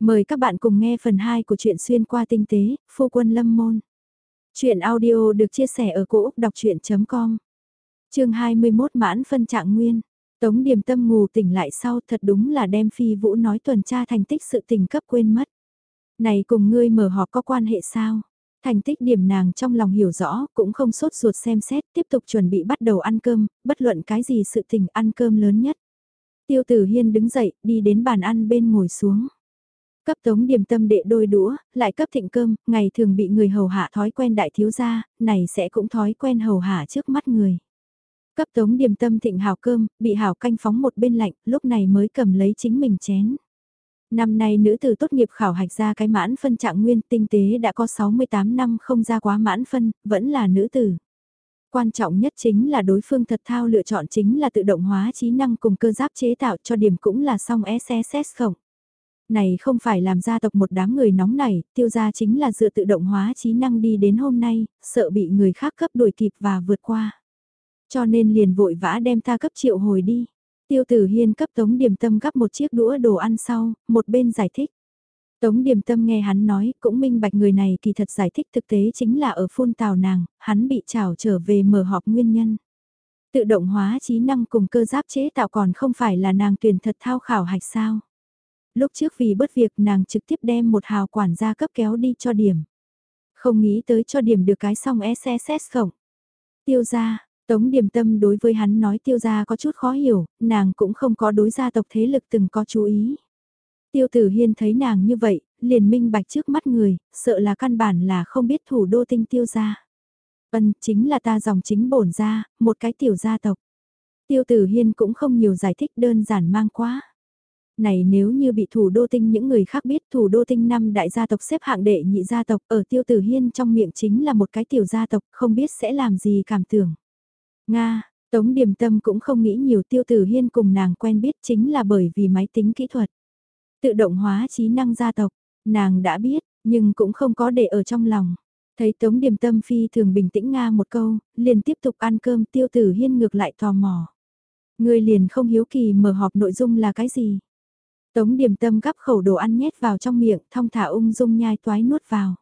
Mời các bạn cùng nghe phần 2 của truyện xuyên qua tinh tế, phu quân lâm môn. Chuyện audio được chia sẻ ở cỗ đọc chuyện.com Trường 21 mãn phân trạng nguyên. Tống điềm tâm ngủ tỉnh lại sau thật đúng là đem phi vũ nói tuần tra thành tích sự tình cấp quên mất. Này cùng ngươi mở họp có quan hệ sao? Thành tích điểm nàng trong lòng hiểu rõ, cũng không sốt ruột xem xét, tiếp tục chuẩn bị bắt đầu ăn cơm, bất luận cái gì sự tình ăn cơm lớn nhất. Tiêu tử hiên đứng dậy, đi đến bàn ăn bên ngồi xuống. Cấp tống điểm tâm đệ đôi đũa, lại cấp thịnh cơm, ngày thường bị người hầu hạ thói quen đại thiếu gia, này sẽ cũng thói quen hầu hạ trước mắt người. Cấp tống điểm tâm thịnh hào cơm, bị hào canh phóng một bên lạnh, lúc này mới cầm lấy chính mình chén. Năm nay nữ tử tốt nghiệp khảo hạch ra cái mãn phân trạng nguyên tinh tế đã có 68 năm không ra quá mãn phân, vẫn là nữ tử. Quan trọng nhất chính là đối phương thật thao lựa chọn chính là tự động hóa trí năng cùng cơ giáp chế tạo cho điểm cũng là song SSS khổng này không phải làm gia tộc một đám người nóng nảy, tiêu gia chính là dựa tự động hóa trí năng đi đến hôm nay, sợ bị người khác cấp đuổi kịp và vượt qua. Cho nên liền vội vã đem ta cấp triệu hồi đi. Tiêu tử hiên cấp tống điểm tâm gắp một chiếc đũa đồ ăn sau, một bên giải thích. Tống điểm tâm nghe hắn nói, cũng minh bạch người này kỳ thật giải thích thực tế chính là ở phun tào nàng, hắn bị trào trở về mở họp nguyên nhân. Tự động hóa trí năng cùng cơ giáp chế tạo còn không phải là nàng tuyển thật thao khảo hạch sao. Lúc trước vì bớt việc nàng trực tiếp đem một hào quản gia cấp kéo đi cho điểm. Không nghĩ tới cho điểm được cái xong SSS khổng. Tiêu gia, Tống điểm tâm đối với hắn nói tiêu gia có chút khó hiểu, nàng cũng không có đối gia tộc thế lực từng có chú ý. Tiêu tử hiên thấy nàng như vậy, liền minh bạch trước mắt người, sợ là căn bản là không biết thủ đô tinh tiêu gia. Vân chính là ta dòng chính bổn gia, một cái tiểu gia tộc. Tiêu tử hiên cũng không nhiều giải thích đơn giản mang quá này nếu như bị thủ đô tinh những người khác biết thủ đô tinh năm đại gia tộc xếp hạng đệ nhị gia tộc ở tiêu tử hiên trong miệng chính là một cái tiểu gia tộc không biết sẽ làm gì cảm tưởng. Nga, Tống Điềm Tâm cũng không nghĩ nhiều tiêu tử hiên cùng nàng quen biết chính là bởi vì máy tính kỹ thuật. Tự động hóa trí năng gia tộc, nàng đã biết, nhưng cũng không có để ở trong lòng. Thấy Tống Điềm Tâm phi thường bình tĩnh Nga một câu, liền tiếp tục ăn cơm tiêu tử hiên ngược lại tò mò. Người liền không hiếu kỳ mở họp nội dung là cái gì. Tống điểm tâm gắp khẩu đồ ăn nhét vào trong miệng, thong thả ung dung nhai toái nuốt vào.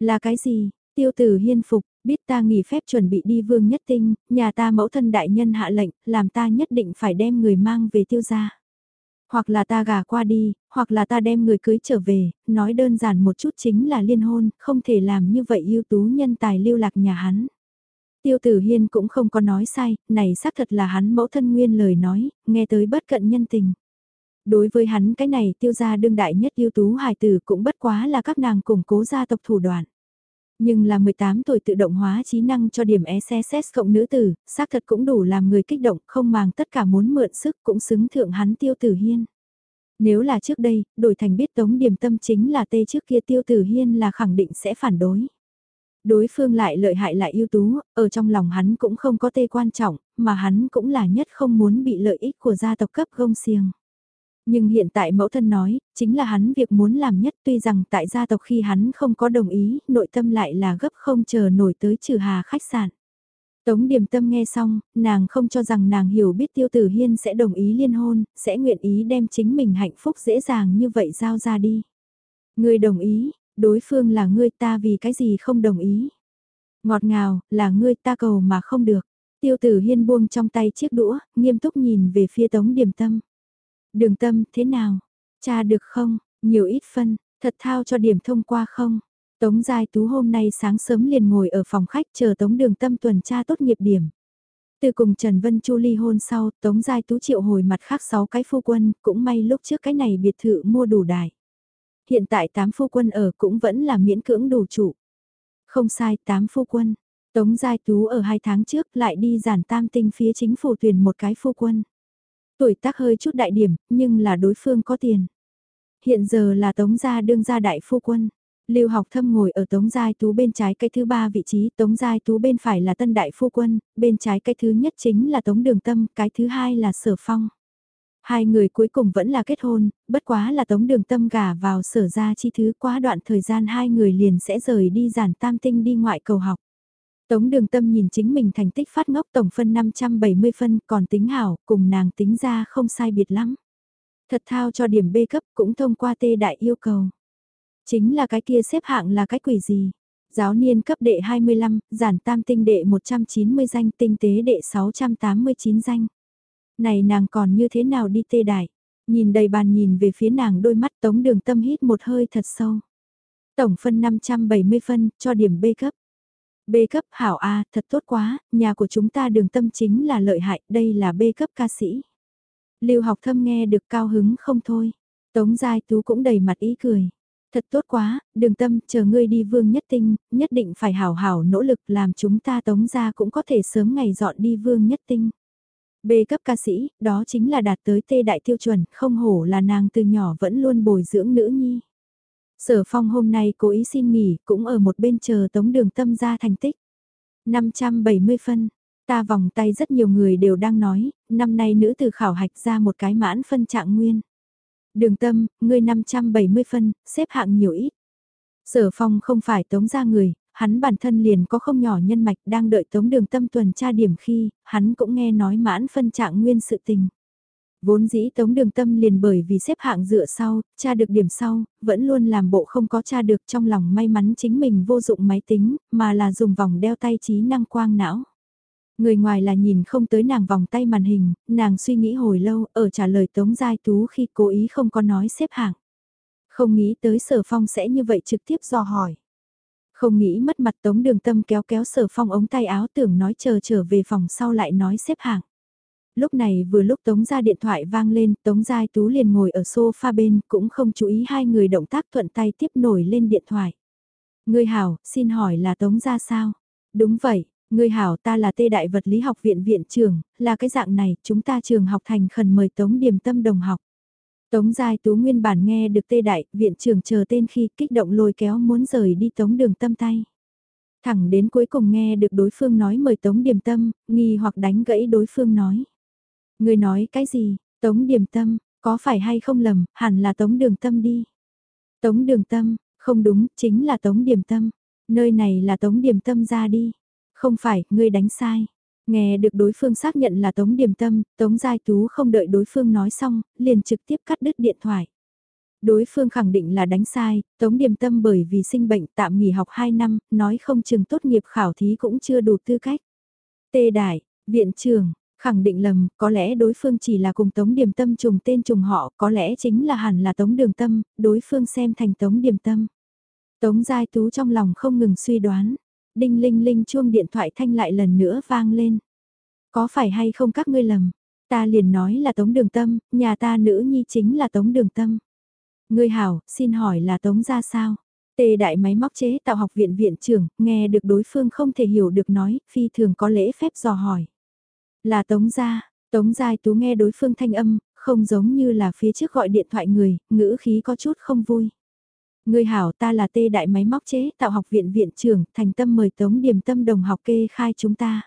Là cái gì? Tiêu tử hiên phục, biết ta nghỉ phép chuẩn bị đi vương nhất tinh, nhà ta mẫu thân đại nhân hạ lệnh, làm ta nhất định phải đem người mang về tiêu gia. Hoặc là ta gà qua đi, hoặc là ta đem người cưới trở về, nói đơn giản một chút chính là liên hôn, không thể làm như vậy ưu tú nhân tài lưu lạc nhà hắn. Tiêu tử hiên cũng không có nói sai, này xác thật là hắn mẫu thân nguyên lời nói, nghe tới bất cận nhân tình. Đối với hắn cái này tiêu gia đương đại nhất yêu tú hài tử cũng bất quá là các nàng củng cố gia tộc thủ đoạn. Nhưng là 18 tuổi tự động hóa trí năng cho điểm SSS cộng nữ tử, xác thật cũng đủ làm người kích động, không màng tất cả muốn mượn sức cũng xứng thượng hắn tiêu tử hiên. Nếu là trước đây, đổi thành biết tống điểm tâm chính là tê trước kia tiêu tử hiên là khẳng định sẽ phản đối. Đối phương lại lợi hại lại ưu tú, ở trong lòng hắn cũng không có tê quan trọng, mà hắn cũng là nhất không muốn bị lợi ích của gia tộc cấp gông xiềng. Nhưng hiện tại mẫu thân nói, chính là hắn việc muốn làm nhất tuy rằng tại gia tộc khi hắn không có đồng ý, nội tâm lại là gấp không chờ nổi tới trừ hà khách sạn. Tống điểm tâm nghe xong, nàng không cho rằng nàng hiểu biết tiêu tử hiên sẽ đồng ý liên hôn, sẽ nguyện ý đem chính mình hạnh phúc dễ dàng như vậy giao ra đi. Người đồng ý, đối phương là ngươi ta vì cái gì không đồng ý. Ngọt ngào, là ngươi ta cầu mà không được. Tiêu tử hiên buông trong tay chiếc đũa, nghiêm túc nhìn về phía tống điểm tâm. Đường tâm, thế nào? Cha được không? Nhiều ít phân, thật thao cho điểm thông qua không? Tống Giai Tú hôm nay sáng sớm liền ngồi ở phòng khách chờ Tống Đường Tâm tuần tra tốt nghiệp điểm. Từ cùng Trần Vân Chu ly hôn sau, Tống Giai Tú triệu hồi mặt khác 6 cái phu quân, cũng may lúc trước cái này biệt thự mua đủ đại. Hiện tại 8 phu quân ở cũng vẫn là miễn cưỡng đủ chủ. Không sai, 8 phu quân. Tống Giai Tú ở 2 tháng trước lại đi giản tam tinh phía chính phủ tuyển một cái phu quân. Tuổi tác hơi chút đại điểm, nhưng là đối phương có tiền. Hiện giờ là Tống Gia đương gia đại phu quân. Lưu học thâm ngồi ở Tống Giai Tú bên trái cái thứ ba vị trí, Tống Giai Tú bên phải là Tân Đại Phu Quân, bên trái cái thứ nhất chính là Tống Đường Tâm, cái thứ hai là Sở Phong. Hai người cuối cùng vẫn là kết hôn, bất quá là Tống Đường Tâm gả vào sở ra chi thứ quá đoạn thời gian hai người liền sẽ rời đi giản tam tinh đi ngoại cầu học. Tống đường tâm nhìn chính mình thành tích phát ngốc tổng phân 570 phân còn tính hảo, cùng nàng tính ra không sai biệt lắm. Thật thao cho điểm B cấp cũng thông qua tê đại yêu cầu. Chính là cái kia xếp hạng là cái quỷ gì? Giáo niên cấp đệ 25, giản tam tinh đệ 190 danh, tinh tế đệ 689 danh. Này nàng còn như thế nào đi tê đại? Nhìn đầy bàn nhìn về phía nàng đôi mắt tống đường tâm hít một hơi thật sâu. Tổng phân 570 phân, cho điểm B cấp. B cấp hảo A, thật tốt quá, nhà của chúng ta đường tâm chính là lợi hại, đây là B cấp ca sĩ. Lưu học thâm nghe được cao hứng không thôi. Tống Giai Tú cũng đầy mặt ý cười. Thật tốt quá, đường tâm, chờ ngươi đi vương nhất tinh, nhất định phải hảo hảo nỗ lực làm chúng ta tống ra cũng có thể sớm ngày dọn đi vương nhất tinh. B cấp ca sĩ, đó chính là đạt tới tê đại tiêu chuẩn, không hổ là nàng từ nhỏ vẫn luôn bồi dưỡng nữ nhi. Sở phong hôm nay cố ý xin nghỉ, cũng ở một bên chờ tống đường tâm ra thành tích. 570 phân, ta vòng tay rất nhiều người đều đang nói, năm nay nữ từ khảo hạch ra một cái mãn phân trạng nguyên. Đường tâm, ngươi 570 phân, xếp hạng nhiều ít. Sở phong không phải tống ra người, hắn bản thân liền có không nhỏ nhân mạch đang đợi tống đường tâm tuần tra điểm khi, hắn cũng nghe nói mãn phân trạng nguyên sự tình. Vốn dĩ tống đường tâm liền bởi vì xếp hạng dựa sau, tra được điểm sau, vẫn luôn làm bộ không có tra được trong lòng may mắn chính mình vô dụng máy tính, mà là dùng vòng đeo tay trí năng quang não. Người ngoài là nhìn không tới nàng vòng tay màn hình, nàng suy nghĩ hồi lâu ở trả lời Tống Giai Tú khi cố ý không có nói xếp hạng. Không nghĩ tới sở phong sẽ như vậy trực tiếp dò hỏi. Không nghĩ mất mặt Tống Đường Tâm kéo kéo sở phong ống tay áo tưởng nói chờ trở về phòng sau lại nói xếp hạng. Lúc này vừa lúc Tống ra điện thoại vang lên, Tống Giai Tú liền ngồi ở sofa bên, cũng không chú ý hai người động tác thuận tay tiếp nổi lên điện thoại. Người hảo, xin hỏi là Tống ra sao? Đúng vậy, Người hảo ta là tê đại vật lý học viện viện trưởng, là cái dạng này, chúng ta trường học thành khẩn mời Tống điểm Tâm đồng học. Tống Giai Tú nguyên bản nghe được tê đại, viện trưởng chờ tên khi kích động lôi kéo muốn rời đi Tống Đường Tâm tay. Thẳng đến cuối cùng nghe được đối phương nói mời Tống Điềm Tâm, nghi hoặc đánh gãy đối phương nói. Người nói cái gì, Tống điểm Tâm, có phải hay không lầm, hẳn là Tống Đường Tâm đi. Tống Đường Tâm, không đúng, chính là Tống điểm Tâm. Nơi này là Tống điểm Tâm ra đi. Không phải, ngươi đánh sai. Nghe được đối phương xác nhận là Tống điểm Tâm, Tống Giai Tú không đợi đối phương nói xong, liền trực tiếp cắt đứt điện thoại. Đối phương khẳng định là đánh sai, Tống điểm Tâm bởi vì sinh bệnh tạm nghỉ học 2 năm, nói không chừng tốt nghiệp khảo thí cũng chưa đủ tư cách. Tê Đại, Viện trưởng khẳng định lầm, có lẽ đối phương chỉ là cùng Tống Điềm Tâm trùng tên trùng họ, có lẽ chính là hẳn là Tống Đường Tâm, đối phương xem thành Tống Điềm Tâm. Tống Giai Tú trong lòng không ngừng suy đoán, Đinh linh linh chuông điện thoại thanh lại lần nữa vang lên. Có phải hay không các ngươi lầm? Ta liền nói là Tống Đường Tâm, nhà ta nữ nhi chính là Tống Đường Tâm. Ngươi hảo, xin hỏi là Tống ra sao? Tề đại máy móc chế tạo học viện viện trưởng, nghe được đối phương không thể hiểu được nói, phi thường có lễ phép dò hỏi. Là Tống gia, Tống Giai Tú nghe đối phương thanh âm, không giống như là phía trước gọi điện thoại người, ngữ khí có chút không vui. Người hảo ta là tê đại máy móc chế tạo học viện viện trưởng, thành tâm mời Tống Điềm Tâm đồng học kê khai chúng ta.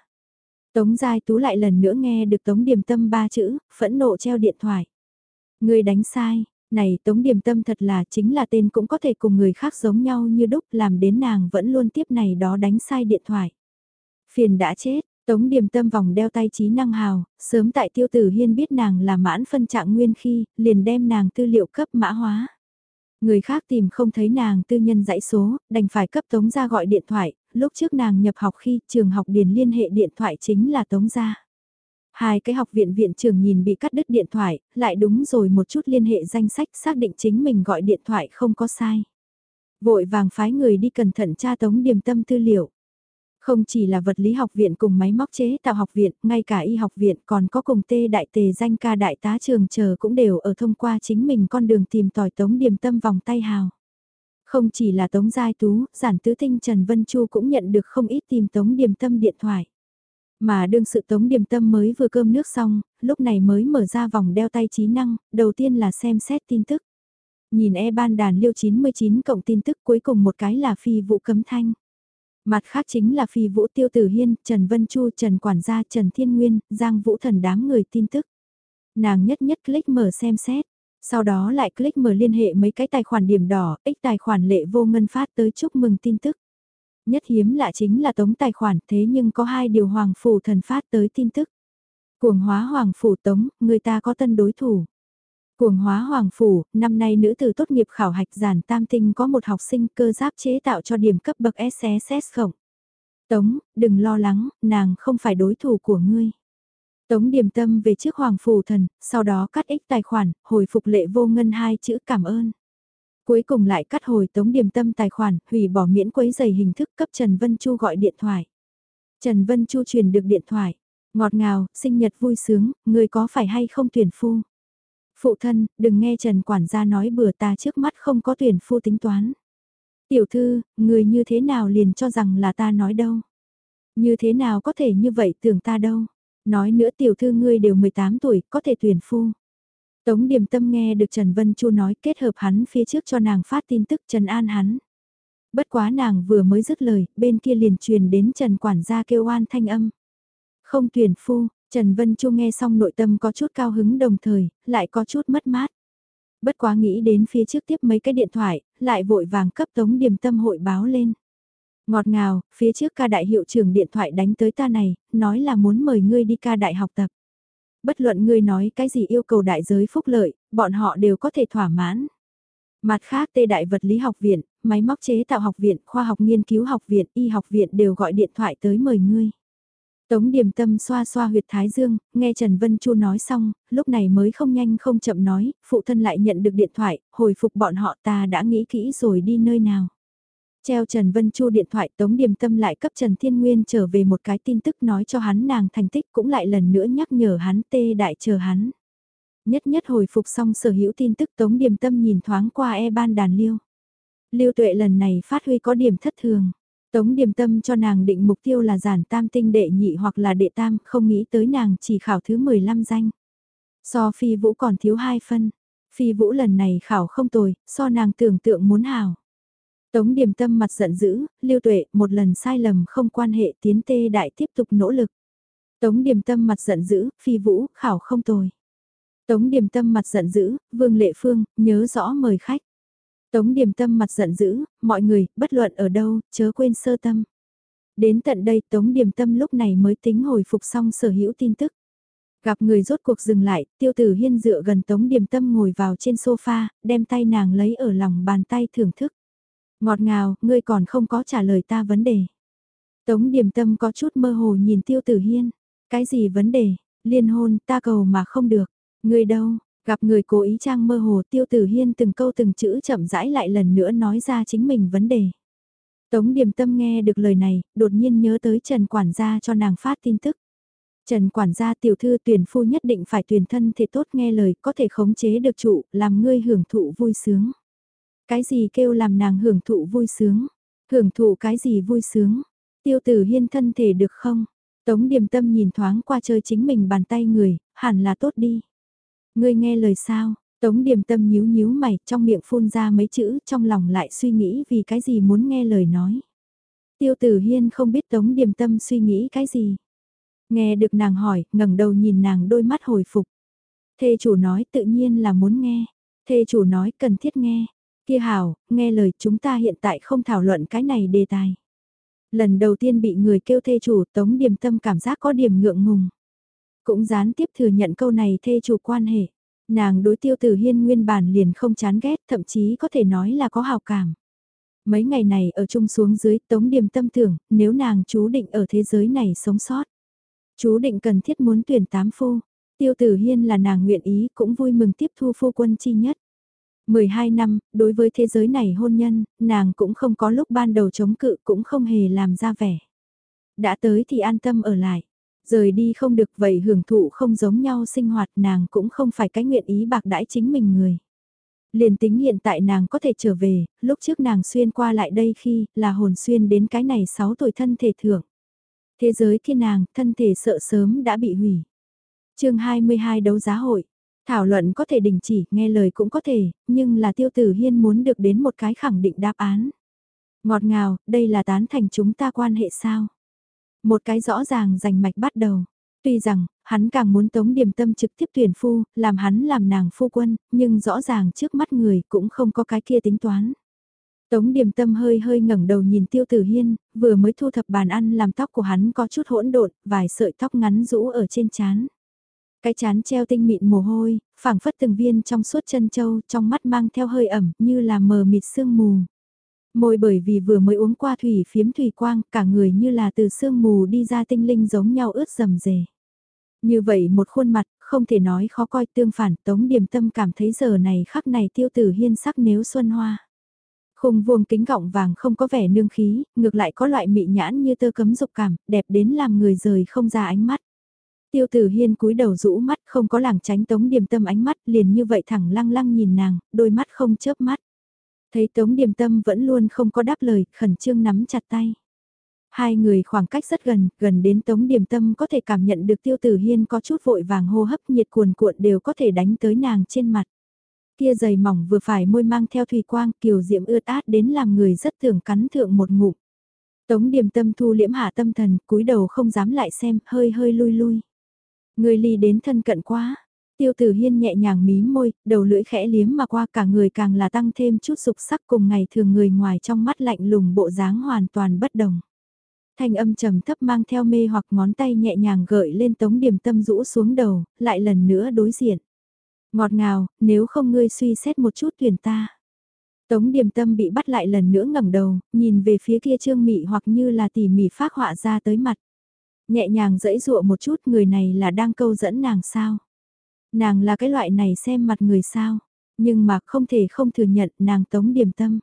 Tống Giai Tú lại lần nữa nghe được Tống Điềm Tâm ba chữ, phẫn nộ treo điện thoại. Người đánh sai, này Tống Điềm Tâm thật là chính là tên cũng có thể cùng người khác giống nhau như đúc làm đến nàng vẫn luôn tiếp này đó đánh sai điện thoại. Phiền đã chết, Tống Điềm Tâm vòng đeo tay trí năng hào, sớm tại tiêu tử hiên biết nàng là mãn phân trạng nguyên khi, liền đem nàng tư liệu cấp mã hóa. Người khác tìm không thấy nàng tư nhân dãy số, đành phải cấp Tống Gia gọi điện thoại, lúc trước nàng nhập học khi trường học điền liên hệ điện thoại chính là Tống Gia. Hai cái học viện viện trưởng nhìn bị cắt đứt điện thoại, lại đúng rồi một chút liên hệ danh sách xác định chính mình gọi điện thoại không có sai. Vội vàng phái người đi cẩn thận tra Tống Điềm Tâm tư liệu. Không chỉ là vật lý học viện cùng máy móc chế tạo học viện, ngay cả y học viện còn có cùng tê đại tề danh ca đại tá trường chờ cũng đều ở thông qua chính mình con đường tìm tòi tống điềm tâm vòng tay hào. Không chỉ là tống giai tú, giản tứ tinh Trần Vân Chu cũng nhận được không ít tìm tống điềm tâm điện thoại. Mà đương sự tống điềm tâm mới vừa cơm nước xong, lúc này mới mở ra vòng đeo tay trí năng, đầu tiên là xem xét tin tức. Nhìn e ban đàn liêu 99 cộng tin tức cuối cùng một cái là phi vụ cấm thanh. Mặt khác chính là phi vũ tiêu tử hiên, Trần Vân Chu, Trần Quản gia, Trần Thiên Nguyên, Giang Vũ Thần đám người tin tức. Nàng nhất nhất click mở xem xét, sau đó lại click mở liên hệ mấy cái tài khoản điểm đỏ, ích tài khoản lệ vô ngân phát tới chúc mừng tin tức. Nhất hiếm lạ chính là tống tài khoản thế nhưng có hai điều hoàng phủ thần phát tới tin tức. Cuồng hóa hoàng phủ tống, người ta có tân đối thủ. Cuồng hóa hoàng phủ, năm nay nữ tử tốt nghiệp khảo hạch giản tam tinh có một học sinh cơ giáp chế tạo cho điểm cấp bậc SSS khổng. Tống, đừng lo lắng, nàng không phải đối thủ của ngươi. Tống điểm tâm về trước hoàng phủ thần, sau đó cắt ích tài khoản, hồi phục lệ vô ngân hai chữ cảm ơn. Cuối cùng lại cắt hồi tống điểm tâm tài khoản, hủy bỏ miễn quấy giày hình thức cấp Trần Vân Chu gọi điện thoại. Trần Vân Chu truyền được điện thoại. Ngọt ngào, sinh nhật vui sướng, người có phải hay không tuyển phu? Phụ thân, đừng nghe Trần quản gia nói bừa ta trước mắt không có tuyển phu tính toán. Tiểu thư, người như thế nào liền cho rằng là ta nói đâu? Như thế nào có thể như vậy tưởng ta đâu? Nói nữa tiểu thư ngươi đều 18 tuổi, có thể tuyển phu. Tống Điềm Tâm nghe được Trần Vân Chu nói kết hợp hắn phía trước cho nàng phát tin tức Trần An hắn. Bất quá nàng vừa mới dứt lời, bên kia liền truyền đến Trần quản gia kêu oan thanh âm. Không tuyển phu, Trần Vân Chu nghe xong nội tâm có chút cao hứng đồng thời, lại có chút mất mát. Bất quá nghĩ đến phía trước tiếp mấy cái điện thoại, lại vội vàng cấp Tống Điềm Tâm hội báo lên. Ngọt ngào, phía trước ca đại hiệu trưởng điện thoại đánh tới ta này, nói là muốn mời ngươi đi ca đại học tập. Bất luận ngươi nói cái gì yêu cầu đại giới phúc lợi, bọn họ đều có thể thỏa mãn. Mặt khác tê đại vật lý học viện, máy móc chế tạo học viện, khoa học nghiên cứu học viện, y học viện đều gọi điện thoại tới mời ngươi. Tống điểm tâm xoa xoa huyệt thái dương, nghe Trần Vân Chu nói xong, lúc này mới không nhanh không chậm nói, phụ thân lại nhận được điện thoại, hồi phục bọn họ ta đã nghĩ kỹ rồi đi nơi nào. Treo Trần Vân Chu điện thoại Tống Điềm Tâm lại cấp Trần Thiên Nguyên trở về một cái tin tức nói cho hắn nàng thành tích cũng lại lần nữa nhắc nhở hắn tê đại chờ hắn. Nhất nhất hồi phục xong sở hữu tin tức Tống Điềm Tâm nhìn thoáng qua e ban đàn liêu. Liêu tuệ lần này phát huy có điểm thất thường. Tống Điềm Tâm cho nàng định mục tiêu là giản tam tinh đệ nhị hoặc là đệ tam, không nghĩ tới nàng chỉ khảo thứ 15 danh. So phi vũ còn thiếu hai phân. Phi vũ lần này khảo không tồi, so nàng tưởng tượng muốn hào. Tống điềm tâm mặt giận dữ, lưu tuệ, một lần sai lầm không quan hệ tiến tê đại tiếp tục nỗ lực. Tống điềm tâm mặt giận dữ, phi vũ, khảo không tồi. Tống điềm tâm mặt giận dữ, vương lệ phương, nhớ rõ mời khách. Tống điềm tâm mặt giận dữ, mọi người, bất luận ở đâu, chớ quên sơ tâm. Đến tận đây Tống điềm tâm lúc này mới tính hồi phục xong sở hữu tin tức. Gặp người rốt cuộc dừng lại, tiêu tử hiên dựa gần Tống điềm tâm ngồi vào trên sofa, đem tay nàng lấy ở lòng bàn tay thưởng thức. Ngọt ngào, ngươi còn không có trả lời ta vấn đề. Tống điểm tâm có chút mơ hồ nhìn tiêu tử hiên. Cái gì vấn đề, liên hôn ta cầu mà không được. Ngươi đâu, gặp người cố ý trang mơ hồ tiêu tử hiên từng câu từng chữ chậm rãi lại lần nữa nói ra chính mình vấn đề. Tống điểm tâm nghe được lời này, đột nhiên nhớ tới Trần Quản gia cho nàng phát tin tức. Trần Quản gia tiểu thư tuyển phu nhất định phải tuyển thân thể tốt nghe lời, có thể khống chế được trụ, làm ngươi hưởng thụ vui sướng. Cái gì kêu làm nàng hưởng thụ vui sướng? Hưởng thụ cái gì vui sướng? Tiêu tử hiên thân thể được không? Tống điềm tâm nhìn thoáng qua chơi chính mình bàn tay người, hẳn là tốt đi. Ngươi nghe lời sao? Tống điềm tâm nhíu nhíu mày, trong miệng phun ra mấy chữ, trong lòng lại suy nghĩ vì cái gì muốn nghe lời nói. Tiêu tử hiên không biết tống điềm tâm suy nghĩ cái gì. Nghe được nàng hỏi, ngẩng đầu nhìn nàng đôi mắt hồi phục. Thê chủ nói tự nhiên là muốn nghe. Thê chủ nói cần thiết nghe. Kia hảo, nghe lời chúng ta hiện tại không thảo luận cái này đề tài. Lần đầu tiên bị người kêu thê chủ tống điềm tâm cảm giác có điểm ngượng ngùng. Cũng gián tiếp thừa nhận câu này thê chủ quan hệ. Nàng đối tiêu tử hiên nguyên bản liền không chán ghét thậm chí có thể nói là có hào cảm. Mấy ngày này ở chung xuống dưới tống điềm tâm tưởng nếu nàng chú định ở thế giới này sống sót. Chú định cần thiết muốn tuyển tám phu. Tiêu tử hiên là nàng nguyện ý cũng vui mừng tiếp thu phu quân chi nhất. 12 năm, đối với thế giới này hôn nhân, nàng cũng không có lúc ban đầu chống cự cũng không hề làm ra vẻ. Đã tới thì an tâm ở lại. Rời đi không được vậy hưởng thụ không giống nhau sinh hoạt nàng cũng không phải cái nguyện ý bạc đãi chính mình người. Liền tính hiện tại nàng có thể trở về, lúc trước nàng xuyên qua lại đây khi là hồn xuyên đến cái này 6 tuổi thân thể thưởng. Thế giới kia nàng, thân thể sợ sớm đã bị hủy. chương 22 đấu giá hội. Thảo luận có thể đình chỉ, nghe lời cũng có thể, nhưng là tiêu tử hiên muốn được đến một cái khẳng định đáp án. Ngọt ngào, đây là tán thành chúng ta quan hệ sao? Một cái rõ ràng rành mạch bắt đầu. Tuy rằng, hắn càng muốn tống điểm tâm trực tiếp tuyển phu, làm hắn làm nàng phu quân, nhưng rõ ràng trước mắt người cũng không có cái kia tính toán. Tống điểm tâm hơi hơi ngẩng đầu nhìn tiêu tử hiên, vừa mới thu thập bàn ăn làm tóc của hắn có chút hỗn độn, vài sợi tóc ngắn rũ ở trên chán. Cái chán treo tinh mịn mồ hôi, phảng phất từng viên trong suốt chân châu, trong mắt mang theo hơi ẩm, như là mờ mịt sương mù. Môi bởi vì vừa mới uống qua thủy phiếm thủy quang, cả người như là từ sương mù đi ra tinh linh giống nhau ướt rầm rề. Như vậy một khuôn mặt, không thể nói khó coi tương phản, tống điểm tâm cảm thấy giờ này khắc này tiêu tử hiên sắc nếu xuân hoa. Khung vuông kính gọng vàng không có vẻ nương khí, ngược lại có loại mị nhãn như tơ cấm dục cảm, đẹp đến làm người rời không ra ánh mắt. Tiêu tử hiên cúi đầu rũ mắt không có làng tránh tống điềm tâm ánh mắt liền như vậy thẳng lăng lăng nhìn nàng, đôi mắt không chớp mắt. Thấy tống điềm tâm vẫn luôn không có đáp lời, khẩn trương nắm chặt tay. Hai người khoảng cách rất gần, gần đến tống điềm tâm có thể cảm nhận được tiêu tử hiên có chút vội vàng hô hấp nhiệt cuồn cuộn đều có thể đánh tới nàng trên mặt. Kia dày mỏng vừa phải môi mang theo thủy quang kiều diễm ướt át đến làm người rất thường cắn thượng một ngụm. Tống điềm tâm thu liễm hạ tâm thần, cúi đầu không dám lại xem, hơi hơi lui lui. Người ly đến thân cận quá. Tiêu tử hiên nhẹ nhàng mí môi, đầu lưỡi khẽ liếm mà qua cả người càng là tăng thêm chút dục sắc cùng ngày thường người ngoài trong mắt lạnh lùng bộ dáng hoàn toàn bất đồng. Thanh âm trầm thấp mang theo mê hoặc ngón tay nhẹ nhàng gợi lên tống điểm tâm rũ xuống đầu, lại lần nữa đối diện. Ngọt ngào, nếu không ngươi suy xét một chút tuyển ta. Tống điểm tâm bị bắt lại lần nữa ngẩng đầu, nhìn về phía kia trương mị hoặc như là tỉ mỉ phát họa ra tới mặt. Nhẹ nhàng dẫy dụa một chút người này là đang câu dẫn nàng sao. Nàng là cái loại này xem mặt người sao, nhưng mà không thể không thừa nhận nàng tống điểm tâm.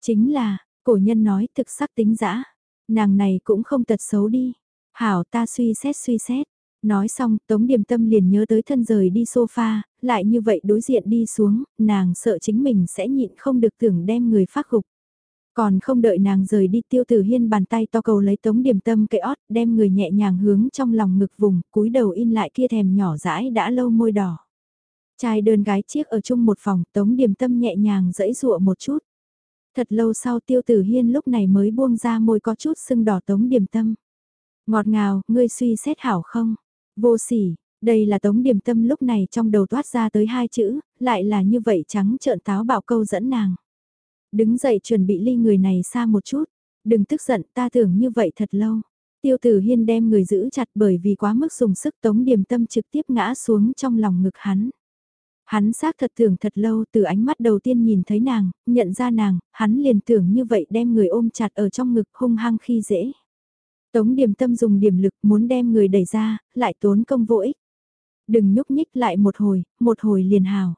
Chính là, cổ nhân nói thực sắc tính dã nàng này cũng không tật xấu đi. Hảo ta suy xét suy xét. Nói xong, Tống Điềm Tâm liền nhớ tới thân rời đi sofa, lại như vậy đối diện đi xuống, nàng sợ chính mình sẽ nhịn không được tưởng đem người phát gục. Còn không đợi nàng rời đi tiêu tử hiên bàn tay to cầu lấy Tống Điềm Tâm cây ót, đem người nhẹ nhàng hướng trong lòng ngực vùng, cúi đầu in lại kia thèm nhỏ dãi đã lâu môi đỏ. Trai đơn gái chiếc ở chung một phòng, Tống Điềm Tâm nhẹ nhàng dẫy dụa một chút. Thật lâu sau tiêu tử hiên lúc này mới buông ra môi có chút sưng đỏ tống điểm tâm. Ngọt ngào, ngươi suy xét hảo không? Vô sỉ, đây là tống điểm tâm lúc này trong đầu toát ra tới hai chữ, lại là như vậy trắng trợn táo bạo câu dẫn nàng. Đứng dậy chuẩn bị ly người này xa một chút, đừng tức giận ta tưởng như vậy thật lâu. Tiêu tử hiên đem người giữ chặt bởi vì quá mức dùng sức tống điểm tâm trực tiếp ngã xuống trong lòng ngực hắn. Hắn xác thật tưởng thật lâu từ ánh mắt đầu tiên nhìn thấy nàng, nhận ra nàng, hắn liền tưởng như vậy đem người ôm chặt ở trong ngực hung hăng khi dễ. Tống điểm tâm dùng điểm lực muốn đem người đẩy ra, lại tốn công vô ích. Đừng nhúc nhích lại một hồi, một hồi liền hào.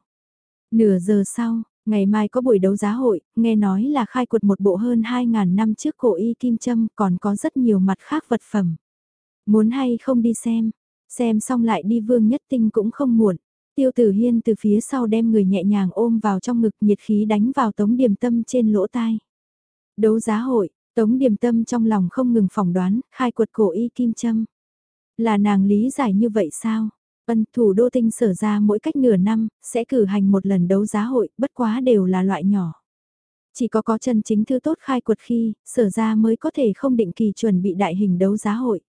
Nửa giờ sau, ngày mai có buổi đấu giá hội, nghe nói là khai quật một bộ hơn 2.000 năm trước cổ y kim châm còn có rất nhiều mặt khác vật phẩm. Muốn hay không đi xem, xem xong lại đi vương nhất tinh cũng không muộn. Tiêu tử hiên từ phía sau đem người nhẹ nhàng ôm vào trong ngực nhiệt khí đánh vào tống điềm tâm trên lỗ tai. Đấu giá hội, tống điềm tâm trong lòng không ngừng phỏng đoán, khai quật cổ y kim châm. Là nàng lý giải như vậy sao? Vân thủ đô tinh sở ra mỗi cách nửa năm, sẽ cử hành một lần đấu giá hội, bất quá đều là loại nhỏ. Chỉ có có chân chính thư tốt khai quật khi, sở ra mới có thể không định kỳ chuẩn bị đại hình đấu giá hội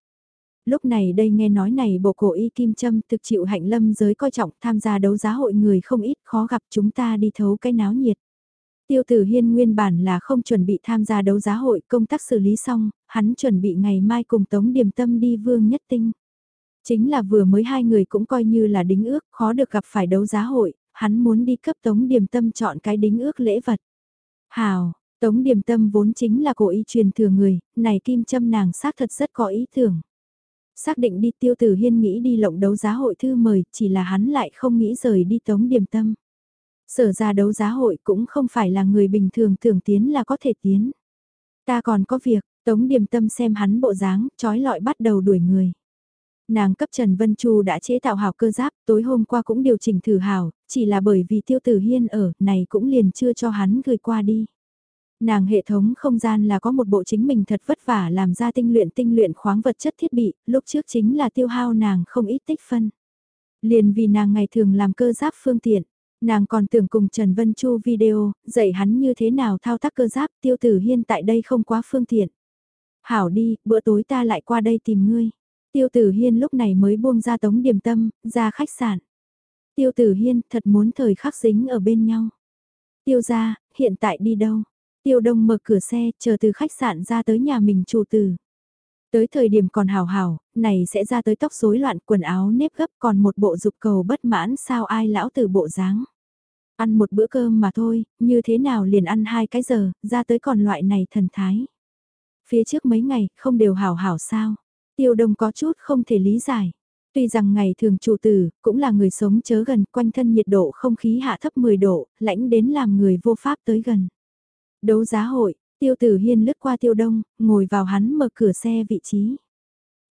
lúc này đây nghe nói này bộ cổ y kim châm thực chịu hạnh lâm giới coi trọng tham gia đấu giá hội người không ít khó gặp chúng ta đi thấu cái náo nhiệt. Tiêu tử hiên nguyên bản là không chuẩn bị tham gia đấu giá hội công tác xử lý xong, hắn chuẩn bị ngày mai cùng Tống Điềm Tâm đi vương nhất tinh. Chính là vừa mới hai người cũng coi như là đính ước, khó được gặp phải đấu giá hội, hắn muốn đi cấp Tống Điềm Tâm chọn cái đính ước lễ vật. Hào, Tống Điềm Tâm vốn chính là cổ y truyền thừa người, này kim châm nàng xác thật rất có ý tưởng. Xác định đi tiêu tử hiên nghĩ đi lộng đấu giá hội thư mời, chỉ là hắn lại không nghĩ rời đi tống điềm tâm. Sở ra đấu giá hội cũng không phải là người bình thường thường tiến là có thể tiến. Ta còn có việc, tống điềm tâm xem hắn bộ dáng, trói lọi bắt đầu đuổi người. Nàng cấp Trần Vân Chu đã chế tạo hào cơ giáp, tối hôm qua cũng điều chỉnh thử hào, chỉ là bởi vì tiêu tử hiên ở, này cũng liền chưa cho hắn gửi qua đi. Nàng hệ thống không gian là có một bộ chính mình thật vất vả làm ra tinh luyện tinh luyện khoáng vật chất thiết bị, lúc trước chính là tiêu hao nàng không ít tích phân. Liền vì nàng ngày thường làm cơ giáp phương tiện, nàng còn tưởng cùng Trần Vân Chu video, dạy hắn như thế nào thao tác cơ giáp tiêu tử hiên tại đây không quá phương tiện. Hảo đi, bữa tối ta lại qua đây tìm ngươi. Tiêu tử hiên lúc này mới buông ra tống điểm tâm, ra khách sạn. Tiêu tử hiên thật muốn thời khắc dính ở bên nhau. Tiêu ra, hiện tại đi đâu? Tiêu Đông mở cửa xe, chờ từ khách sạn ra tới nhà mình chủ tử. Tới thời điểm còn hào hào, này sẽ ra tới tóc rối loạn quần áo nếp gấp còn một bộ dục cầu bất mãn sao ai lão từ bộ dáng. Ăn một bữa cơm mà thôi, như thế nào liền ăn hai cái giờ, ra tới còn loại này thần thái. Phía trước mấy ngày, không đều hảo hảo sao. Tiêu đông có chút không thể lý giải. Tuy rằng ngày thường chủ tử, cũng là người sống chớ gần, quanh thân nhiệt độ không khí hạ thấp 10 độ, lãnh đến làm người vô pháp tới gần. Đấu giá hội, tiêu tử hiên lướt qua tiêu đông, ngồi vào hắn mở cửa xe vị trí.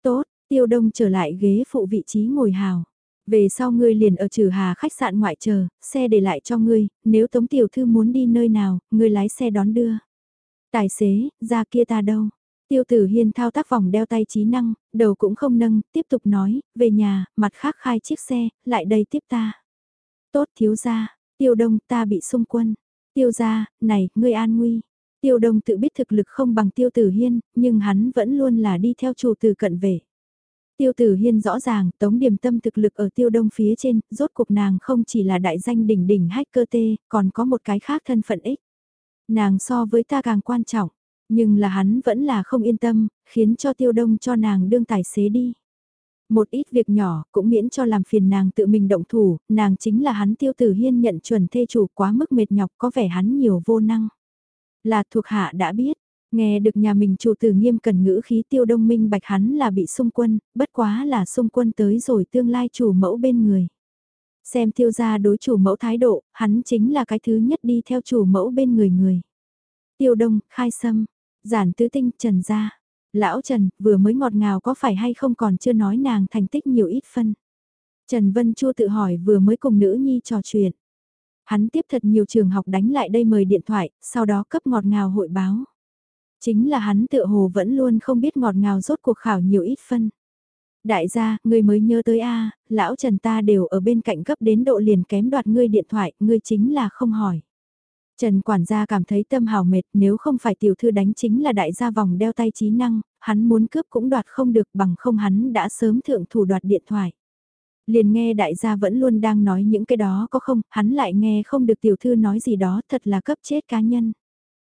Tốt, tiêu đông trở lại ghế phụ vị trí ngồi hào. Về sau ngươi liền ở trừ hà khách sạn ngoại chờ, xe để lại cho ngươi, nếu tống tiểu thư muốn đi nơi nào, ngươi lái xe đón đưa. Tài xế, ra kia ta đâu? Tiêu tử hiên thao tác vòng đeo tay trí năng, đầu cũng không nâng, tiếp tục nói, về nhà, mặt khác khai chiếc xe, lại đây tiếp ta. Tốt thiếu gia, tiêu đông ta bị xung quân. Tiêu gia, này, ngươi an nguy. Tiêu đông tự biết thực lực không bằng tiêu tử hiên, nhưng hắn vẫn luôn là đi theo chủ từ cận về. Tiêu tử hiên rõ ràng, tống điểm tâm thực lực ở tiêu đông phía trên, rốt cuộc nàng không chỉ là đại danh đỉnh đỉnh hacker tê, còn có một cái khác thân phận ích. Nàng so với ta càng quan trọng, nhưng là hắn vẫn là không yên tâm, khiến cho tiêu đông cho nàng đương tài xế đi. Một ít việc nhỏ cũng miễn cho làm phiền nàng tự mình động thủ, nàng chính là hắn tiêu tử hiên nhận chuẩn thê chủ quá mức mệt nhọc có vẻ hắn nhiều vô năng. Là thuộc hạ đã biết, nghe được nhà mình chủ tử nghiêm cần ngữ khí tiêu đông minh bạch hắn là bị xung quân, bất quá là xung quân tới rồi tương lai chủ mẫu bên người. Xem tiêu gia đối chủ mẫu thái độ, hắn chính là cái thứ nhất đi theo chủ mẫu bên người người. Tiêu đông, khai sâm, giản tứ tinh, trần gia. Lão Trần, vừa mới ngọt ngào có phải hay không còn chưa nói nàng thành tích nhiều ít phân. Trần Vân Chua tự hỏi vừa mới cùng nữ nhi trò chuyện. Hắn tiếp thật nhiều trường học đánh lại đây mời điện thoại, sau đó cấp ngọt ngào hội báo. Chính là hắn tự hồ vẫn luôn không biết ngọt ngào rốt cuộc khảo nhiều ít phân. Đại gia, ngươi mới nhớ tới a lão Trần ta đều ở bên cạnh cấp đến độ liền kém đoạt ngươi điện thoại, ngươi chính là không hỏi. Trần quản gia cảm thấy tâm hào mệt nếu không phải tiểu thư đánh chính là đại gia vòng đeo tay trí năng, hắn muốn cướp cũng đoạt không được bằng không hắn đã sớm thượng thủ đoạt điện thoại. Liền nghe đại gia vẫn luôn đang nói những cái đó có không, hắn lại nghe không được tiểu thư nói gì đó thật là cấp chết cá nhân.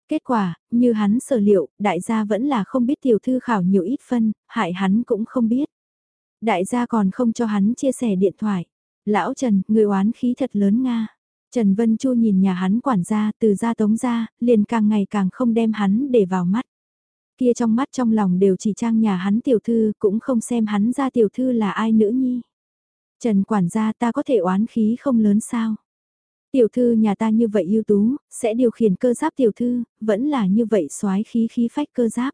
Kết quả, như hắn sở liệu, đại gia vẫn là không biết tiểu thư khảo nhiều ít phân, hại hắn cũng không biết. Đại gia còn không cho hắn chia sẻ điện thoại. Lão Trần, người oán khí thật lớn Nga. Trần Vân Chu nhìn nhà hắn quản gia từ gia tống ra, liền càng ngày càng không đem hắn để vào mắt. Kia trong mắt trong lòng đều chỉ trang nhà hắn tiểu thư cũng không xem hắn ra tiểu thư là ai nữ nhi. Trần quản gia ta có thể oán khí không lớn sao? Tiểu thư nhà ta như vậy ưu tú, sẽ điều khiển cơ giáp tiểu thư, vẫn là như vậy soái khí khí phách cơ giáp.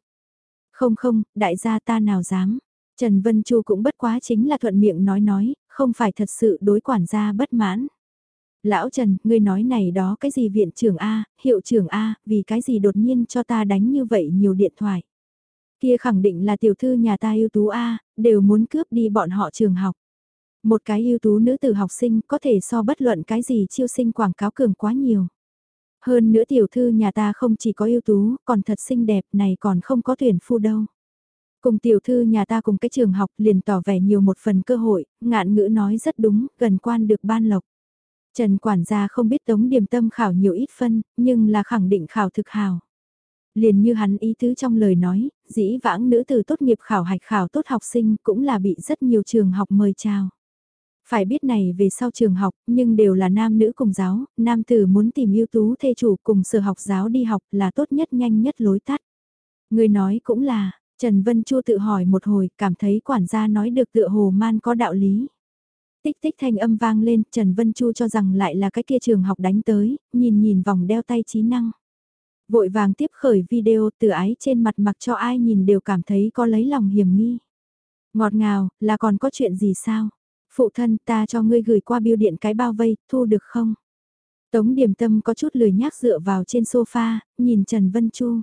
Không không, đại gia ta nào dám. Trần Vân Chu cũng bất quá chính là thuận miệng nói nói, không phải thật sự đối quản gia bất mãn. Lão Trần, ngươi nói này đó cái gì viện trưởng A, hiệu trưởng A, vì cái gì đột nhiên cho ta đánh như vậy nhiều điện thoại. Kia khẳng định là tiểu thư nhà ta ưu tú A, đều muốn cướp đi bọn họ trường học. Một cái ưu tú nữ tử học sinh có thể so bất luận cái gì chiêu sinh quảng cáo cường quá nhiều. Hơn nữa tiểu thư nhà ta không chỉ có ưu tú, còn thật xinh đẹp này còn không có tuyển phu đâu. Cùng tiểu thư nhà ta cùng cái trường học liền tỏ vẻ nhiều một phần cơ hội, ngạn ngữ nói rất đúng, gần quan được ban lộc. Trần quản gia không biết tống điểm tâm khảo nhiều ít phân, nhưng là khẳng định khảo thực hào. Liền như hắn ý tứ trong lời nói, dĩ vãng nữ tử tốt nghiệp khảo hạch khảo tốt học sinh cũng là bị rất nhiều trường học mời chào. Phải biết này về sau trường học, nhưng đều là nam nữ cùng giáo, nam tử muốn tìm ưu tú thê chủ cùng sở học giáo đi học là tốt nhất nhanh nhất lối tắt. Người nói cũng là, Trần Vân Chua tự hỏi một hồi, cảm thấy quản gia nói được tựa hồ man có đạo lý. Tích tích thanh âm vang lên, Trần Vân Chu cho rằng lại là cái kia trường học đánh tới, nhìn nhìn vòng đeo tay trí năng. Vội vàng tiếp khởi video từ ái trên mặt mặc cho ai nhìn đều cảm thấy có lấy lòng hiểm nghi. Ngọt ngào, là còn có chuyện gì sao? Phụ thân ta cho ngươi gửi qua biêu điện cái bao vây, thu được không? Tống điểm tâm có chút lười nhác dựa vào trên sofa, nhìn Trần Vân Chu.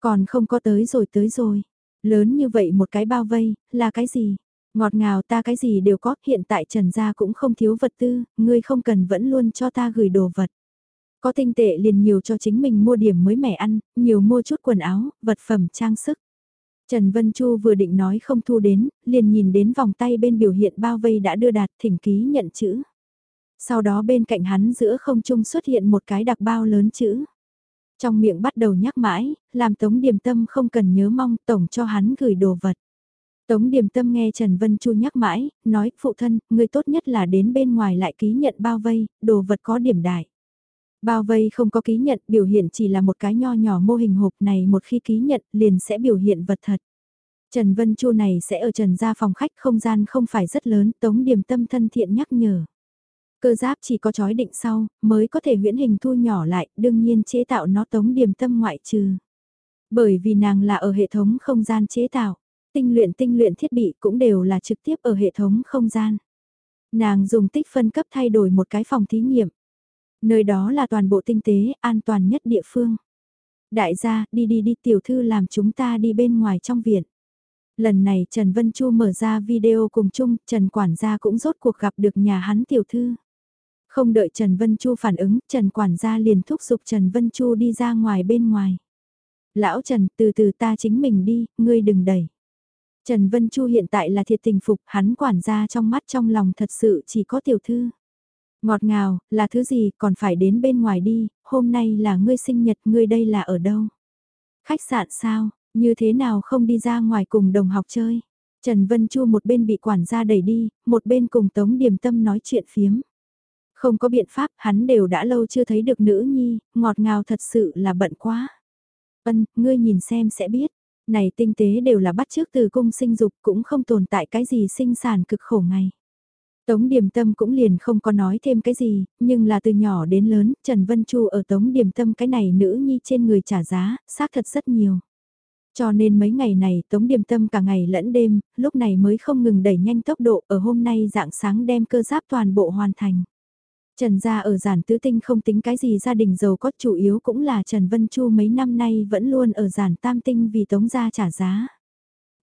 Còn không có tới rồi tới rồi. Lớn như vậy một cái bao vây, là cái gì? Ngọt ngào ta cái gì đều có, hiện tại Trần gia cũng không thiếu vật tư, ngươi không cần vẫn luôn cho ta gửi đồ vật. Có tinh tệ liền nhiều cho chính mình mua điểm mới mẻ ăn, nhiều mua chút quần áo, vật phẩm trang sức. Trần Vân Chu vừa định nói không thu đến, liền nhìn đến vòng tay bên biểu hiện bao vây đã đưa đạt thỉnh ký nhận chữ. Sau đó bên cạnh hắn giữa không trung xuất hiện một cái đặc bao lớn chữ. Trong miệng bắt đầu nhắc mãi, làm Tống Điềm Tâm không cần nhớ mong tổng cho hắn gửi đồ vật. Tống Điềm Tâm nghe Trần Vân Chu nhắc mãi, nói, phụ thân, người tốt nhất là đến bên ngoài lại ký nhận bao vây, đồ vật có điểm đại. Bao vây không có ký nhận, biểu hiện chỉ là một cái nho nhỏ mô hình hộp này một khi ký nhận, liền sẽ biểu hiện vật thật. Trần Vân Chu này sẽ ở trần gia phòng khách không gian không phải rất lớn, Tống Điềm Tâm thân thiện nhắc nhở. Cơ giáp chỉ có chói định sau, mới có thể huyễn hình thu nhỏ lại, đương nhiên chế tạo nó Tống Điềm Tâm ngoại trừ. Bởi vì nàng là ở hệ thống không gian chế tạo, tinh luyện tinh luyện thiết bị cũng đều là trực tiếp ở hệ thống không gian. Nàng dùng tích phân cấp thay đổi một cái phòng thí nghiệm. Nơi đó là toàn bộ tinh tế, an toàn nhất địa phương. Đại gia, đi đi đi tiểu thư làm chúng ta đi bên ngoài trong viện. Lần này Trần Vân Chu mở ra video cùng chung, Trần Quản gia cũng rốt cuộc gặp được nhà hắn tiểu thư. Không đợi Trần Vân Chu phản ứng, Trần Quản gia liền thúc giục Trần Vân Chu đi ra ngoài bên ngoài. Lão Trần, từ từ ta chính mình đi, ngươi đừng đẩy. Trần Vân Chu hiện tại là thiệt tình phục, hắn quản gia trong mắt trong lòng thật sự chỉ có tiểu thư. Ngọt ngào, là thứ gì còn phải đến bên ngoài đi, hôm nay là ngươi sinh nhật, ngươi đây là ở đâu? Khách sạn sao, như thế nào không đi ra ngoài cùng đồng học chơi? Trần Vân Chu một bên bị quản gia đẩy đi, một bên cùng Tống Điềm Tâm nói chuyện phiếm. Không có biện pháp, hắn đều đã lâu chưa thấy được nữ nhi, ngọt ngào thật sự là bận quá. Ân, ngươi nhìn xem sẽ biết. Này tinh tế đều là bắt trước từ cung sinh dục cũng không tồn tại cái gì sinh sản cực khổ ngày. Tống Điềm Tâm cũng liền không có nói thêm cái gì, nhưng là từ nhỏ đến lớn, Trần Vân Chu ở Tống Điềm Tâm cái này nữ nhi trên người trả giá, xác thật rất nhiều. Cho nên mấy ngày này Tống Điềm Tâm cả ngày lẫn đêm, lúc này mới không ngừng đẩy nhanh tốc độ ở hôm nay dạng sáng đem cơ giáp toàn bộ hoàn thành. Trần gia ở giản tứ tinh không tính cái gì gia đình giàu có chủ yếu cũng là Trần Vân Chu mấy năm nay vẫn luôn ở giản tam tinh vì tống gia trả giá.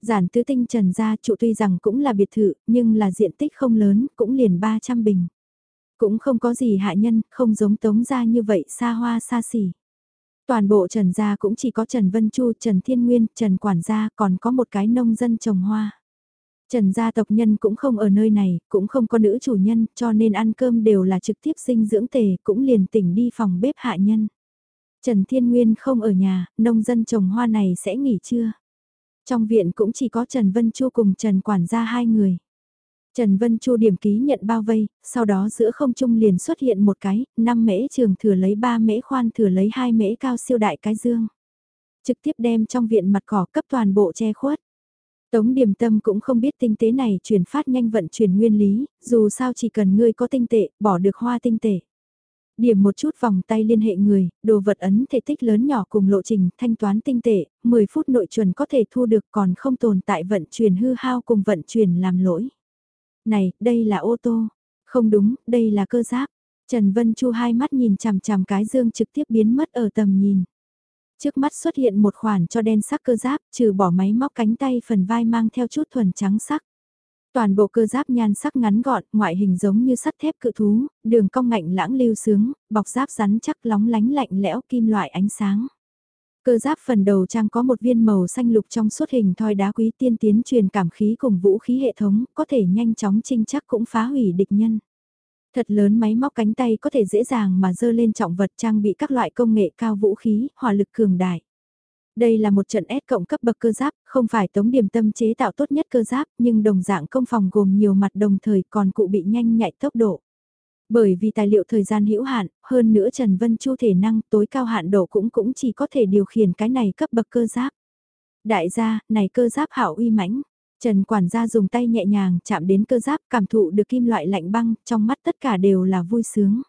Giản tứ tinh Trần gia trụ tuy rằng cũng là biệt thự nhưng là diện tích không lớn cũng liền 300 bình. Cũng không có gì hạ nhân, không giống tống gia như vậy xa hoa xa xỉ. Toàn bộ Trần gia cũng chỉ có Trần Vân Chu, Trần Thiên Nguyên, Trần Quản gia còn có một cái nông dân trồng hoa. Trần gia tộc nhân cũng không ở nơi này, cũng không có nữ chủ nhân, cho nên ăn cơm đều là trực tiếp sinh dưỡng tề, cũng liền tỉnh đi phòng bếp hạ nhân. Trần Thiên Nguyên không ở nhà, nông dân trồng hoa này sẽ nghỉ trưa. Trong viện cũng chỉ có Trần Vân Chu cùng Trần Quản gia hai người. Trần Vân Chu điểm ký nhận bao vây, sau đó giữa không trung liền xuất hiện một cái, năm mễ trường thừa lấy ba mễ khoan thừa lấy hai mễ cao siêu đại cái dương. Trực tiếp đem trong viện mặt cỏ cấp toàn bộ che khuất. Tống điểm tâm cũng không biết tinh tế này chuyển phát nhanh vận chuyển nguyên lý, dù sao chỉ cần ngươi có tinh tệ, bỏ được hoa tinh tệ. Điểm một chút vòng tay liên hệ người, đồ vật ấn thể tích lớn nhỏ cùng lộ trình thanh toán tinh tệ, 10 phút nội chuẩn có thể thu được còn không tồn tại vận chuyển hư hao cùng vận chuyển làm lỗi. Này, đây là ô tô. Không đúng, đây là cơ giáp. Trần Vân Chu hai mắt nhìn chằm chằm cái dương trực tiếp biến mất ở tầm nhìn. Trước mắt xuất hiện một khoản cho đen sắc cơ giáp, trừ bỏ máy móc cánh tay phần vai mang theo chút thuần trắng sắc. Toàn bộ cơ giáp nhan sắc ngắn gọn, ngoại hình giống như sắt thép cự thú, đường cong ngạnh lãng lưu sướng, bọc giáp rắn chắc lóng lánh lạnh lẽo kim loại ánh sáng. Cơ giáp phần đầu trang có một viên màu xanh lục trong suốt hình thoi đá quý tiên tiến truyền cảm khí cùng vũ khí hệ thống, có thể nhanh chóng trinh chắc cũng phá hủy địch nhân. Thật lớn máy móc cánh tay có thể dễ dàng mà dơ lên trọng vật trang bị các loại công nghệ cao vũ khí, hỏa lực cường đại. Đây là một trận S cộng cấp bậc cơ giáp, không phải tống điểm tâm chế tạo tốt nhất cơ giáp, nhưng đồng dạng công phòng gồm nhiều mặt đồng thời còn cụ bị nhanh nhạy tốc độ. Bởi vì tài liệu thời gian hữu hạn, hơn nữa Trần Vân Chu thể năng tối cao hạn độ cũng cũng chỉ có thể điều khiển cái này cấp bậc cơ giáp. Đại gia, này cơ giáp hảo uy mãnh Trần quản gia dùng tay nhẹ nhàng chạm đến cơ giáp cảm thụ được kim loại lạnh băng, trong mắt tất cả đều là vui sướng.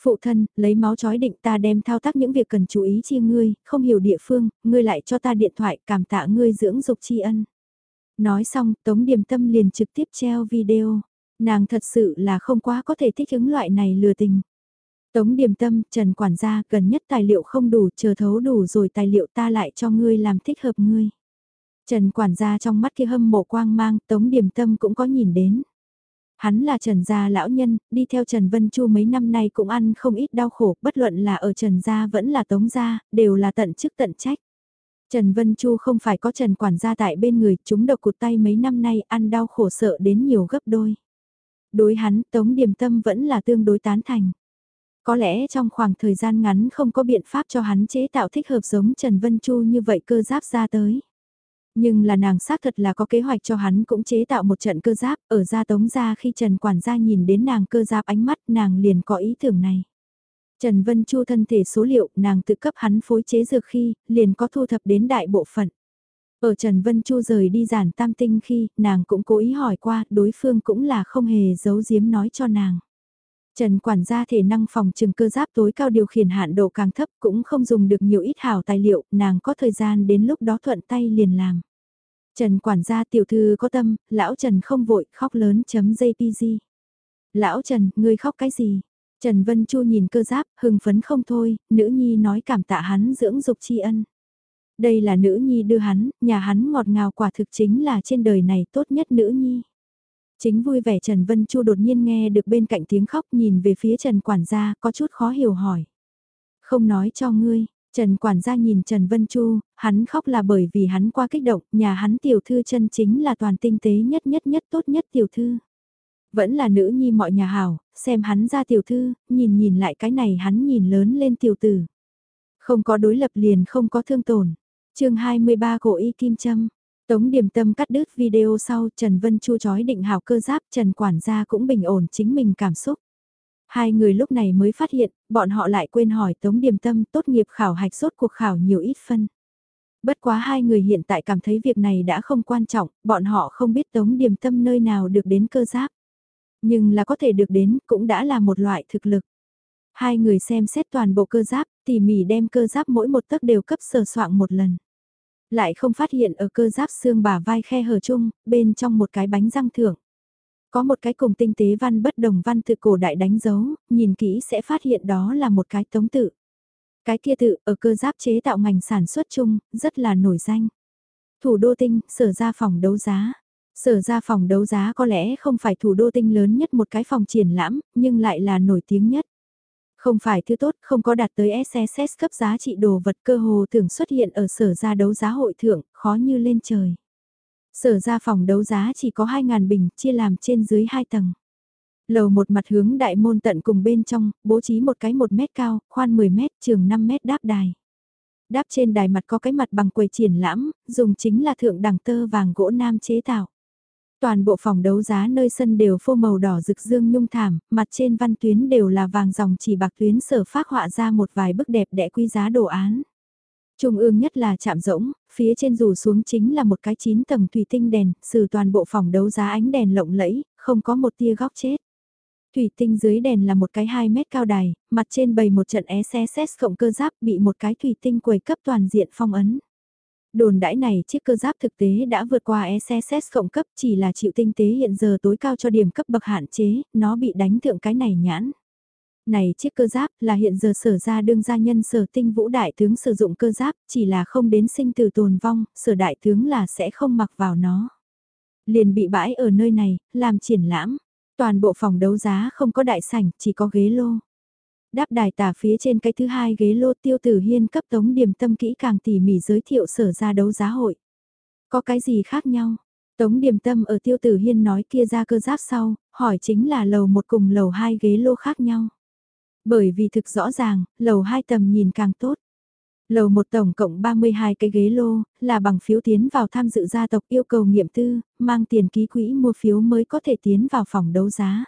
Phụ thân, lấy máu chói định ta đem thao tác những việc cần chú ý chia ngươi, không hiểu địa phương, ngươi lại cho ta điện thoại cảm tạ ngươi dưỡng dục tri ân. Nói xong, Tống Điềm Tâm liền trực tiếp treo video. Nàng thật sự là không quá có thể thích ứng loại này lừa tình. Tống Điềm Tâm, Trần Quản gia, gần nhất tài liệu không đủ, chờ thấu đủ rồi tài liệu ta lại cho ngươi làm thích hợp ngươi. Trần quản gia trong mắt kia hâm mộ quang mang, Tống Điềm Tâm cũng có nhìn đến. Hắn là Trần gia lão nhân, đi theo Trần Vân Chu mấy năm nay cũng ăn không ít đau khổ, bất luận là ở Trần gia vẫn là Tống gia, đều là tận chức tận trách. Trần Vân Chu không phải có Trần quản gia tại bên người, chúng độc cụt tay mấy năm nay ăn đau khổ sợ đến nhiều gấp đôi. Đối hắn, Tống Điềm Tâm vẫn là tương đối tán thành. Có lẽ trong khoảng thời gian ngắn không có biện pháp cho hắn chế tạo thích hợp giống Trần Vân Chu như vậy cơ giáp ra tới. Nhưng là nàng xác thật là có kế hoạch cho hắn cũng chế tạo một trận cơ giáp, ở gia tống gia khi Trần quản gia nhìn đến nàng cơ giáp ánh mắt, nàng liền có ý tưởng này. Trần Vân Chu thân thể số liệu, nàng tự cấp hắn phối chế dược khi, liền có thu thập đến đại bộ phận. Ở Trần Vân Chu rời đi giản tam tinh khi, nàng cũng cố ý hỏi qua, đối phương cũng là không hề giấu giếm nói cho nàng. Trần quản gia thể năng phòng trừng cơ giáp tối cao điều khiển hạn độ càng thấp cũng không dùng được nhiều ít hảo tài liệu, nàng có thời gian đến lúc đó thuận tay liền làm. Trần quản gia tiểu thư có tâm, lão Trần không vội, khóc lớn chấm JPG. Lão Trần, ngươi khóc cái gì? Trần Vân Chu nhìn cơ giáp, hưng phấn không thôi, nữ nhi nói cảm tạ hắn dưỡng dục tri ân. Đây là nữ nhi đưa hắn, nhà hắn ngọt ngào quả thực chính là trên đời này tốt nhất nữ nhi. Chính vui vẻ Trần Vân Chu đột nhiên nghe được bên cạnh tiếng khóc nhìn về phía Trần Quản gia có chút khó hiểu hỏi. Không nói cho ngươi, Trần Quản gia nhìn Trần Vân Chu, hắn khóc là bởi vì hắn qua kích động, nhà hắn tiểu thư chân chính là toàn tinh tế nhất nhất nhất tốt nhất tiểu thư. Vẫn là nữ nhi mọi nhà hảo, xem hắn ra tiểu thư, nhìn nhìn lại cái này hắn nhìn lớn lên tiểu tử. Không có đối lập liền không có thương tổn. chương 23 cổ y kim châm. Tống điểm tâm cắt đứt video sau Trần Vân Chu chói định hào cơ giáp Trần Quản gia cũng bình ổn chính mình cảm xúc. Hai người lúc này mới phát hiện, bọn họ lại quên hỏi Tống Điềm Tâm tốt nghiệp khảo hạch sốt cuộc khảo nhiều ít phân. Bất quá hai người hiện tại cảm thấy việc này đã không quan trọng, bọn họ không biết Tống Điềm Tâm nơi nào được đến cơ giáp. Nhưng là có thể được đến cũng đã là một loại thực lực. Hai người xem xét toàn bộ cơ giáp, tỉ mỉ đem cơ giáp mỗi một tấc đều cấp sờ soạn một lần. Lại không phát hiện ở cơ giáp xương bả vai khe hở chung, bên trong một cái bánh răng thưởng. Có một cái cùng tinh tế văn bất đồng văn tự cổ đại đánh dấu, nhìn kỹ sẽ phát hiện đó là một cái tống tự. Cái kia tự ở cơ giáp chế tạo ngành sản xuất chung, rất là nổi danh. Thủ đô tinh, sở ra phòng đấu giá. Sở ra phòng đấu giá có lẽ không phải thủ đô tinh lớn nhất một cái phòng triển lãm, nhưng lại là nổi tiếng nhất. Không phải thứ tốt, không có đạt tới SSS cấp giá trị đồ vật cơ hồ thường xuất hiện ở sở ra đấu giá hội thượng, khó như lên trời. Sở ra phòng đấu giá chỉ có 2.000 bình, chia làm trên dưới 2 tầng. Lầu một mặt hướng đại môn tận cùng bên trong, bố trí một cái 1 mét cao, khoan 10 mét, trường 5 mét đáp đài. Đáp trên đài mặt có cái mặt bằng quầy triển lãm, dùng chính là thượng đẳng tơ vàng gỗ nam chế tạo. Toàn bộ phòng đấu giá nơi sân đều phô màu đỏ rực dương nhung thảm, mặt trên văn tuyến đều là vàng dòng chỉ bạc tuyến sở phát họa ra một vài bức đẹp đẽ quý giá đồ án. Trung ương nhất là chạm rỗng, phía trên rủ xuống chính là một cái chín tầng thủy tinh đèn, sử toàn bộ phòng đấu giá ánh đèn lộng lẫy, không có một tia góc chết. Thủy tinh dưới đèn là một cái 2 mét cao đài, mặt trên bày một trận SSS cộng cơ giáp bị một cái thủy tinh quầy cấp toàn diện phong ấn. Đồn đãi này chiếc cơ giáp thực tế đã vượt qua SSS cộng cấp chỉ là chịu tinh tế hiện giờ tối cao cho điểm cấp bậc hạn chế, nó bị đánh thượng cái này nhãn. Này chiếc cơ giáp là hiện giờ sở ra đương gia nhân sở tinh vũ đại tướng sử dụng cơ giáp chỉ là không đến sinh từ tồn vong, sở đại tướng là sẽ không mặc vào nó. Liền bị bãi ở nơi này, làm triển lãm. Toàn bộ phòng đấu giá không có đại sảnh, chỉ có ghế lô. Đáp đài tả phía trên cái thứ hai ghế lô tiêu tử hiên cấp tống điểm tâm kỹ càng tỉ mỉ giới thiệu sở ra đấu giá hội. Có cái gì khác nhau? Tống điểm tâm ở tiêu tử hiên nói kia ra cơ giáp sau, hỏi chính là lầu một cùng lầu hai ghế lô khác nhau. Bởi vì thực rõ ràng, lầu hai tầm nhìn càng tốt. Lầu một tổng cộng 32 cái ghế lô, là bằng phiếu tiến vào tham dự gia tộc yêu cầu nghiệm tư, mang tiền ký quỹ mua phiếu mới có thể tiến vào phòng đấu giá.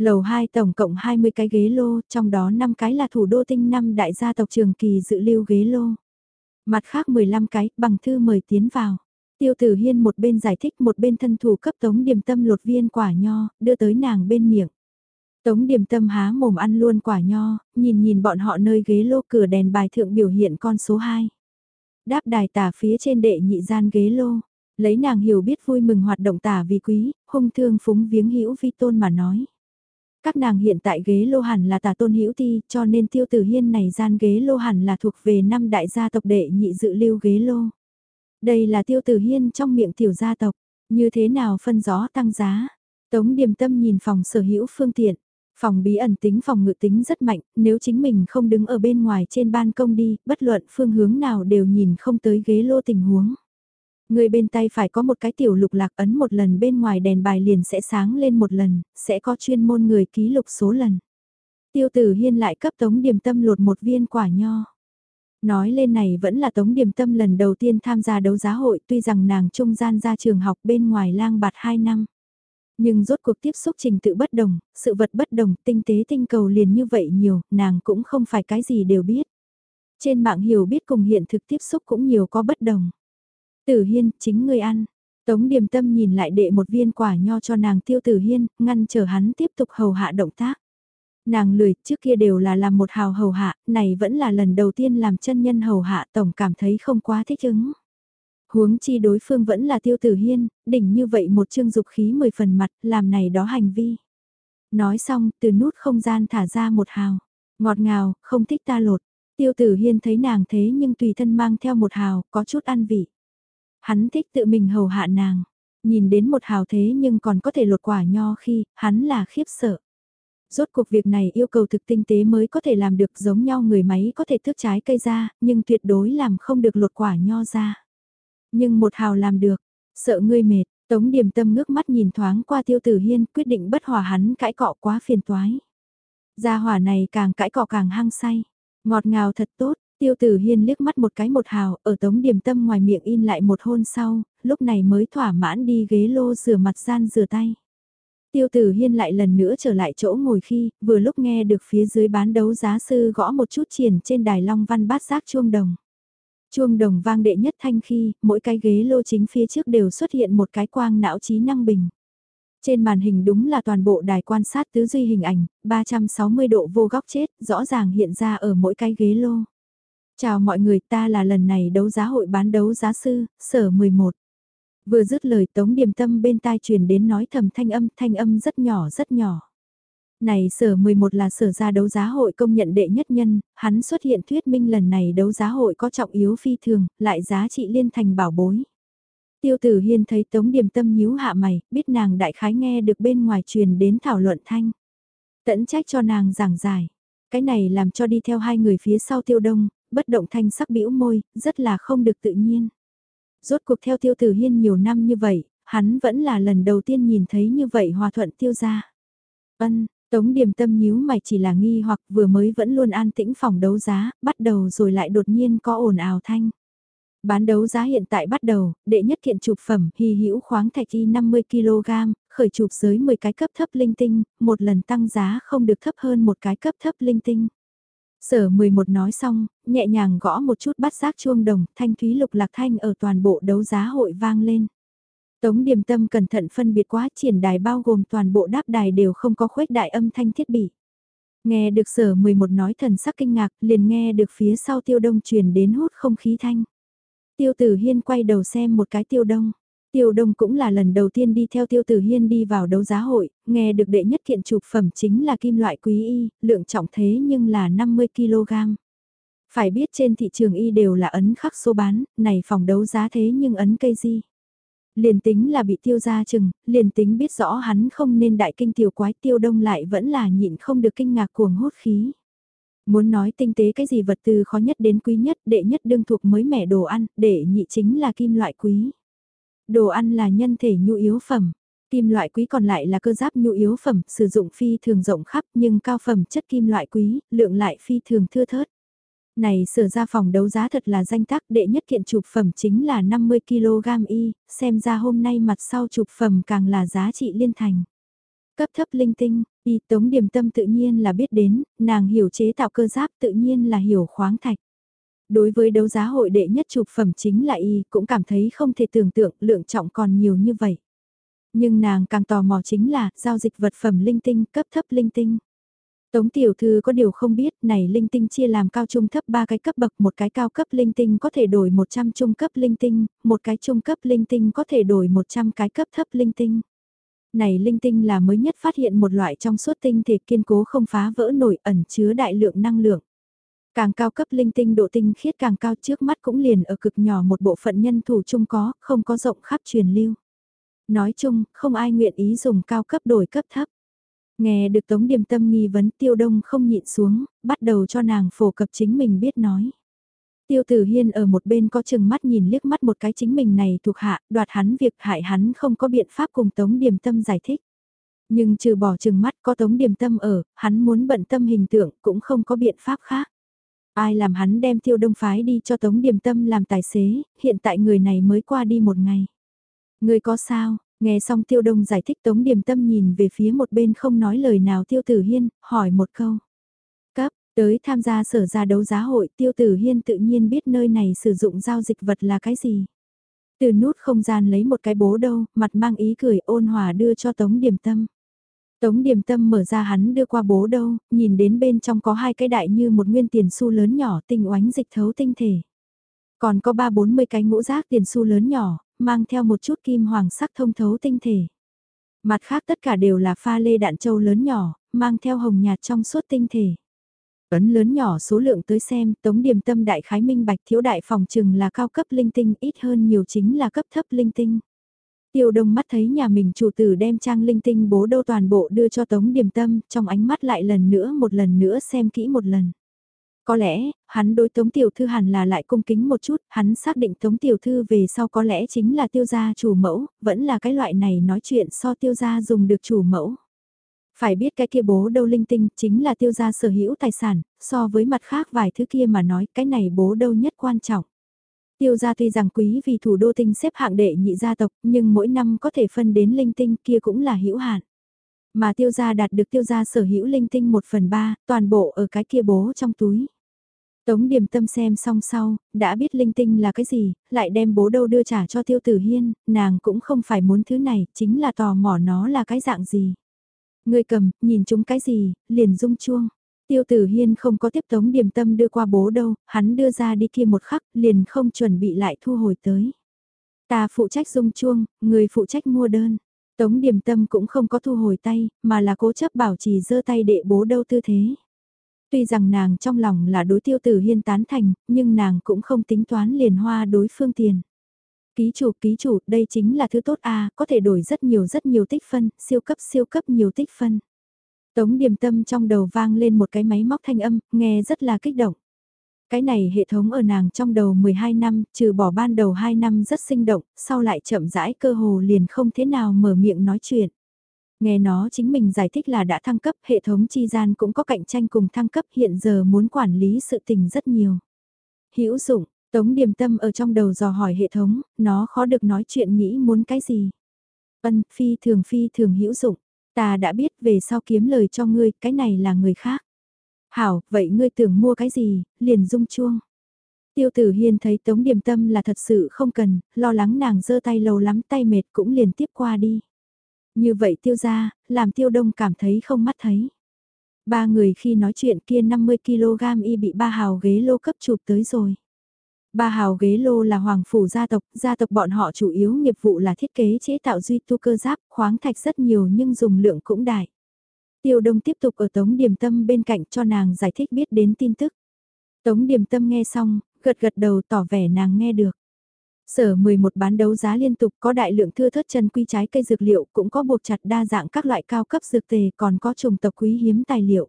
Lầu 2 tổng cộng 20 cái ghế lô, trong đó 5 cái là thủ đô tinh năm đại gia tộc trường kỳ dự lưu ghế lô. Mặt khác 15 cái, bằng thư mời tiến vào. Tiêu tử hiên một bên giải thích một bên thân thủ cấp tống điểm tâm lột viên quả nho, đưa tới nàng bên miệng. Tống điểm tâm há mồm ăn luôn quả nho, nhìn nhìn bọn họ nơi ghế lô cửa đèn bài thượng biểu hiện con số 2. Đáp đài tả phía trên đệ nhị gian ghế lô, lấy nàng hiểu biết vui mừng hoạt động tả vì quý, hung thương phúng viếng hữu vi tôn mà nói. Các nàng hiện tại ghế lô hẳn là tả tôn hữu ti, cho nên tiêu tử hiên này gian ghế lô hẳn là thuộc về năm đại gia tộc đệ nhị dự lưu ghế lô. Đây là tiêu tử hiên trong miệng tiểu gia tộc, như thế nào phân gió tăng giá. Tống điềm tâm nhìn phòng sở hữu phương tiện, phòng bí ẩn tính phòng ngự tính rất mạnh, nếu chính mình không đứng ở bên ngoài trên ban công đi, bất luận phương hướng nào đều nhìn không tới ghế lô tình huống. Người bên tay phải có một cái tiểu lục lạc ấn một lần bên ngoài đèn bài liền sẽ sáng lên một lần, sẽ có chuyên môn người ký lục số lần. Tiêu tử hiên lại cấp tống điểm tâm lột một viên quả nho. Nói lên này vẫn là tống điểm tâm lần đầu tiên tham gia đấu giá hội tuy rằng nàng trung gian ra trường học bên ngoài lang bạt 2 năm. Nhưng rốt cuộc tiếp xúc trình tự bất đồng, sự vật bất đồng, tinh tế tinh cầu liền như vậy nhiều, nàng cũng không phải cái gì đều biết. Trên mạng hiểu biết cùng hiện thực tiếp xúc cũng nhiều có bất đồng. Tử Hiên, chính người ăn. Tống Điềm Tâm nhìn lại đệ một viên quả nho cho nàng Tiêu Tử Hiên, ngăn chờ hắn tiếp tục hầu hạ động tác. Nàng lười, trước kia đều là làm một hào hầu hạ, này vẫn là lần đầu tiên làm chân nhân hầu hạ tổng cảm thấy không quá thích ứng. Huống chi đối phương vẫn là Tiêu Tử Hiên, đỉnh như vậy một chương dục khí mười phần mặt, làm này đó hành vi. Nói xong, từ nút không gian thả ra một hào. Ngọt ngào, không thích ta lột. Tiêu tử hiên thấy nàng thế nhưng tùy thân mang theo một hào, có chút ăn vị. Hắn thích tự mình hầu hạ nàng. Nhìn đến một hào thế nhưng còn có thể lột quả nho khi, hắn là khiếp sợ. Rốt cuộc việc này yêu cầu thực tinh tế mới có thể làm được giống nhau người máy có thể tước trái cây ra, nhưng tuyệt đối làm không được lột quả nho ra. Nhưng một hào làm được, sợ ngươi mệt, Tống điểm Tâm ngước mắt nhìn thoáng qua Tiêu Tử Hiên quyết định bất hòa hắn cãi cọ quá phiền toái. Gia hỏa này càng cãi cọ càng hăng say. Ngọt ngào thật tốt, tiêu tử hiên liếc mắt một cái một hào, ở tống điểm tâm ngoài miệng in lại một hôn sau, lúc này mới thỏa mãn đi ghế lô rửa mặt gian rửa tay. Tiêu tử hiên lại lần nữa trở lại chỗ ngồi khi, vừa lúc nghe được phía dưới bán đấu giá sư gõ một chút triển trên đài long văn bát giác chuông đồng. Chuông đồng vang đệ nhất thanh khi, mỗi cái ghế lô chính phía trước đều xuất hiện một cái quang não trí năng bình. Trên màn hình đúng là toàn bộ đài quan sát tứ duy hình ảnh, 360 độ vô góc chết, rõ ràng hiện ra ở mỗi cái ghế lô. Chào mọi người, ta là lần này đấu giá hội bán đấu giá sư, sở 11. Vừa dứt lời Tống Điềm Tâm bên tai truyền đến nói thầm thanh âm, thanh âm rất nhỏ rất nhỏ. Này sở 11 là sở ra đấu giá hội công nhận đệ nhất nhân, hắn xuất hiện thuyết minh lần này đấu giá hội có trọng yếu phi thường, lại giá trị liên thành bảo bối. Tiêu tử hiên thấy tống điềm tâm nhíu hạ mày, biết nàng đại khái nghe được bên ngoài truyền đến thảo luận thanh. Tẫn trách cho nàng giảng giải. Cái này làm cho đi theo hai người phía sau tiêu đông, bất động thanh sắc bĩu môi, rất là không được tự nhiên. Rốt cuộc theo tiêu tử hiên nhiều năm như vậy, hắn vẫn là lần đầu tiên nhìn thấy như vậy hòa thuận tiêu ra. Ân, Tống điềm tâm nhíu mày chỉ là nghi hoặc vừa mới vẫn luôn an tĩnh phòng đấu giá, bắt đầu rồi lại đột nhiên có ồn ào thanh. Bán đấu giá hiện tại bắt đầu, đệ nhất kiện chụp phẩm, hy hữu khoáng thạch y 50kg, khởi chụp dưới 10 cái cấp thấp linh tinh, một lần tăng giá không được thấp hơn một cái cấp thấp linh tinh. Sở 11 nói xong, nhẹ nhàng gõ một chút bắt giác chuông đồng, thanh thúy lục lạc thanh ở toàn bộ đấu giá hội vang lên. Tống điềm tâm cẩn thận phân biệt quá triển đài bao gồm toàn bộ đáp đài đều không có khuếch đại âm thanh thiết bị. Nghe được sở 11 nói thần sắc kinh ngạc liền nghe được phía sau tiêu đông truyền đến hút không khí thanh. Tiêu Tử Hiên quay đầu xem một cái Tiêu Đông. Tiêu Đông cũng là lần đầu tiên đi theo Tiêu Tử Hiên đi vào đấu giá hội, nghe được đệ nhất kiện chụp phẩm chính là kim loại quý y, lượng trọng thế nhưng là 50kg. Phải biết trên thị trường y đều là ấn khắc số bán, này phòng đấu giá thế nhưng ấn cây gì. Liền tính là bị tiêu ra chừng, liền tính biết rõ hắn không nên đại kinh tiểu quái tiêu đông lại vẫn là nhịn không được kinh ngạc cuồng hốt khí. Muốn nói tinh tế cái gì vật từ khó nhất đến quý nhất, đệ nhất đương thuộc mới mẻ đồ ăn, đệ nhị chính là kim loại quý. Đồ ăn là nhân thể nhu yếu phẩm. Kim loại quý còn lại là cơ giáp nhu yếu phẩm, sử dụng phi thường rộng khắp nhưng cao phẩm chất kim loại quý, lượng lại phi thường thưa thớt. Này sở ra phòng đấu giá thật là danh tác đệ nhất kiện chụp phẩm chính là 50kg y, xem ra hôm nay mặt sau chụp phẩm càng là giá trị liên thành. Cấp thấp linh tinh, y tống điểm tâm tự nhiên là biết đến, nàng hiểu chế tạo cơ giáp tự nhiên là hiểu khoáng thạch. Đối với đấu giá hội đệ nhất chụp phẩm chính là y cũng cảm thấy không thể tưởng tượng lượng trọng còn nhiều như vậy. Nhưng nàng càng tò mò chính là giao dịch vật phẩm linh tinh cấp thấp linh tinh. Tống tiểu thư có điều không biết, này linh tinh chia làm cao trung thấp ba cái cấp bậc, một cái cao cấp linh tinh có thể đổi 100 trung cấp linh tinh, một cái trung cấp linh tinh có thể đổi 100 cái cấp thấp linh tinh. Này linh tinh là mới nhất phát hiện một loại trong suốt tinh thể kiên cố không phá vỡ nổi ẩn chứa đại lượng năng lượng. Càng cao cấp linh tinh độ tinh khiết càng cao trước mắt cũng liền ở cực nhỏ một bộ phận nhân thủ chung có, không có rộng khắp truyền lưu. Nói chung, không ai nguyện ý dùng cao cấp đổi cấp thấp. Nghe được Tống Điềm Tâm nghi vấn Tiêu Đông không nhịn xuống, bắt đầu cho nàng phổ cập chính mình biết nói. Tiêu Tử Hiên ở một bên có chừng mắt nhìn liếc mắt một cái chính mình này thuộc hạ, đoạt hắn việc hại hắn không có biện pháp cùng Tống Điềm Tâm giải thích. Nhưng trừ bỏ chừng mắt có tống điểm tâm ở, hắn muốn bận tâm hình tượng cũng không có biện pháp khác. Ai làm hắn đem tiêu đông phái đi cho tống điểm tâm làm tài xế, hiện tại người này mới qua đi một ngày. Người có sao, nghe xong tiêu đông giải thích tống điểm tâm nhìn về phía một bên không nói lời nào tiêu tử hiên, hỏi một câu. Cấp, tới tham gia sở ra đấu giá hội tiêu tử hiên tự nhiên biết nơi này sử dụng giao dịch vật là cái gì. Từ nút không gian lấy một cái bố đâu, mặt mang ý cười ôn hòa đưa cho tống điểm tâm. Tống điểm tâm mở ra hắn đưa qua bố đâu, nhìn đến bên trong có hai cái đại như một nguyên tiền xu lớn nhỏ tinh oánh dịch thấu tinh thể. Còn có ba bốn mươi cái ngũ giác tiền xu lớn nhỏ, mang theo một chút kim hoàng sắc thông thấu tinh thể. Mặt khác tất cả đều là pha lê đạn châu lớn nhỏ, mang theo hồng nhạt trong suốt tinh thể. Ấn lớn nhỏ số lượng tới xem, tống điểm tâm đại khái minh bạch thiếu đại phòng trừng là cao cấp linh tinh ít hơn nhiều chính là cấp thấp linh tinh. Tiêu đông mắt thấy nhà mình chủ tử đem trang linh tinh bố đâu toàn bộ đưa cho tống điểm tâm, trong ánh mắt lại lần nữa một lần nữa xem kỹ một lần. Có lẽ, hắn đối tống tiểu thư hẳn là lại cung kính một chút, hắn xác định tống tiểu thư về sau có lẽ chính là tiêu gia chủ mẫu, vẫn là cái loại này nói chuyện so tiêu gia dùng được chủ mẫu. Phải biết cái kia bố đâu linh tinh chính là tiêu gia sở hữu tài sản, so với mặt khác vài thứ kia mà nói cái này bố đâu nhất quan trọng. Tiêu gia tuy rằng quý vì thủ đô tinh xếp hạng đệ nhị gia tộc, nhưng mỗi năm có thể phân đến linh tinh kia cũng là hữu hạn. Mà tiêu gia đạt được tiêu gia sở hữu linh tinh 1 phần 3, toàn bộ ở cái kia bố trong túi. Tống điểm tâm xem xong sau, đã biết linh tinh là cái gì, lại đem bố đâu đưa trả cho tiêu tử hiên, nàng cũng không phải muốn thứ này, chính là tò mò nó là cái dạng gì. Người cầm, nhìn chúng cái gì, liền rung chuông. Tiêu tử hiên không có tiếp tống điểm tâm đưa qua bố đâu, hắn đưa ra đi kia một khắc, liền không chuẩn bị lại thu hồi tới. Ta phụ trách dung chuông, người phụ trách mua đơn. Tống điểm tâm cũng không có thu hồi tay, mà là cố chấp bảo trì giơ tay đệ bố đâu tư thế. Tuy rằng nàng trong lòng là đối tiêu tử hiên tán thành, nhưng nàng cũng không tính toán liền hoa đối phương tiền. Ký chủ, ký chủ, đây chính là thứ tốt a có thể đổi rất nhiều rất nhiều tích phân, siêu cấp siêu cấp nhiều tích phân. Tống điềm tâm trong đầu vang lên một cái máy móc thanh âm, nghe rất là kích động. Cái này hệ thống ở nàng trong đầu 12 năm, trừ bỏ ban đầu 2 năm rất sinh động, sau lại chậm rãi cơ hồ liền không thế nào mở miệng nói chuyện. Nghe nó chính mình giải thích là đã thăng cấp, hệ thống chi gian cũng có cạnh tranh cùng thăng cấp hiện giờ muốn quản lý sự tình rất nhiều. hữu dụng, Tống Điềm Tâm ở trong đầu dò hỏi hệ thống, nó khó được nói chuyện nghĩ muốn cái gì. Ân, phi thường phi thường hữu dụng. Ta đã biết về sau kiếm lời cho ngươi, cái này là người khác. Hảo, vậy ngươi tưởng mua cái gì, liền dung chuông. Tiêu tử hiên thấy tống điềm tâm là thật sự không cần, lo lắng nàng giơ tay lâu lắm tay mệt cũng liền tiếp qua đi. Như vậy tiêu ra, làm tiêu đông cảm thấy không mắt thấy. Ba người khi nói chuyện kia 50kg y bị ba hào ghế lô cấp chụp tới rồi. Ba hào ghế lô là hoàng phủ gia tộc, gia tộc bọn họ chủ yếu nghiệp vụ là thiết kế chế tạo duy tu cơ giáp, khoáng thạch rất nhiều nhưng dùng lượng cũng đại. Tiêu Đông tiếp tục ở Tống Điềm Tâm bên cạnh cho nàng giải thích biết đến tin tức. Tống Điềm Tâm nghe xong, gật gật đầu tỏ vẻ nàng nghe được. Sở 11 bán đấu giá liên tục có đại lượng thưa thất chân quy trái cây dược liệu cũng có buộc chặt đa dạng các loại cao cấp dược tề còn có trùng tộc quý hiếm tài liệu.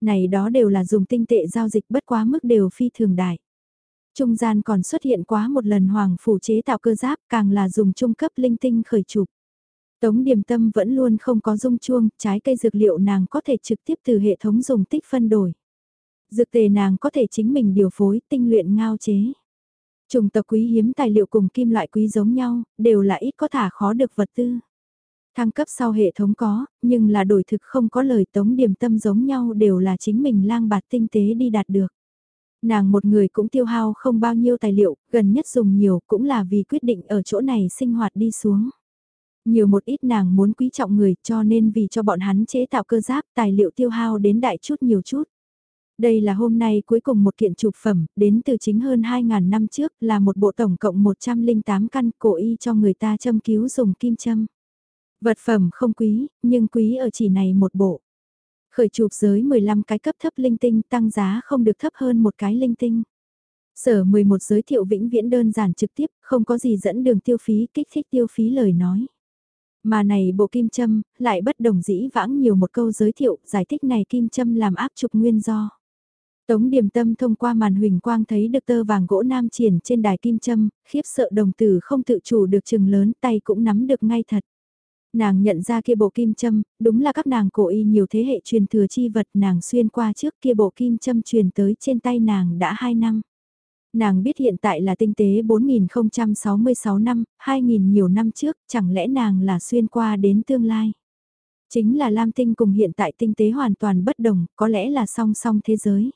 Này đó đều là dùng tinh tệ giao dịch bất quá mức đều phi thường đại. Trung gian còn xuất hiện quá một lần hoàng phủ chế tạo cơ giáp càng là dùng trung cấp linh tinh khởi chụp. Tống điểm tâm vẫn luôn không có dung chuông, trái cây dược liệu nàng có thể trực tiếp từ hệ thống dùng tích phân đổi. Dược tề nàng có thể chính mình điều phối, tinh luyện ngao chế. Trùng tộc quý hiếm tài liệu cùng kim loại quý giống nhau, đều là ít có thả khó được vật tư. Thăng cấp sau hệ thống có, nhưng là đổi thực không có lời tống điểm tâm giống nhau đều là chính mình lang bạt tinh tế đi đạt được. Nàng một người cũng tiêu hao không bao nhiêu tài liệu, gần nhất dùng nhiều cũng là vì quyết định ở chỗ này sinh hoạt đi xuống. Nhiều một ít nàng muốn quý trọng người cho nên vì cho bọn hắn chế tạo cơ giáp tài liệu tiêu hao đến đại chút nhiều chút. Đây là hôm nay cuối cùng một kiện chụp phẩm, đến từ chính hơn 2.000 năm trước, là một bộ tổng cộng 108 căn cổ y cho người ta châm cứu dùng kim châm. Vật phẩm không quý, nhưng quý ở chỉ này một bộ. Khởi chụp giới 15 cái cấp thấp linh tinh tăng giá không được thấp hơn một cái linh tinh. Sở 11 giới thiệu vĩnh viễn đơn giản trực tiếp, không có gì dẫn đường tiêu phí, kích thích tiêu phí lời nói. Mà này bộ kim châm, lại bất đồng dĩ vãng nhiều một câu giới thiệu, giải thích này kim châm làm áp trục nguyên do. Tống điểm tâm thông qua màn huỳnh quang thấy được tơ vàng gỗ nam triển trên đài kim châm, khiếp sợ đồng tử không tự chủ được chừng lớn tay cũng nắm được ngay thật. Nàng nhận ra kia bộ kim châm, đúng là các nàng cổ y nhiều thế hệ truyền thừa chi vật nàng xuyên qua trước kia bộ kim châm truyền tới trên tay nàng đã 2 năm. Nàng biết hiện tại là tinh tế 4066 năm, 2000 nhiều năm trước, chẳng lẽ nàng là xuyên qua đến tương lai. Chính là Lam Tinh cùng hiện tại tinh tế hoàn toàn bất đồng, có lẽ là song song thế giới.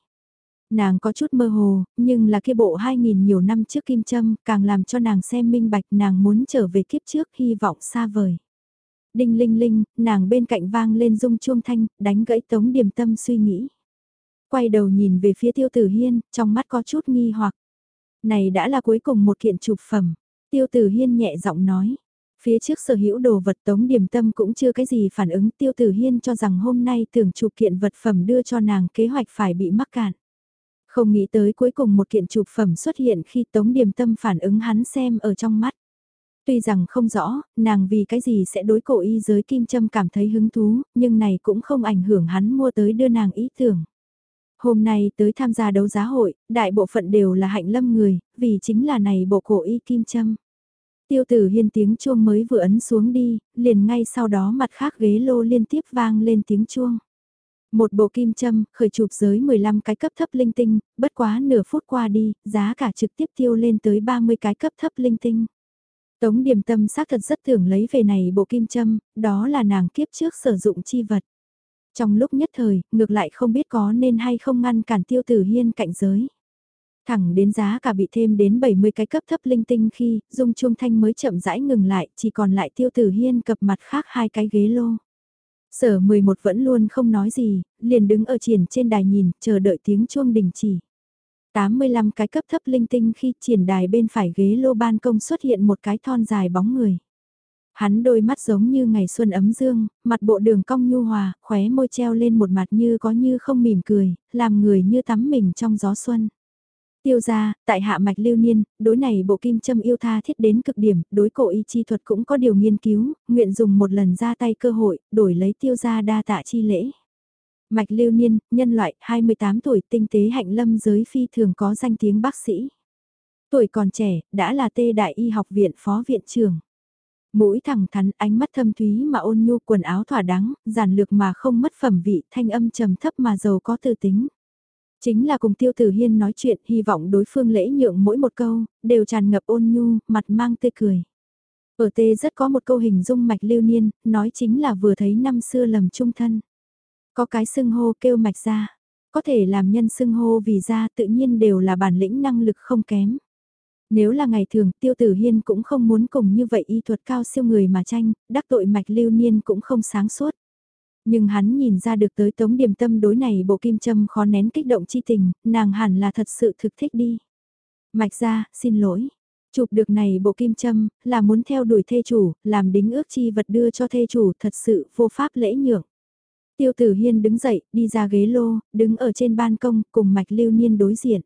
Nàng có chút mơ hồ, nhưng là kia bộ 2000 nhiều năm trước kim châm, càng làm cho nàng xem minh bạch nàng muốn trở về kiếp trước hy vọng xa vời. Đinh linh linh, nàng bên cạnh vang lên rung chuông thanh, đánh gãy tống điểm tâm suy nghĩ. Quay đầu nhìn về phía tiêu tử hiên, trong mắt có chút nghi hoặc. Này đã là cuối cùng một kiện chụp phẩm. Tiêu tử hiên nhẹ giọng nói. Phía trước sở hữu đồ vật tống điểm tâm cũng chưa cái gì phản ứng tiêu tử hiên cho rằng hôm nay tưởng chụp kiện vật phẩm đưa cho nàng kế hoạch phải bị mắc cạn. Không nghĩ tới cuối cùng một kiện chụp phẩm xuất hiện khi tống điểm tâm phản ứng hắn xem ở trong mắt. Tuy rằng không rõ, nàng vì cái gì sẽ đối cổ y giới kim châm cảm thấy hứng thú, nhưng này cũng không ảnh hưởng hắn mua tới đưa nàng ý tưởng. Hôm nay tới tham gia đấu giá hội, đại bộ phận đều là hạnh lâm người, vì chính là này bộ cổ y kim châm. Tiêu tử hiên tiếng chuông mới vừa ấn xuống đi, liền ngay sau đó mặt khác ghế lô liên tiếp vang lên tiếng chuông. Một bộ kim châm, khởi chụp giới 15 cái cấp thấp linh tinh, bất quá nửa phút qua đi, giá cả trực tiếp tiêu lên tới 30 cái cấp thấp linh tinh. Tống điểm tâm xác thật rất tưởng lấy về này bộ kim châm, đó là nàng kiếp trước sử dụng chi vật. Trong lúc nhất thời, ngược lại không biết có nên hay không ngăn cản tiêu tử hiên cạnh giới. Thẳng đến giá cả bị thêm đến 70 cái cấp thấp linh tinh khi, dung chuông thanh mới chậm rãi ngừng lại, chỉ còn lại tiêu tử hiên cập mặt khác hai cái ghế lô. Sở 11 vẫn luôn không nói gì, liền đứng ở triển trên đài nhìn, chờ đợi tiếng chuông đình chỉ. 85 cái cấp thấp linh tinh khi triển đài bên phải ghế lô ban công xuất hiện một cái thon dài bóng người. Hắn đôi mắt giống như ngày xuân ấm dương, mặt bộ đường cong nhu hòa, khóe môi treo lên một mặt như có như không mỉm cười, làm người như tắm mình trong gió xuân. Tiêu gia, tại hạ mạch lưu niên, đối này bộ kim châm yêu tha thiết đến cực điểm, đối cổ y chi thuật cũng có điều nghiên cứu, nguyện dùng một lần ra tay cơ hội, đổi lấy tiêu gia đa tạ chi lễ. Mạch lưu niên, nhân loại, 28 tuổi, tinh tế hạnh lâm giới phi thường có danh tiếng bác sĩ. Tuổi còn trẻ, đã là tê đại y học viện phó viện trưởng. Mũi thẳng thắn, ánh mắt thâm thúy mà ôn nhu quần áo thỏa đáng, giản lược mà không mất phẩm vị, thanh âm trầm thấp mà giàu có tư tính. Chính là cùng Tiêu Tử Hiên nói chuyện, hy vọng đối phương lễ nhượng mỗi một câu, đều tràn ngập ôn nhu, mặt mang tươi cười. Ở tê rất có một câu hình dung mạch lưu niên, nói chính là vừa thấy năm xưa lầm trung thân. Có cái xưng hô kêu mạch ra, có thể làm nhân xưng hô vì ra tự nhiên đều là bản lĩnh năng lực không kém. Nếu là ngày thường, tiêu tử hiên cũng không muốn cùng như vậy y thuật cao siêu người mà tranh, đắc tội mạch lưu niên cũng không sáng suốt. Nhưng hắn nhìn ra được tới tống điểm tâm đối này bộ kim châm khó nén kích động chi tình, nàng hẳn là thật sự thực thích đi. Mạch ra, xin lỗi. Chụp được này bộ kim châm, là muốn theo đuổi thê chủ, làm đính ước chi vật đưa cho thê chủ thật sự vô pháp lễ nhượng. Tiêu tử hiên đứng dậy, đi ra ghế lô, đứng ở trên ban công, cùng mạch lưu niên đối diện.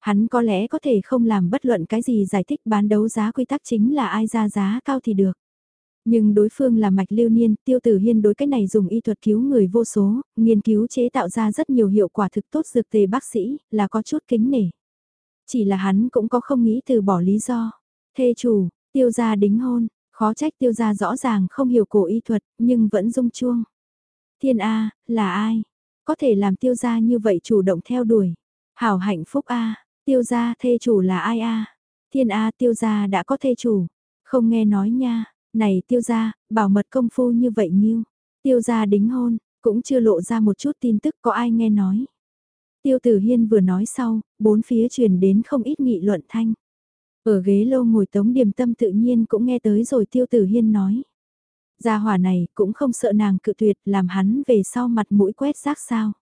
Hắn có lẽ có thể không làm bất luận cái gì giải thích bán đấu giá quy tắc chính là ai ra giá cao thì được. Nhưng đối phương là mạch lưu niên, tiêu tử hiên đối cái này dùng y thuật cứu người vô số, nghiên cứu chế tạo ra rất nhiều hiệu quả thực tốt dược tề bác sĩ, là có chút kính nể. Chỉ là hắn cũng có không nghĩ từ bỏ lý do. Thê chủ, tiêu gia đính hôn, khó trách tiêu gia rõ ràng không hiểu cổ y thuật, nhưng vẫn dung chuông. Thiên A, là ai? Có thể làm tiêu gia như vậy chủ động theo đuổi. Hảo hạnh phúc A, tiêu gia thê chủ là ai A? Thiên A tiêu gia đã có thê chủ. Không nghe nói nha, này tiêu gia, bảo mật công phu như vậy nhiêu. Tiêu gia đính hôn, cũng chưa lộ ra một chút tin tức có ai nghe nói. Tiêu tử hiên vừa nói sau, bốn phía truyền đến không ít nghị luận thanh. Ở ghế lâu ngồi tống điểm tâm tự nhiên cũng nghe tới rồi tiêu tử hiên nói. Gia hỏa này cũng không sợ nàng cự tuyệt làm hắn về sau mặt mũi quét rác sao.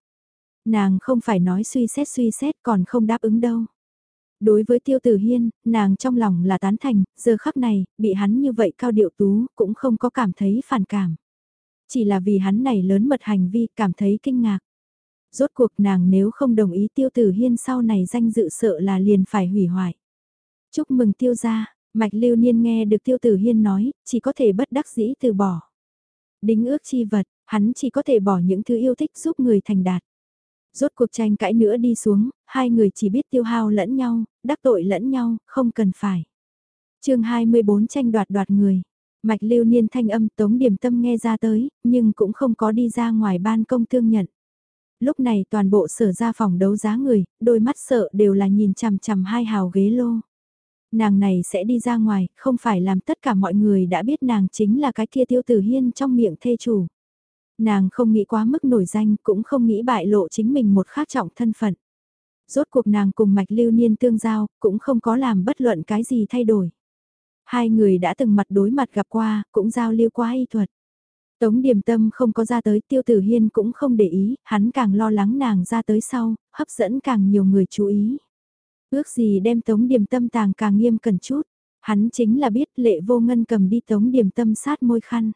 Nàng không phải nói suy xét suy xét còn không đáp ứng đâu. Đối với tiêu tử hiên, nàng trong lòng là tán thành, giờ khắc này, bị hắn như vậy cao điệu tú, cũng không có cảm thấy phản cảm. Chỉ là vì hắn này lớn mật hành vi, cảm thấy kinh ngạc. Rốt cuộc nàng nếu không đồng ý tiêu tử hiên sau này danh dự sợ là liền phải hủy hoại. Chúc mừng tiêu gia, mạch lưu niên nghe được tiêu tử hiên nói, chỉ có thể bất đắc dĩ từ bỏ. Đính ước chi vật, hắn chỉ có thể bỏ những thứ yêu thích giúp người thành đạt. Rốt cuộc tranh cãi nữa đi xuống, hai người chỉ biết tiêu hao lẫn nhau, đắc tội lẫn nhau, không cần phải. chương 24 tranh đoạt đoạt người. Mạch lưu niên thanh âm tống điểm tâm nghe ra tới, nhưng cũng không có đi ra ngoài ban công tương nhận. Lúc này toàn bộ sở ra phòng đấu giá người, đôi mắt sợ đều là nhìn chằm chằm hai hào ghế lô. Nàng này sẽ đi ra ngoài, không phải làm tất cả mọi người đã biết nàng chính là cái kia tiêu tử hiên trong miệng thê chủ. Nàng không nghĩ quá mức nổi danh, cũng không nghĩ bại lộ chính mình một khác trọng thân phận. Rốt cuộc nàng cùng mạch lưu niên tương giao, cũng không có làm bất luận cái gì thay đổi. Hai người đã từng mặt đối mặt gặp qua, cũng giao lưu qua y thuật. Tống điểm tâm không có ra tới tiêu tử hiên cũng không để ý, hắn càng lo lắng nàng ra tới sau, hấp dẫn càng nhiều người chú ý. Ước gì đem tống điểm tâm tàng càng nghiêm cẩn chút, hắn chính là biết lệ vô ngân cầm đi tống điểm tâm sát môi khăn.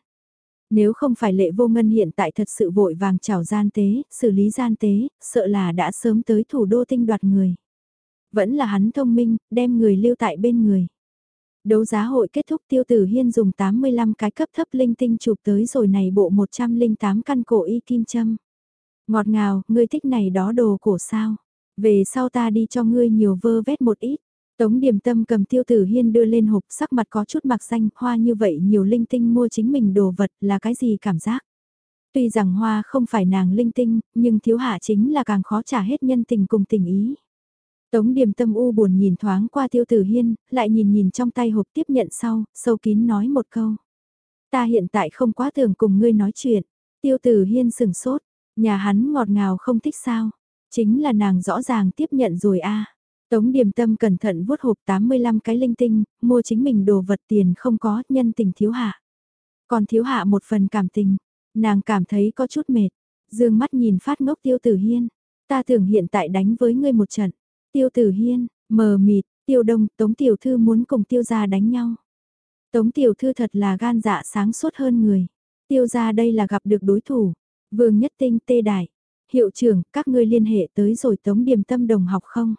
Nếu không phải lệ vô ngân hiện tại thật sự vội vàng chào gian tế, xử lý gian tế, sợ là đã sớm tới thủ đô tinh đoạt người. Vẫn là hắn thông minh, đem người lưu tại bên người. Đấu giá hội kết thúc tiêu tử hiên dùng 85 cái cấp thấp linh tinh chụp tới rồi này bộ 108 căn cổ y kim châm. Ngọt ngào, ngươi thích này đó đồ cổ sao. Về sau ta đi cho ngươi nhiều vơ vét một ít. Tống điểm tâm cầm tiêu tử hiên đưa lên hộp sắc mặt có chút mặc xanh, hoa như vậy nhiều linh tinh mua chính mình đồ vật là cái gì cảm giác. Tuy rằng hoa không phải nàng linh tinh, nhưng thiếu hạ chính là càng khó trả hết nhân tình cùng tình ý. Tống điểm tâm u buồn nhìn thoáng qua tiêu tử hiên, lại nhìn nhìn trong tay hộp tiếp nhận sau, sâu kín nói một câu. Ta hiện tại không quá tưởng cùng ngươi nói chuyện. Tiêu tử hiên sừng sốt, nhà hắn ngọt ngào không thích sao. Chính là nàng rõ ràng tiếp nhận rồi a Tống điềm tâm cẩn thận vuốt hộp 85 cái linh tinh, mua chính mình đồ vật tiền không có, nhân tình thiếu hạ. Còn thiếu hạ một phần cảm tình, nàng cảm thấy có chút mệt, dương mắt nhìn phát ngốc tiêu tử hiên. Ta tưởng hiện tại đánh với ngươi một trận. Tiêu tử hiên, mờ mịt, tiêu đông, tống tiểu thư muốn cùng tiêu gia đánh nhau. Tống tiểu thư thật là gan dạ sáng suốt hơn người. Tiêu gia đây là gặp được đối thủ. Vương nhất tinh tê đại. Hiệu trưởng, các ngươi liên hệ tới rồi tống điểm tâm đồng học không?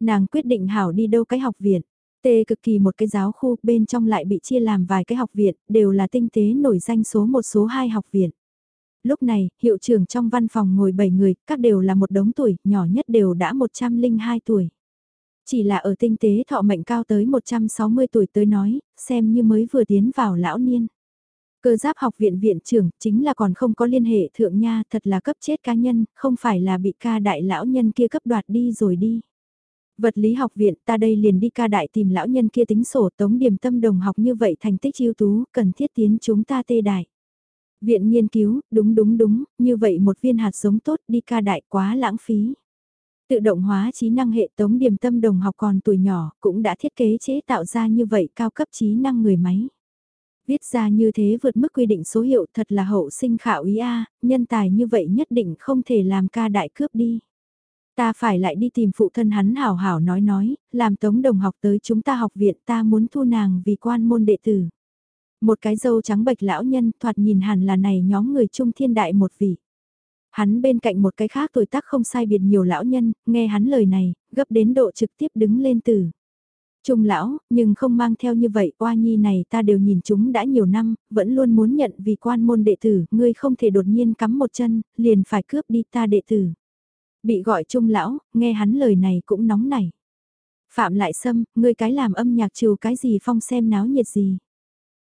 Nàng quyết định hảo đi đâu cái học viện. Tê cực kỳ một cái giáo khu bên trong lại bị chia làm vài cái học viện, đều là tinh tế nổi danh số một số hai học viện. Lúc này, hiệu trưởng trong văn phòng ngồi 7 người, các đều là một đống tuổi, nhỏ nhất đều đã 102 tuổi. Chỉ là ở tinh tế thọ mệnh cao tới 160 tuổi tới nói, xem như mới vừa tiến vào lão niên. Cơ giáp học viện viện trưởng chính là còn không có liên hệ thượng nha thật là cấp chết cá nhân, không phải là bị ca đại lão nhân kia cấp đoạt đi rồi đi. Vật lý học viện ta đây liền đi ca đại tìm lão nhân kia tính sổ tống điểm tâm đồng học như vậy thành tích ưu tú, cần thiết tiến chúng ta tê đại. Viện nghiên cứu, đúng đúng đúng, như vậy một viên hạt giống tốt đi ca đại quá lãng phí. Tự động hóa trí năng hệ tống điểm tâm đồng học còn tuổi nhỏ cũng đã thiết kế chế tạo ra như vậy cao cấp trí năng người máy. Viết ra như thế vượt mức quy định số hiệu thật là hậu sinh khảo ý a nhân tài như vậy nhất định không thể làm ca đại cướp đi. Ta phải lại đi tìm phụ thân hắn hảo hảo nói nói, làm tống đồng học tới chúng ta học viện ta muốn thu nàng vì quan môn đệ tử. Một cái dâu trắng bạch lão nhân thoạt nhìn hẳn là này nhóm người trung thiên đại một vị. Hắn bên cạnh một cái khác tuổi tác không sai biệt nhiều lão nhân, nghe hắn lời này, gấp đến độ trực tiếp đứng lên từ. Trung lão, nhưng không mang theo như vậy, oa nhi này ta đều nhìn chúng đã nhiều năm, vẫn luôn muốn nhận vì quan môn đệ tử, ngươi không thể đột nhiên cắm một chân, liền phải cướp đi ta đệ tử. Bị gọi trung lão, nghe hắn lời này cũng nóng nảy. Phạm lại xâm, ngươi cái làm âm nhạc trừ cái gì phong xem náo nhiệt gì.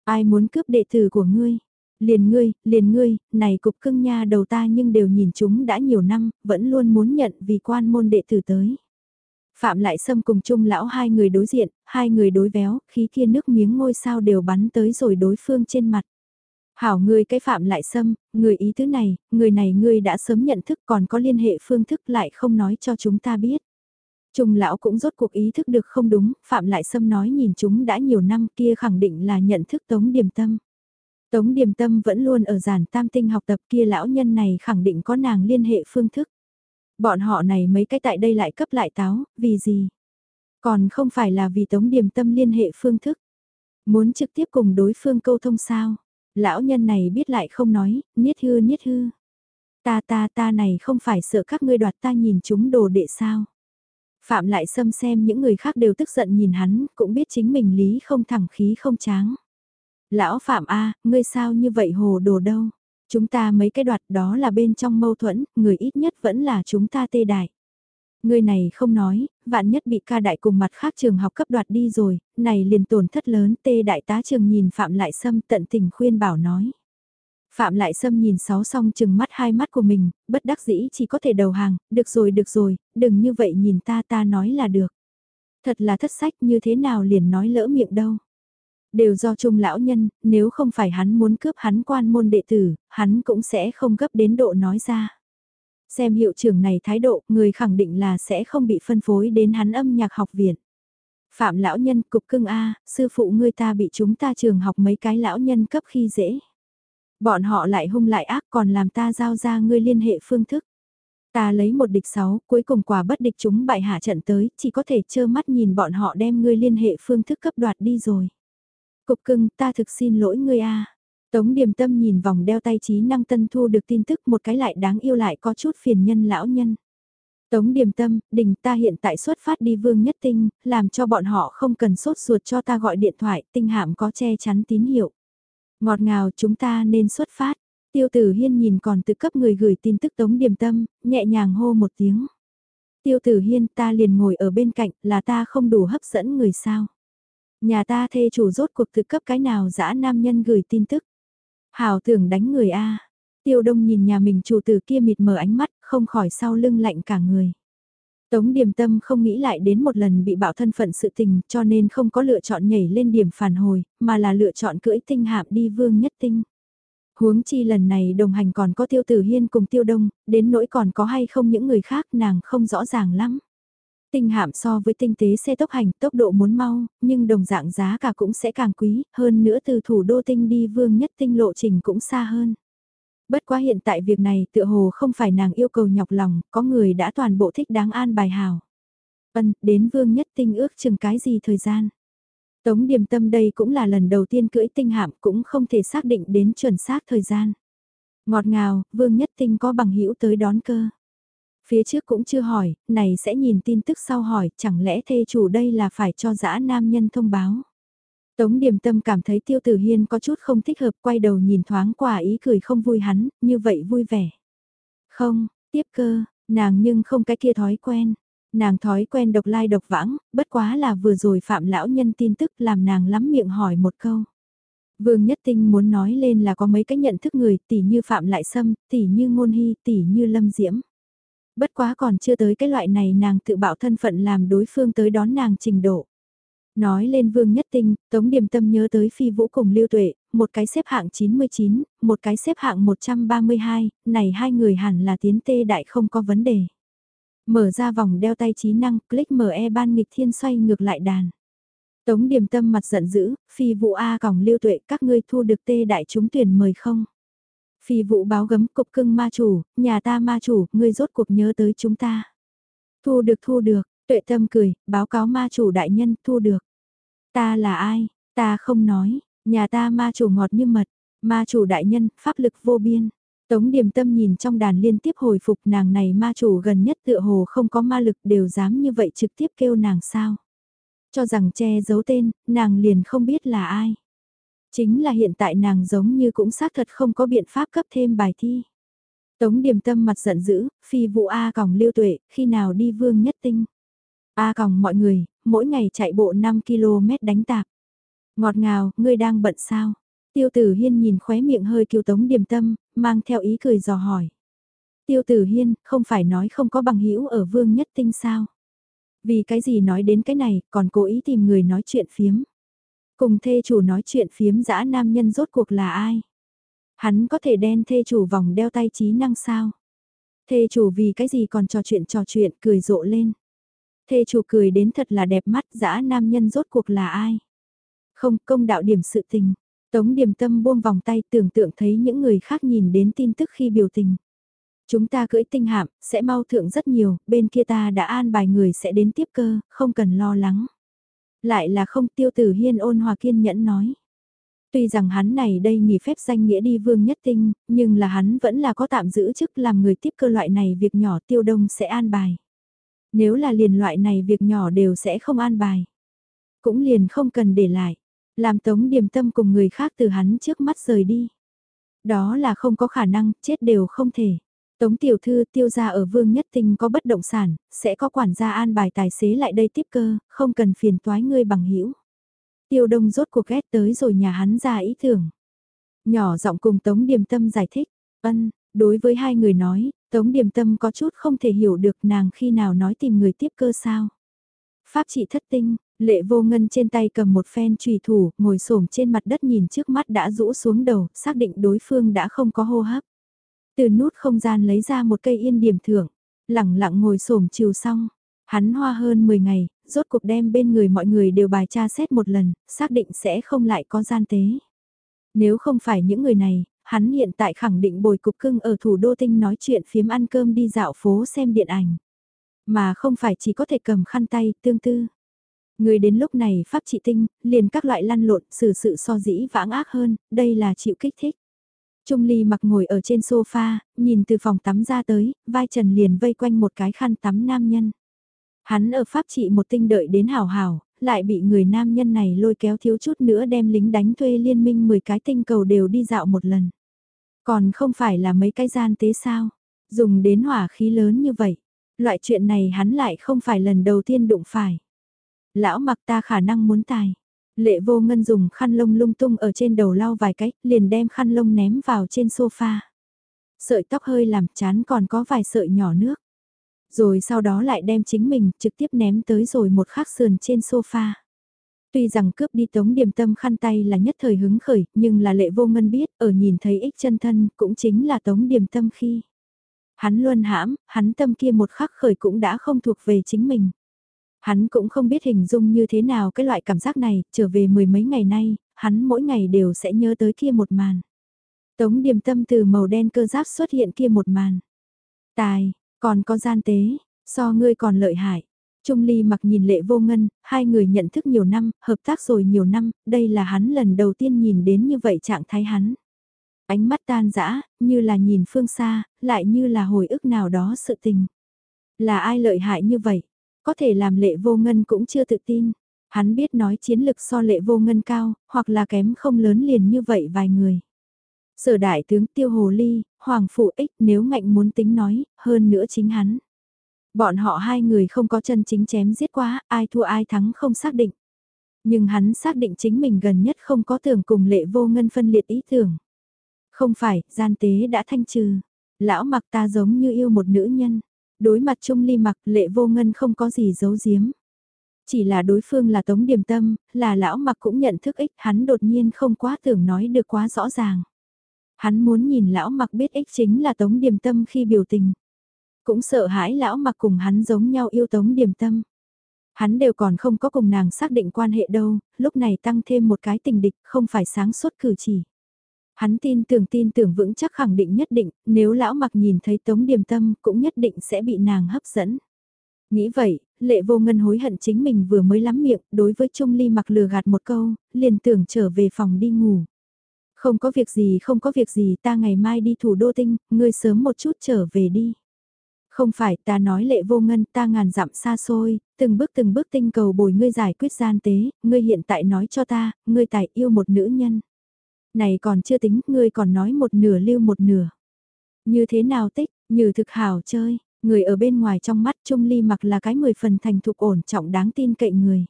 Ai muốn cướp đệ tử của ngươi? Liền ngươi, liền ngươi, này cục cưng nha đầu ta nhưng đều nhìn chúng đã nhiều năm, vẫn luôn muốn nhận vì quan môn đệ tử tới. Phạm lại Sâm cùng Trung lão hai người đối diện, hai người đối véo, khí kia nước miếng ngôi sao đều bắn tới rồi đối phương trên mặt. Hảo ngươi cái phạm lại Sâm người ý tứ này, người này ngươi đã sớm nhận thức còn có liên hệ phương thức lại không nói cho chúng ta biết. Trung lão cũng rốt cuộc ý thức được không đúng, Phạm Lại Sâm nói nhìn chúng đã nhiều năm kia khẳng định là nhận thức Tống Điềm Tâm. Tống Điềm Tâm vẫn luôn ở giản tam tinh học tập kia lão nhân này khẳng định có nàng liên hệ phương thức. Bọn họ này mấy cái tại đây lại cấp lại táo, vì gì? Còn không phải là vì Tống điểm Tâm liên hệ phương thức. Muốn trực tiếp cùng đối phương câu thông sao? Lão nhân này biết lại không nói, niết hư niết hư. Ta ta ta này không phải sợ các ngươi đoạt ta nhìn chúng đồ đệ sao? Phạm lại xâm xem những người khác đều tức giận nhìn hắn, cũng biết chính mình lý không thẳng khí không tráng. Lão Phạm A, ngươi sao như vậy hồ đồ đâu? Chúng ta mấy cái đoạt đó là bên trong mâu thuẫn, người ít nhất vẫn là chúng ta tê đại. Người này không nói, vạn nhất bị ca đại cùng mặt khác trường học cấp đoạt đi rồi, này liền tổn thất lớn tê đại tá trường nhìn Phạm Lại Sâm tận tình khuyên bảo nói. Phạm Lại Sâm nhìn sáu song chừng mắt hai mắt của mình, bất đắc dĩ chỉ có thể đầu hàng, được rồi được rồi, đừng như vậy nhìn ta ta nói là được. Thật là thất sách như thế nào liền nói lỡ miệng đâu. Đều do trung lão nhân, nếu không phải hắn muốn cướp hắn quan môn đệ tử, hắn cũng sẽ không gấp đến độ nói ra. Xem hiệu trưởng này thái độ, người khẳng định là sẽ không bị phân phối đến hắn âm nhạc học viện. Phạm lão nhân cục cưng A, sư phụ ngươi ta bị chúng ta trường học mấy cái lão nhân cấp khi dễ. Bọn họ lại hung lại ác còn làm ta giao ra ngươi liên hệ phương thức. Ta lấy một địch sáu, cuối cùng quả bất địch chúng bại hạ trận tới, chỉ có thể trơ mắt nhìn bọn họ đem ngươi liên hệ phương thức cấp đoạt đi rồi. Cục cưng, ta thực xin lỗi ngươi a. Tống điềm tâm nhìn vòng đeo tay trí năng tân thu được tin tức một cái lại đáng yêu lại có chút phiền nhân lão nhân. Tống điềm tâm, đình ta hiện tại xuất phát đi vương nhất tinh, làm cho bọn họ không cần sốt ruột cho ta gọi điện thoại, tinh hạm có che chắn tín hiệu. Ngọt ngào chúng ta nên xuất phát. Tiêu tử hiên nhìn còn tự cấp người gửi tin tức tống điềm tâm, nhẹ nhàng hô một tiếng. Tiêu tử hiên ta liền ngồi ở bên cạnh là ta không đủ hấp dẫn người sao. Nhà ta thê chủ rốt cuộc thực cấp cái nào dã nam nhân gửi tin tức. Hảo tưởng đánh người A. Tiêu đông nhìn nhà mình chủ tử kia mịt mờ ánh mắt, không khỏi sau lưng lạnh cả người. Tống điềm tâm không nghĩ lại đến một lần bị bạo thân phận sự tình cho nên không có lựa chọn nhảy lên điểm phản hồi, mà là lựa chọn cưỡi tinh hạm đi vương nhất tinh. Huống chi lần này đồng hành còn có tiêu tử hiên cùng tiêu đông, đến nỗi còn có hay không những người khác nàng không rõ ràng lắm. Tinh hạm so với tinh tế xe tốc hành tốc độ muốn mau, nhưng đồng dạng giá cả cũng sẽ càng quý, hơn nữa từ thủ đô tinh đi vương nhất tinh lộ trình cũng xa hơn. Bất quá hiện tại việc này tựa hồ không phải nàng yêu cầu nhọc lòng, có người đã toàn bộ thích đáng an bài hào. Ân, đến vương nhất tinh ước chừng cái gì thời gian. Tống điềm tâm đây cũng là lần đầu tiên cưỡi tinh hạm cũng không thể xác định đến chuẩn xác thời gian. Ngọt ngào, vương nhất tinh có bằng hữu tới đón cơ. Phía trước cũng chưa hỏi, này sẽ nhìn tin tức sau hỏi, chẳng lẽ thê chủ đây là phải cho dã nam nhân thông báo. Tống điềm tâm cảm thấy tiêu tử hiên có chút không thích hợp quay đầu nhìn thoáng qua ý cười không vui hắn, như vậy vui vẻ. Không, tiếp cơ, nàng nhưng không cái kia thói quen. Nàng thói quen độc lai độc vãng, bất quá là vừa rồi phạm lão nhân tin tức làm nàng lắm miệng hỏi một câu. Vương Nhất Tinh muốn nói lên là có mấy cái nhận thức người tỷ như Phạm Lại Sâm, tỷ như Ngôn Hy, tỷ như Lâm Diễm. Bất quá còn chưa tới cái loại này nàng tự bảo thân phận làm đối phương tới đón nàng trình độ. Nói lên Vương Nhất Tinh, Tống Điềm Tâm nhớ tới Phi Vũ cùng Lưu Tuệ, một cái xếp hạng 99, một cái xếp hạng 132, này hai người hẳn là tiến tê đại không có vấn đề. Mở ra vòng đeo tay trí năng, click mở e ban nghịch thiên xoay ngược lại đàn. Tống Điềm Tâm mặt giận dữ, Phi Vũ A còng Lưu Tuệ các ngươi thu được tê đại chúng tuyển mời không? Phi vụ báo gấm cục cưng ma chủ, nhà ta ma chủ, ngươi rốt cuộc nhớ tới chúng ta. Thu được thu được, Tuệ tâm cười, báo cáo ma chủ đại nhân, thu được. Ta là ai? Ta không nói, nhà ta ma chủ ngọt như mật, ma chủ đại nhân, pháp lực vô biên. Tống điểm tâm nhìn trong đàn liên tiếp hồi phục nàng này ma chủ gần nhất tựa hồ không có ma lực đều dám như vậy trực tiếp kêu nàng sao. Cho rằng che giấu tên, nàng liền không biết là ai. Chính là hiện tại nàng giống như cũng xác thật không có biện pháp cấp thêm bài thi. Tống điềm tâm mặt giận dữ, phi vụ A còng lưu tuệ, khi nào đi vương nhất tinh. A còng mọi người, mỗi ngày chạy bộ 5 km đánh tạp. Ngọt ngào, ngươi đang bận sao? Tiêu tử hiên nhìn khóe miệng hơi kiều tống điềm tâm, mang theo ý cười dò hỏi. Tiêu tử hiên, không phải nói không có bằng hữu ở vương nhất tinh sao? Vì cái gì nói đến cái này, còn cố ý tìm người nói chuyện phiếm. Cùng thê chủ nói chuyện phiếm dã nam nhân rốt cuộc là ai? Hắn có thể đen thê chủ vòng đeo tay trí năng sao? Thê chủ vì cái gì còn trò chuyện trò chuyện cười rộ lên. Thê chủ cười đến thật là đẹp mắt dã nam nhân rốt cuộc là ai? Không công đạo điểm sự tình. Tống điểm tâm buông vòng tay tưởng tượng thấy những người khác nhìn đến tin tức khi biểu tình. Chúng ta cưỡi tinh hạm, sẽ mau thượng rất nhiều, bên kia ta đã an bài người sẽ đến tiếp cơ, không cần lo lắng. Lại là không tiêu tử hiên ôn hòa kiên nhẫn nói. Tuy rằng hắn này đây nghỉ phép danh nghĩa đi vương nhất tinh, nhưng là hắn vẫn là có tạm giữ chức làm người tiếp cơ loại này việc nhỏ tiêu đông sẽ an bài. Nếu là liền loại này việc nhỏ đều sẽ không an bài. Cũng liền không cần để lại. Làm tống điềm tâm cùng người khác từ hắn trước mắt rời đi. Đó là không có khả năng, chết đều không thể. Tống tiểu thư tiêu gia ở Vương Nhất Tinh có bất động sản, sẽ có quản gia an bài tài xế lại đây tiếp cơ, không cần phiền toái ngươi bằng hữu Tiêu đông rốt cuộc ghét tới rồi nhà hắn ra ý tưởng. Nhỏ giọng cùng Tống Điềm Tâm giải thích, ân, đối với hai người nói, Tống Điềm Tâm có chút không thể hiểu được nàng khi nào nói tìm người tiếp cơ sao. Pháp trị thất tinh, lệ vô ngân trên tay cầm một phen trùy thủ, ngồi xổm trên mặt đất nhìn trước mắt đã rũ xuống đầu, xác định đối phương đã không có hô hấp. Từ nút không gian lấy ra một cây yên điểm thưởng, lẳng lặng ngồi xổm chiều xong. Hắn hoa hơn 10 ngày, rốt cuộc đem bên người mọi người đều bài tra xét một lần, xác định sẽ không lại có gian tế. Nếu không phải những người này, hắn hiện tại khẳng định bồi cục cưng ở thủ đô tinh nói chuyện phiếm ăn cơm đi dạo phố xem điện ảnh. Mà không phải chỉ có thể cầm khăn tay, tương tư. Người đến lúc này pháp trị tinh, liền các loại lăn lộn, xử sự so dĩ vãng ác hơn, đây là chịu kích thích. Trung Ly mặc ngồi ở trên sofa, nhìn từ phòng tắm ra tới, vai trần liền vây quanh một cái khăn tắm nam nhân. Hắn ở pháp trị một tinh đợi đến hảo hảo, lại bị người nam nhân này lôi kéo thiếu chút nữa đem lính đánh thuê liên minh 10 cái tinh cầu đều đi dạo một lần. Còn không phải là mấy cái gian tế sao, dùng đến hỏa khí lớn như vậy. Loại chuyện này hắn lại không phải lần đầu tiên đụng phải. Lão mặc ta khả năng muốn tài. Lệ vô ngân dùng khăn lông lung tung ở trên đầu lau vài cái, liền đem khăn lông ném vào trên sofa. Sợi tóc hơi làm chán còn có vài sợi nhỏ nước. Rồi sau đó lại đem chính mình trực tiếp ném tới rồi một khắc sườn trên sofa. Tuy rằng cướp đi tống điểm tâm khăn tay là nhất thời hứng khởi, nhưng là lệ vô ngân biết, ở nhìn thấy ích chân thân, cũng chính là tống điểm tâm khi. Hắn luôn hãm, hắn tâm kia một khắc khởi cũng đã không thuộc về chính mình. Hắn cũng không biết hình dung như thế nào cái loại cảm giác này, trở về mười mấy ngày nay, hắn mỗi ngày đều sẽ nhớ tới kia một màn. Tống điềm tâm từ màu đen cơ giáp xuất hiện kia một màn. Tài, còn có gian tế, so ngươi còn lợi hại. Trung Ly mặc nhìn lệ vô ngân, hai người nhận thức nhiều năm, hợp tác rồi nhiều năm, đây là hắn lần đầu tiên nhìn đến như vậy trạng thái hắn. Ánh mắt tan dã như là nhìn phương xa, lại như là hồi ức nào đó sự tình. Là ai lợi hại như vậy? Có thể làm lệ vô ngân cũng chưa tự tin. Hắn biết nói chiến lực so lệ vô ngân cao, hoặc là kém không lớn liền như vậy vài người. Sở đại tướng Tiêu Hồ Ly, Hoàng Phụ Ích nếu ngạnh muốn tính nói, hơn nữa chính hắn. Bọn họ hai người không có chân chính chém giết quá, ai thua ai thắng không xác định. Nhưng hắn xác định chính mình gần nhất không có tưởng cùng lệ vô ngân phân liệt ý tưởng. Không phải, gian tế đã thanh trừ. Lão mặc ta giống như yêu một nữ nhân. Đối mặt Trung Ly mặc lệ vô ngân không có gì giấu giếm. Chỉ là đối phương là tống Điềm tâm, là lão mặc cũng nhận thức ích hắn đột nhiên không quá tưởng nói được quá rõ ràng. Hắn muốn nhìn lão mặc biết ích chính là tống Điềm tâm khi biểu tình. Cũng sợ hãi lão mặc cùng hắn giống nhau yêu tống Điềm tâm. Hắn đều còn không có cùng nàng xác định quan hệ đâu, lúc này tăng thêm một cái tình địch không phải sáng suốt cử chỉ. Hắn tin tưởng tin tưởng vững chắc khẳng định nhất định, nếu lão mặc nhìn thấy tống điềm tâm cũng nhất định sẽ bị nàng hấp dẫn. Nghĩ vậy, lệ vô ngân hối hận chính mình vừa mới lắm miệng, đối với Trung Ly mặc lừa gạt một câu, liền tưởng trở về phòng đi ngủ. Không có việc gì không có việc gì ta ngày mai đi thủ đô tinh, ngươi sớm một chút trở về đi. Không phải ta nói lệ vô ngân ta ngàn dặm xa xôi, từng bước từng bước tinh cầu bồi ngươi giải quyết gian tế, ngươi hiện tại nói cho ta, ngươi tại yêu một nữ nhân này còn chưa tính, ngươi còn nói một nửa lưu một nửa. Như thế nào tích, như thực hảo chơi, người ở bên ngoài trong mắt Trung Ly mặc là cái mười phần thành thục ổn trọng đáng tin cậy người.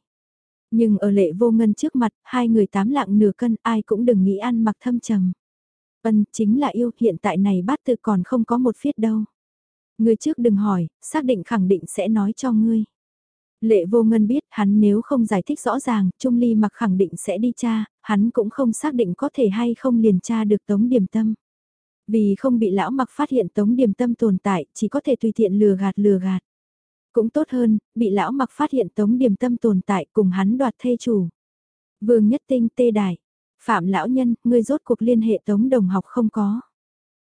Nhưng ở lệ vô ngân trước mặt, hai người tám lạng nửa cân ai cũng đừng nghĩ ăn mặc thâm trầm. Vân chính là yêu hiện tại này bát tự còn không có một phiết đâu. Người trước đừng hỏi, xác định khẳng định sẽ nói cho ngươi. Lệ vô ngân biết hắn nếu không giải thích rõ ràng, Trung Ly mặc khẳng định sẽ đi cha, hắn cũng không xác định có thể hay không liền tra được Tống Điềm Tâm. Vì không bị lão mặc phát hiện Tống Điềm Tâm tồn tại, chỉ có thể tùy tiện lừa gạt lừa gạt. Cũng tốt hơn, bị lão mặc phát hiện Tống Điềm Tâm tồn tại cùng hắn đoạt thê chủ. Vương Nhất Tinh tê đài. Phạm lão nhân, ngươi rốt cuộc liên hệ Tống Đồng học không có.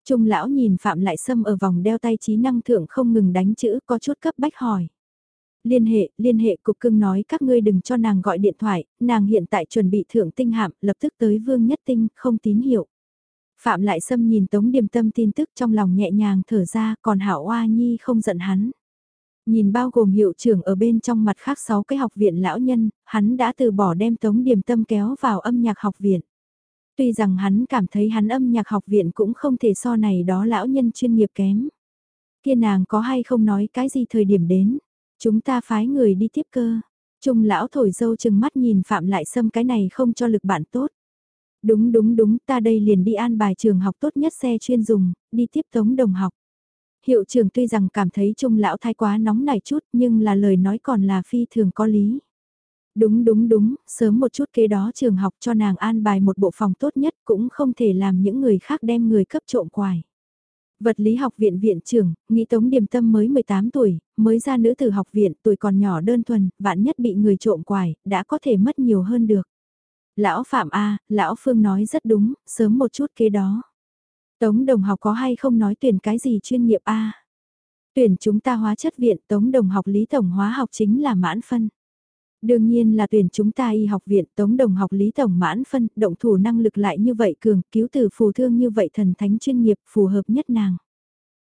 Trung lão nhìn Phạm Lại Sâm ở vòng đeo tay trí năng thượng không ngừng đánh chữ có chút cấp bách hỏi liên hệ, liên hệ cục cưng nói các ngươi đừng cho nàng gọi điện thoại, nàng hiện tại chuẩn bị thưởng tinh hạm, lập tức tới vương nhất tinh, không tín hiệu. Phạm lại xâm nhìn Tống Điềm Tâm tin tức trong lòng nhẹ nhàng thở ra, còn Hảo Oa Nhi không giận hắn. Nhìn bao gồm hiệu trưởng ở bên trong mặt khác 6 cái học viện lão nhân, hắn đã từ bỏ đem Tống Điềm Tâm kéo vào âm nhạc học viện. Tuy rằng hắn cảm thấy hắn âm nhạc học viện cũng không thể so này đó lão nhân chuyên nghiệp kém. Kia nàng có hay không nói cái gì thời điểm đến. Chúng ta phái người đi tiếp cơ. Trung lão thổi dâu chừng mắt nhìn Phạm Lại Sâm cái này không cho lực bạn tốt. Đúng đúng đúng, ta đây liền đi an bài trường học tốt nhất xe chuyên dùng, đi tiếp tống đồng học. Hiệu trưởng tuy rằng cảm thấy Trung lão thái quá nóng nảy chút nhưng là lời nói còn là phi thường có lý. Đúng đúng đúng, sớm một chút kế đó trường học cho nàng an bài một bộ phòng tốt nhất cũng không thể làm những người khác đem người cấp trộm quài. Vật lý học viện viện trưởng, nghĩ Tống Điềm Tâm mới 18 tuổi, mới ra nữ tử học viện, tuổi còn nhỏ đơn thuần, vạn nhất bị người trộm quài, đã có thể mất nhiều hơn được. Lão Phạm A, Lão Phương nói rất đúng, sớm một chút kế đó. Tống đồng học có hay không nói tuyển cái gì chuyên nghiệp A? Tuyển chúng ta hóa chất viện Tống đồng học lý tổng hóa học chính là mãn phân. Đương nhiên là tuyển chúng ta y học viện Tống đồng học lý tổng mãn phân, động thủ năng lực lại như vậy cường, cứu từ phù thương như vậy thần thánh chuyên nghiệp phù hợp nhất nàng.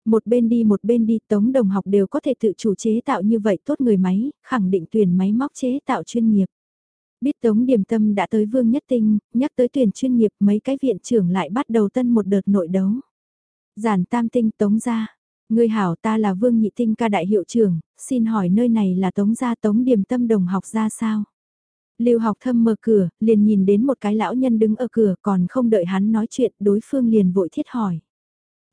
Một bên đi một bên đi Tống đồng học đều có thể tự chủ chế tạo như vậy tốt người máy, khẳng định tuyển máy móc chế tạo chuyên nghiệp. Biết Tống điểm Tâm đã tới Vương Nhất Tinh, nhắc tới tuyển chuyên nghiệp mấy cái viện trưởng lại bắt đầu tân một đợt nội đấu. Giản tam tinh Tống ra. Người hảo ta là Vương Nhị Tinh ca đại hiệu trưởng, xin hỏi nơi này là Tống gia Tống Điềm Tâm đồng học ra sao? Lưu học thâm mở cửa, liền nhìn đến một cái lão nhân đứng ở cửa còn không đợi hắn nói chuyện đối phương liền vội thiết hỏi.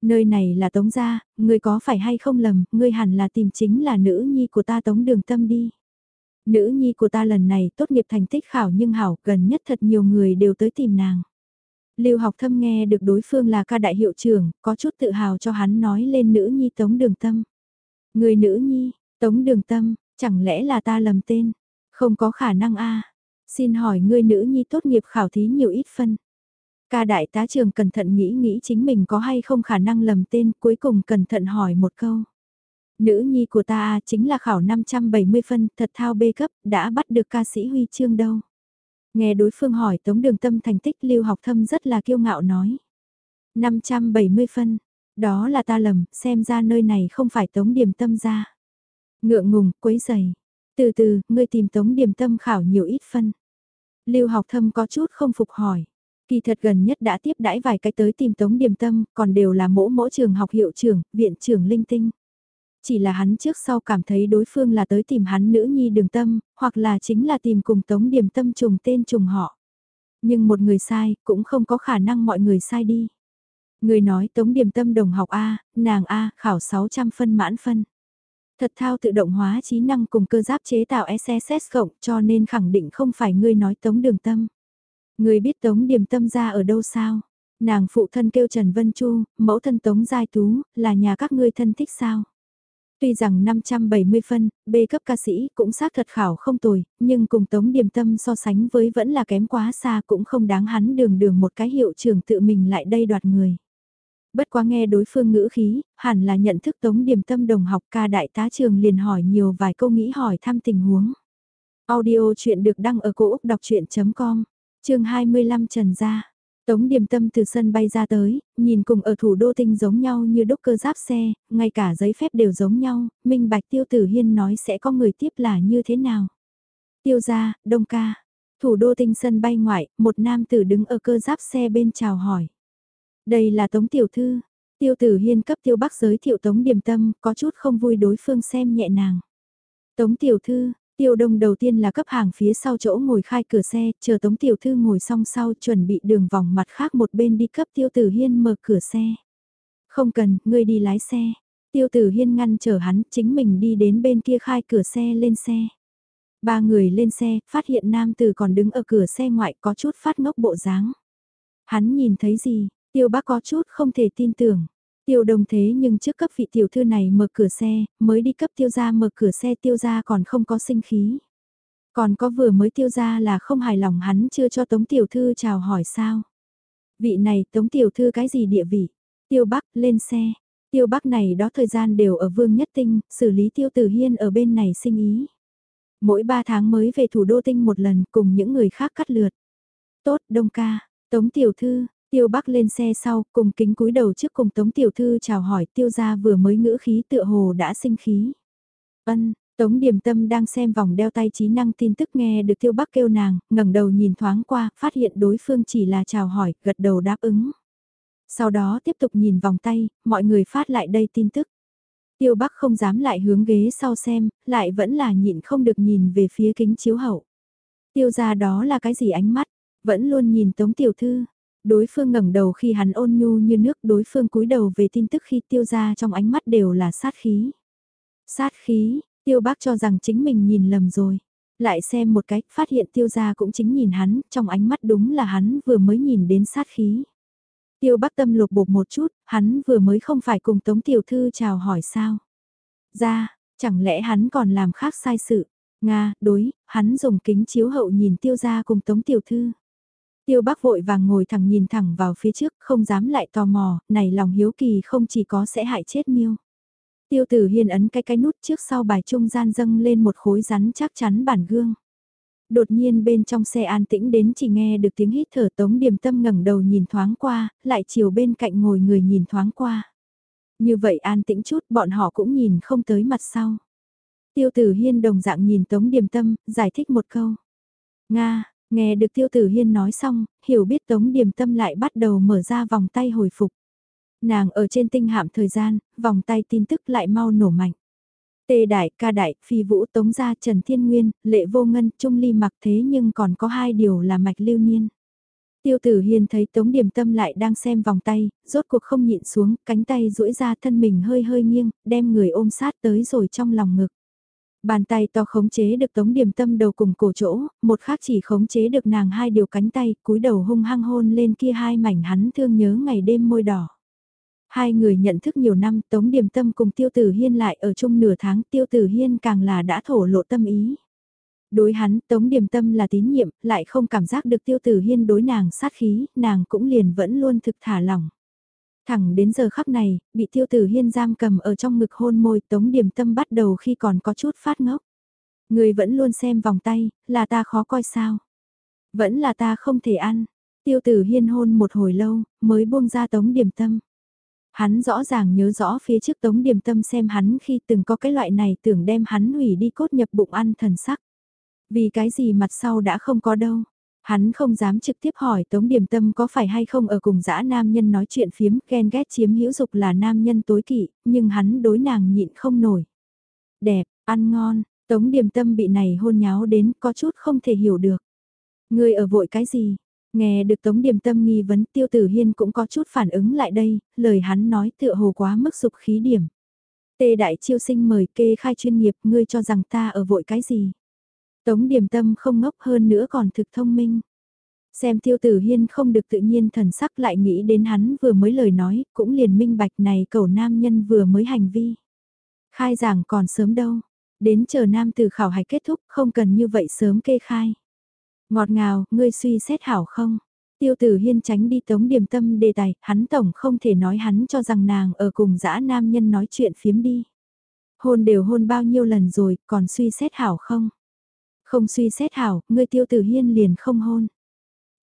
Nơi này là Tống gia, người có phải hay không lầm, người hẳn là tìm chính là nữ nhi của ta Tống Đường Tâm đi. Nữ nhi của ta lần này tốt nghiệp thành tích khảo nhưng hảo, gần nhất thật nhiều người đều tới tìm nàng. Lưu học thâm nghe được đối phương là ca đại hiệu trưởng, có chút tự hào cho hắn nói lên nữ nhi Tống Đường Tâm. Người nữ nhi, Tống Đường Tâm, chẳng lẽ là ta lầm tên? Không có khả năng a. Xin hỏi ngươi nữ nhi tốt nghiệp khảo thí nhiều ít phân. Ca đại tá trường cẩn thận nghĩ nghĩ chính mình có hay không khả năng lầm tên, cuối cùng cẩn thận hỏi một câu. Nữ nhi của ta chính là khảo 570 phân, thật thao bê cấp, đã bắt được ca sĩ huy chương đâu. Nghe đối phương hỏi Tống Đường Tâm thành tích lưu học thâm rất là kiêu ngạo nói. 570 phân, đó là ta lầm, xem ra nơi này không phải Tống Điềm Tâm ra. Ngượng ngùng, quấy giày. Từ từ, ngươi tìm Tống Điềm Tâm khảo nhiều ít phân. Lưu học thâm có chút không phục hỏi. Kỳ thật gần nhất đã tiếp đãi vài cái tới tìm Tống Điềm Tâm, còn đều là mỗ mỗ trường học hiệu trưởng, viện trưởng linh tinh. Chỉ là hắn trước sau cảm thấy đối phương là tới tìm hắn nữ nhi đường tâm, hoặc là chính là tìm cùng Tống điểm Tâm trùng tên trùng họ. Nhưng một người sai, cũng không có khả năng mọi người sai đi. Người nói Tống điểm Tâm đồng học A, nàng A, khảo 600 phân mãn phân. Thật thao tự động hóa trí năng cùng cơ giáp chế tạo SSS cộng cho nên khẳng định không phải ngươi nói Tống Đường Tâm. người biết Tống điểm Tâm ra ở đâu sao? Nàng phụ thân kêu Trần Vân Chu, mẫu thân Tống Giai Tú, là nhà các ngươi thân thích sao? Tuy rằng 570 phân, B cấp ca sĩ cũng xác thật khảo không tồi, nhưng cùng Tống Điềm Tâm so sánh với vẫn là kém quá xa cũng không đáng hắn đường đường một cái hiệu trưởng tự mình lại đây đoạt người. Bất quá nghe đối phương ngữ khí, hẳn là nhận thức Tống Điềm Tâm đồng học ca đại tá trường liền hỏi nhiều vài câu nghĩ hỏi thăm tình huống. Audio chuyện được đăng ở cổ Úc đọc chuyện.com, trường 25 Trần Gia. Tống điềm tâm từ sân bay ra tới, nhìn cùng ở thủ đô tinh giống nhau như đúc cơ giáp xe, ngay cả giấy phép đều giống nhau, minh bạch tiêu tử hiên nói sẽ có người tiếp là như thế nào. Tiêu gia, đông ca, thủ đô tinh sân bay ngoại, một nam tử đứng ở cơ giáp xe bên chào hỏi. Đây là tống tiểu thư, tiêu tử hiên cấp tiêu bắc giới thiệu tống điềm tâm, có chút không vui đối phương xem nhẹ nàng. Tống tiểu thư, Tiêu đông đầu tiên là cấp hàng phía sau chỗ ngồi khai cửa xe, chờ Tống Tiểu Thư ngồi song sau chuẩn bị đường vòng mặt khác một bên đi cấp Tiêu Tử Hiên mở cửa xe. Không cần, ngươi đi lái xe. Tiêu Tử Hiên ngăn chờ hắn, chính mình đi đến bên kia khai cửa xe lên xe. Ba người lên xe, phát hiện nam tử còn đứng ở cửa xe ngoại có chút phát ngốc bộ dáng. Hắn nhìn thấy gì, tiêu bác có chút không thể tin tưởng. Tiêu đồng thế nhưng trước cấp vị tiểu thư này mở cửa xe, mới đi cấp tiêu gia mở cửa xe tiêu gia còn không có sinh khí. Còn có vừa mới tiêu gia là không hài lòng hắn chưa cho tống tiểu thư chào hỏi sao. Vị này tống tiểu thư cái gì địa vị? Tiêu bắc lên xe. Tiêu bắc này đó thời gian đều ở vương nhất tinh, xử lý tiêu tử hiên ở bên này sinh ý. Mỗi ba tháng mới về thủ đô tinh một lần cùng những người khác cắt lượt. Tốt đông ca, tống tiểu thư, Tiêu Bắc lên xe sau, cùng kính cúi đầu trước cùng Tống Tiểu Thư chào hỏi tiêu gia vừa mới ngữ khí tựa hồ đã sinh khí. Ân, Tống Điềm Tâm đang xem vòng đeo tay trí năng tin tức nghe được Tiêu Bắc kêu nàng, ngẩng đầu nhìn thoáng qua, phát hiện đối phương chỉ là chào hỏi, gật đầu đáp ứng. Sau đó tiếp tục nhìn vòng tay, mọi người phát lại đây tin tức. Tiêu Bắc không dám lại hướng ghế sau xem, lại vẫn là nhịn không được nhìn về phía kính chiếu hậu. Tiêu gia đó là cái gì ánh mắt, vẫn luôn nhìn Tống Tiểu Thư. Đối phương ngẩng đầu khi hắn ôn nhu như nước, đối phương cúi đầu về tin tức khi tiêu ra trong ánh mắt đều là sát khí. Sát khí, tiêu bác cho rằng chính mình nhìn lầm rồi. Lại xem một cách, phát hiện tiêu ra cũng chính nhìn hắn, trong ánh mắt đúng là hắn vừa mới nhìn đến sát khí. Tiêu bác tâm lục bột một chút, hắn vừa mới không phải cùng Tống Tiểu Thư chào hỏi sao. Ra, chẳng lẽ hắn còn làm khác sai sự. Nga, đối, hắn dùng kính chiếu hậu nhìn tiêu ra cùng Tống Tiểu Thư. Tiêu bác vội vàng ngồi thẳng nhìn thẳng vào phía trước, không dám lại tò mò, này lòng hiếu kỳ không chỉ có sẽ hại chết miêu. Tiêu tử hiên ấn cái cái nút trước sau bài trung gian dâng lên một khối rắn chắc chắn bản gương. Đột nhiên bên trong xe an tĩnh đến chỉ nghe được tiếng hít thở tống điềm tâm ngẩng đầu nhìn thoáng qua, lại chiều bên cạnh ngồi người nhìn thoáng qua. Như vậy an tĩnh chút bọn họ cũng nhìn không tới mặt sau. Tiêu tử hiên đồng dạng nhìn tống điềm tâm, giải thích một câu. Nga, nghe được tiêu tử hiên nói xong, hiểu biết tống điềm tâm lại bắt đầu mở ra vòng tay hồi phục. Nàng ở trên tinh hạm thời gian, vòng tay tin tức lại mau nổ mạnh. Tê Đại, Ca Đại, Phi Vũ Tống Gia Trần Thiên Nguyên, Lệ Vô Ngân, Trung Ly mặc thế nhưng còn có hai điều là mạch lưu niên. Tiêu tử hiên thấy Tống Điểm Tâm lại đang xem vòng tay, rốt cuộc không nhịn xuống, cánh tay duỗi ra thân mình hơi hơi nghiêng, đem người ôm sát tới rồi trong lòng ngực. Bàn tay to khống chế được Tống Điểm Tâm đầu cùng cổ chỗ, một khác chỉ khống chế được nàng hai điều cánh tay, cúi đầu hung hăng hôn lên kia hai mảnh hắn thương nhớ ngày đêm môi đỏ. Hai người nhận thức nhiều năm Tống Điềm Tâm cùng Tiêu Tử Hiên lại ở chung nửa tháng Tiêu Tử Hiên càng là đã thổ lộ tâm ý. Đối hắn Tống Điềm Tâm là tín nhiệm, lại không cảm giác được Tiêu Tử Hiên đối nàng sát khí, nàng cũng liền vẫn luôn thực thả lỏng. Thẳng đến giờ khắc này, bị Tiêu Tử Hiên giam cầm ở trong ngực hôn môi Tống Điềm Tâm bắt đầu khi còn có chút phát ngốc. Người vẫn luôn xem vòng tay, là ta khó coi sao. Vẫn là ta không thể ăn. Tiêu tử hiên hôn một hồi lâu, mới buông ra tống điểm tâm. Hắn rõ ràng nhớ rõ phía trước Tống Điềm Tâm xem hắn khi từng có cái loại này tưởng đem hắn hủy đi cốt nhập bụng ăn thần sắc. Vì cái gì mặt sau đã không có đâu. Hắn không dám trực tiếp hỏi Tống Điềm Tâm có phải hay không ở cùng dã nam nhân nói chuyện phiếm ghen ghét chiếm hữu dục là nam nhân tối kỵ, nhưng hắn đối nàng nhịn không nổi. Đẹp, ăn ngon, Tống Điềm Tâm bị này hôn nháo đến có chút không thể hiểu được. Người ở vội cái gì, Nghe được Tống Điềm Tâm nghi vấn Tiêu Tử Hiên cũng có chút phản ứng lại đây, lời hắn nói tựa hồ quá mức dục khí điểm. Tê Đại Chiêu Sinh mời kê khai chuyên nghiệp, ngươi cho rằng ta ở vội cái gì? Tống Điềm Tâm không ngốc hơn nữa còn thực thông minh. Xem Tiêu Tử Hiên không được tự nhiên thần sắc lại nghĩ đến hắn vừa mới lời nói, cũng liền minh bạch này cầu nam nhân vừa mới hành vi. Khai giảng còn sớm đâu, đến chờ nam từ khảo hạch kết thúc không cần như vậy sớm kê khai. Ngọt ngào, ngươi suy xét hảo không? Tiêu tử hiên tránh đi tống điểm tâm đề tài, hắn tổng không thể nói hắn cho rằng nàng ở cùng dã nam nhân nói chuyện phiếm đi. Hôn đều hôn bao nhiêu lần rồi, còn suy xét hảo không? Không suy xét hảo, ngươi tiêu tử hiên liền không hôn.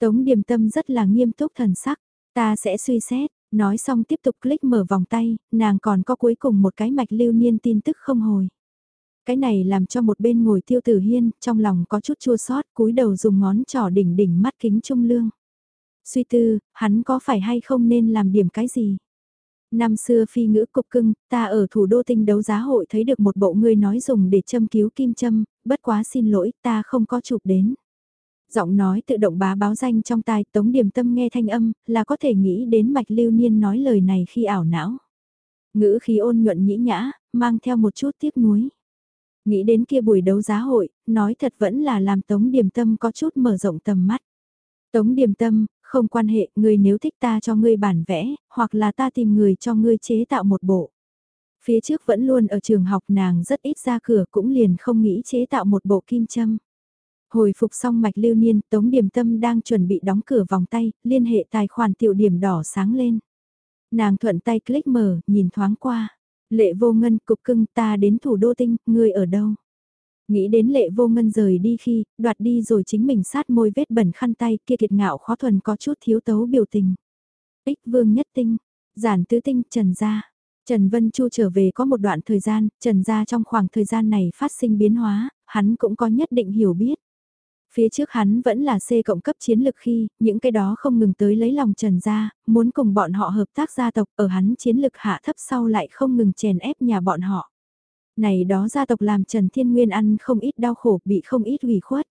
Tống điểm tâm rất là nghiêm túc thần sắc, ta sẽ suy xét, nói xong tiếp tục click mở vòng tay, nàng còn có cuối cùng một cái mạch lưu niên tin tức không hồi. Cái này làm cho một bên ngồi tiêu tử hiên, trong lòng có chút chua sót, cúi đầu dùng ngón trỏ đỉnh đỉnh mắt kính trung lương. Suy tư, hắn có phải hay không nên làm điểm cái gì? Năm xưa phi ngữ cục cưng, ta ở thủ đô tinh đấu giá hội thấy được một bộ ngươi nói dùng để châm cứu kim châm, bất quá xin lỗi, ta không có chụp đến. Giọng nói tự động bá báo danh trong tai tống điểm tâm nghe thanh âm, là có thể nghĩ đến mạch lưu niên nói lời này khi ảo não. Ngữ khí ôn nhuận nhĩ nhã, mang theo một chút tiếc nuối. Nghĩ đến kia buổi đấu giá hội, nói thật vẫn là làm Tống Điềm Tâm có chút mở rộng tầm mắt. Tống Điềm Tâm, không quan hệ, người nếu thích ta cho ngươi bản vẽ, hoặc là ta tìm người cho ngươi chế tạo một bộ. Phía trước vẫn luôn ở trường học nàng rất ít ra cửa cũng liền không nghĩ chế tạo một bộ kim châm. Hồi phục xong mạch lưu niên, Tống điểm Tâm đang chuẩn bị đóng cửa vòng tay, liên hệ tài khoản tiểu điểm đỏ sáng lên. Nàng thuận tay click mở, nhìn thoáng qua. Lệ vô ngân cục cưng ta đến thủ đô tinh, ngươi ở đâu? Nghĩ đến lệ vô ngân rời đi khi, đoạt đi rồi chính mình sát môi vết bẩn khăn tay kia kiệt ngạo khó thuần có chút thiếu tấu biểu tình. Ích vương nhất tinh, giản tứ tinh trần gia. Trần Vân Chu trở về có một đoạn thời gian, Trần gia trong khoảng thời gian này phát sinh biến hóa, hắn cũng có nhất định hiểu biết. Phía trước hắn vẫn là C cộng cấp chiến lực khi, những cái đó không ngừng tới lấy lòng Trần gia, muốn cùng bọn họ hợp tác gia tộc ở hắn chiến lực hạ thấp sau lại không ngừng chèn ép nhà bọn họ. Này đó gia tộc làm Trần Thiên Nguyên ăn không ít đau khổ bị không ít ủy khuất.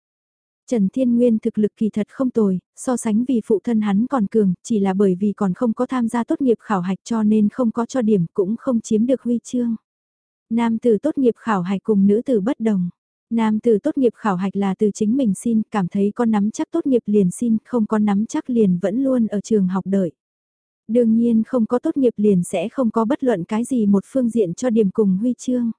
Trần Thiên Nguyên thực lực kỳ thật không tồi, so sánh vì phụ thân hắn còn cường, chỉ là bởi vì còn không có tham gia tốt nghiệp khảo hạch cho nên không có cho điểm cũng không chiếm được huy chương. Nam tử tốt nghiệp khảo hạch cùng nữ tử bất đồng. Nam tử tốt nghiệp khảo hạch là từ chính mình xin, cảm thấy con nắm chắc tốt nghiệp liền xin, không có nắm chắc liền vẫn luôn ở trường học đợi. Đương nhiên không có tốt nghiệp liền sẽ không có bất luận cái gì một phương diện cho điểm cùng huy chương.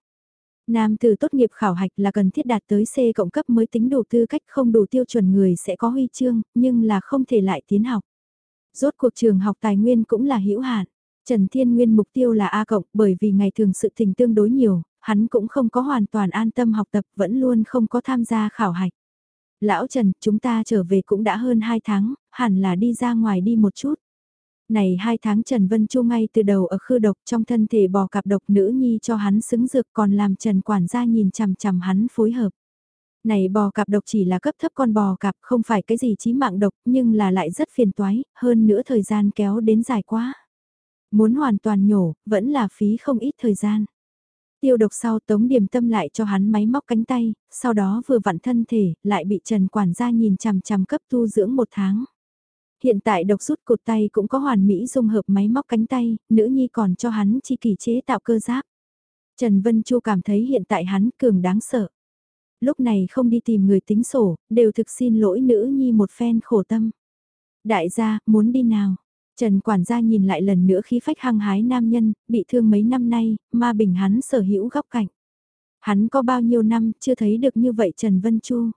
Nam từ tốt nghiệp khảo hạch là cần thiết đạt tới C cộng cấp mới tính đủ tư cách không đủ tiêu chuẩn người sẽ có huy chương, nhưng là không thể lại tiến học. Rốt cuộc trường học tài nguyên cũng là hữu hạn. Trần Thiên Nguyên mục tiêu là A cộng bởi vì ngày thường sự tình tương đối nhiều, hắn cũng không có hoàn toàn an tâm học tập vẫn luôn không có tham gia khảo hạch. Lão Trần, chúng ta trở về cũng đã hơn 2 tháng, hẳn là đi ra ngoài đi một chút. Này hai tháng Trần Vân Chu ngay từ đầu ở khư độc trong thân thể bò cặp độc nữ nhi cho hắn xứng dược còn làm Trần quản gia nhìn chằm chằm hắn phối hợp. Này bò cặp độc chỉ là cấp thấp con bò cặp không phải cái gì chí mạng độc nhưng là lại rất phiền toái, hơn nữa thời gian kéo đến dài quá. Muốn hoàn toàn nhổ, vẫn là phí không ít thời gian. Tiêu độc sau tống điểm tâm lại cho hắn máy móc cánh tay, sau đó vừa vặn thân thể, lại bị Trần quản gia nhìn chằm chằm cấp tu dưỡng một tháng. Hiện tại độc rút cột tay cũng có hoàn mỹ dung hợp máy móc cánh tay, nữ nhi còn cho hắn chi kỳ chế tạo cơ giáp. Trần Vân Chu cảm thấy hiện tại hắn cường đáng sợ. Lúc này không đi tìm người tính sổ, đều thực xin lỗi nữ nhi một phen khổ tâm. Đại gia, muốn đi nào? Trần quản gia nhìn lại lần nữa khi phách hăng hái nam nhân, bị thương mấy năm nay, ma bình hắn sở hữu góc cạnh. Hắn có bao nhiêu năm chưa thấy được như vậy Trần Vân Chu.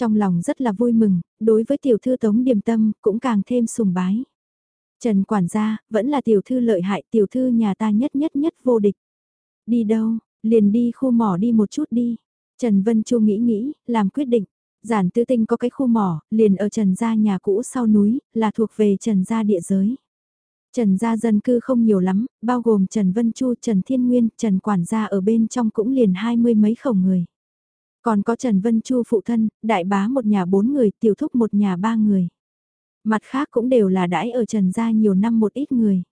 Trong lòng rất là vui mừng, đối với tiểu thư Tống Điềm Tâm cũng càng thêm sùng bái. Trần quản gia, vẫn là tiểu thư lợi hại tiểu thư nhà ta nhất nhất nhất vô địch. Đi đâu, liền đi khu mỏ đi một chút đi. Trần Vân Chu nghĩ nghĩ, làm quyết định. Giản tư tinh có cái khu mỏ, liền ở Trần Gia nhà cũ sau núi, là thuộc về Trần Gia địa giới. Trần Gia dân cư không nhiều lắm, bao gồm Trần Vân Chu, Trần Thiên Nguyên, Trần Quản Gia ở bên trong cũng liền hai mươi mấy khẩu người. Còn có Trần Vân Chu phụ thân, đại bá một nhà bốn người, tiểu thúc một nhà ba người. Mặt khác cũng đều là đãi ở Trần Gia nhiều năm một ít người.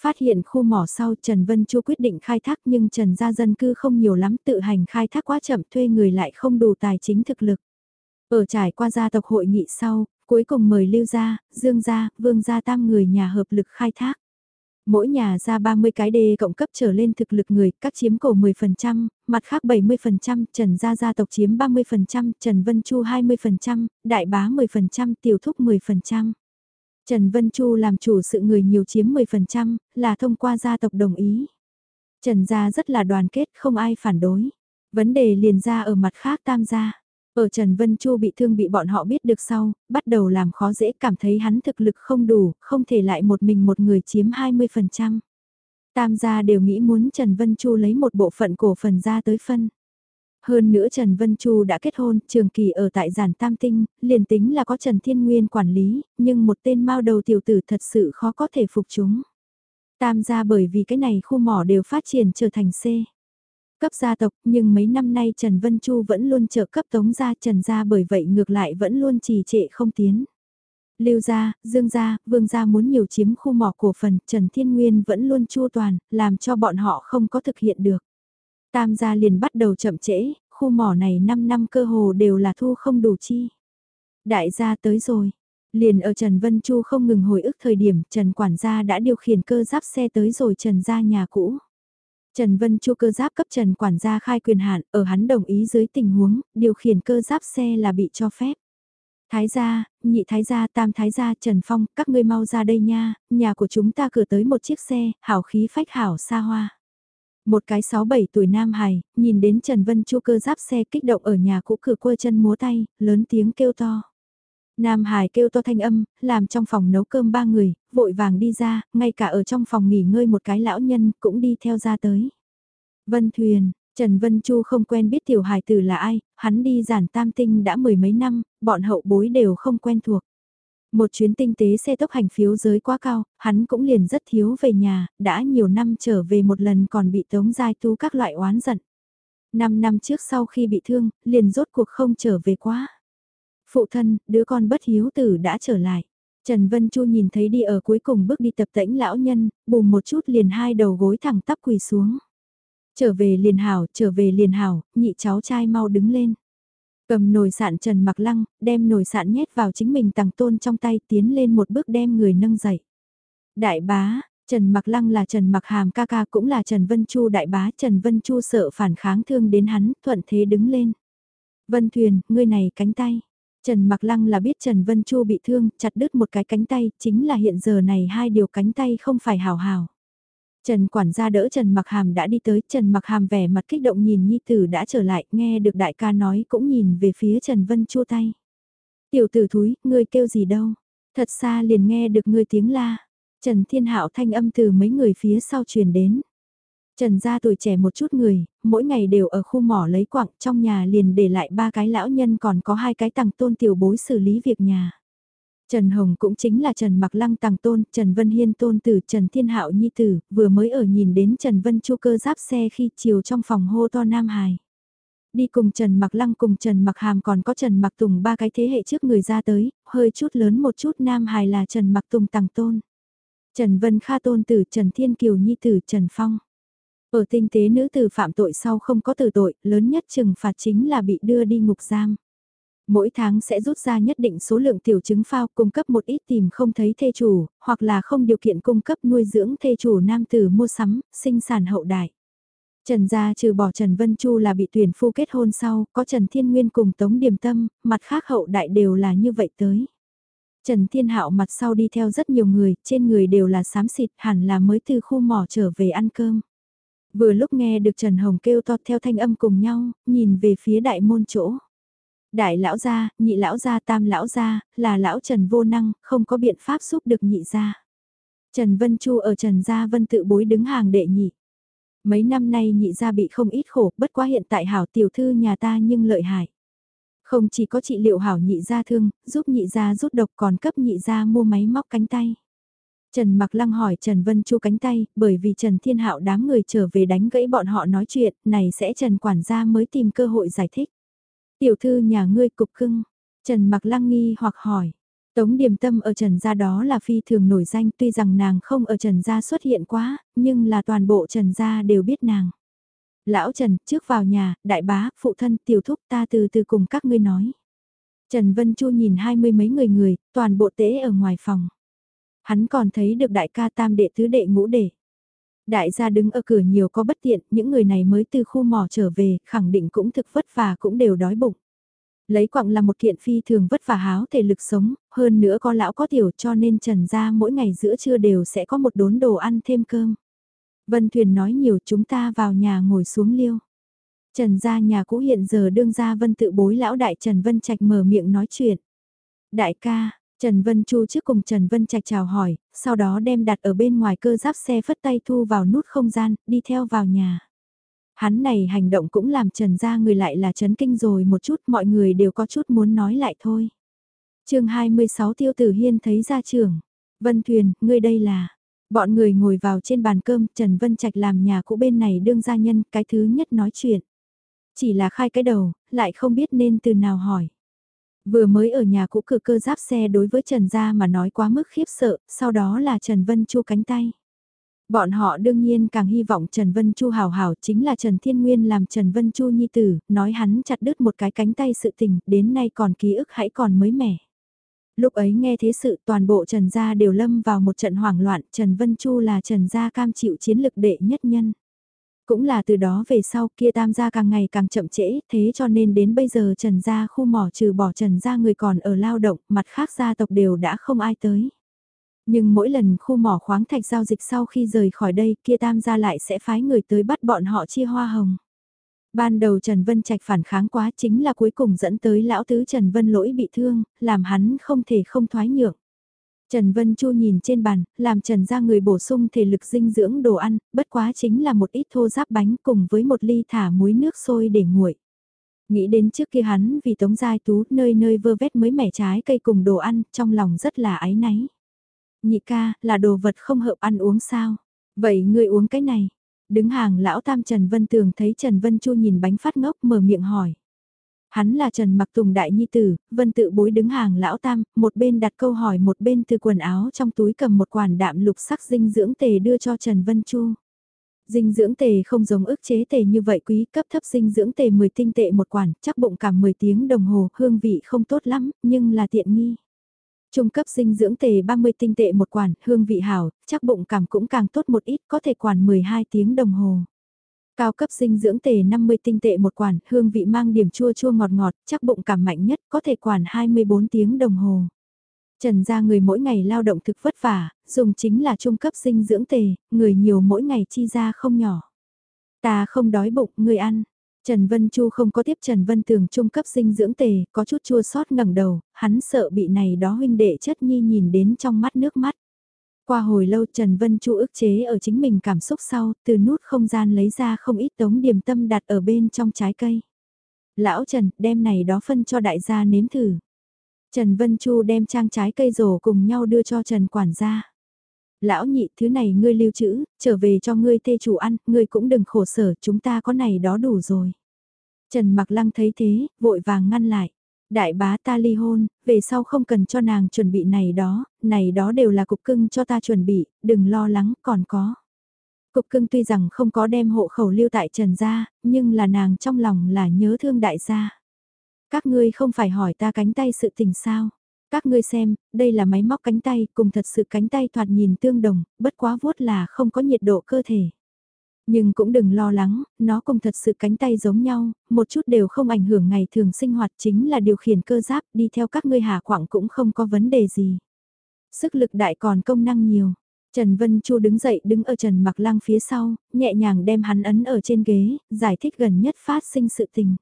Phát hiện khu mỏ sau Trần Vân Chu quyết định khai thác nhưng Trần Gia dân cư không nhiều lắm tự hành khai thác quá chậm thuê người lại không đủ tài chính thực lực. Ở trải qua gia tộc hội nghị sau, cuối cùng mời Lưu Gia, Dương Gia, Vương Gia tam người nhà hợp lực khai thác. Mỗi nhà ra 30 cái đề cộng cấp trở lên thực lực người, các chiếm cổ 10%, mặt khác 70%, Trần Gia gia tộc chiếm 30%, Trần Vân Chu 20%, Đại Bá 10%, Tiểu Thúc 10%. Trần Vân Chu làm chủ sự người nhiều chiếm 10%, là thông qua gia tộc đồng ý. Trần Gia rất là đoàn kết, không ai phản đối. Vấn đề liền ra ở mặt khác tam gia. Ở Trần Vân Chu bị thương bị bọn họ biết được sau, bắt đầu làm khó dễ cảm thấy hắn thực lực không đủ, không thể lại một mình một người chiếm 20%. Tam gia đều nghĩ muốn Trần Vân Chu lấy một bộ phận cổ phần ra tới phân. Hơn nữa Trần Vân Chu đã kết hôn, trường kỳ ở tại giản tam tinh, liền tính là có Trần Thiên Nguyên quản lý, nhưng một tên mao đầu tiểu tử thật sự khó có thể phục chúng. Tam gia bởi vì cái này khu mỏ đều phát triển trở thành C. Cấp gia tộc, nhưng mấy năm nay Trần Vân Chu vẫn luôn trợ cấp tống gia Trần gia bởi vậy ngược lại vẫn luôn trì trệ không tiến. Lưu gia, Dương gia, Vương gia muốn nhiều chiếm khu mỏ cổ phần, Trần Thiên Nguyên vẫn luôn chua toàn, làm cho bọn họ không có thực hiện được. Tam gia liền bắt đầu chậm trễ, khu mỏ này 5 năm cơ hồ đều là thu không đủ chi. Đại gia tới rồi. Liền ở Trần Vân Chu không ngừng hồi ức thời điểm Trần Quản gia đã điều khiển cơ giáp xe tới rồi Trần gia nhà cũ. Trần Vân Chu cơ giáp cấp Trần quản gia khai quyền hạn, ở hắn đồng ý dưới tình huống, điều khiển cơ giáp xe là bị cho phép. Thái gia, nhị thái gia, tam thái gia, Trần Phong, các ngươi mau ra đây nha, nhà của chúng ta cửa tới một chiếc xe, hảo khí phách hảo xa hoa. Một cái 6-7 tuổi nam hài, nhìn đến Trần Vân Chu cơ giáp xe kích động ở nhà cũ cửa quơ chân múa tay, lớn tiếng kêu to. Nam Hải kêu to thanh âm, làm trong phòng nấu cơm ba người, vội vàng đi ra, ngay cả ở trong phòng nghỉ ngơi một cái lão nhân cũng đi theo ra tới. Vân Thuyền, Trần Vân Chu không quen biết tiểu hải tử là ai, hắn đi giản tam tinh đã mười mấy năm, bọn hậu bối đều không quen thuộc. Một chuyến tinh tế xe tốc hành phiếu giới quá cao, hắn cũng liền rất thiếu về nhà, đã nhiều năm trở về một lần còn bị tống giai tu các loại oán giận. Năm năm trước sau khi bị thương, liền rốt cuộc không trở về quá. Phụ thân, đứa con bất hiếu tử đã trở lại. Trần Vân Chu nhìn thấy đi ở cuối cùng bước đi tập tễnh lão nhân, bùm một chút liền hai đầu gối thẳng tắp quỳ xuống. Trở về liền hảo, trở về liền hảo, nhị cháu trai mau đứng lên. Cầm nồi sạn Trần Mặc Lăng, đem nồi sạn nhét vào chính mình tàng tôn trong tay tiến lên một bước đem người nâng dậy. Đại bá, Trần Mặc Lăng là Trần Mặc Hàm ca ca cũng là Trần Vân Chu đại bá Trần Vân Chu sợ phản kháng thương đến hắn, thuận thế đứng lên. Vân Thuyền, ngươi này cánh tay. Trần Mặc Lăng là biết Trần Vân Chu bị thương, chặt đứt một cái cánh tay, chính là hiện giờ này hai điều cánh tay không phải hào hào. Trần quản gia đỡ Trần Mặc Hàm đã đi tới, Trần Mặc Hàm vẻ mặt kích động nhìn Nhi Tử đã trở lại, nghe được đại ca nói cũng nhìn về phía Trần Vân Chu tay. Tiểu tử thúi, ngươi kêu gì đâu? Thật xa liền nghe được ngươi tiếng la. Trần Thiên Hạo thanh âm từ mấy người phía sau truyền đến. Trần gia tuổi trẻ một chút người, mỗi ngày đều ở khu mỏ lấy quặng trong nhà liền để lại ba cái lão nhân còn có hai cái tàng tôn tiểu bối xử lý việc nhà. Trần Hồng cũng chính là Trần Mặc Lăng tàng tôn, Trần Vân Hiên tôn tử, Trần Thiên Hạo nhi tử, vừa mới ở nhìn đến Trần Vân Chu cơ giáp xe khi chiều trong phòng hô to Nam Hải. Đi cùng Trần Mặc Lăng cùng Trần Mặc Hàm còn có Trần Mặc Tùng ba cái thế hệ trước người ra tới, hơi chút lớn một chút Nam Hải là Trần Mặc Tùng tàng tôn. Trần Vân Kha tôn tử Trần Thiên Kiều nhi tử Trần Phong. Ở tinh tế nữ tử phạm tội sau không có tử tội, lớn nhất trừng phạt chính là bị đưa đi ngục giam. Mỗi tháng sẽ rút ra nhất định số lượng tiểu chứng phao cung cấp một ít tìm không thấy thê chủ, hoặc là không điều kiện cung cấp nuôi dưỡng thê chủ nam tử mua sắm, sinh sản hậu đại. Trần gia trừ bỏ Trần Vân Chu là bị tuyển phu kết hôn sau, có Trần Thiên Nguyên cùng Tống Điềm Tâm, mặt khác hậu đại đều là như vậy tới. Trần Thiên Hạo mặt sau đi theo rất nhiều người, trên người đều là xám xịt hẳn là mới từ khu mỏ trở về ăn cơm. Vừa lúc nghe được Trần Hồng kêu to theo thanh âm cùng nhau, nhìn về phía đại môn chỗ. Đại lão gia, nhị lão gia, tam lão gia, là lão Trần vô năng, không có biện pháp giúp được nhị gia. Trần Vân Chu ở Trần Gia Vân tự bối đứng hàng đệ nhị. Mấy năm nay nhị gia bị không ít khổ, bất quá hiện tại hảo tiểu thư nhà ta nhưng lợi hại. Không chỉ có trị liệu hảo nhị gia thương, giúp nhị gia rút độc còn cấp nhị gia mua máy móc cánh tay. Trần Mặc Lăng hỏi Trần Vân Chu cánh tay, bởi vì Trần Thiên Hạo đám người trở về đánh gãy bọn họ nói chuyện, này sẽ Trần quản gia mới tìm cơ hội giải thích. Tiểu thư nhà ngươi cục cưng, Trần Mặc Lăng nghi hoặc hỏi. Tống Điềm Tâm ở Trần Gia đó là phi thường nổi danh tuy rằng nàng không ở Trần Gia xuất hiện quá, nhưng là toàn bộ Trần Gia đều biết nàng. Lão Trần, trước vào nhà, đại bá, phụ thân, tiểu thúc ta từ từ cùng các ngươi nói. Trần Vân Chu nhìn hai mươi mấy người người, toàn bộ tế ở ngoài phòng. Hắn còn thấy được đại ca tam đệ tứ đệ ngũ đệ. Đại gia đứng ở cửa nhiều có bất tiện, những người này mới từ khu mỏ trở về, khẳng định cũng thực vất vả cũng đều đói bụng. Lấy quặng là một kiện phi thường vất vả háo thể lực sống, hơn nữa có lão có tiểu cho nên trần gia mỗi ngày giữa trưa đều sẽ có một đốn đồ ăn thêm cơm. Vân Thuyền nói nhiều chúng ta vào nhà ngồi xuống liêu. Trần gia nhà cũ hiện giờ đương gia Vân tự bối lão đại Trần Vân Trạch mở miệng nói chuyện. Đại ca, Trần Vân Chu trước cùng Trần Vân Trạch chào hỏi, sau đó đem đặt ở bên ngoài cơ giáp xe phất tay thu vào nút không gian, đi theo vào nhà. Hắn này hành động cũng làm Trần ra người lại là chấn kinh rồi một chút, mọi người đều có chút muốn nói lại thôi. chương 26 Tiêu Tử Hiên thấy ra trường. Vân Thuyền, ngươi đây là... Bọn người ngồi vào trên bàn cơm, Trần Vân Trạch làm nhà cũ bên này đương gia nhân, cái thứ nhất nói chuyện. Chỉ là khai cái đầu, lại không biết nên từ nào hỏi. Vừa mới ở nhà cũ cửa cơ giáp xe đối với Trần Gia mà nói quá mức khiếp sợ, sau đó là Trần Vân Chu cánh tay. Bọn họ đương nhiên càng hy vọng Trần Vân Chu hào hào chính là Trần Thiên Nguyên làm Trần Vân Chu nhi tử, nói hắn chặt đứt một cái cánh tay sự tình, đến nay còn ký ức hãy còn mới mẻ. Lúc ấy nghe thế sự toàn bộ Trần Gia đều lâm vào một trận hoảng loạn, Trần Vân Chu là Trần Gia cam chịu chiến lực đệ nhất nhân. Cũng là từ đó về sau kia tam gia càng ngày càng chậm trễ, thế cho nên đến bây giờ trần gia khu mỏ trừ bỏ trần gia người còn ở lao động, mặt khác gia tộc đều đã không ai tới. Nhưng mỗi lần khu mỏ khoáng thạch giao dịch sau khi rời khỏi đây kia tam gia lại sẽ phái người tới bắt bọn họ chia hoa hồng. Ban đầu Trần Vân Trạch phản kháng quá chính là cuối cùng dẫn tới lão tứ Trần Vân lỗi bị thương, làm hắn không thể không thoái nhượng. Trần Vân Chu nhìn trên bàn, làm Trần ra người bổ sung thể lực dinh dưỡng đồ ăn, bất quá chính là một ít thô giáp bánh cùng với một ly thả muối nước sôi để nguội. Nghĩ đến trước kia hắn vì tống giai tú nơi nơi vơ vét mới mẻ trái cây cùng đồ ăn, trong lòng rất là ái náy. Nhị ca, là đồ vật không hợp ăn uống sao? Vậy ngươi uống cái này. Đứng hàng lão tam Trần Vân Tường thấy Trần Vân Chu nhìn bánh phát ngốc mở miệng hỏi. Hắn là Trần Mặc Tùng đại nhi tử, Vân tự bối đứng hàng lão tam, một bên đặt câu hỏi một bên từ quần áo trong túi cầm một quản đạm lục sắc dinh dưỡng tề đưa cho Trần Vân Chu. Dinh dưỡng tề không giống ức chế tề như vậy quý cấp thấp dinh dưỡng tề 10 tinh tệ một quản, chắc bụng cả 10 tiếng đồng hồ, hương vị không tốt lắm, nhưng là tiện nghi. Trung cấp dinh dưỡng tề 30 tinh tệ một quản, hương vị hảo, chắc bụng cảm cũng càng tốt một ít, có thể quản 12 tiếng đồng hồ. Cao cấp dinh dưỡng tề 50 tinh tệ một quản, hương vị mang điểm chua chua ngọt ngọt, chắc bụng cảm mạnh nhất, có thể quản 24 tiếng đồng hồ. Trần gia người mỗi ngày lao động thực vất vả, dùng chính là trung cấp dinh dưỡng tề, người nhiều mỗi ngày chi ra không nhỏ. Ta không đói bụng, người ăn. Trần Vân Chu không có tiếp Trần Vân Tường trung cấp dinh dưỡng tề, có chút chua xót ngẩng đầu, hắn sợ bị này đó huynh đệ chất nhi nhìn đến trong mắt nước mắt. Qua hồi lâu Trần Vân Chu ức chế ở chính mình cảm xúc sau, từ nút không gian lấy ra không ít tống điểm tâm đặt ở bên trong trái cây. Lão Trần, đem này đó phân cho đại gia nếm thử. Trần Vân Chu đem trang trái cây rổ cùng nhau đưa cho Trần quản gia. Lão nhị, thứ này ngươi lưu trữ, trở về cho ngươi tê chủ ăn, ngươi cũng đừng khổ sở, chúng ta có này đó đủ rồi. Trần Mặc Lăng thấy thế, vội vàng ngăn lại. Đại bá ta ly hôn, về sau không cần cho nàng chuẩn bị này đó, này đó đều là cục cưng cho ta chuẩn bị, đừng lo lắng, còn có. Cục cưng tuy rằng không có đem hộ khẩu lưu tại Trần gia, nhưng là nàng trong lòng là nhớ thương đại gia. Các ngươi không phải hỏi ta cánh tay sự tình sao? Các ngươi xem, đây là máy móc cánh tay, cùng thật sự cánh tay thoạt nhìn tương đồng, bất quá vuốt là không có nhiệt độ cơ thể. Nhưng cũng đừng lo lắng, nó cùng thật sự cánh tay giống nhau, một chút đều không ảnh hưởng ngày thường sinh hoạt chính là điều khiển cơ giáp đi theo các ngươi hà quảng cũng không có vấn đề gì. Sức lực đại còn công năng nhiều. Trần Vân Chu đứng dậy đứng ở Trần Mặc Lang phía sau, nhẹ nhàng đem hắn ấn ở trên ghế, giải thích gần nhất phát sinh sự tình.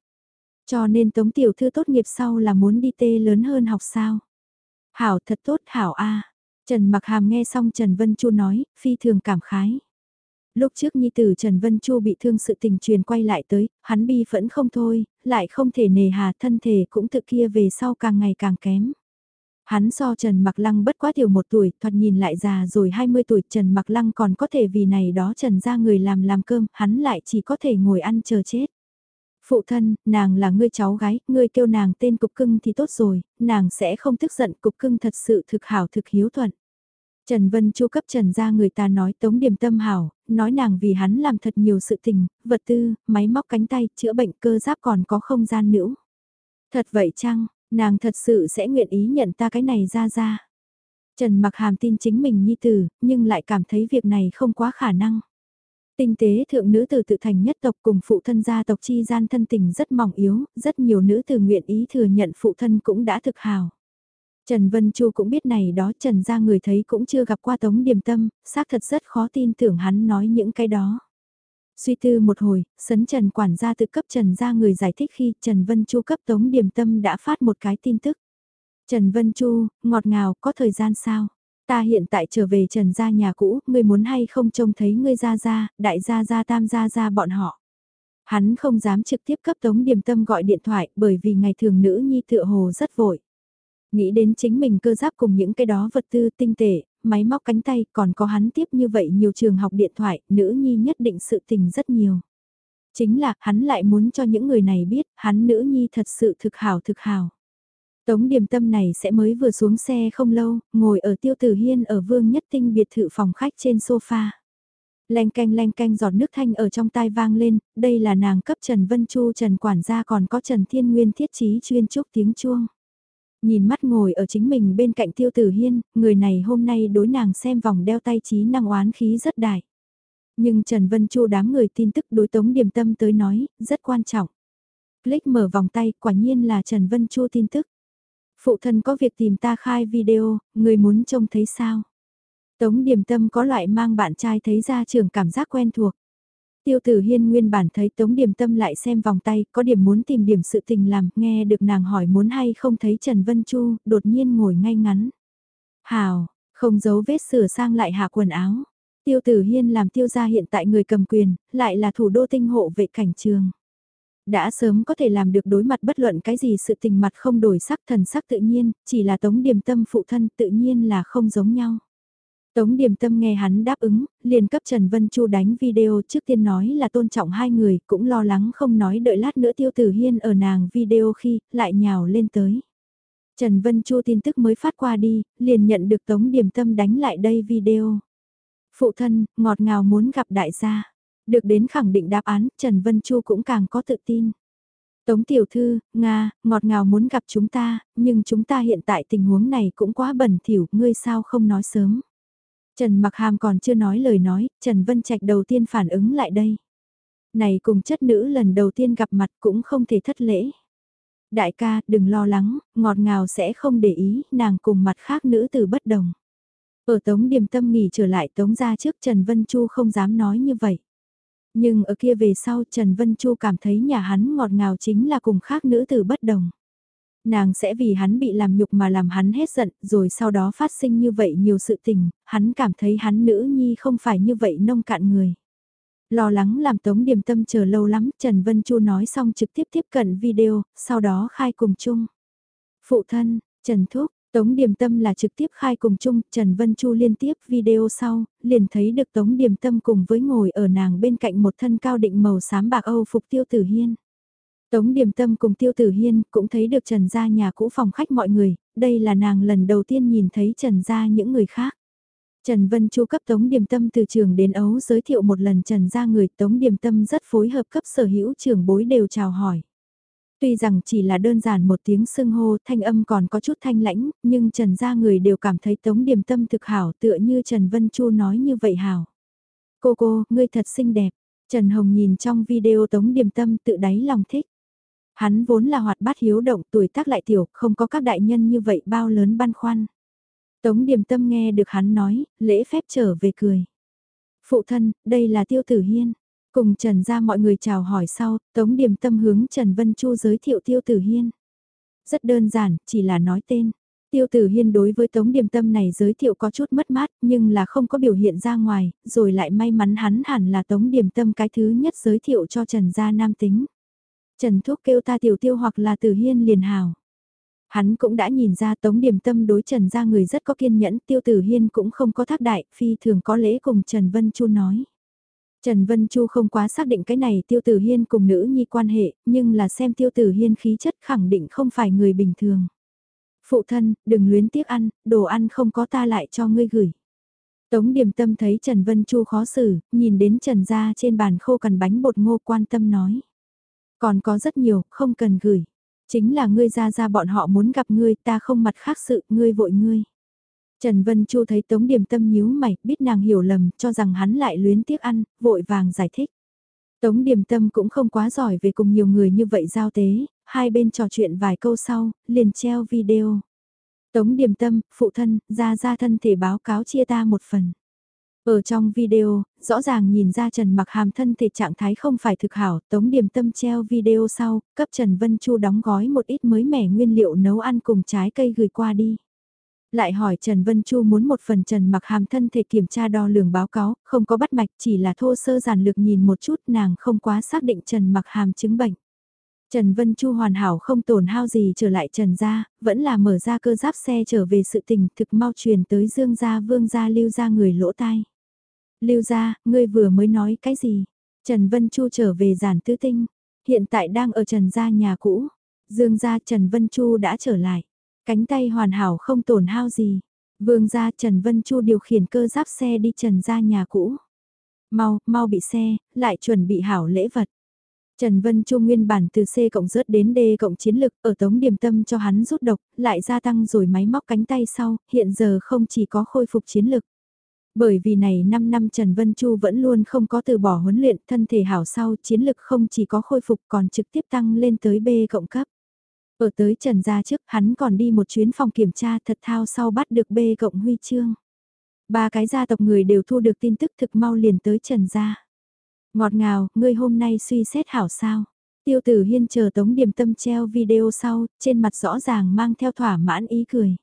Cho nên Tống Tiểu Thư tốt nghiệp sau là muốn đi tê lớn hơn học sao. Hảo thật tốt hảo a Trần Mặc Hàm nghe xong Trần Vân Chu nói, phi thường cảm khái. Lúc trước Nhi tử Trần Vân Chu bị thương sự tình truyền quay lại tới, hắn bi phẫn không thôi, lại không thể nề hà thân thể cũng tự kia về sau càng ngày càng kém. Hắn so Trần Mặc Lăng bất quá tiểu một tuổi, thoạt nhìn lại già rồi 20 tuổi, Trần Mặc Lăng còn có thể vì này đó Trần ra người làm làm cơm, hắn lại chỉ có thể ngồi ăn chờ chết. Phụ thân, nàng là ngươi cháu gái, ngươi kêu nàng tên cục cưng thì tốt rồi, nàng sẽ không tức giận cục cưng thật sự thực hảo thực hiếu thuận. Trần Vân Chu cấp Trần ra người ta nói tống điểm tâm hảo, nói nàng vì hắn làm thật nhiều sự tình, vật tư, máy móc cánh tay, chữa bệnh cơ giáp còn có không gian nữ. Thật vậy chăng, nàng thật sự sẽ nguyện ý nhận ta cái này ra ra. Trần mặc hàm tin chính mình nhi tử, nhưng lại cảm thấy việc này không quá khả năng. Tinh tế thượng nữ tử tự thành nhất tộc cùng phụ thân gia tộc chi gian thân tình rất mỏng yếu, rất nhiều nữ tử nguyện ý thừa nhận phụ thân cũng đã thực hào. Trần Vân Chu cũng biết này đó Trần ra người thấy cũng chưa gặp qua Tống Điềm Tâm, xác thật rất khó tin tưởng hắn nói những cái đó. Suy tư một hồi, sấn Trần quản gia tự cấp Trần ra người giải thích khi Trần Vân Chu cấp Tống Điềm Tâm đã phát một cái tin tức. Trần Vân Chu, ngọt ngào, có thời gian sao? Ta hiện tại trở về Trần gia nhà cũ, ngươi muốn hay không trông thấy ngươi ra ra, đại gia gia tam gia gia bọn họ. Hắn không dám trực tiếp cấp Tống Điềm Tâm gọi điện thoại bởi vì ngày thường nữ nhi tựa hồ rất vội. Nghĩ đến chính mình cơ giáp cùng những cái đó vật tư tinh tệ, máy móc cánh tay còn có hắn tiếp như vậy nhiều trường học điện thoại, nữ nhi nhất định sự tình rất nhiều. Chính là hắn lại muốn cho những người này biết hắn nữ nhi thật sự thực hảo thực hảo. Tống điềm tâm này sẽ mới vừa xuống xe không lâu, ngồi ở tiêu tử hiên ở vương nhất tinh biệt thự phòng khách trên sofa. Leng canh leng canh giọt nước thanh ở trong tai vang lên, đây là nàng cấp Trần Vân Chu Trần Quản gia còn có Trần Thiên Nguyên thiết trí chuyên trúc tiếng chuông. Nhìn mắt ngồi ở chính mình bên cạnh tiêu tử hiên, người này hôm nay đối nàng xem vòng đeo tay trí năng oán khí rất đại. Nhưng Trần Vân Chu đám người tin tức đối tống điểm tâm tới nói, rất quan trọng. Click mở vòng tay, quả nhiên là Trần Vân Chu tin tức. Phụ thân có việc tìm ta khai video, người muốn trông thấy sao? Tống điểm tâm có loại mang bạn trai thấy ra trường cảm giác quen thuộc. Tiêu tử hiên nguyên bản thấy tống điểm tâm lại xem vòng tay, có điểm muốn tìm điểm sự tình làm, nghe được nàng hỏi muốn hay không thấy Trần Vân Chu, đột nhiên ngồi ngay ngắn. Hào, không giấu vết sửa sang lại hạ quần áo. Tiêu tử hiên làm tiêu gia hiện tại người cầm quyền, lại là thủ đô tinh hộ vệ cảnh trường. Đã sớm có thể làm được đối mặt bất luận cái gì sự tình mặt không đổi sắc thần sắc tự nhiên, chỉ là tống điểm tâm phụ thân tự nhiên là không giống nhau. Tống Điềm Tâm nghe hắn đáp ứng, liền cấp Trần Vân Chu đánh video trước tiên nói là tôn trọng hai người, cũng lo lắng không nói đợi lát nữa Tiêu Tử Hiên ở nàng video khi, lại nhào lên tới. Trần Vân Chu tin tức mới phát qua đi, liền nhận được Tống Điềm Tâm đánh lại đây video. Phụ thân, ngọt ngào muốn gặp đại gia. Được đến khẳng định đáp án, Trần Vân Chu cũng càng có tự tin. Tống tiểu thư, Nga, ngọt ngào muốn gặp chúng ta, nhưng chúng ta hiện tại tình huống này cũng quá bẩn thỉu, ngươi sao không nói sớm. Trần Mặc Hàm còn chưa nói lời nói, Trần Vân Trạch đầu tiên phản ứng lại đây. Này cùng chất nữ lần đầu tiên gặp mặt cũng không thể thất lễ. Đại ca, đừng lo lắng, ngọt ngào sẽ không để ý, nàng cùng mặt khác nữ từ bất đồng. Ở Tống Điềm Tâm nghỉ trở lại Tống ra trước Trần Vân Chu không dám nói như vậy. Nhưng ở kia về sau Trần Vân Chu cảm thấy nhà hắn ngọt ngào chính là cùng khác nữ từ bất đồng. Nàng sẽ vì hắn bị làm nhục mà làm hắn hết giận, rồi sau đó phát sinh như vậy nhiều sự tình, hắn cảm thấy hắn nữ nhi không phải như vậy nông cạn người. Lo lắng làm Tống Điềm Tâm chờ lâu lắm, Trần Vân Chu nói xong trực tiếp tiếp cận video, sau đó khai cùng chung. Phụ thân, Trần Thúc, Tống Điềm Tâm là trực tiếp khai cùng chung, Trần Vân Chu liên tiếp video sau, liền thấy được Tống Điềm Tâm cùng với ngồi ở nàng bên cạnh một thân cao định màu xám bạc Âu phục Tiêu Tử Hiên. Tống Điềm Tâm cùng Tiêu Tử Hiên cũng thấy được Trần gia nhà cũ phòng khách mọi người, đây là nàng lần đầu tiên nhìn thấy Trần gia những người khác. Trần Vân Chu cấp Tống Điềm Tâm từ trường đến Ấu giới thiệu một lần Trần gia người Tống Điềm Tâm rất phối hợp cấp sở hữu trưởng bối đều chào hỏi. Tuy rằng chỉ là đơn giản một tiếng sưng hô thanh âm còn có chút thanh lãnh, nhưng Trần gia người đều cảm thấy Tống Điềm Tâm thực hảo tựa như Trần Vân Chu nói như vậy hảo. Cô cô, ngươi thật xinh đẹp. Trần Hồng nhìn trong video Tống Điềm Tâm tự đáy lòng thích. Hắn vốn là hoạt bát hiếu động tuổi tác lại tiểu, không có các đại nhân như vậy bao lớn băn khoăn. Tống Điềm Tâm nghe được hắn nói, lễ phép trở về cười. Phụ thân, đây là Tiêu Tử Hiên. Cùng Trần ra mọi người chào hỏi sau, Tống Điềm Tâm hướng Trần Vân Chu giới thiệu Tiêu Tử Hiên. Rất đơn giản, chỉ là nói tên. Tiêu Tử Hiên đối với Tống Điềm Tâm này giới thiệu có chút mất mát, nhưng là không có biểu hiện ra ngoài, rồi lại may mắn hắn hẳn là Tống Điềm Tâm cái thứ nhất giới thiệu cho Trần gia nam tính. Trần Thúc kêu ta Tiểu Tiêu hoặc là Tử Hiên liền hào. Hắn cũng đã nhìn ra Tống Điềm Tâm đối Trần gia người rất có kiên nhẫn, Tiêu Tử Hiên cũng không có thác đại, phi thường có lễ cùng Trần Vân Chu nói. Trần Vân Chu không quá xác định cái này Tiêu Tử Hiên cùng nữ nhi quan hệ, nhưng là xem Tiêu Tử Hiên khí chất khẳng định không phải người bình thường. Phụ thân, đừng luyến tiếc ăn, đồ ăn không có ta lại cho ngươi gửi. Tống Điềm Tâm thấy Trần Vân Chu khó xử, nhìn đến Trần gia trên bàn khô cằn bánh bột ngô quan tâm nói. Còn có rất nhiều, không cần gửi. Chính là ngươi ra ra bọn họ muốn gặp ngươi, ta không mặt khác sự, ngươi vội ngươi. Trần Vân Chu thấy Tống Điềm Tâm nhíu mày, biết nàng hiểu lầm, cho rằng hắn lại luyến tiếc ăn, vội vàng giải thích. Tống Điềm Tâm cũng không quá giỏi về cùng nhiều người như vậy giao tế, hai bên trò chuyện vài câu sau, liền treo video. Tống Điềm Tâm, phụ thân, ra ra thân thể báo cáo chia ta một phần. Ở trong video, rõ ràng nhìn ra Trần Mặc Hàm thân thể trạng thái không phải thực hảo, Tống Điềm Tâm treo video sau, cấp Trần Vân Chu đóng gói một ít mới mẻ nguyên liệu nấu ăn cùng trái cây gửi qua đi. Lại hỏi Trần Vân Chu muốn một phần Trần Mặc Hàm thân thể kiểm tra đo lường báo cáo, không có bắt mạch chỉ là thô sơ giản lược nhìn một chút nàng không quá xác định Trần Mặc Hàm chứng bệnh. Trần Vân Chu hoàn hảo không tổn hao gì trở lại Trần gia, vẫn là mở ra cơ giáp xe trở về sự tình thực mau truyền tới Dương gia Vương gia Lưu gia người lỗ tai. Lưu gia, ngươi vừa mới nói cái gì? Trần Vân Chu trở về giản tứ tinh, hiện tại đang ở Trần gia nhà cũ. Dương gia Trần Vân Chu đã trở lại, cánh tay hoàn hảo không tổn hao gì. Vương gia Trần Vân Chu điều khiển cơ giáp xe đi Trần gia nhà cũ. Mau, mau bị xe, lại chuẩn bị hảo lễ vật. Trần Vân Chu nguyên bản từ C cộng rớt đến D cộng chiến lực ở tống điểm tâm cho hắn rút độc, lại gia tăng rồi máy móc cánh tay sau, hiện giờ không chỉ có khôi phục chiến lực. Bởi vì này 5 năm Trần Vân Chu vẫn luôn không có từ bỏ huấn luyện thân thể hảo sau chiến lực không chỉ có khôi phục còn trực tiếp tăng lên tới B cộng cấp. Ở tới Trần gia trước hắn còn đi một chuyến phòng kiểm tra thật thao sau bắt được B cộng huy chương. Ba cái gia tộc người đều thu được tin tức thực mau liền tới Trần gia. Ngọt ngào, ngươi hôm nay suy xét hảo sao? Tiêu tử hiên chờ tống điểm tâm treo video sau, trên mặt rõ ràng mang theo thỏa mãn ý cười.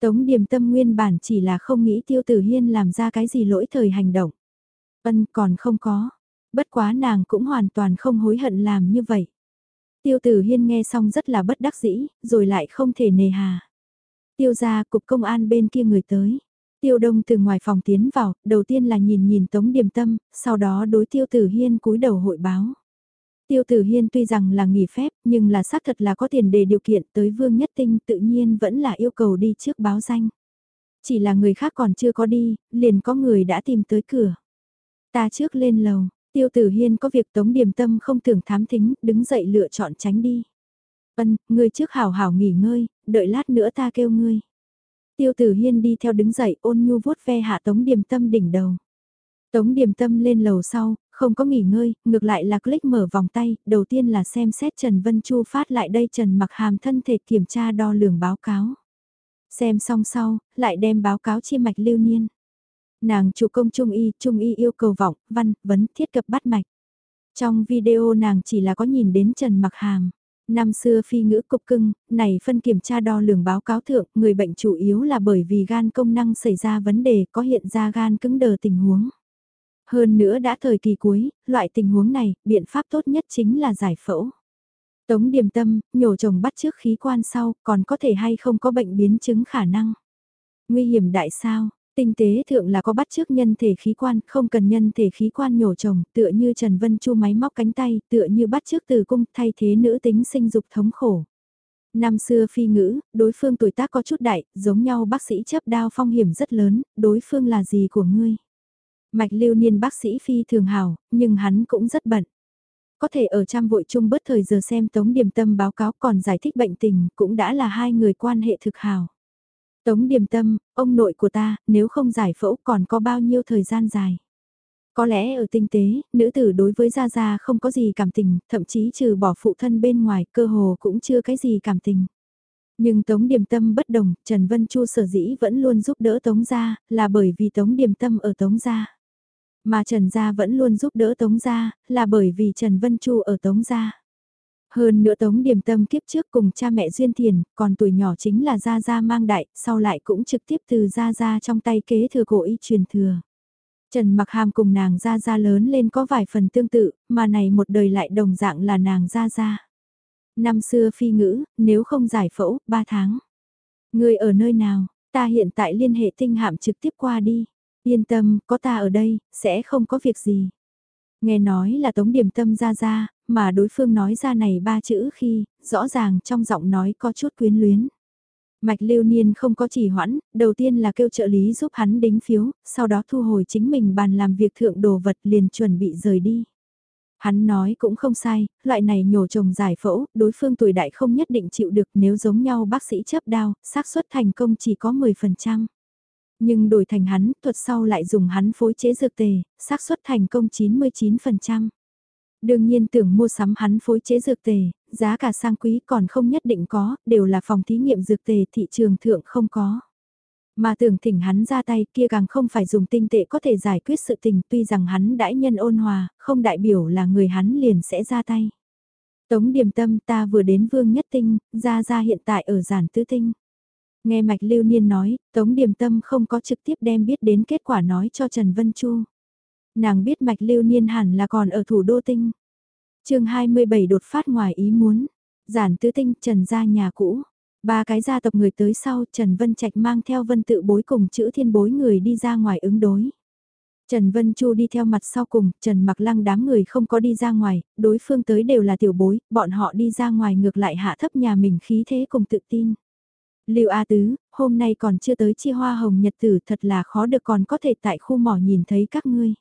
Tống điềm tâm nguyên bản chỉ là không nghĩ tiêu tử hiên làm ra cái gì lỗi thời hành động. Ân còn không có. Bất quá nàng cũng hoàn toàn không hối hận làm như vậy. Tiêu tử hiên nghe xong rất là bất đắc dĩ, rồi lại không thể nề hà. Tiêu ra cục công an bên kia người tới. Tiêu Đông từ ngoài phòng tiến vào, đầu tiên là nhìn nhìn Tống Điềm Tâm, sau đó đối Tiêu Tử Hiên cúi đầu hội báo. Tiêu Tử Hiên tuy rằng là nghỉ phép, nhưng là xác thật là có tiền đề điều kiện tới Vương Nhất Tinh tự nhiên vẫn là yêu cầu đi trước báo danh. Chỉ là người khác còn chưa có đi, liền có người đã tìm tới cửa. Ta trước lên lầu, Tiêu Tử Hiên có việc Tống Điềm Tâm không tưởng thám thính, đứng dậy lựa chọn tránh đi. Ân, ngươi trước hảo hảo nghỉ ngơi, đợi lát nữa ta kêu ngươi. Tiêu Tử Hiên đi theo đứng dậy ôn nhu vuốt ve hạ Tống Điềm Tâm đỉnh đầu. Tống Điềm Tâm lên lầu sau, không có nghỉ ngơi, ngược lại là click mở vòng tay, đầu tiên là xem xét Trần Vân Chu phát lại đây Trần mặc hàm thân thể kiểm tra đo lường báo cáo. Xem xong sau, lại đem báo cáo chia mạch lưu niên. Nàng chủ công Trung Y, Trung Y yêu cầu vọng, văn, vấn, thiết cập bắt mạch. Trong video nàng chỉ là có nhìn đến Trần mặc hàm. Năm xưa phi ngữ cục cưng, này phân kiểm tra đo lường báo cáo thượng, người bệnh chủ yếu là bởi vì gan công năng xảy ra vấn đề có hiện ra gan cứng đờ tình huống. Hơn nữa đã thời kỳ cuối, loại tình huống này, biện pháp tốt nhất chính là giải phẫu. Tống điềm tâm, nhổ chồng bắt trước khí quan sau, còn có thể hay không có bệnh biến chứng khả năng. Nguy hiểm đại sao, tinh tế thượng là có bắt trước nhân thể khí quan, không cần nhân thể khí quan nhổ chồng, tựa như Trần Vân Chu máy móc cánh tay, tựa như bắt trước từ cung thay thế nữ tính sinh dục thống khổ. Năm xưa phi ngữ, đối phương tuổi tác có chút đại, giống nhau bác sĩ chấp đao phong hiểm rất lớn, đối phương là gì của ngươi? Mạch lưu niên bác sĩ phi thường hào, nhưng hắn cũng rất bận. Có thể ở trăm vội chung bớt thời giờ xem Tống Điềm Tâm báo cáo còn giải thích bệnh tình cũng đã là hai người quan hệ thực hào. Tống Điềm Tâm, ông nội của ta, nếu không giải phẫu còn có bao nhiêu thời gian dài. Có lẽ ở tinh tế, nữ tử đối với Gia Gia không có gì cảm tình, thậm chí trừ bỏ phụ thân bên ngoài, cơ hồ cũng chưa cái gì cảm tình. Nhưng Tống Điềm Tâm bất đồng, Trần Vân Chu sở dĩ vẫn luôn giúp đỡ Tống Gia, là bởi vì Tống Điềm Tâm ở Tống Gia. Mà Trần Gia vẫn luôn giúp đỡ Tống Gia, là bởi vì Trần Vân Chu ở Tống Gia. Hơn nữa Tống Điềm Tâm kiếp trước cùng cha mẹ Duyên Thiền, còn tuổi nhỏ chính là Gia Gia mang đại, sau lại cũng trực tiếp từ Gia Gia trong tay kế thừa cổ y truyền thừa. Trần Mặc Hàm cùng nàng Gia Gia lớn lên có vài phần tương tự, mà này một đời lại đồng dạng là nàng Gia Gia. Năm xưa phi ngữ, nếu không giải phẫu, ba tháng. Người ở nơi nào, ta hiện tại liên hệ tinh hạm trực tiếp qua đi. Yên tâm, có ta ở đây, sẽ không có việc gì. Nghe nói là tống điểm tâm ra ra, mà đối phương nói ra này ba chữ khi, rõ ràng trong giọng nói có chút quyến luyến. Mạch lưu niên không có chỉ hoãn, đầu tiên là kêu trợ lý giúp hắn đính phiếu, sau đó thu hồi chính mình bàn làm việc thượng đồ vật liền chuẩn bị rời đi. Hắn nói cũng không sai, loại này nhổ chồng giải phẫu, đối phương tuổi đại không nhất định chịu được nếu giống nhau bác sĩ chấp đao, xác suất thành công chỉ có 10%. Nhưng đổi thành hắn, thuật sau lại dùng hắn phối chế dược tề, xác suất thành công 99%. Đương nhiên tưởng mua sắm hắn phối chế dược tề, giá cả sang quý còn không nhất định có, đều là phòng thí nghiệm dược tề thị trường thượng không có. Mà tưởng thỉnh hắn ra tay kia càng không phải dùng tinh tệ có thể giải quyết sự tình tuy rằng hắn đãi nhân ôn hòa, không đại biểu là người hắn liền sẽ ra tay. Tống điểm tâm ta vừa đến vương nhất tinh, ra ra hiện tại ở giản tứ tinh. Nghe Mạch Lưu Niên nói, Tống Điềm Tâm không có trực tiếp đem biết đến kết quả nói cho Trần Vân Chu. Nàng biết Mạch Lưu Niên hẳn là còn ở thủ đô tinh. chương 27 đột phát ngoài ý muốn. Giản tứ tinh Trần ra nhà cũ. Ba cái gia tộc người tới sau Trần Vân Trạch mang theo vân tự bối cùng chữ thiên bối người đi ra ngoài ứng đối. Trần Vân Chu đi theo mặt sau cùng, Trần Mặc Lăng đám người không có đi ra ngoài, đối phương tới đều là tiểu bối, bọn họ đi ra ngoài ngược lại hạ thấp nhà mình khí thế cùng tự tin. Lưu A Tứ, hôm nay còn chưa tới chi hoa hồng nhật tử thật là khó được còn có thể tại khu mỏ nhìn thấy các ngươi.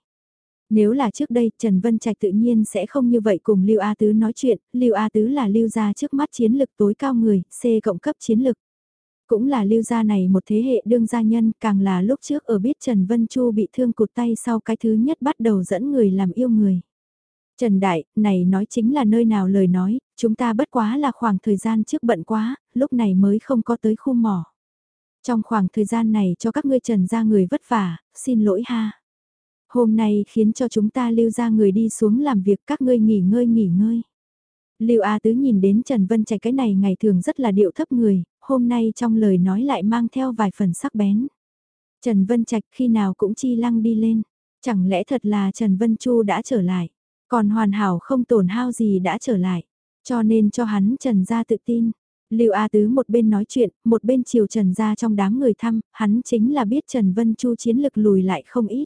Nếu là trước đây, Trần Vân Trạch tự nhiên sẽ không như vậy cùng Lưu A Tứ nói chuyện, Lưu A Tứ là Lưu gia trước mắt chiến lực tối cao người, C cộng cấp chiến lực. Cũng là Lưu gia này một thế hệ đương gia nhân, càng là lúc trước ở biết Trần Vân Chu bị thương cụt tay sau cái thứ nhất bắt đầu dẫn người làm yêu người. Trần Đại, này nói chính là nơi nào lời nói, chúng ta bất quá là khoảng thời gian trước bận quá, lúc này mới không có tới khu mỏ. Trong khoảng thời gian này cho các ngươi trần ra người vất vả, xin lỗi ha. Hôm nay khiến cho chúng ta lưu ra người đi xuống làm việc các ngươi nghỉ ngơi nghỉ ngơi. Lưu A Tứ nhìn đến Trần Vân Trạch cái này ngày thường rất là điệu thấp người, hôm nay trong lời nói lại mang theo vài phần sắc bén. Trần Vân Trạch khi nào cũng chi lăng đi lên, chẳng lẽ thật là Trần Vân Chu đã trở lại, còn hoàn hảo không tổn hao gì đã trở lại, cho nên cho hắn Trần gia tự tin. Lưu A Tứ một bên nói chuyện, một bên chiều Trần gia trong đám người thăm, hắn chính là biết Trần Vân Chu chiến lực lùi lại không ít.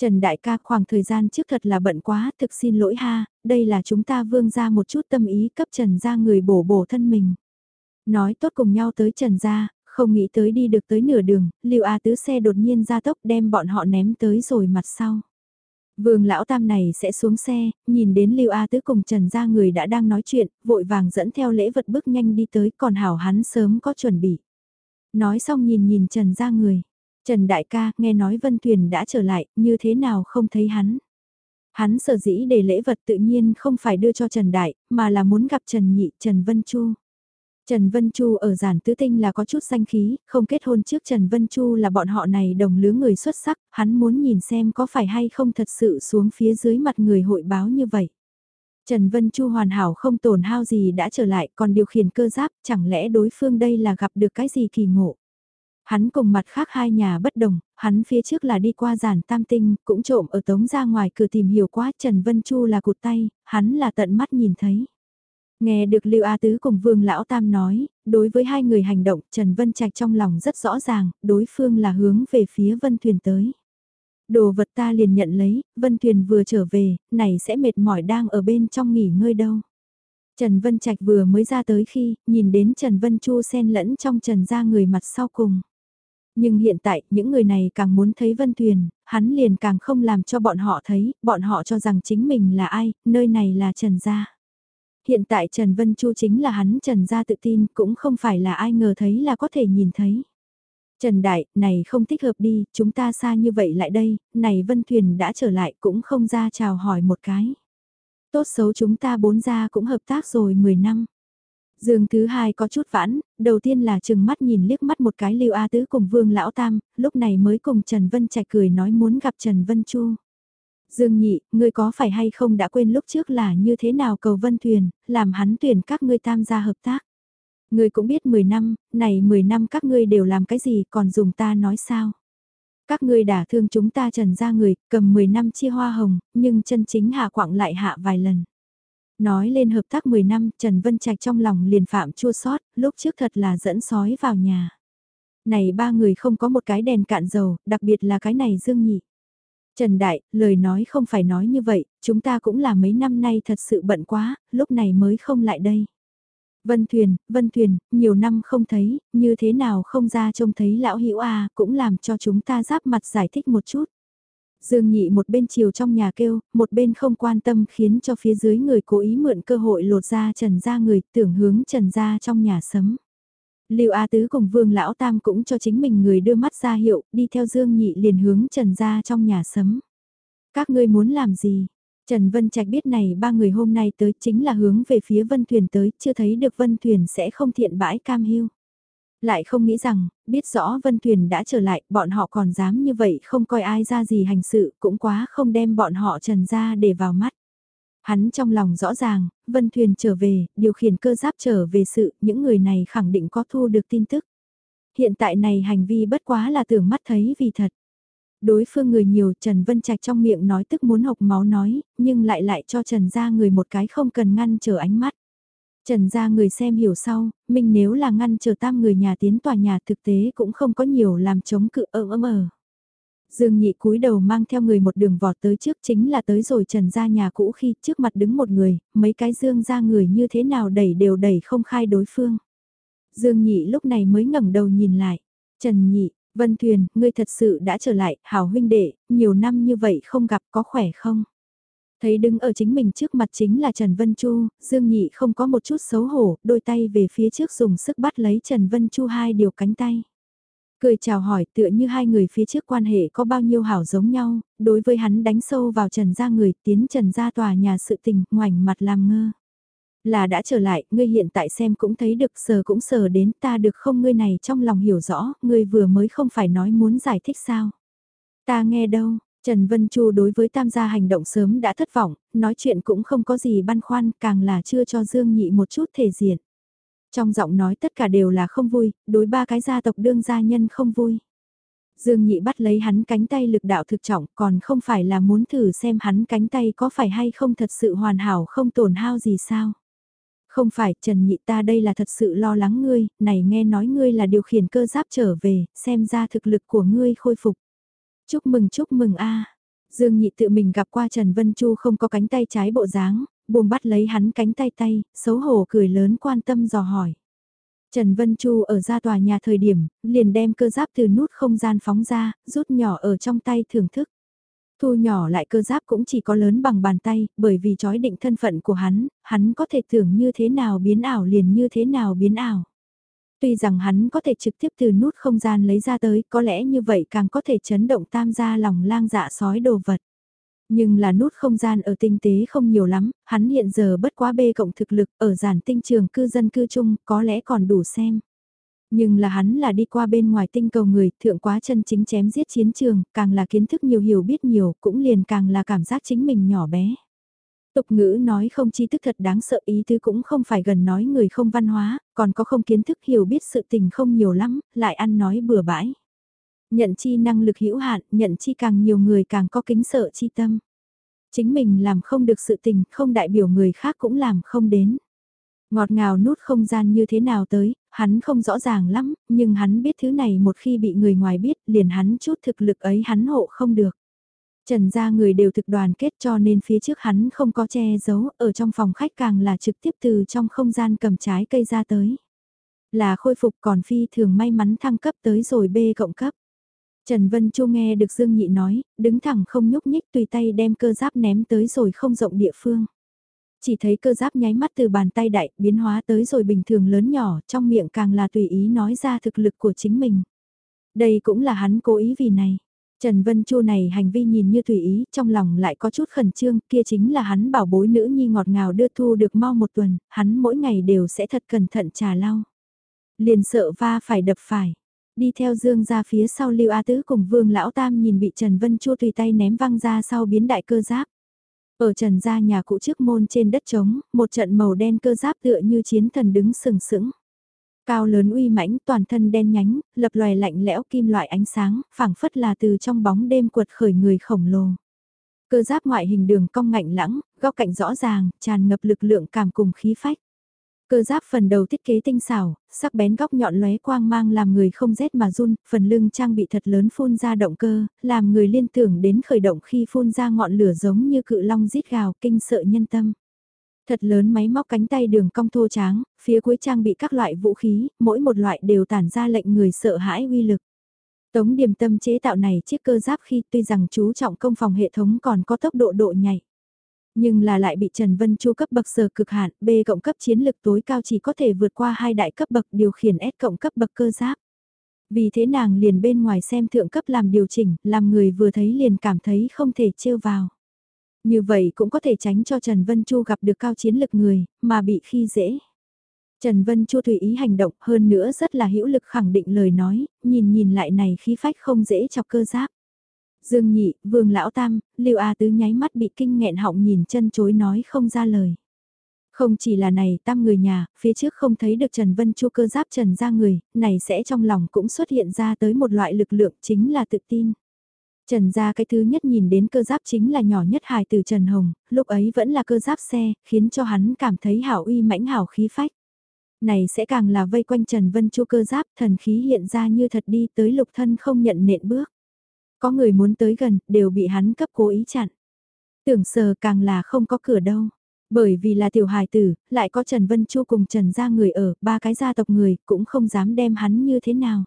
Trần Đại ca khoảng thời gian trước thật là bận quá, thực xin lỗi ha, đây là chúng ta vương ra một chút tâm ý cấp Trần gia người bổ bổ thân mình. Nói tốt cùng nhau tới Trần gia, không nghĩ tới đi được tới nửa đường, Lưu A Tứ xe đột nhiên ra tốc đem bọn họ ném tới rồi mặt sau. Vương lão tam này sẽ xuống xe, nhìn đến Lưu A Tứ cùng Trần gia người đã đang nói chuyện, vội vàng dẫn theo lễ vật bước nhanh đi tới còn hảo hắn sớm có chuẩn bị. Nói xong nhìn nhìn Trần gia người. Trần đại ca nghe nói Vân Thuyền đã trở lại, như thế nào không thấy hắn. Hắn sở dĩ để lễ vật tự nhiên không phải đưa cho Trần Đại, mà là muốn gặp Trần Nhị, Trần Vân Chu. Trần Vân Chu ở giản tứ tinh là có chút danh khí, không kết hôn trước Trần Vân Chu là bọn họ này đồng lứa người xuất sắc, hắn muốn nhìn xem có phải hay không thật sự xuống phía dưới mặt người hội báo như vậy. Trần Vân Chu hoàn hảo không tổn hao gì đã trở lại còn điều khiển cơ giáp, chẳng lẽ đối phương đây là gặp được cái gì kỳ ngộ. Hắn cùng mặt khác hai nhà bất đồng, hắn phía trước là đi qua giản tam tinh, cũng trộm ở tống ra ngoài cửa tìm hiểu quá Trần Vân Chu là cụt tay, hắn là tận mắt nhìn thấy. Nghe được Lưu A Tứ cùng Vương Lão Tam nói, đối với hai người hành động Trần Vân Trạch trong lòng rất rõ ràng, đối phương là hướng về phía Vân Thuyền tới. Đồ vật ta liền nhận lấy, Vân Thuyền vừa trở về, này sẽ mệt mỏi đang ở bên trong nghỉ ngơi đâu. Trần Vân Trạch vừa mới ra tới khi, nhìn đến Trần Vân Chu xen lẫn trong Trần ra người mặt sau cùng. Nhưng hiện tại, những người này càng muốn thấy Vân Thuyền, hắn liền càng không làm cho bọn họ thấy, bọn họ cho rằng chính mình là ai, nơi này là Trần Gia. Hiện tại Trần Vân Chu chính là hắn Trần Gia tự tin, cũng không phải là ai ngờ thấy là có thể nhìn thấy. Trần Đại, này không thích hợp đi, chúng ta xa như vậy lại đây, này Vân Thuyền đã trở lại cũng không ra chào hỏi một cái. Tốt xấu chúng ta bốn gia cũng hợp tác rồi 10 năm. Dương thứ hai có chút vãn, đầu tiên là chừng mắt nhìn liếc mắt một cái Lưu A Tứ cùng Vương Lão Tam, lúc này mới cùng Trần Vân Trạch cười nói muốn gặp Trần Vân Chu. Dương nhị, ngươi có phải hay không đã quên lúc trước là như thế nào cầu Vân Thuyền, làm hắn tuyển các ngươi tham gia hợp tác. Ngươi cũng biết 10 năm, này 10 năm các ngươi đều làm cái gì còn dùng ta nói sao. Các ngươi đã thương chúng ta trần ra người, cầm 10 năm chia hoa hồng, nhưng chân chính hạ quạng lại hạ vài lần. Nói lên hợp tác 10 năm, Trần Vân Trạch trong lòng liền phạm chua sót, lúc trước thật là dẫn sói vào nhà. Này ba người không có một cái đèn cạn dầu, đặc biệt là cái này Dương Nhị. Trần Đại, lời nói không phải nói như vậy, chúng ta cũng là mấy năm nay thật sự bận quá, lúc này mới không lại đây. Vân Thuyền, Vân Thuyền, nhiều năm không thấy, như thế nào không ra trông thấy lão hữu à, cũng làm cho chúng ta giáp mặt giải thích một chút. Dương nhị một bên chiều trong nhà kêu, một bên không quan tâm khiến cho phía dưới người cố ý mượn cơ hội lột ra trần ra người tưởng hướng trần ra trong nhà sấm. Lưu A Tứ cùng Vương Lão Tam cũng cho chính mình người đưa mắt ra hiệu, đi theo Dương Nhị liền hướng Trần ra trong nhà sấm. Các ngươi muốn làm gì? Trần Vân Trạch biết này ba người hôm nay tới chính là hướng về phía Vân Thuyền tới, chưa thấy được Vân Thuyền sẽ không thiện bãi cam hiu. Lại không nghĩ rằng, biết rõ Vân Thuyền đã trở lại, bọn họ còn dám như vậy không coi ai ra gì hành sự, cũng quá không đem bọn họ trần ra để vào mắt. Hắn trong lòng rõ ràng, Vân Thuyền trở về, điều khiển cơ giáp trở về sự, những người này khẳng định có thu được tin tức. Hiện tại này hành vi bất quá là tưởng mắt thấy vì thật. Đối phương người nhiều Trần Vân Trạch trong miệng nói tức muốn hộc máu nói, nhưng lại lại cho Trần ra người một cái không cần ngăn trở ánh mắt. Trần ra người xem hiểu sau, mình nếu là ngăn chờ tam người nhà tiến tòa nhà thực tế cũng không có nhiều làm chống cự ơ ấm ờ. Dương nhị cúi đầu mang theo người một đường vọt tới trước chính là tới rồi trần ra nhà cũ khi trước mặt đứng một người, mấy cái dương ra người như thế nào đẩy đều đẩy không khai đối phương. Dương nhị lúc này mới ngẩng đầu nhìn lại. Trần nhị, Vân Thuyền, ngươi thật sự đã trở lại, hảo huynh đệ, nhiều năm như vậy không gặp có khỏe không? Thấy đứng ở chính mình trước mặt chính là Trần Vân Chu, Dương Nhị không có một chút xấu hổ, đôi tay về phía trước dùng sức bắt lấy Trần Vân Chu hai điều cánh tay. Cười chào hỏi tựa như hai người phía trước quan hệ có bao nhiêu hảo giống nhau, đối với hắn đánh sâu vào Trần gia người tiến Trần gia tòa nhà sự tình, ngoảnh mặt làm ngơ. Là đã trở lại, ngươi hiện tại xem cũng thấy được sờ cũng sờ đến ta được không ngươi này trong lòng hiểu rõ, ngươi vừa mới không phải nói muốn giải thích sao. Ta nghe đâu, Trần Vân Chu đối với tam gia hành động sớm đã thất vọng, nói chuyện cũng không có gì băn khoăn, càng là chưa cho Dương Nhị một chút thể diện. Trong giọng nói tất cả đều là không vui, đối ba cái gia tộc đương gia nhân không vui. Dương Nhị bắt lấy hắn cánh tay lực đạo thực trọng còn không phải là muốn thử xem hắn cánh tay có phải hay không thật sự hoàn hảo không tổn hao gì sao. Không phải, Trần Nhị ta đây là thật sự lo lắng ngươi, này nghe nói ngươi là điều khiển cơ giáp trở về, xem ra thực lực của ngươi khôi phục. Chúc mừng chúc mừng a Dương Nhị tự mình gặp qua Trần Vân Chu không có cánh tay trái bộ dáng, buông bắt lấy hắn cánh tay tay, xấu hổ cười lớn quan tâm dò hỏi. Trần Vân Chu ở ra tòa nhà thời điểm, liền đem cơ giáp từ nút không gian phóng ra, rút nhỏ ở trong tay thưởng thức. Thu nhỏ lại cơ giáp cũng chỉ có lớn bằng bàn tay, bởi vì chói định thân phận của hắn, hắn có thể tưởng như thế nào biến ảo liền như thế nào biến ảo. Tuy rằng hắn có thể trực tiếp từ nút không gian lấy ra tới, có lẽ như vậy càng có thể chấn động tam gia lòng lang dạ sói đồ vật. Nhưng là nút không gian ở tinh tế không nhiều lắm, hắn hiện giờ bất quá bê cộng thực lực ở giản tinh trường cư dân cư chung có lẽ còn đủ xem. Nhưng là hắn là đi qua bên ngoài tinh cầu người, thượng quá chân chính chém giết chiến trường, càng là kiến thức nhiều hiểu biết nhiều, cũng liền càng là cảm giác chính mình nhỏ bé. Tục ngữ nói không chi thức thật đáng sợ ý tứ cũng không phải gần nói người không văn hóa, còn có không kiến thức hiểu biết sự tình không nhiều lắm, lại ăn nói bừa bãi. Nhận chi năng lực hữu hạn, nhận chi càng nhiều người càng có kính sợ chi tâm. Chính mình làm không được sự tình, không đại biểu người khác cũng làm không đến. Ngọt ngào nút không gian như thế nào tới, hắn không rõ ràng lắm, nhưng hắn biết thứ này một khi bị người ngoài biết, liền hắn chút thực lực ấy hắn hộ không được. Trần gia người đều thực đoàn kết cho nên phía trước hắn không có che giấu, ở trong phòng khách càng là trực tiếp từ trong không gian cầm trái cây ra tới. Là khôi phục còn phi thường may mắn thăng cấp tới rồi B cộng cấp. Trần Vân Chu nghe được Dương Nhị nói, đứng thẳng không nhúc nhích tùy tay đem cơ giáp ném tới rồi không rộng địa phương. Chỉ thấy cơ giáp nháy mắt từ bàn tay đại biến hóa tới rồi bình thường lớn nhỏ trong miệng càng là tùy ý nói ra thực lực của chính mình. Đây cũng là hắn cố ý vì này. Trần Vân Chu này hành vi nhìn như tùy ý, trong lòng lại có chút khẩn trương, kia chính là hắn bảo bối nữ nhi ngọt ngào đưa thu được mau một tuần, hắn mỗi ngày đều sẽ thật cẩn thận trà lau. Liền sợ va phải đập phải. Đi theo Dương ra phía sau Lưu A Tứ cùng Vương Lão Tam nhìn bị Trần Vân chua tùy tay ném văng ra sau biến đại cơ giáp. Ở Trần gia nhà cụ trước môn trên đất trống, một trận màu đen cơ giáp tựa như chiến thần đứng sừng sững. Cao lớn uy mãnh toàn thân đen nhánh, lập loè lạnh lẽo kim loại ánh sáng, phảng phất là từ trong bóng đêm quật khởi người khổng lồ. Cơ giáp ngoại hình đường cong ngạnh lãng, góc cạnh rõ ràng, tràn ngập lực lượng cảm cùng khí phách. Cơ giáp phần đầu thiết kế tinh xảo, sắc bén góc nhọn lóe quang mang làm người không rét mà run, phần lưng trang bị thật lớn phun ra động cơ, làm người liên tưởng đến khởi động khi phun ra ngọn lửa giống như cự long rít gào kinh sợ nhân tâm. Thật lớn máy móc cánh tay đường cong thô tráng, phía cuối trang bị các loại vũ khí, mỗi một loại đều tản ra lệnh người sợ hãi uy lực. Tống điểm tâm chế tạo này chiếc cơ giáp khi tuy rằng chú trọng công phòng hệ thống còn có tốc độ độ nhảy. Nhưng là lại bị Trần Vân Chu cấp bậc sở cực hạn, B cộng cấp chiến lực tối cao chỉ có thể vượt qua hai đại cấp bậc điều khiển S cộng cấp bậc cơ giáp. Vì thế nàng liền bên ngoài xem thượng cấp làm điều chỉnh, làm người vừa thấy liền cảm thấy không thể trêu vào. Như vậy cũng có thể tránh cho Trần Vân Chu gặp được cao chiến lực người, mà bị khi dễ. Trần Vân Chu tùy ý hành động hơn nữa rất là hữu lực khẳng định lời nói, nhìn nhìn lại này khí phách không dễ chọc cơ giáp. Dương Nhị, Vương Lão Tam, Lưu A Tứ nháy mắt bị kinh nghẹn họng nhìn chân chối nói không ra lời. Không chỉ là này tam người nhà, phía trước không thấy được Trần Vân Chu cơ giáp Trần ra người, này sẽ trong lòng cũng xuất hiện ra tới một loại lực lượng chính là tự tin. Trần ra cái thứ nhất nhìn đến cơ giáp chính là nhỏ nhất hài từ Trần Hồng, lúc ấy vẫn là cơ giáp xe, khiến cho hắn cảm thấy hảo uy mãnh hảo khí phách. Này sẽ càng là vây quanh Trần Vân Chu cơ giáp thần khí hiện ra như thật đi tới lục thân không nhận nện bước. Có người muốn tới gần, đều bị hắn cấp cố ý chặn. Tưởng sờ càng là không có cửa đâu. Bởi vì là tiểu hài tử, lại có Trần Vân Chu cùng Trần gia người ở, ba cái gia tộc người, cũng không dám đem hắn như thế nào.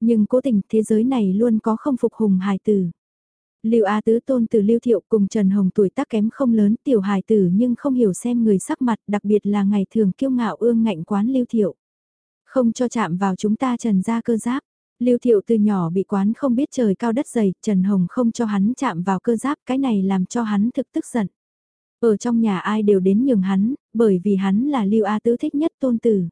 Nhưng cố tình thế giới này luôn có không phục hùng hài tử. Lưu A Tứ tôn từ Lưu Thiệu cùng Trần Hồng tuổi tác kém không lớn tiểu hài tử nhưng không hiểu xem người sắc mặt đặc biệt là ngày thường kiêu ngạo ương ngạnh quán Lưu Thiệu. Không cho chạm vào chúng ta Trần gia cơ giáp. Lưu Thiệu từ nhỏ bị quán không biết trời cao đất dày, Trần Hồng không cho hắn chạm vào cơ giáp, cái này làm cho hắn thực tức giận. Ở trong nhà ai đều đến nhường hắn, bởi vì hắn là Lưu A Tứ thích nhất tôn tử.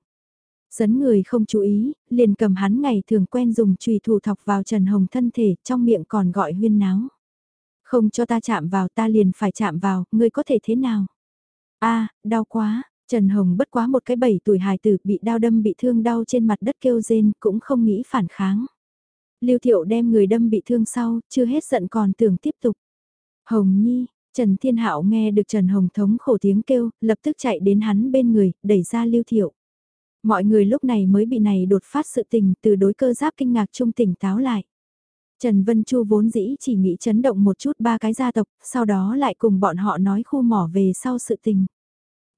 Sấn người không chú ý, liền cầm hắn ngày thường quen dùng chùy thủ thọc vào Trần Hồng thân thể, trong miệng còn gọi huyên náo. Không cho ta chạm vào ta liền phải chạm vào, ngươi có thể thế nào? a đau quá, Trần Hồng bất quá một cái bảy tuổi hài tử bị đau đâm bị thương đau trên mặt đất kêu rên cũng không nghĩ phản kháng. Lưu Thiệu đem người đâm bị thương sau, chưa hết giận còn tưởng tiếp tục. Hồng Nhi, Trần Thiên Hạo nghe được Trần Hồng thống khổ tiếng kêu, lập tức chạy đến hắn bên người, đẩy ra Lưu Thiệu. Mọi người lúc này mới bị này đột phát sự tình từ đối cơ giáp kinh ngạc trung tỉnh táo lại. Trần Vân Chu vốn dĩ chỉ nghĩ chấn động một chút ba cái gia tộc, sau đó lại cùng bọn họ nói khu mỏ về sau sự tình.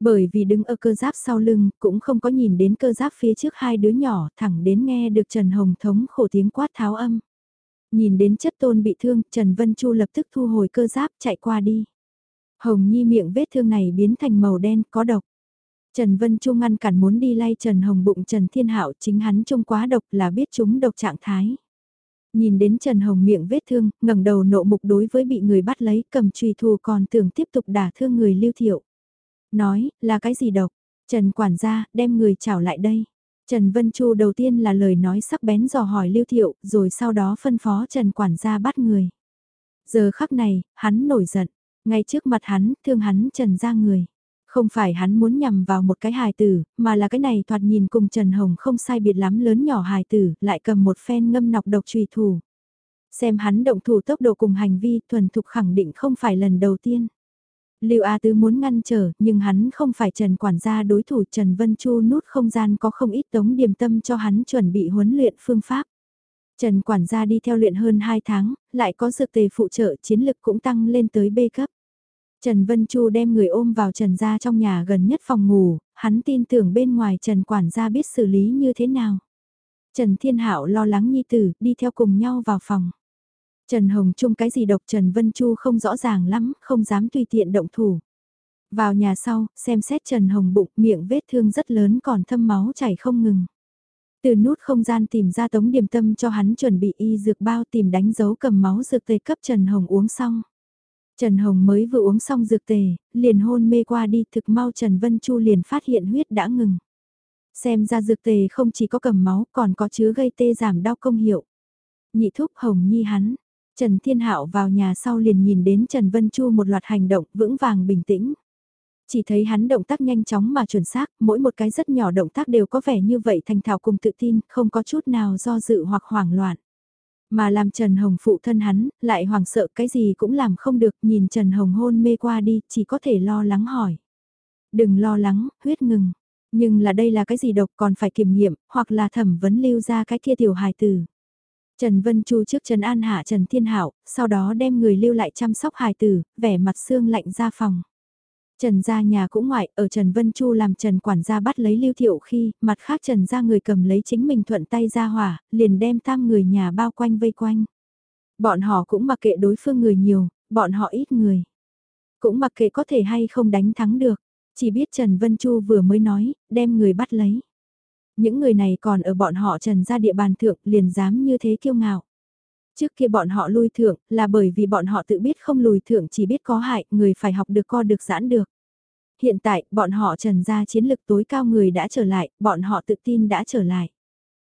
Bởi vì đứng ở cơ giáp sau lưng, cũng không có nhìn đến cơ giáp phía trước hai đứa nhỏ, thẳng đến nghe được Trần Hồng thống khổ tiếng quát tháo âm. Nhìn đến chất tôn bị thương, Trần Vân Chu lập tức thu hồi cơ giáp chạy qua đi. Hồng Nhi miệng vết thương này biến thành màu đen, có độc. Trần Vân Chu ngăn cản muốn đi lay Trần Hồng bụng Trần Thiên Hạo chính hắn trông quá độc là biết chúng độc trạng thái. Nhìn đến Trần Hồng miệng vết thương, ngẩng đầu nộ mục đối với bị người bắt lấy cầm trùy thù còn tưởng tiếp tục đả thương người lưu thiệu. Nói, là cái gì độc? Trần quản gia, đem người chảo lại đây. Trần Vân Chu đầu tiên là lời nói sắc bén dò hỏi lưu thiệu, rồi sau đó phân phó Trần quản gia bắt người. Giờ khắc này, hắn nổi giận, ngay trước mặt hắn, thương hắn Trần ra người. Không phải hắn muốn nhằm vào một cái hài tử, mà là cái này thoạt nhìn cùng Trần Hồng không sai biệt lắm lớn nhỏ hài tử, lại cầm một phen ngâm nọc độc trùy thủ. Xem hắn động thủ tốc độ cùng hành vi thuần thục khẳng định không phải lần đầu tiên. Lưu A Tứ muốn ngăn trở, nhưng hắn không phải Trần quản gia đối thủ Trần Vân Chu nút không gian có không ít tống điềm tâm cho hắn chuẩn bị huấn luyện phương pháp. Trần quản gia đi theo luyện hơn 2 tháng, lại có dược tề phụ trợ chiến lực cũng tăng lên tới B cấp. Trần Vân Chu đem người ôm vào Trần gia trong nhà gần nhất phòng ngủ, hắn tin tưởng bên ngoài Trần quản gia biết xử lý như thế nào. Trần Thiên Hạo lo lắng nhi tử, đi theo cùng nhau vào phòng. Trần Hồng Trung cái gì độc Trần Vân Chu không rõ ràng lắm, không dám tùy tiện động thủ. Vào nhà sau, xem xét Trần Hồng bụng, miệng vết thương rất lớn còn thâm máu chảy không ngừng. Từ nút không gian tìm ra tống điểm tâm cho hắn chuẩn bị y dược bao tìm đánh dấu cầm máu dược tề cấp Trần Hồng uống xong. Trần Hồng mới vừa uống xong dược tề, liền hôn mê qua đi thực mau Trần Vân Chu liền phát hiện huyết đã ngừng. Xem ra dược tề không chỉ có cầm máu còn có chứa gây tê giảm đau công hiệu. Nhị thúc Hồng Nhi hắn, Trần Thiên Hạo vào nhà sau liền nhìn đến Trần Vân Chu một loạt hành động vững vàng bình tĩnh. Chỉ thấy hắn động tác nhanh chóng mà chuẩn xác, mỗi một cái rất nhỏ động tác đều có vẻ như vậy thành thạo cùng tự tin, không có chút nào do dự hoặc hoảng loạn. Mà làm Trần Hồng phụ thân hắn, lại hoảng sợ cái gì cũng làm không được, nhìn Trần Hồng hôn mê qua đi, chỉ có thể lo lắng hỏi. Đừng lo lắng, huyết ngừng. Nhưng là đây là cái gì độc còn phải kiểm nghiệm, hoặc là thẩm vấn lưu ra cái kia tiểu hài tử. Trần Vân Chu trước Trần An hạ Trần Thiên Hảo, sau đó đem người lưu lại chăm sóc hài tử, vẻ mặt xương lạnh ra phòng. Trần gia nhà cũng ngoại, ở Trần Vân Chu làm Trần quản gia bắt lấy lưu thiệu khi, mặt khác Trần gia người cầm lấy chính mình thuận tay ra hỏa, liền đem tam người nhà bao quanh vây quanh. Bọn họ cũng mặc kệ đối phương người nhiều, bọn họ ít người. Cũng mặc kệ có thể hay không đánh thắng được, chỉ biết Trần Vân Chu vừa mới nói, đem người bắt lấy. Những người này còn ở bọn họ Trần gia địa bàn thượng liền dám như thế kiêu ngạo. Trước kia bọn họ lui thượng là bởi vì bọn họ tự biết không lùi thượng chỉ biết có hại, người phải học được co được giãn được. Hiện tại, bọn họ trần ra chiến lực tối cao người đã trở lại, bọn họ tự tin đã trở lại.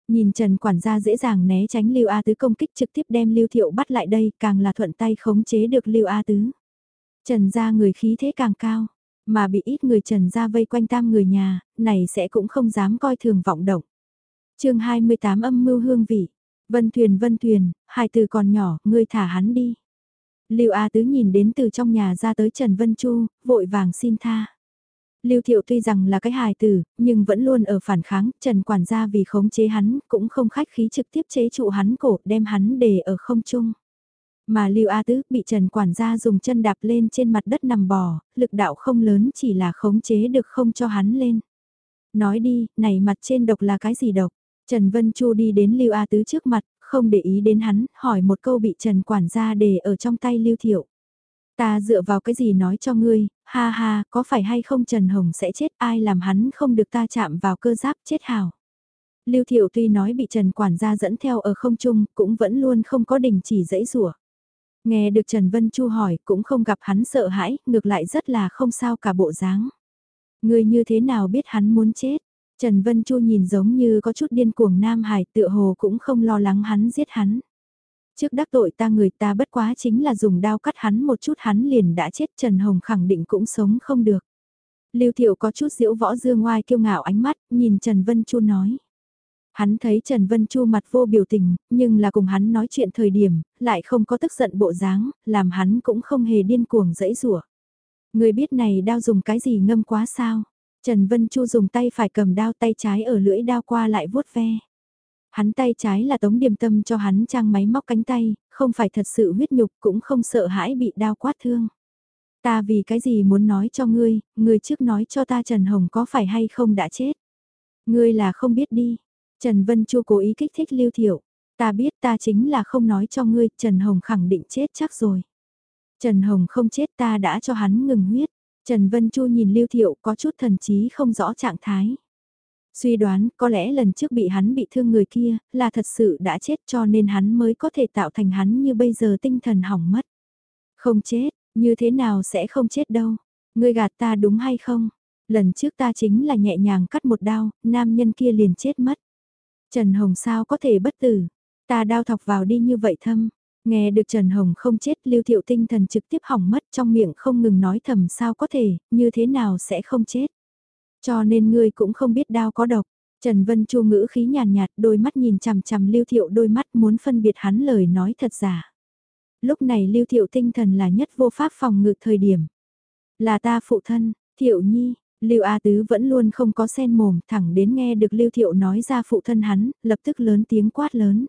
Nhìn Trần quản gia dễ dàng né tránh Lưu A Tứ công kích trực tiếp đem Lưu Thiệu bắt lại đây càng là thuận tay khống chế được Lưu A Tứ. Trần gia người khí thế càng cao, mà bị ít người Trần ra vây quanh tam người nhà, này sẽ cũng không dám coi thường vọng động. chương 28 âm mưu hương vị, Vân Thuyền Vân Thuyền, hai từ còn nhỏ, ngươi thả hắn đi. Lưu A Tứ nhìn đến từ trong nhà ra tới Trần Vân Chu, vội vàng xin tha. Lưu Thiệu tuy rằng là cái hài tử, nhưng vẫn luôn ở phản kháng, Trần quản gia vì khống chế hắn, cũng không khách khí trực tiếp chế trụ hắn cổ, đem hắn để ở không trung. Mà Lưu A Tứ bị Trần quản gia dùng chân đạp lên trên mặt đất nằm bò, lực đạo không lớn chỉ là khống chế được không cho hắn lên. Nói đi, này mặt trên độc là cái gì độc? Trần Vân Chu đi đến Lưu A Tứ trước mặt, không để ý đến hắn, hỏi một câu bị Trần quản gia để ở trong tay Lưu Thiệu. Ta dựa vào cái gì nói cho ngươi, ha ha, có phải hay không Trần Hồng sẽ chết ai làm hắn không được ta chạm vào cơ giáp chết hào. Lưu Thiệu tuy nói bị Trần quản gia dẫn theo ở không trung, cũng vẫn luôn không có đình chỉ dãy rủa. Nghe được Trần Vân Chu hỏi, cũng không gặp hắn sợ hãi, ngược lại rất là không sao cả bộ dáng. Người như thế nào biết hắn muốn chết? Trần Vân Chu nhìn giống như có chút điên cuồng Nam Hải tựa hồ cũng không lo lắng hắn giết hắn. Trước đắc tội ta người ta bất quá chính là dùng đao cắt hắn một chút hắn liền đã chết Trần Hồng khẳng định cũng sống không được. Lưu Thiệu có chút diễu võ dương ngoai kiêu ngạo ánh mắt, nhìn Trần Vân Chu nói. Hắn thấy Trần Vân Chu mặt vô biểu tình, nhưng là cùng hắn nói chuyện thời điểm, lại không có tức giận bộ dáng, làm hắn cũng không hề điên cuồng dẫy rủa. Người biết này đao dùng cái gì ngâm quá sao? Trần Vân Chu dùng tay phải cầm đao tay trái ở lưỡi đao qua lại vuốt ve. Hắn tay trái là tống điềm tâm cho hắn trang máy móc cánh tay, không phải thật sự huyết nhục cũng không sợ hãi bị đao quát thương. Ta vì cái gì muốn nói cho ngươi, ngươi trước nói cho ta Trần Hồng có phải hay không đã chết. Ngươi là không biết đi. Trần Vân Chu cố ý kích thích Lưu Thiệu. Ta biết ta chính là không nói cho ngươi, Trần Hồng khẳng định chết chắc rồi. Trần Hồng không chết ta đã cho hắn ngừng huyết. Trần Vân Chu nhìn Lưu Thiệu có chút thần trí không rõ trạng thái. Suy đoán có lẽ lần trước bị hắn bị thương người kia là thật sự đã chết cho nên hắn mới có thể tạo thành hắn như bây giờ tinh thần hỏng mất. Không chết, như thế nào sẽ không chết đâu. Ngươi gạt ta đúng hay không? Lần trước ta chính là nhẹ nhàng cắt một đao, nam nhân kia liền chết mất. Trần Hồng sao có thể bất tử? Ta đao thọc vào đi như vậy thâm. Nghe được Trần Hồng không chết lưu thiệu tinh thần trực tiếp hỏng mất trong miệng không ngừng nói thầm sao có thể, như thế nào sẽ không chết. Cho nên ngươi cũng không biết đao có độc. Trần Vân Chu ngữ khí nhàn nhạt, đôi mắt nhìn chằm chằm lưu thiệu đôi mắt muốn phân biệt hắn lời nói thật giả. Lúc này lưu thiệu tinh thần là nhất vô pháp phòng ngự thời điểm. Là ta phụ thân, thiệu nhi, Lưu A Tứ vẫn luôn không có sen mồm, thẳng đến nghe được Lưu Thiệu nói ra phụ thân hắn, lập tức lớn tiếng quát lớn.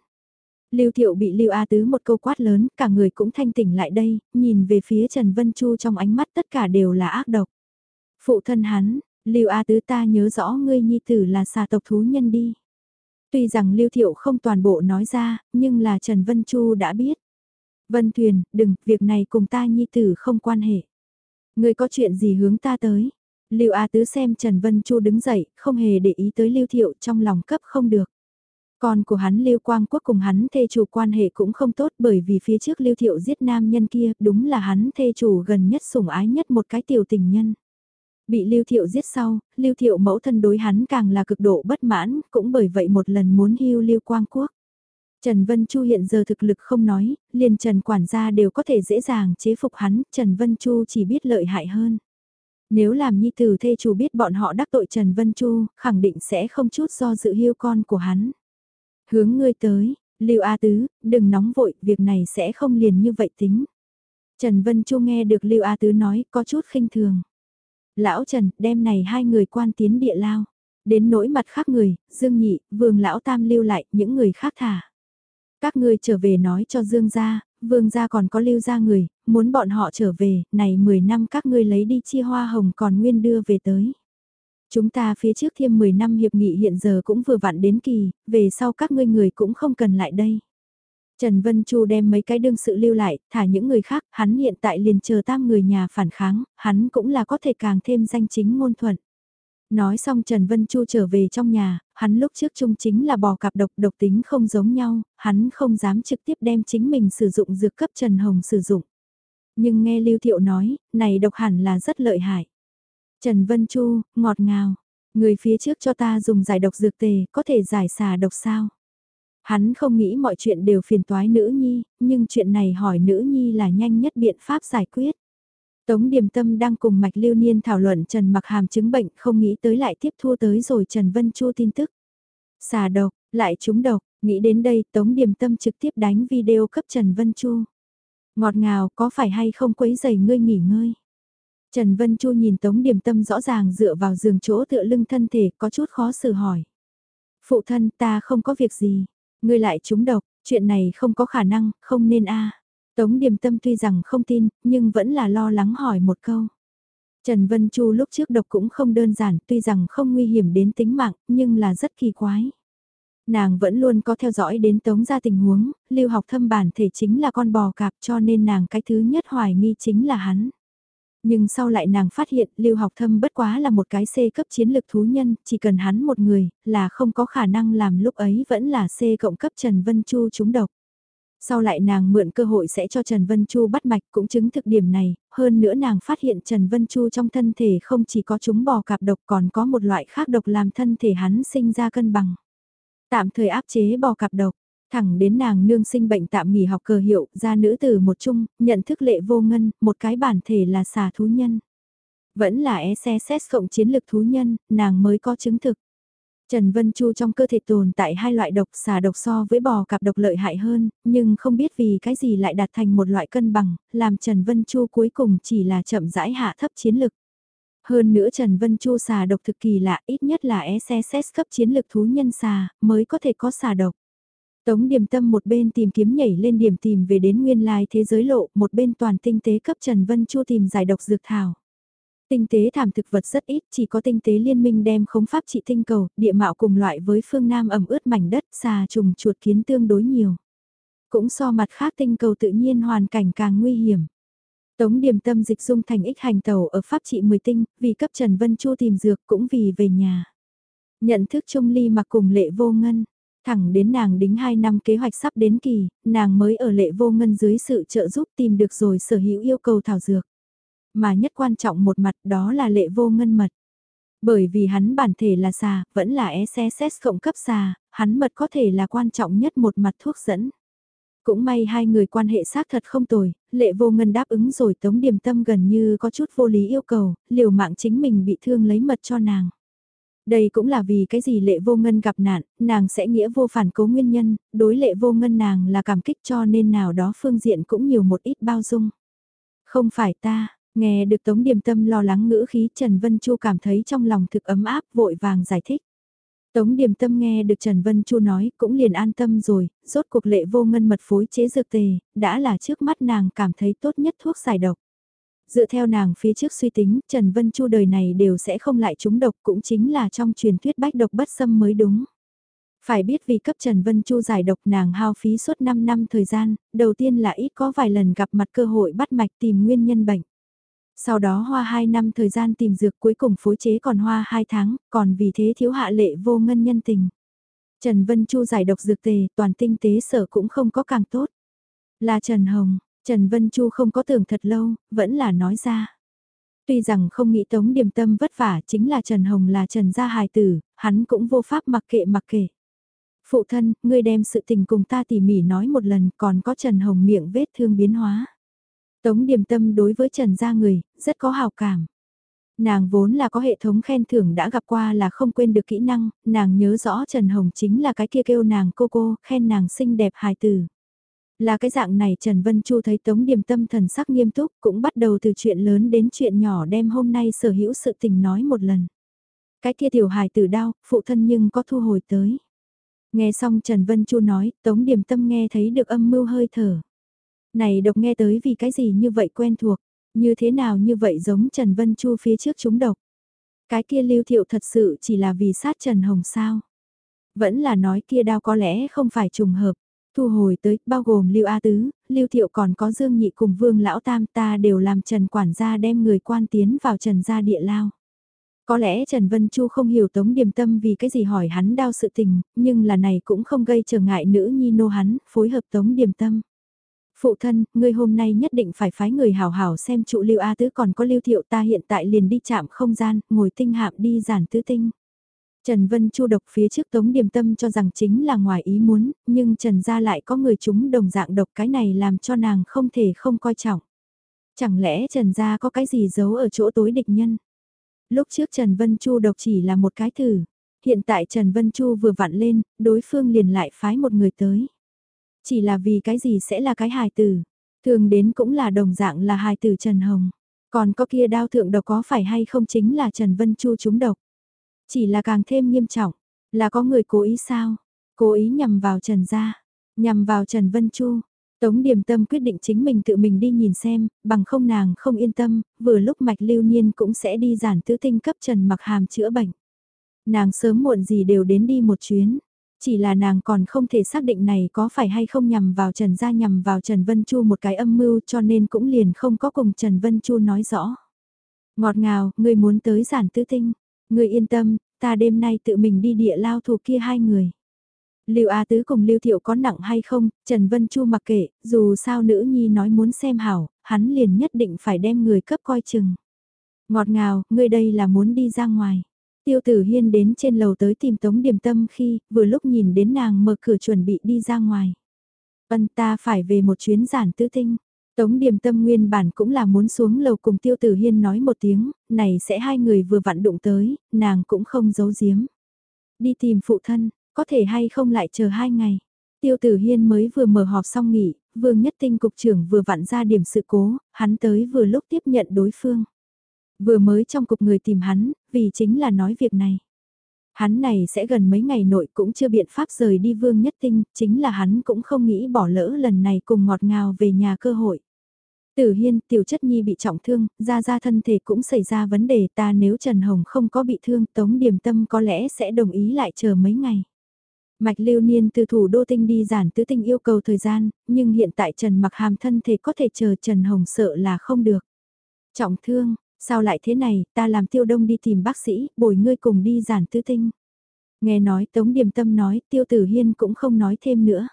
Lưu Thiệu bị Lưu A Tứ một câu quát lớn, cả người cũng thanh tỉnh lại đây, nhìn về phía Trần Vân Chu trong ánh mắt tất cả đều là ác độc. Phụ thân hắn, Lưu A Tứ ta nhớ rõ ngươi nhi tử là xà tộc thú nhân đi. Tuy rằng Lưu Thiệu không toàn bộ nói ra, nhưng là Trần Vân Chu đã biết. Vân Thuyền, đừng, việc này cùng ta nhi tử không quan hệ. Ngươi có chuyện gì hướng ta tới? Lưu A Tứ xem Trần Vân Chu đứng dậy, không hề để ý tới Lưu Thiệu trong lòng cấp không được. Con của hắn Lưu Quang Quốc cùng hắn thê chủ quan hệ cũng không tốt bởi vì phía trước Lưu Thiệu giết nam nhân kia đúng là hắn thê chủ gần nhất sủng ái nhất một cái tiểu tình nhân. Bị Lưu Thiệu giết sau, Lưu Thiệu mẫu thân đối hắn càng là cực độ bất mãn, cũng bởi vậy một lần muốn hưu Lưu Quang Quốc. Trần Vân Chu hiện giờ thực lực không nói, liền Trần quản gia đều có thể dễ dàng chế phục hắn, Trần Vân Chu chỉ biết lợi hại hơn. Nếu làm nhi tử thê chủ biết bọn họ đắc tội Trần Vân Chu, khẳng định sẽ không chút do dự hiêu con của hắn. Hướng ngươi tới, Lưu A Tứ, đừng nóng vội, việc này sẽ không liền như vậy tính. Trần Vân Chu nghe được Lưu A Tứ nói có chút khinh thường. Lão Trần, đem này hai người quan tiến địa lao. Đến nỗi mặt khác người, Dương Nhị, Vương Lão Tam lưu lại, những người khác thả. Các ngươi trở về nói cho Dương gia, Vương gia còn có lưu gia người, muốn bọn họ trở về, này 10 năm các ngươi lấy đi chia hoa hồng còn nguyên đưa về tới. Chúng ta phía trước thêm 10 năm hiệp nghị hiện giờ cũng vừa vặn đến kỳ, về sau các ngươi người cũng không cần lại đây. Trần Vân Chu đem mấy cái đương sự lưu lại, thả những người khác, hắn hiện tại liền chờ tam người nhà phản kháng, hắn cũng là có thể càng thêm danh chính ngôn thuận. Nói xong Trần Vân Chu trở về trong nhà, hắn lúc trước chung chính là bò cặp độc độc tính không giống nhau, hắn không dám trực tiếp đem chính mình sử dụng dược cấp Trần Hồng sử dụng. Nhưng nghe Lưu Thiệu nói, này độc hẳn là rất lợi hại. Trần Vân Chu, ngọt ngào, người phía trước cho ta dùng giải độc dược tề, có thể giải xà độc sao? Hắn không nghĩ mọi chuyện đều phiền toái nữ nhi, nhưng chuyện này hỏi nữ nhi là nhanh nhất biện pháp giải quyết. Tống Điềm Tâm đang cùng Mạch Lưu Niên thảo luận Trần Mặc Hàm chứng bệnh không nghĩ tới lại tiếp thu tới rồi Trần Vân Chu tin tức. Xà độc, lại trúng độc, nghĩ đến đây Tống Điềm Tâm trực tiếp đánh video cấp Trần Vân Chu. Ngọt ngào có phải hay không quấy giày ngươi nghỉ ngơi. Trần Vân Chu nhìn Tống Điềm Tâm rõ ràng dựa vào giường chỗ tựa lưng thân thể có chút khó xử hỏi. Phụ thân ta không có việc gì, ngươi lại trúng độc, chuyện này không có khả năng, không nên a. Tống Điềm Tâm tuy rằng không tin, nhưng vẫn là lo lắng hỏi một câu. Trần Vân Chu lúc trước độc cũng không đơn giản, tuy rằng không nguy hiểm đến tính mạng, nhưng là rất kỳ quái. Nàng vẫn luôn có theo dõi đến tống ra tình huống, lưu học thâm bản thể chính là con bò cạp cho nên nàng cái thứ nhất hoài nghi chính là hắn. Nhưng sau lại nàng phát hiện lưu học thâm bất quá là một cái C cấp chiến lực thú nhân, chỉ cần hắn một người, là không có khả năng làm lúc ấy vẫn là C cộng cấp Trần Vân Chu trúng độc. Sau lại nàng mượn cơ hội sẽ cho Trần Vân Chu bắt mạch cũng chứng thực điểm này, hơn nữa nàng phát hiện Trần Vân Chu trong thân thể không chỉ có chúng bò cạp độc còn có một loại khác độc làm thân thể hắn sinh ra cân bằng. Tạm thời áp chế bò cạp độc, thẳng đến nàng nương sinh bệnh tạm nghỉ học cờ hiệu, ra nữ tử một chung, nhận thức lệ vô ngân, một cái bản thể là xà thú nhân. Vẫn là e SSS cộng chiến lực thú nhân, nàng mới có chứng thực. Trần Vân Chu trong cơ thể tồn tại hai loại độc xà độc so với bò cặp độc lợi hại hơn, nhưng không biết vì cái gì lại đạt thành một loại cân bằng, làm Trần Vân Chu cuối cùng chỉ là chậm rãi hạ thấp chiến lực. Hơn nữa Trần Vân Chu xà độc thực kỳ lạ ít nhất là SSS cấp chiến lực thú nhân xà mới có thể có xà độc. Tống điểm tâm một bên tìm kiếm nhảy lên điểm tìm về đến nguyên lai thế giới lộ, một bên toàn tinh tế cấp Trần Vân Chu tìm giải độc dược thảo. Tinh tế thảm thực vật rất ít, chỉ có tinh tế liên minh đem khống pháp trị tinh cầu, địa mạo cùng loại với phương Nam ẩm ướt mảnh đất, xà trùng chuột kiến tương đối nhiều. Cũng so mặt khác tinh cầu tự nhiên hoàn cảnh càng nguy hiểm. Tống điểm tâm dịch dung thành ích hành tàu ở pháp trị 10 tinh, vì cấp Trần Vân Chu tìm dược cũng vì về nhà. Nhận thức trung ly mà cùng lệ vô ngân, thẳng đến nàng đính 2 năm kế hoạch sắp đến kỳ, nàng mới ở lệ vô ngân dưới sự trợ giúp tìm được rồi sở hữu yêu cầu thảo dược. Mà nhất quan trọng một mặt đó là lệ vô ngân mật. Bởi vì hắn bản thể là xà, vẫn là SSS cộng cấp xà, hắn mật có thể là quan trọng nhất một mặt thuốc dẫn. Cũng may hai người quan hệ xác thật không tồi, lệ vô ngân đáp ứng rồi tống điểm tâm gần như có chút vô lý yêu cầu, liều mạng chính mình bị thương lấy mật cho nàng. Đây cũng là vì cái gì lệ vô ngân gặp nạn, nàng sẽ nghĩa vô phản cố nguyên nhân, đối lệ vô ngân nàng là cảm kích cho nên nào đó phương diện cũng nhiều một ít bao dung. Không phải ta, nghe được Tống Điềm Tâm lo lắng ngữ khí Trần Vân Chu cảm thấy trong lòng thực ấm áp vội vàng giải thích. Tống Điềm Tâm nghe được Trần Vân Chu nói cũng liền an tâm rồi, rốt cuộc lệ vô ngân mật phối chế dược tề, đã là trước mắt nàng cảm thấy tốt nhất thuốc giải độc. Dựa theo nàng phía trước suy tính, Trần Vân Chu đời này đều sẽ không lại trúng độc cũng chính là trong truyền thuyết bách độc bất xâm mới đúng. Phải biết vì cấp Trần Vân Chu giải độc nàng hao phí suốt 5 năm thời gian, đầu tiên là ít có vài lần gặp mặt cơ hội bắt mạch tìm nguyên nhân bệnh. Sau đó hoa 2 năm thời gian tìm dược cuối cùng phối chế còn hoa 2 tháng, còn vì thế thiếu hạ lệ vô ngân nhân tình. Trần Vân Chu giải độc dược tề, toàn tinh tế sở cũng không có càng tốt. Là Trần Hồng, Trần Vân Chu không có tưởng thật lâu, vẫn là nói ra. Tuy rằng không nghĩ tống điểm tâm vất vả chính là Trần Hồng là Trần gia hài tử, hắn cũng vô pháp mặc kệ mặc kệ. Phụ thân, ngươi đem sự tình cùng ta tỉ mỉ nói một lần còn có Trần Hồng miệng vết thương biến hóa. Tống điềm tâm đối với Trần gia người, rất có hào cảm. Nàng vốn là có hệ thống khen thưởng đã gặp qua là không quên được kỹ năng, nàng nhớ rõ Trần Hồng chính là cái kia kêu nàng cô cô, khen nàng xinh đẹp hài tử. Là cái dạng này Trần Vân Chu thấy Tống Điềm Tâm thần sắc nghiêm túc cũng bắt đầu từ chuyện lớn đến chuyện nhỏ đem hôm nay sở hữu sự tình nói một lần. Cái kia tiểu hài tử đau, phụ thân nhưng có thu hồi tới. Nghe xong Trần Vân Chu nói, Tống Điềm Tâm nghe thấy được âm mưu hơi thở. Này độc nghe tới vì cái gì như vậy quen thuộc, như thế nào như vậy giống Trần Vân Chu phía trước chúng độc. Cái kia lưu thiệu thật sự chỉ là vì sát Trần Hồng sao. Vẫn là nói kia đau có lẽ không phải trùng hợp. Thu hồi tới, bao gồm Lưu A Tứ, Lưu Thiệu còn có Dương Nhị cùng Vương Lão Tam ta đều làm Trần Quản gia đem người quan tiến vào Trần gia địa lao. Có lẽ Trần Vân Chu không hiểu Tống Điềm Tâm vì cái gì hỏi hắn đau sự tình, nhưng là này cũng không gây trở ngại nữ nhi nô hắn, phối hợp Tống Điềm Tâm. Phụ thân, ngươi hôm nay nhất định phải phái người hào hào xem trụ Lưu A Tứ còn có Lưu Thiệu ta hiện tại liền đi chạm không gian, ngồi tinh hạm đi giản tứ tinh. Trần Vân Chu độc phía trước Tống Điềm Tâm cho rằng chính là ngoài ý muốn, nhưng Trần gia lại có người chúng đồng dạng độc cái này làm cho nàng không thể không coi trọng. Chẳng lẽ Trần gia có cái gì giấu ở chỗ tối địch nhân? Lúc trước Trần Vân Chu độc chỉ là một cái thử. Hiện tại Trần Vân Chu vừa vặn lên, đối phương liền lại phái một người tới. Chỉ là vì cái gì sẽ là cái hài tử. Thường đến cũng là đồng dạng là hài tử Trần Hồng. Còn có kia đao thượng độc có phải hay không chính là Trần Vân Chu trúng độc. Chỉ là càng thêm nghiêm trọng, là có người cố ý sao? Cố ý nhằm vào Trần gia, nhằm vào Trần Vân Chu. Tống Điềm Tâm quyết định chính mình tự mình đi nhìn xem, bằng không nàng không yên tâm, vừa lúc Mạch Lưu Niên cũng sẽ đi giản tứ tinh cấp Trần Mặc Hàm chữa bệnh. Nàng sớm muộn gì đều đến đi một chuyến, chỉ là nàng còn không thể xác định này có phải hay không nhằm vào Trần gia nhằm vào Trần Vân Chu một cái âm mưu cho nên cũng liền không có cùng Trần Vân Chu nói rõ. Ngọt ngào, người muốn tới giản tứ tinh. Người yên tâm, ta đêm nay tự mình đi địa lao thủ kia hai người. Lưu A Tứ cùng Lưu Thiệu có nặng hay không, Trần Vân Chu mặc kệ, dù sao nữ nhi nói muốn xem hảo, hắn liền nhất định phải đem người cấp coi chừng. Ngọt ngào, ngươi đây là muốn đi ra ngoài. Tiêu tử hiên đến trên lầu tới tìm tống điểm tâm khi, vừa lúc nhìn đến nàng mở cửa chuẩn bị đi ra ngoài. Ân ta phải về một chuyến giản tư tinh. Tống điềm tâm nguyên bản cũng là muốn xuống lầu cùng tiêu tử hiên nói một tiếng, này sẽ hai người vừa vặn đụng tới, nàng cũng không giấu giếm. Đi tìm phụ thân, có thể hay không lại chờ hai ngày. Tiêu Tử Hiên mới vừa mở họp xong nghỉ, Vương Nhất Tinh cục trưởng vừa vặn ra điểm sự cố, hắn tới vừa lúc tiếp nhận đối phương. Vừa mới trong cục người tìm hắn, vì chính là nói việc này. Hắn này sẽ gần mấy ngày nội cũng chưa biện pháp rời đi Vương Nhất Tinh, chính là hắn cũng không nghĩ bỏ lỡ lần này cùng ngọt ngào về nhà cơ hội. Tử Hiên, tiểu chất nhi bị trọng thương, ra ra thân thể cũng xảy ra vấn đề ta nếu Trần Hồng không có bị thương, Tống Điềm Tâm có lẽ sẽ đồng ý lại chờ mấy ngày. Mạch lưu niên từ thủ đô tinh đi giản tứ tinh yêu cầu thời gian, nhưng hiện tại Trần mặc hàm thân thể có thể chờ Trần Hồng sợ là không được. Trọng thương, sao lại thế này, ta làm tiêu đông đi tìm bác sĩ, bồi ngươi cùng đi giản tứ tinh. Nghe nói Tống Điềm Tâm nói, tiêu tử hiên cũng không nói thêm nữa.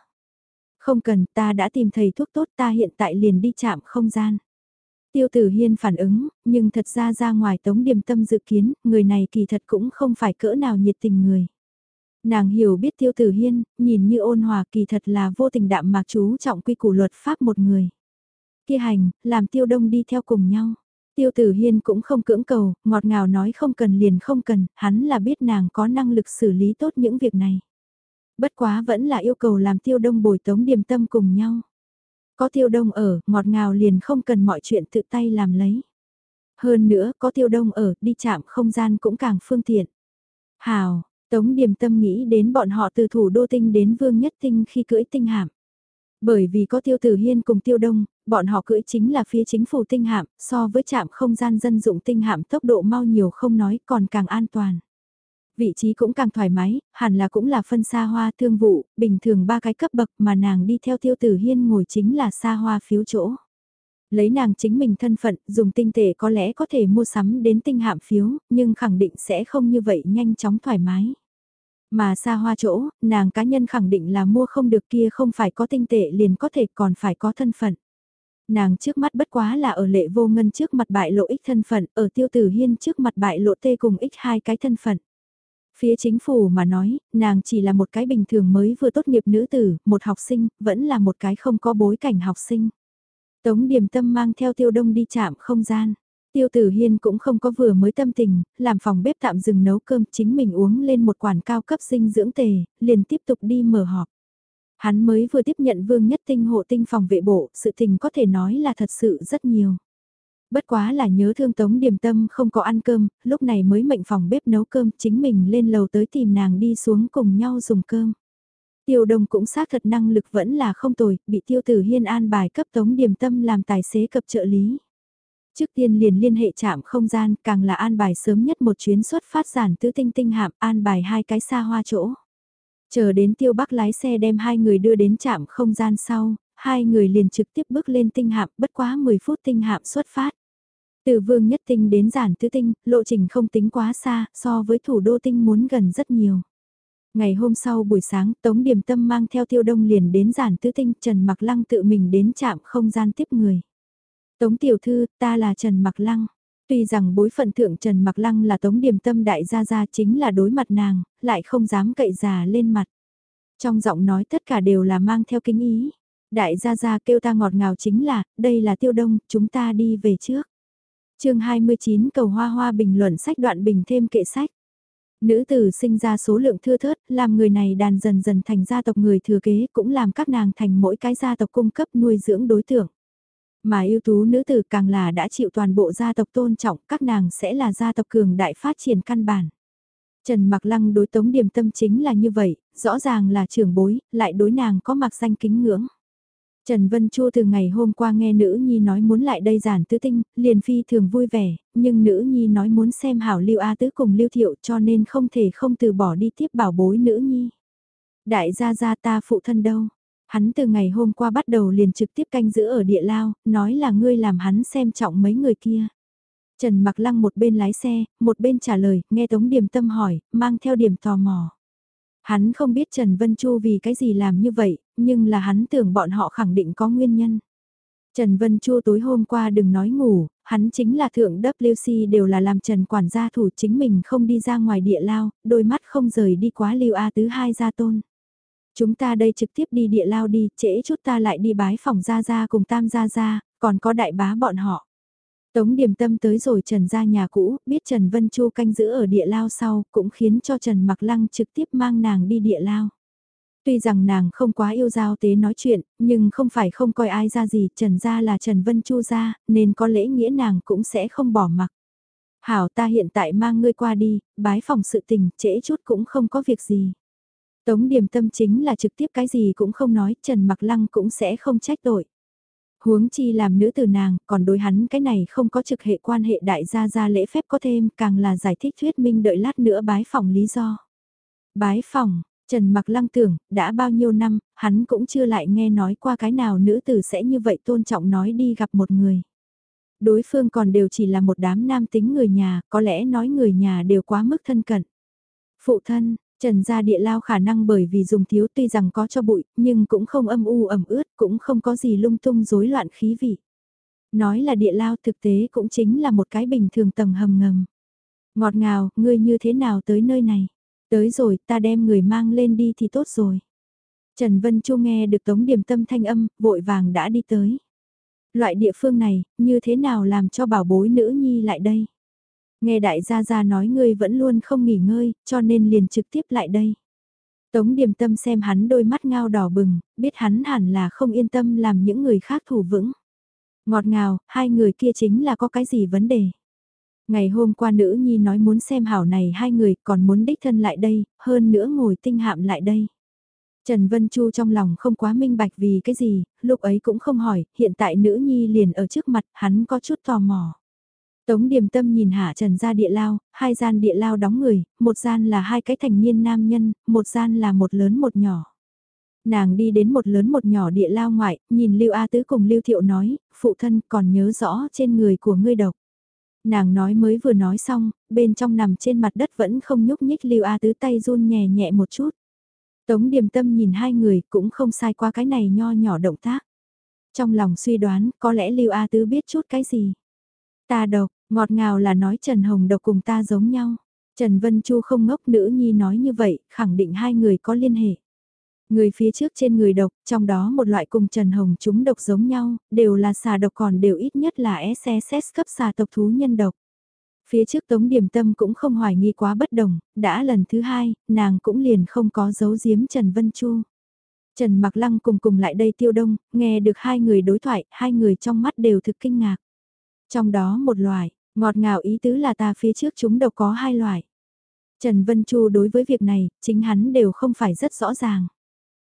Không cần, ta đã tìm thầy thuốc tốt ta hiện tại liền đi chạm không gian. Tiêu tử hiên phản ứng, nhưng thật ra ra ngoài Tống Điềm Tâm dự kiến, người này kỳ thật cũng không phải cỡ nào nhiệt tình người. Nàng hiểu biết tiêu tử hiên, nhìn như ôn hòa kỳ thật là vô tình đạm mạc chú trọng quy củ luật pháp một người. Kia hành, làm tiêu đông đi theo cùng nhau. Tiêu tử hiên cũng không cưỡng cầu, ngọt ngào nói không cần liền không cần, hắn là biết nàng có năng lực xử lý tốt những việc này. Bất quá vẫn là yêu cầu làm tiêu đông bồi tống điềm tâm cùng nhau. Có tiêu đông ở, ngọt ngào liền không cần mọi chuyện tự tay làm lấy. Hơn nữa, có tiêu đông ở, đi chạm không gian cũng càng phương tiện. Hào, Tống Điềm Tâm nghĩ đến bọn họ từ thủ đô tinh đến vương nhất tinh khi cưỡi tinh hạm. Bởi vì có tiêu tử hiên cùng tiêu đông, bọn họ cưỡi chính là phía chính phủ tinh hạm, so với trạm không gian dân dụng tinh hạm tốc độ mau nhiều không nói còn càng an toàn. Vị trí cũng càng thoải mái, hẳn là cũng là phân xa hoa thương vụ, bình thường ba cái cấp bậc mà nàng đi theo tiêu tử hiên ngồi chính là xa hoa phiếu chỗ. Lấy nàng chính mình thân phận, dùng tinh tệ có lẽ có thể mua sắm đến tinh hạm phiếu, nhưng khẳng định sẽ không như vậy nhanh chóng thoải mái. Mà xa hoa chỗ, nàng cá nhân khẳng định là mua không được kia không phải có tinh tệ liền có thể còn phải có thân phận. Nàng trước mắt bất quá là ở lệ vô ngân trước mặt bại lộ ích thân phận, ở tiêu tử hiên trước mặt bại lộ tê cùng ích hai cái thân phận. Phía chính phủ mà nói, nàng chỉ là một cái bình thường mới vừa tốt nghiệp nữ tử, một học sinh, vẫn là một cái không có bối cảnh học sinh. Tống điểm tâm mang theo tiêu đông đi chạm không gian. Tiêu tử hiên cũng không có vừa mới tâm tình, làm phòng bếp tạm dừng nấu cơm chính mình uống lên một quản cao cấp dinh dưỡng tề, liền tiếp tục đi mở họp. Hắn mới vừa tiếp nhận vương nhất tinh hộ tinh phòng vệ bộ, sự tình có thể nói là thật sự rất nhiều. Bất quá là nhớ thương tống điểm tâm không có ăn cơm, lúc này mới mệnh phòng bếp nấu cơm chính mình lên lầu tới tìm nàng đi xuống cùng nhau dùng cơm. Tiêu đồng cũng xác thật năng lực vẫn là không tồi, bị tiêu tử hiên an bài cấp tống điểm tâm làm tài xế cập trợ lý. Trước tiên liền liên hệ chạm không gian, càng là an bài sớm nhất một chuyến xuất phát giản tứ tinh tinh hạm, an bài hai cái xa hoa chỗ. Chờ đến tiêu bắc lái xe đem hai người đưa đến trạm không gian sau, hai người liền trực tiếp bước lên tinh hạm, bất quá 10 phút tinh hạm xuất phát. Từ vương nhất tinh đến giản tứ tinh, lộ trình không tính quá xa, so với thủ đô tinh muốn gần rất nhiều. Ngày hôm sau buổi sáng, Tống Điềm Tâm mang theo tiêu đông liền đến giản tứ tinh, Trần Mặc Lăng tự mình đến trạm không gian tiếp người. Tống tiểu thư, ta là Trần Mặc Lăng. Tuy rằng bối phận thượng Trần Mặc Lăng là tống điểm tâm đại gia gia chính là đối mặt nàng, lại không dám cậy già lên mặt. Trong giọng nói tất cả đều là mang theo kính ý. Đại gia gia kêu ta ngọt ngào chính là, đây là tiêu đông, chúng ta đi về trước. chương 29 cầu hoa hoa bình luận sách đoạn bình thêm kệ sách. Nữ tử sinh ra số lượng thưa thớt, làm người này đàn dần dần thành gia tộc người thừa kế cũng làm các nàng thành mỗi cái gia tộc cung cấp nuôi dưỡng đối tượng. Mà ưu tú nữ tử càng là đã chịu toàn bộ gia tộc tôn trọng, các nàng sẽ là gia tộc cường đại phát triển căn bản. Trần Mặc Lăng đối Tống Điềm Tâm chính là như vậy, rõ ràng là trưởng bối, lại đối nàng có mặc danh kính ngưỡng. Trần Vân Chu từ ngày hôm qua nghe nữ nhi nói muốn lại đây giản tứ tinh, liền phi thường vui vẻ, nhưng nữ nhi nói muốn xem hảo Lưu A Tứ cùng Lưu Thiệu cho nên không thể không từ bỏ đi tiếp bảo bối nữ nhi. Đại gia gia ta phụ thân đâu? Hắn từ ngày hôm qua bắt đầu liền trực tiếp canh giữ ở địa lao, nói là ngươi làm hắn xem trọng mấy người kia. Trần Mặc Lăng một bên lái xe, một bên trả lời, nghe Tống điềm Tâm hỏi, mang theo điểm tò mò. Hắn không biết Trần Vân Chu vì cái gì làm như vậy, nhưng là hắn tưởng bọn họ khẳng định có nguyên nhân. Trần Vân Chu tối hôm qua đừng nói ngủ, hắn chính là thượng WC đều là làm Trần quản gia thủ chính mình không đi ra ngoài địa lao, đôi mắt không rời đi quá lưu A tứ hai gia tôn. Chúng ta đây trực tiếp đi địa lao đi, trễ chút ta lại đi bái phòng Gia Gia cùng Tam Gia Gia, còn có đại bá bọn họ. Tống Điềm Tâm tới rồi Trần ra nhà cũ, biết Trần Vân Chu canh giữ ở địa lao sau, cũng khiến cho Trần Mặc Lăng trực tiếp mang nàng đi địa lao. Tuy rằng nàng không quá yêu giao tế nói chuyện, nhưng không phải không coi ai ra gì, Trần gia là Trần Vân Chu gia, nên có lễ nghĩa nàng cũng sẽ không bỏ mặc. Hảo ta hiện tại mang ngươi qua đi, bái phòng sự tình, trễ chút cũng không có việc gì. Tống điểm tâm chính là trực tiếp cái gì cũng không nói, Trần Mặc Lăng cũng sẽ không trách tội. Huống chi làm nữ từ nàng, còn đối hắn cái này không có trực hệ quan hệ đại gia gia lễ phép có thêm, càng là giải thích thuyết minh đợi lát nữa bái phòng lý do. Bái phòng, Trần Mặc Lăng tưởng, đã bao nhiêu năm, hắn cũng chưa lại nghe nói qua cái nào nữ tử sẽ như vậy tôn trọng nói đi gặp một người. Đối phương còn đều chỉ là một đám nam tính người nhà, có lẽ nói người nhà đều quá mức thân cận. Phụ thân, Trần gia địa lao khả năng bởi vì dùng thiếu tuy rằng có cho bụi, nhưng cũng không âm u ẩm ướt, cũng không có gì lung tung rối loạn khí vị. Nói là địa lao thực tế cũng chính là một cái bình thường tầng hầm ngầm. Ngọt ngào, ngươi như thế nào tới nơi này? Tới rồi, ta đem người mang lên đi thì tốt rồi. Trần Vân Chu nghe được Tống Điềm Tâm thanh âm, vội vàng đã đi tới. Loại địa phương này, như thế nào làm cho bảo bối nữ nhi lại đây? Nghe đại gia gia nói ngươi vẫn luôn không nghỉ ngơi, cho nên liền trực tiếp lại đây. Tống Điềm Tâm xem hắn đôi mắt ngao đỏ bừng, biết hắn hẳn là không yên tâm làm những người khác thủ vững. Ngọt ngào, hai người kia chính là có cái gì vấn đề. Ngày hôm qua nữ nhi nói muốn xem hảo này hai người còn muốn đích thân lại đây, hơn nữa ngồi tinh hạm lại đây. Trần Vân Chu trong lòng không quá minh bạch vì cái gì, lúc ấy cũng không hỏi, hiện tại nữ nhi liền ở trước mặt, hắn có chút tò mò. Tống Điềm Tâm nhìn hạ Trần ra địa lao, hai gian địa lao đóng người, một gian là hai cái thành niên nam nhân, một gian là một lớn một nhỏ. Nàng đi đến một lớn một nhỏ địa lao ngoại, nhìn Lưu A Tứ cùng Lưu Thiệu nói, phụ thân còn nhớ rõ trên người của ngươi độc. Nàng nói mới vừa nói xong, bên trong nằm trên mặt đất vẫn không nhúc nhích Lưu A Tứ tay run nhẹ nhẹ một chút. Tống Điềm Tâm nhìn hai người cũng không sai qua cái này nho nhỏ động tác. Trong lòng suy đoán có lẽ Lưu A Tứ biết chút cái gì. Ta độc, ngọt ngào là nói Trần Hồng độc cùng ta giống nhau. Trần Vân Chu không ngốc nữ nhi nói như vậy, khẳng định hai người có liên hệ. Người phía trước trên người độc, trong đó một loại cùng Trần Hồng chúng độc giống nhau, đều là xà độc còn đều ít nhất là SSS cấp xà tộc thú nhân độc. Phía trước Tống Điểm Tâm cũng không hoài nghi quá bất đồng, đã lần thứ hai, nàng cũng liền không có giấu giếm Trần Vân Chu. Trần Mặc Lăng cùng cùng lại đây tiêu đông, nghe được hai người đối thoại, hai người trong mắt đều thực kinh ngạc. Trong đó một loại, ngọt ngào ý tứ là ta phía trước chúng độc có hai loại. Trần Vân Chu đối với việc này, chính hắn đều không phải rất rõ ràng.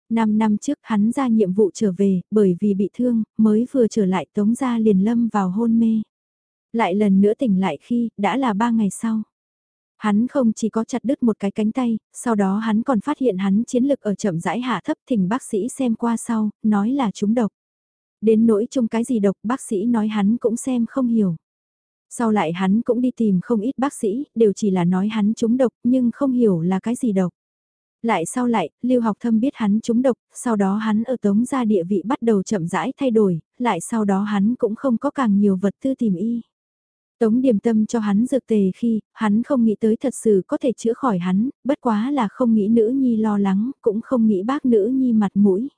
Năm năm trước hắn ra nhiệm vụ trở về, bởi vì bị thương, mới vừa trở lại tống ra liền lâm vào hôn mê. Lại lần nữa tỉnh lại khi, đã là ba ngày sau. Hắn không chỉ có chặt đứt một cái cánh tay, sau đó hắn còn phát hiện hắn chiến lực ở chậm rãi hạ thấp thỉnh bác sĩ xem qua sau, nói là trúng độc. Đến nỗi chung cái gì độc bác sĩ nói hắn cũng xem không hiểu. Sau lại hắn cũng đi tìm không ít bác sĩ, đều chỉ là nói hắn trúng độc nhưng không hiểu là cái gì độc. Lại sau lại, Lưu Học Thâm biết hắn trúng độc, sau đó hắn ở tống gia địa vị bắt đầu chậm rãi thay đổi, lại sau đó hắn cũng không có càng nhiều vật tư tìm y. Tống điềm tâm cho hắn dược tề khi, hắn không nghĩ tới thật sự có thể chữa khỏi hắn, bất quá là không nghĩ nữ nhi lo lắng, cũng không nghĩ bác nữ nhi mặt mũi.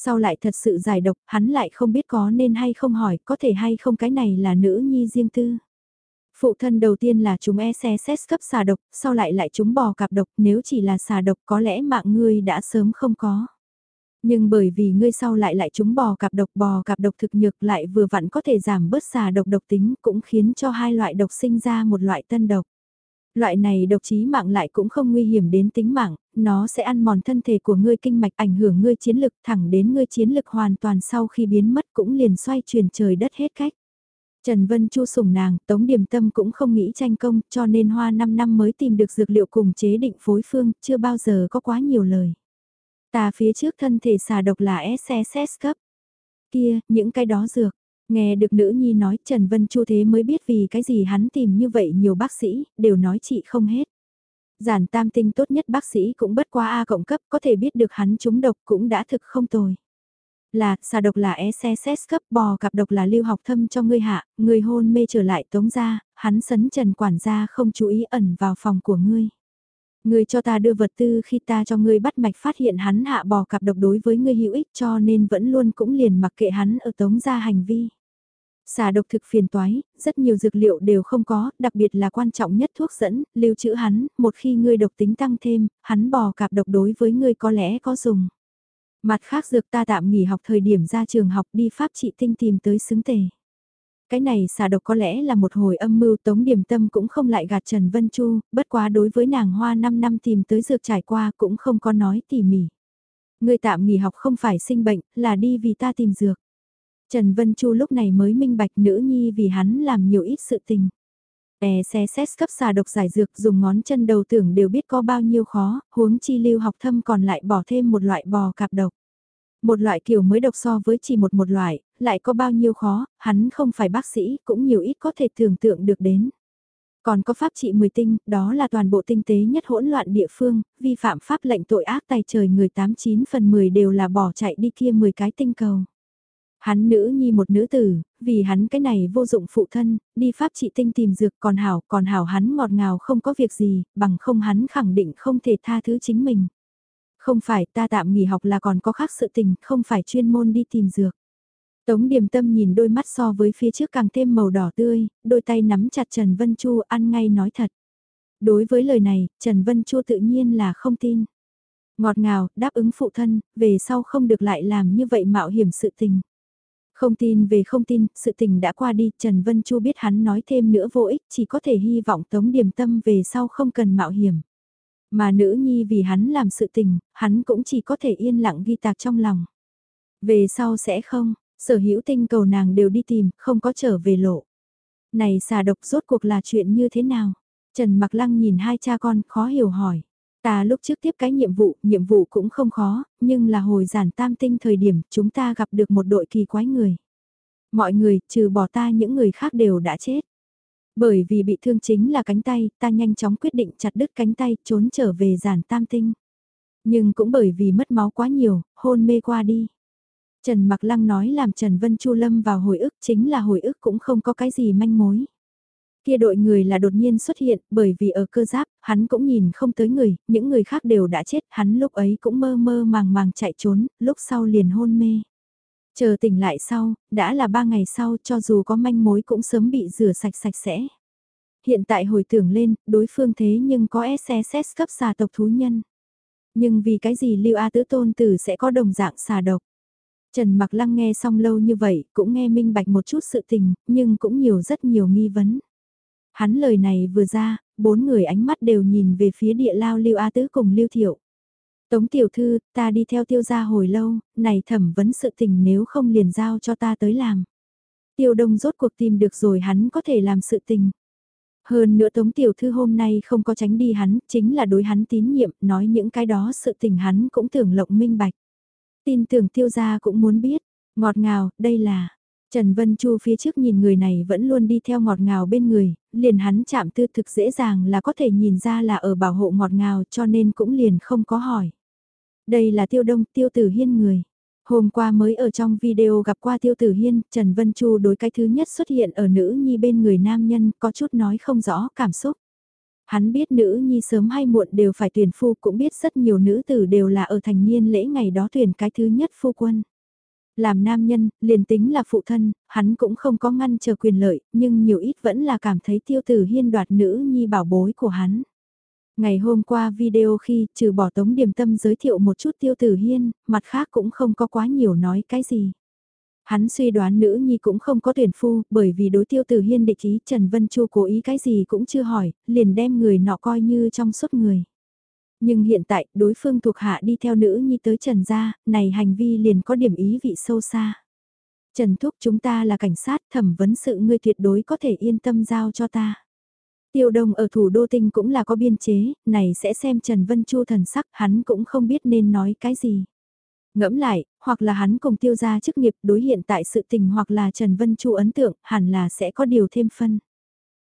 Sau lại thật sự giải độc, hắn lại không biết có nên hay không hỏi, có thể hay không cái này là nữ nhi riêng tư. Phụ thân đầu tiên là chúng e SSS cấp xà độc, sau lại lại chúng bò cạp độc, nếu chỉ là xà độc có lẽ mạng ngươi đã sớm không có. Nhưng bởi vì ngươi sau lại lại chúng bò cạp độc bò cạp độc thực nhược lại vừa vặn có thể giảm bớt xà độc độc tính cũng khiến cho hai loại độc sinh ra một loại tân độc. Loại này độc chí mạng lại cũng không nguy hiểm đến tính mạng, nó sẽ ăn mòn thân thể của ngươi kinh mạch ảnh hưởng ngươi chiến lực thẳng đến ngươi chiến lực hoàn toàn sau khi biến mất cũng liền xoay chuyển trời đất hết cách. Trần Vân Chu sủng nàng, Tống Điềm Tâm cũng không nghĩ tranh công, cho nên hoa 5 năm mới tìm được dược liệu cùng chế định phối phương, chưa bao giờ có quá nhiều lời. Ta phía trước thân thể xà độc là SSS cấp. Kia, những cái đó dược. Nghe được nữ nhi nói Trần Vân Chu thế mới biết vì cái gì hắn tìm như vậy nhiều bác sĩ, đều nói chị không hết. Giản tam tinh tốt nhất bác sĩ cũng bất qua A cộng cấp có thể biết được hắn trúng độc cũng đã thực không tồi. Là, xà độc là SSS cấp bò cặp độc là lưu học thâm cho ngươi hạ, người hôn mê trở lại tống ra, hắn sấn trần quản gia không chú ý ẩn vào phòng của ngươi. Ngươi cho ta đưa vật tư khi ta cho ngươi bắt mạch phát hiện hắn hạ bò cặp độc đối với ngươi hữu ích cho nên vẫn luôn cũng liền mặc kệ hắn ở tống ra hành vi. Xà độc thực phiền toái, rất nhiều dược liệu đều không có, đặc biệt là quan trọng nhất thuốc dẫn, lưu trữ hắn, một khi ngươi độc tính tăng thêm, hắn bò cạp độc đối với ngươi có lẽ có dùng. Mặt khác dược ta tạm nghỉ học thời điểm ra trường học đi pháp trị tinh tìm tới xứng tề. Cái này xà độc có lẽ là một hồi âm mưu tống điểm tâm cũng không lại gạt Trần Vân Chu, bất quá đối với nàng hoa 5 năm tìm tới dược trải qua cũng không có nói tỉ mỉ. Người tạm nghỉ học không phải sinh bệnh, là đi vì ta tìm dược. Trần Vân Chu lúc này mới minh bạch nữ nhi vì hắn làm nhiều ít sự tình. E xe xét cấp xà độc giải dược dùng ngón chân đầu tưởng đều biết có bao nhiêu khó, huống chi lưu học thâm còn lại bỏ thêm một loại bò cạp độc. Một loại kiểu mới độc so với chỉ một một loại, lại có bao nhiêu khó, hắn không phải bác sĩ, cũng nhiều ít có thể tưởng tượng được đến. Còn có pháp trị 10 tinh, đó là toàn bộ tinh tế nhất hỗn loạn địa phương, vi phạm pháp lệnh tội ác tài trời người 89 phần 10 đều là bỏ chạy đi kia 10 cái tinh cầu. Hắn nữ nhi một nữ tử, vì hắn cái này vô dụng phụ thân, đi pháp trị tinh tìm dược còn hảo, còn hảo hắn ngọt ngào không có việc gì, bằng không hắn khẳng định không thể tha thứ chính mình. Không phải ta tạm nghỉ học là còn có khác sự tình, không phải chuyên môn đi tìm dược. Tống điềm tâm nhìn đôi mắt so với phía trước càng thêm màu đỏ tươi, đôi tay nắm chặt Trần Vân Chu ăn ngay nói thật. Đối với lời này, Trần Vân Chu tự nhiên là không tin. Ngọt ngào, đáp ứng phụ thân, về sau không được lại làm như vậy mạo hiểm sự tình. Không tin về không tin, sự tình đã qua đi, Trần Vân Chu biết hắn nói thêm nữa vô ích, chỉ có thể hy vọng Tống Điềm Tâm về sau không cần mạo hiểm. Mà nữ nhi vì hắn làm sự tình, hắn cũng chỉ có thể yên lặng ghi tạc trong lòng. Về sau sẽ không, sở hữu tinh cầu nàng đều đi tìm, không có trở về lộ. Này xà độc rốt cuộc là chuyện như thế nào? Trần Mặc Lăng nhìn hai cha con khó hiểu hỏi. Ta lúc trước tiếp cái nhiệm vụ, nhiệm vụ cũng không khó, nhưng là hồi giản tam tinh thời điểm chúng ta gặp được một đội kỳ quái người. Mọi người, trừ bỏ ta những người khác đều đã chết. Bởi vì bị thương chính là cánh tay, ta nhanh chóng quyết định chặt đứt cánh tay, trốn trở về giản tam tinh. Nhưng cũng bởi vì mất máu quá nhiều, hôn mê qua đi. Trần Mặc Lăng nói làm Trần Vân Chu Lâm vào hồi ức chính là hồi ức cũng không có cái gì manh mối. Kia đội người là đột nhiên xuất hiện, bởi vì ở cơ giáp, hắn cũng nhìn không tới người, những người khác đều đã chết, hắn lúc ấy cũng mơ mơ màng màng chạy trốn, lúc sau liền hôn mê. Chờ tỉnh lại sau, đã là ba ngày sau cho dù có manh mối cũng sớm bị rửa sạch sạch sẽ. Hiện tại hồi tưởng lên, đối phương thế nhưng có SSS cấp xà tộc thú nhân. Nhưng vì cái gì Lưu A Tứ Tôn Tử sẽ có đồng dạng xà độc? Trần Mặc Lăng nghe xong lâu như vậy, cũng nghe minh bạch một chút sự tình, nhưng cũng nhiều rất nhiều nghi vấn. Hắn lời này vừa ra, bốn người ánh mắt đều nhìn về phía địa lao Lưu A Tứ cùng Lưu Thiệu. Tống tiểu thư, ta đi theo tiêu gia hồi lâu, này thẩm vấn sự tình nếu không liền giao cho ta tới làm. Tiêu đông rốt cuộc tìm được rồi hắn có thể làm sự tình. Hơn nữa tống tiểu thư hôm nay không có tránh đi hắn, chính là đối hắn tín nhiệm, nói những cái đó sự tình hắn cũng tưởng lộng minh bạch. Tin tưởng tiêu gia cũng muốn biết, ngọt ngào, đây là, Trần Vân Chu phía trước nhìn người này vẫn luôn đi theo ngọt ngào bên người, liền hắn chạm tư thực dễ dàng là có thể nhìn ra là ở bảo hộ ngọt ngào cho nên cũng liền không có hỏi. Đây là tiêu đông tiêu tử hiên người. Hôm qua mới ở trong video gặp qua tiêu tử hiên, Trần Vân Chu đối cái thứ nhất xuất hiện ở nữ nhi bên người nam nhân có chút nói không rõ cảm xúc. Hắn biết nữ nhi sớm hay muộn đều phải tuyển phu cũng biết rất nhiều nữ tử đều là ở thành niên lễ ngày đó tuyển cái thứ nhất phu quân. Làm nam nhân, liền tính là phụ thân, hắn cũng không có ngăn chờ quyền lợi, nhưng nhiều ít vẫn là cảm thấy tiêu tử hiên đoạt nữ nhi bảo bối của hắn. Ngày hôm qua video khi trừ bỏ tống điểm tâm giới thiệu một chút tiêu tử hiên, mặt khác cũng không có quá nhiều nói cái gì. Hắn suy đoán nữ nhi cũng không có tuyển phu, bởi vì đối tiêu tử hiên địch ý Trần Vân Chu cố ý cái gì cũng chưa hỏi, liền đem người nọ coi như trong suốt người. Nhưng hiện tại, đối phương thuộc hạ đi theo nữ nhi tới Trần gia, này hành vi liền có điểm ý vị sâu xa. Trần Thúc chúng ta là cảnh sát, thẩm vấn sự ngươi tuyệt đối có thể yên tâm giao cho ta. Tiêu Đông ở thủ đô tinh cũng là có biên chế, này sẽ xem Trần Vân Chu thần sắc, hắn cũng không biết nên nói cái gì. Ngẫm lại, hoặc là hắn cùng tiêu gia chức nghiệp đối hiện tại sự tình hoặc là Trần Vân Chu ấn tượng, hẳn là sẽ có điều thêm phân.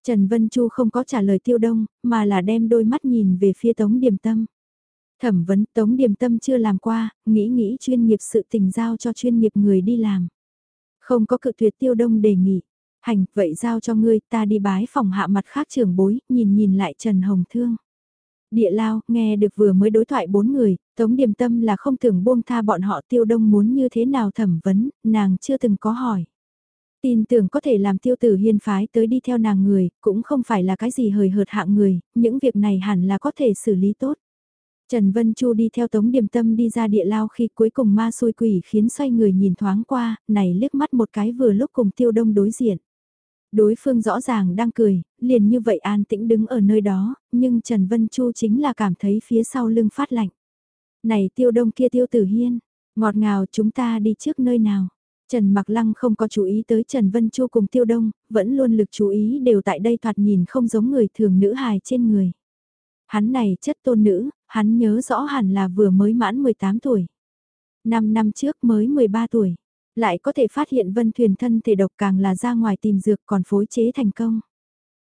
Trần Vân Chu không có trả lời tiêu đông, mà là đem đôi mắt nhìn về phía Tống Điềm Tâm. Thẩm vấn Tống Điềm Tâm chưa làm qua, nghĩ nghĩ chuyên nghiệp sự tình giao cho chuyên nghiệp người đi làm. Không có cự tuyệt tiêu đông đề nghị. Hành, vậy giao cho ngươi, ta đi bái phòng hạ mặt khác trưởng bối, nhìn nhìn lại Trần Hồng Thương. Địa lao, nghe được vừa mới đối thoại bốn người, Tống Điềm Tâm là không tưởng buông tha bọn họ tiêu đông muốn như thế nào thẩm vấn, nàng chưa từng có hỏi. Tin tưởng có thể làm tiêu tử hiên phái tới đi theo nàng người, cũng không phải là cái gì hời hợt hạng người, những việc này hẳn là có thể xử lý tốt. Trần Vân Chu đi theo Tống Điềm Tâm đi ra địa lao khi cuối cùng ma xôi quỷ khiến xoay người nhìn thoáng qua, này liếc mắt một cái vừa lúc cùng tiêu đông đối diện. Đối phương rõ ràng đang cười, liền như vậy an tĩnh đứng ở nơi đó, nhưng Trần Vân Chu chính là cảm thấy phía sau lưng phát lạnh. Này tiêu đông kia tiêu tử hiên, ngọt ngào chúng ta đi trước nơi nào. Trần Mặc Lăng không có chú ý tới Trần Vân Chu cùng Tiêu Đông, vẫn luôn lực chú ý đều tại đây thoạt nhìn không giống người thường nữ hài trên người. Hắn này chất tôn nữ, hắn nhớ rõ hẳn là vừa mới mãn 18 tuổi. 5 năm trước mới 13 tuổi, lại có thể phát hiện Vân Thuyền thân thể độc càng là ra ngoài tìm dược còn phối chế thành công.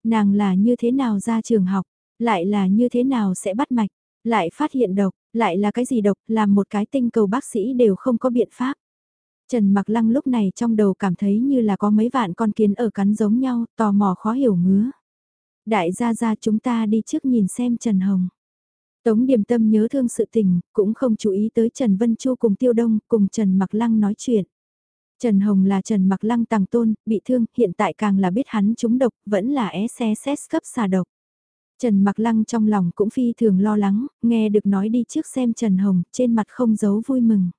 Nàng là như thế nào ra trường học, lại là như thế nào sẽ bắt mạch, lại phát hiện độc, lại là cái gì độc, làm một cái tinh cầu bác sĩ đều không có biện pháp. Trần Mặc Lăng lúc này trong đầu cảm thấy như là có mấy vạn con kiến ở cắn giống nhau, tò mò khó hiểu ngứa. Đại gia gia chúng ta đi trước nhìn xem Trần Hồng. Tống Điềm Tâm nhớ thương sự tình, cũng không chú ý tới Trần Vân Chu cùng Tiêu Đông, cùng Trần Mặc Lăng nói chuyện. Trần Hồng là Trần Mặc Lăng tàng tôn, bị thương, hiện tại càng là biết hắn trúng độc, vẫn là é xe xét cấp xà độc. Trần Mặc Lăng trong lòng cũng phi thường lo lắng, nghe được nói đi trước xem Trần Hồng, trên mặt không giấu vui mừng.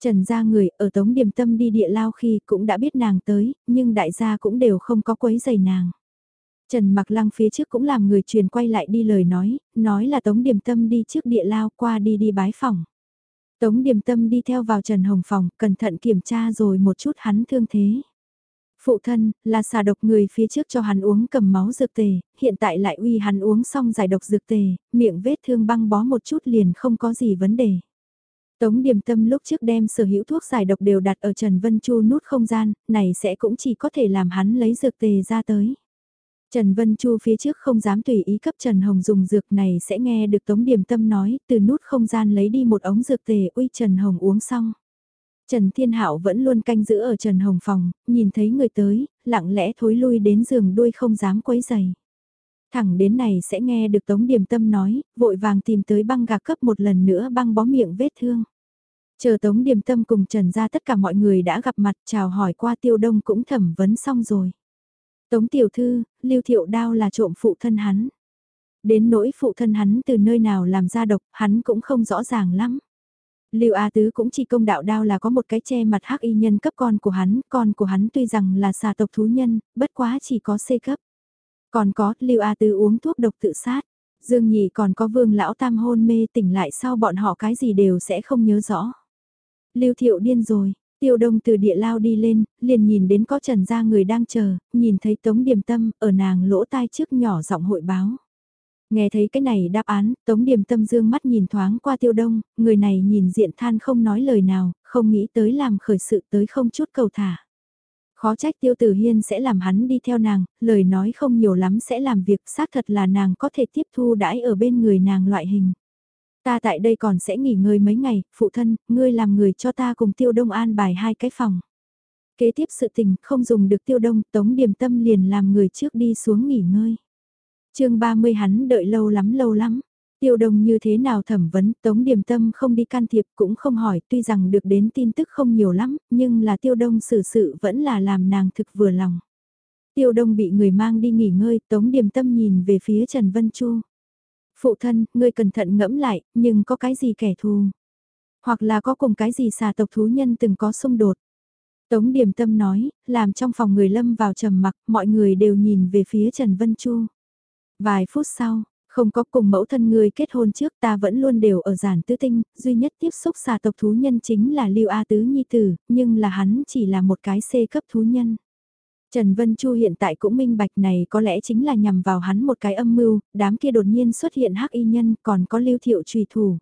Trần gia người ở Tống Điềm Tâm đi địa lao khi cũng đã biết nàng tới, nhưng đại gia cũng đều không có quấy giày nàng. Trần Mặc Lăng phía trước cũng làm người truyền quay lại đi lời nói, nói là Tống Điềm Tâm đi trước địa lao qua đi đi bái phòng. Tống Điềm Tâm đi theo vào Trần Hồng phòng, cẩn thận kiểm tra rồi một chút hắn thương thế. Phụ thân, là xà độc người phía trước cho hắn uống cầm máu dược tề, hiện tại lại uy hắn uống xong giải độc dược tề, miệng vết thương băng bó một chút liền không có gì vấn đề. Tống Điềm Tâm lúc trước đem sở hữu thuốc giải độc đều đặt ở Trần Vân Chu nút không gian, này sẽ cũng chỉ có thể làm hắn lấy dược tề ra tới. Trần Vân Chu phía trước không dám tùy ý cấp Trần Hồng dùng dược này sẽ nghe được Tống Điềm Tâm nói, từ nút không gian lấy đi một ống dược tề uy Trần Hồng uống xong. Trần Thiên Hạo vẫn luôn canh giữ ở Trần Hồng phòng, nhìn thấy người tới, lặng lẽ thối lui đến giường đuôi không dám quấy giày. Thẳng đến này sẽ nghe được Tống Điềm Tâm nói, vội vàng tìm tới băng gạc cấp một lần nữa băng bó miệng vết thương. Chờ Tống Điềm Tâm cùng Trần ra tất cả mọi người đã gặp mặt chào hỏi qua tiêu đông cũng thẩm vấn xong rồi. Tống Tiểu Thư, Lưu Thiệu Đao là trộm phụ thân hắn. Đến nỗi phụ thân hắn từ nơi nào làm ra độc, hắn cũng không rõ ràng lắm. Lưu A Tứ cũng chỉ công đạo đao là có một cái che mặt hắc y nhân cấp con của hắn, con của hắn tuy rằng là xà tộc thú nhân, bất quá chỉ có C cấp. Còn có, Lưu A Tứ uống thuốc độc tự sát. Dương Nhị còn có Vương lão tam hôn mê tỉnh lại sau bọn họ cái gì đều sẽ không nhớ rõ. Lưu Thiệu điên rồi, Tiêu Đông từ địa lao đi lên, liền nhìn đến có Trần gia người đang chờ, nhìn thấy Tống Điềm Tâm ở nàng lỗ tai trước nhỏ giọng hội báo. Nghe thấy cái này đáp án, Tống Điềm Tâm dương mắt nhìn thoáng qua Tiêu Đông, người này nhìn diện than không nói lời nào, không nghĩ tới làm khởi sự tới không chút cầu thả. Khó trách Tiêu Tử Hiên sẽ làm hắn đi theo nàng, lời nói không nhiều lắm sẽ làm việc xác thật là nàng có thể tiếp thu đãi ở bên người nàng loại hình. Ta tại đây còn sẽ nghỉ ngơi mấy ngày, phụ thân, ngươi làm người cho ta cùng tiêu đông an bài hai cái phòng. Kế tiếp sự tình không dùng được tiêu đông, tống điềm tâm liền làm người trước đi xuống nghỉ ngơi. chương 30 hắn đợi lâu lắm lâu lắm. Tiêu đông như thế nào thẩm vấn, tống điềm tâm không đi can thiệp cũng không hỏi, tuy rằng được đến tin tức không nhiều lắm, nhưng là tiêu đông xử sự vẫn là làm nàng thực vừa lòng. Tiêu đông bị người mang đi nghỉ ngơi, tống điềm tâm nhìn về phía Trần Vân Chu. Phụ thân, ngươi cẩn thận ngẫm lại, nhưng có cái gì kẻ thù? Hoặc là có cùng cái gì xà tộc thú nhân từng có xung đột? Tống Điềm Tâm nói, làm trong phòng người lâm vào trầm mặc, mọi người đều nhìn về phía Trần Vân Chu. Vài phút sau, không có cùng mẫu thân ngươi kết hôn trước ta vẫn luôn đều ở giản tứ tinh, duy nhất tiếp xúc xà tộc thú nhân chính là Lưu A Tứ Nhi Tử, nhưng là hắn chỉ là một cái C cấp thú nhân. Trần Vân Chu hiện tại cũng minh bạch này có lẽ chính là nhằm vào hắn một cái âm mưu, đám kia đột nhiên xuất hiện hắc y nhân còn có lưu thiệu trùy thủ.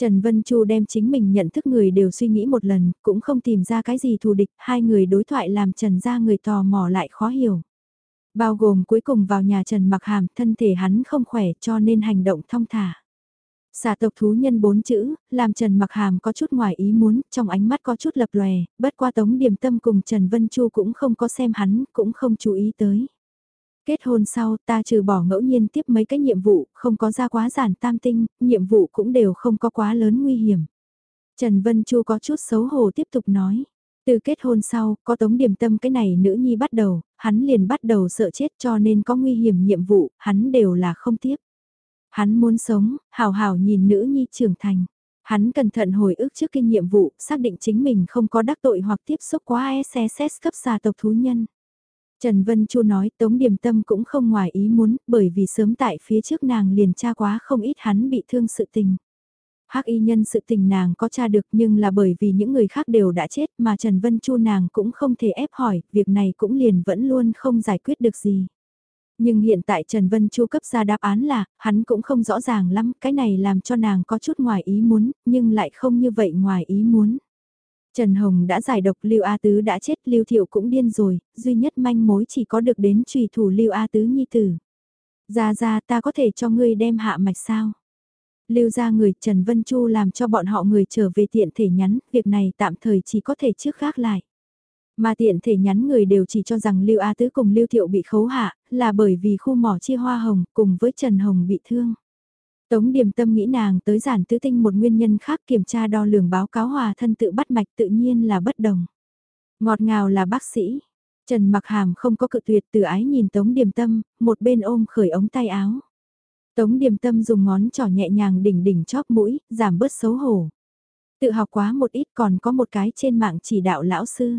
Trần Vân Chu đem chính mình nhận thức người đều suy nghĩ một lần, cũng không tìm ra cái gì thù địch, hai người đối thoại làm Trần ra người tò mò lại khó hiểu. Bao gồm cuối cùng vào nhà Trần mặc hàm, thân thể hắn không khỏe cho nên hành động thong thả. Xà tộc thú nhân bốn chữ, làm Trần Mặc Hàm có chút ngoài ý muốn, trong ánh mắt có chút lập lòe, bất qua Tống Điềm Tâm cùng Trần Vân Chu cũng không có xem hắn, cũng không chú ý tới. Kết hôn sau, ta trừ bỏ ngẫu nhiên tiếp mấy cái nhiệm vụ, không có ra quá giản tam tinh, nhiệm vụ cũng đều không có quá lớn nguy hiểm. Trần Vân Chu có chút xấu hổ tiếp tục nói. Từ kết hôn sau, có tống điểm tâm cái này nữ nhi bắt đầu, hắn liền bắt đầu sợ chết cho nên có nguy hiểm nhiệm vụ, hắn đều là không tiếp. Hắn muốn sống, hào hào nhìn nữ nhi trưởng thành. Hắn cẩn thận hồi ức trước kinh nhiệm vụ, xác định chính mình không có đắc tội hoặc tiếp xúc quá SSS cấp xà tộc thú nhân. Trần Vân Chu nói Tống Điềm Tâm cũng không ngoài ý muốn, bởi vì sớm tại phía trước nàng liền tra quá không ít hắn bị thương sự tình. Hắc y nhân sự tình nàng có tra được nhưng là bởi vì những người khác đều đã chết mà Trần Vân Chu nàng cũng không thể ép hỏi, việc này cũng liền vẫn luôn không giải quyết được gì. Nhưng hiện tại Trần Vân Chu cấp ra đáp án là, hắn cũng không rõ ràng lắm, cái này làm cho nàng có chút ngoài ý muốn, nhưng lại không như vậy ngoài ý muốn. Trần Hồng đã giải độc Lưu A Tứ đã chết Lưu Thiệu cũng điên rồi, duy nhất manh mối chỉ có được đến trùy thủ Lưu A Tứ nhi tử. Ra ra ta có thể cho ngươi đem hạ mạch sao? Lưu ra người Trần Vân Chu làm cho bọn họ người trở về tiện thể nhắn, việc này tạm thời chỉ có thể trước gác lại. Mà tiện thể nhắn người đều chỉ cho rằng Lưu A Tứ cùng Lưu Thiệu bị khấu hạ, là bởi vì khu mỏ chia hoa hồng cùng với Trần Hồng bị thương. Tống Điềm Tâm nghĩ nàng tới giản tứ tinh một nguyên nhân khác kiểm tra đo lường báo cáo hòa thân tự bắt mạch tự nhiên là bất đồng. Ngọt ngào là bác sĩ. Trần Mặc Hàm không có cự tuyệt từ ái nhìn Tống Điềm Tâm, một bên ôm khởi ống tay áo. Tống Điềm Tâm dùng ngón trỏ nhẹ nhàng đỉnh đỉnh chóp mũi, giảm bớt xấu hổ. Tự học quá một ít còn có một cái trên mạng chỉ đạo lão sư.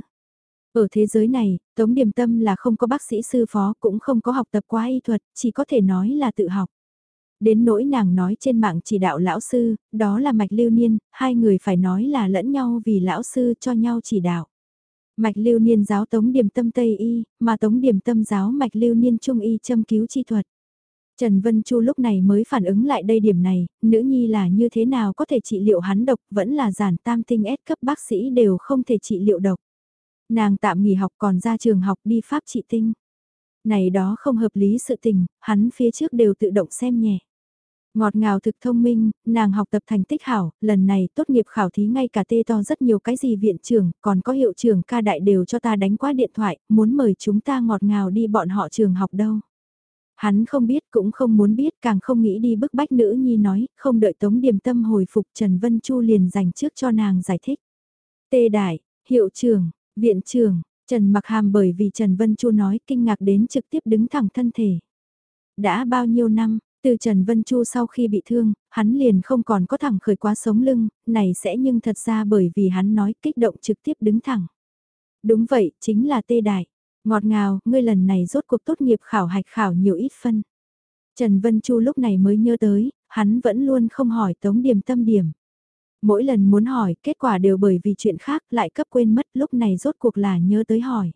Ở thế giới này, Tống Điềm Tâm là không có bác sĩ sư phó cũng không có học tập quá y thuật, chỉ có thể nói là tự học. Đến nỗi nàng nói trên mạng chỉ đạo lão sư, đó là mạch lưu niên, hai người phải nói là lẫn nhau vì lão sư cho nhau chỉ đạo. Mạch lưu niên giáo tống Điềm tâm Tây Y, mà tống Điềm tâm giáo mạch lưu niên Trung Y châm cứu chi thuật. Trần Vân Chu lúc này mới phản ứng lại đây điểm này, nữ nhi là như thế nào có thể trị liệu hắn độc, vẫn là giản tam tinh S cấp bác sĩ đều không thể trị liệu độc. Nàng tạm nghỉ học còn ra trường học đi pháp trị tinh. Này đó không hợp lý sự tình, hắn phía trước đều tự động xem nhẹ. Ngọt ngào thực thông minh, nàng học tập thành tích hảo, lần này tốt nghiệp khảo thí ngay cả tê to rất nhiều cái gì viện trưởng, còn có hiệu trưởng ca đại đều cho ta đánh qua điện thoại, muốn mời chúng ta ngọt ngào đi bọn họ trường học đâu. Hắn không biết cũng không muốn biết càng không nghĩ đi bức bách nữ nhi nói, không đợi tống điềm tâm hồi phục Trần Vân Chu liền dành trước cho nàng giải thích. Tê đại, hiệu trưởng, viện trưởng, Trần mặc hàm bởi vì Trần Vân Chu nói kinh ngạc đến trực tiếp đứng thẳng thân thể. Đã bao nhiêu năm, từ Trần Vân Chu sau khi bị thương, hắn liền không còn có thẳng khởi quá sống lưng, này sẽ nhưng thật ra bởi vì hắn nói kích động trực tiếp đứng thẳng. Đúng vậy, chính là tê đại. Ngọt ngào, ngươi lần này rốt cuộc tốt nghiệp khảo hạch khảo nhiều ít phân. Trần Vân Chu lúc này mới nhớ tới, hắn vẫn luôn không hỏi tống điểm tâm điểm. Mỗi lần muốn hỏi, kết quả đều bởi vì chuyện khác lại cấp quên mất lúc này rốt cuộc là nhớ tới hỏi.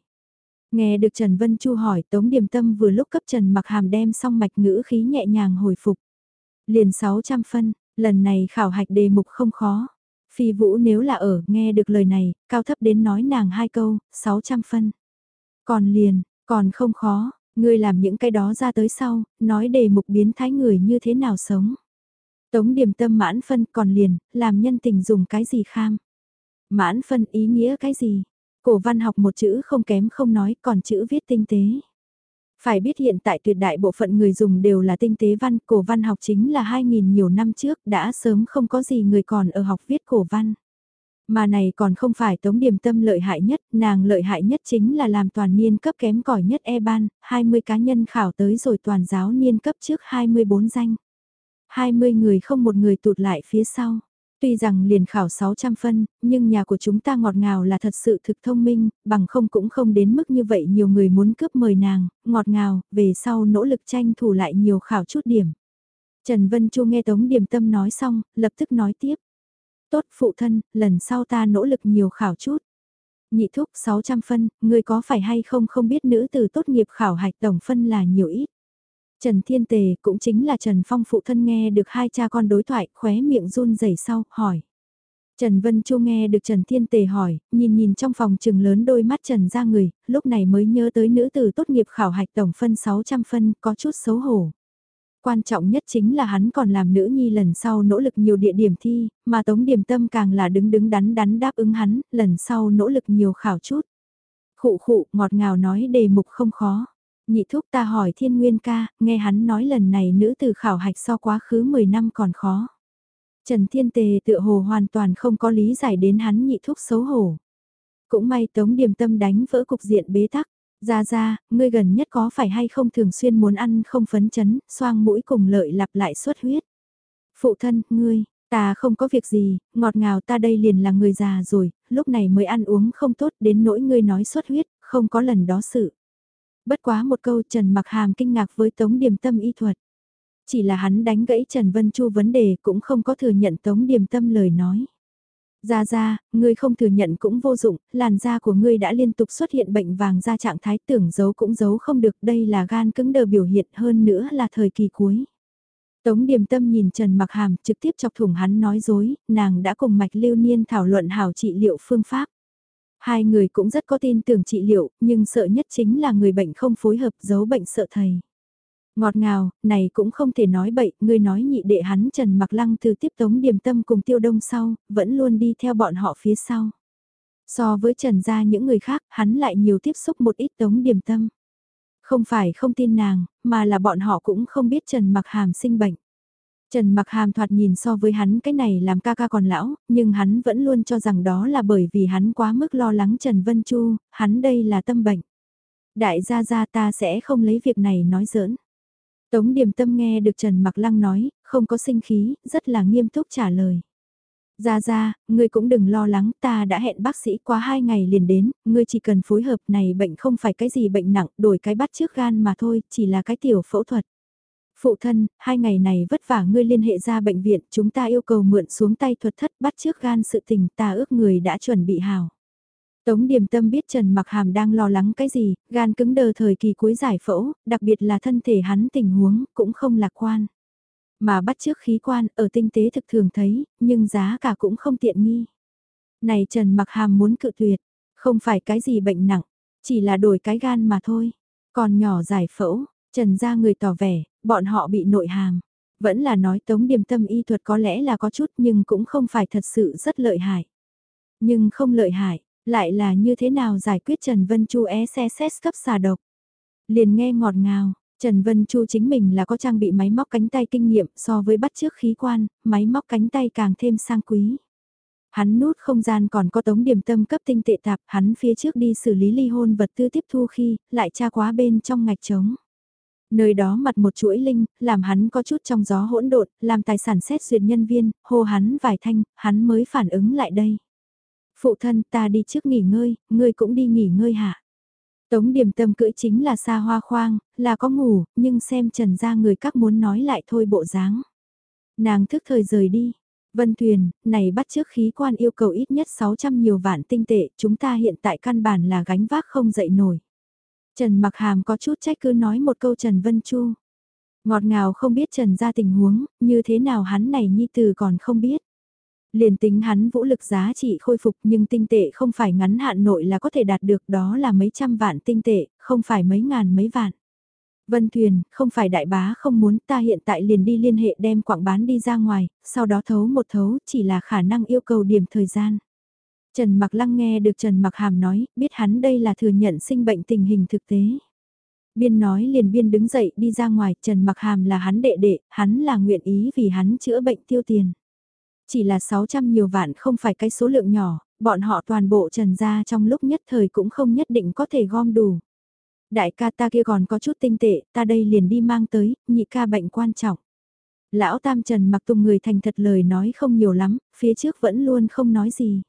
Nghe được Trần Vân Chu hỏi Tống Điềm Tâm vừa lúc cấp Trần Mặc Hàm đem xong mạch ngữ khí nhẹ nhàng hồi phục. Liền 600 phân, lần này khảo hạch đề mục không khó. Phi Vũ nếu là ở, nghe được lời này, cao thấp đến nói nàng hai câu, 600 phân. Còn liền, còn không khó, ngươi làm những cái đó ra tới sau, nói đề mục biến thái người như thế nào sống. Tống điểm Tâm mãn phân còn liền, làm nhân tình dùng cái gì kham. Mãn phân ý nghĩa cái gì? Cổ văn học một chữ không kém không nói, còn chữ viết tinh tế. Phải biết hiện tại tuyệt đại bộ phận người dùng đều là tinh tế văn, cổ văn học chính là 2.000 nhiều năm trước, đã sớm không có gì người còn ở học viết cổ văn. Mà này còn không phải tống điểm tâm lợi hại nhất, nàng lợi hại nhất chính là làm toàn niên cấp kém cỏi nhất e-ban, 20 cá nhân khảo tới rồi toàn giáo niên cấp trước 24 danh. 20 người không một người tụt lại phía sau. Tuy rằng liền khảo 600 phân, nhưng nhà của chúng ta ngọt ngào là thật sự thực thông minh, bằng không cũng không đến mức như vậy nhiều người muốn cướp mời nàng, ngọt ngào, về sau nỗ lực tranh thủ lại nhiều khảo chút điểm. Trần Vân Chu nghe Tống Điềm Tâm nói xong, lập tức nói tiếp. Tốt phụ thân, lần sau ta nỗ lực nhiều khảo chút. Nhị thúc 600 phân, người có phải hay không không biết nữ từ tốt nghiệp khảo hạch tổng phân là nhiều ít. Trần Thiên Tề cũng chính là Trần Phong phụ thân nghe được hai cha con đối thoại khóe miệng run rẩy sau, hỏi. Trần Vân Chu nghe được Trần Thiên Tề hỏi, nhìn nhìn trong phòng trừng lớn đôi mắt Trần ra người, lúc này mới nhớ tới nữ tử tốt nghiệp khảo hạch tổng phân 600 phân, có chút xấu hổ. Quan trọng nhất chính là hắn còn làm nữ nhi lần sau nỗ lực nhiều địa điểm thi, mà Tống Điềm Tâm càng là đứng đứng đắn đắn đáp ứng hắn, lần sau nỗ lực nhiều khảo chút. Khụ khụ ngọt ngào nói đề mục không khó. Nhị thúc ta hỏi thiên nguyên ca, nghe hắn nói lần này nữ từ khảo hạch so quá khứ 10 năm còn khó. Trần Thiên Tề tựa hồ hoàn toàn không có lý giải đến hắn nhị thúc xấu hổ. Cũng may Tống Điềm Tâm đánh vỡ cục diện bế tắc. Ra ra, ngươi gần nhất có phải hay không thường xuyên muốn ăn không phấn chấn, xoang mũi cùng lợi lặp lại suất huyết. Phụ thân, ngươi, ta không có việc gì, ngọt ngào ta đây liền là người già rồi, lúc này mới ăn uống không tốt đến nỗi ngươi nói suất huyết, không có lần đó sự. Bất quá một câu Trần Mặc Hàm kinh ngạc với Tống Điềm Tâm y thuật. Chỉ là hắn đánh gãy Trần Vân Chu vấn đề cũng không có thừa nhận Tống Điềm Tâm lời nói. Ra ra, ngươi không thừa nhận cũng vô dụng, làn da của ngươi đã liên tục xuất hiện bệnh vàng da trạng thái tưởng giấu cũng giấu không được, đây là gan cứng đờ biểu hiện hơn nữa là thời kỳ cuối. Tống Điềm Tâm nhìn Trần Mặc Hàm trực tiếp chọc thủng hắn nói dối, nàng đã cùng Mạch Lưu Niên thảo luận hảo trị liệu phương pháp. Hai người cũng rất có tin tưởng trị liệu, nhưng sợ nhất chính là người bệnh không phối hợp giấu bệnh sợ thầy. Ngọt ngào, này cũng không thể nói bậy, ngươi nói nhị đệ hắn Trần Mặc Lăng từ tiếp tống điểm tâm cùng tiêu đông sau, vẫn luôn đi theo bọn họ phía sau. So với Trần gia những người khác, hắn lại nhiều tiếp xúc một ít tống điểm tâm. Không phải không tin nàng, mà là bọn họ cũng không biết Trần Mặc Hàm sinh bệnh. Trần Mặc Hàm thoạt nhìn so với hắn cái này làm ca ca còn lão, nhưng hắn vẫn luôn cho rằng đó là bởi vì hắn quá mức lo lắng Trần Vân Chu, hắn đây là tâm bệnh. Đại gia gia ta sẽ không lấy việc này nói giỡn. Tống Điềm Tâm nghe được Trần Mặc Lăng nói, không có sinh khí, rất là nghiêm túc trả lời. Ra ra, ngươi cũng đừng lo lắng, ta đã hẹn bác sĩ qua hai ngày liền đến, ngươi chỉ cần phối hợp này bệnh không phải cái gì bệnh nặng, đổi cái bắt trước gan mà thôi, chỉ là cái tiểu phẫu thuật. Phụ thân, hai ngày này vất vả ngươi liên hệ ra bệnh viện, chúng ta yêu cầu mượn xuống tay thuật thất bắt trước gan sự tình ta ước người đã chuẩn bị hào. Tống Điềm Tâm biết Trần Mặc Hàm đang lo lắng cái gì, gan cứng đờ thời kỳ cuối giải phẫu, đặc biệt là thân thể hắn tình huống, cũng không lạc quan. Mà bắt trước khí quan, ở tinh tế thực thường thấy, nhưng giá cả cũng không tiện nghi. Này Trần Mặc Hàm muốn cự tuyệt, không phải cái gì bệnh nặng, chỉ là đổi cái gan mà thôi. Còn nhỏ giải phẫu, Trần ra người tỏ vẻ, bọn họ bị nội hàm. Vẫn là nói Tống Điềm Tâm y thuật có lẽ là có chút nhưng cũng không phải thật sự rất lợi hại. Nhưng không lợi hại, lại là như thế nào giải quyết Trần Vân Chu é xe xét cấp xà độc. Liền nghe ngọt ngào, Trần Vân Chu chính mình là có trang bị máy móc cánh tay kinh nghiệm so với bắt trước khí quan, máy móc cánh tay càng thêm sang quý. Hắn nút không gian còn có tống điểm tâm cấp tinh tệ tạp, hắn phía trước đi xử lý ly hôn vật tư tiếp thu khi, lại tra quá bên trong ngạch trống. Nơi đó mặt một chuỗi linh, làm hắn có chút trong gió hỗn độn, làm tài sản xét duyệt nhân viên, hô hắn vài thanh, hắn mới phản ứng lại đây. Phụ thân ta đi trước nghỉ ngơi, ngươi cũng đi nghỉ ngơi hả? Tống điểm tâm cưỡi chính là xa hoa khoang, là có ngủ, nhưng xem trần ra người các muốn nói lại thôi bộ dáng. Nàng thức thời rời đi. Vân Thuyền, này bắt trước khí quan yêu cầu ít nhất 600 nhiều vạn tinh tệ, chúng ta hiện tại căn bản là gánh vác không dậy nổi. Trần Mặc Hàm có chút trách cứ nói một câu Trần Vân Chu. Ngọt ngào không biết Trần ra tình huống, như thế nào hắn này nhi từ còn không biết. Liền tính hắn vũ lực giá trị khôi phục nhưng tinh tệ không phải ngắn hạn nội là có thể đạt được đó là mấy trăm vạn tinh tệ, không phải mấy ngàn mấy vạn. Vân Thuyền, không phải đại bá không muốn ta hiện tại liền đi liên hệ đem quảng bán đi ra ngoài, sau đó thấu một thấu chỉ là khả năng yêu cầu điểm thời gian. Trần Mặc Lăng nghe được Trần Mặc Hàm nói, biết hắn đây là thừa nhận sinh bệnh tình hình thực tế. Biên nói liền biên đứng dậy đi ra ngoài, Trần Mặc Hàm là hắn đệ đệ, hắn là nguyện ý vì hắn chữa bệnh tiêu tiền. Chỉ là 600 nhiều vạn không phải cái số lượng nhỏ, bọn họ toàn bộ trần ra trong lúc nhất thời cũng không nhất định có thể gom đủ. Đại ca ta kia còn có chút tinh tệ, ta đây liền đi mang tới, nhị ca bệnh quan trọng. Lão Tam Trần mặc tùng người thành thật lời nói không nhiều lắm, phía trước vẫn luôn không nói gì.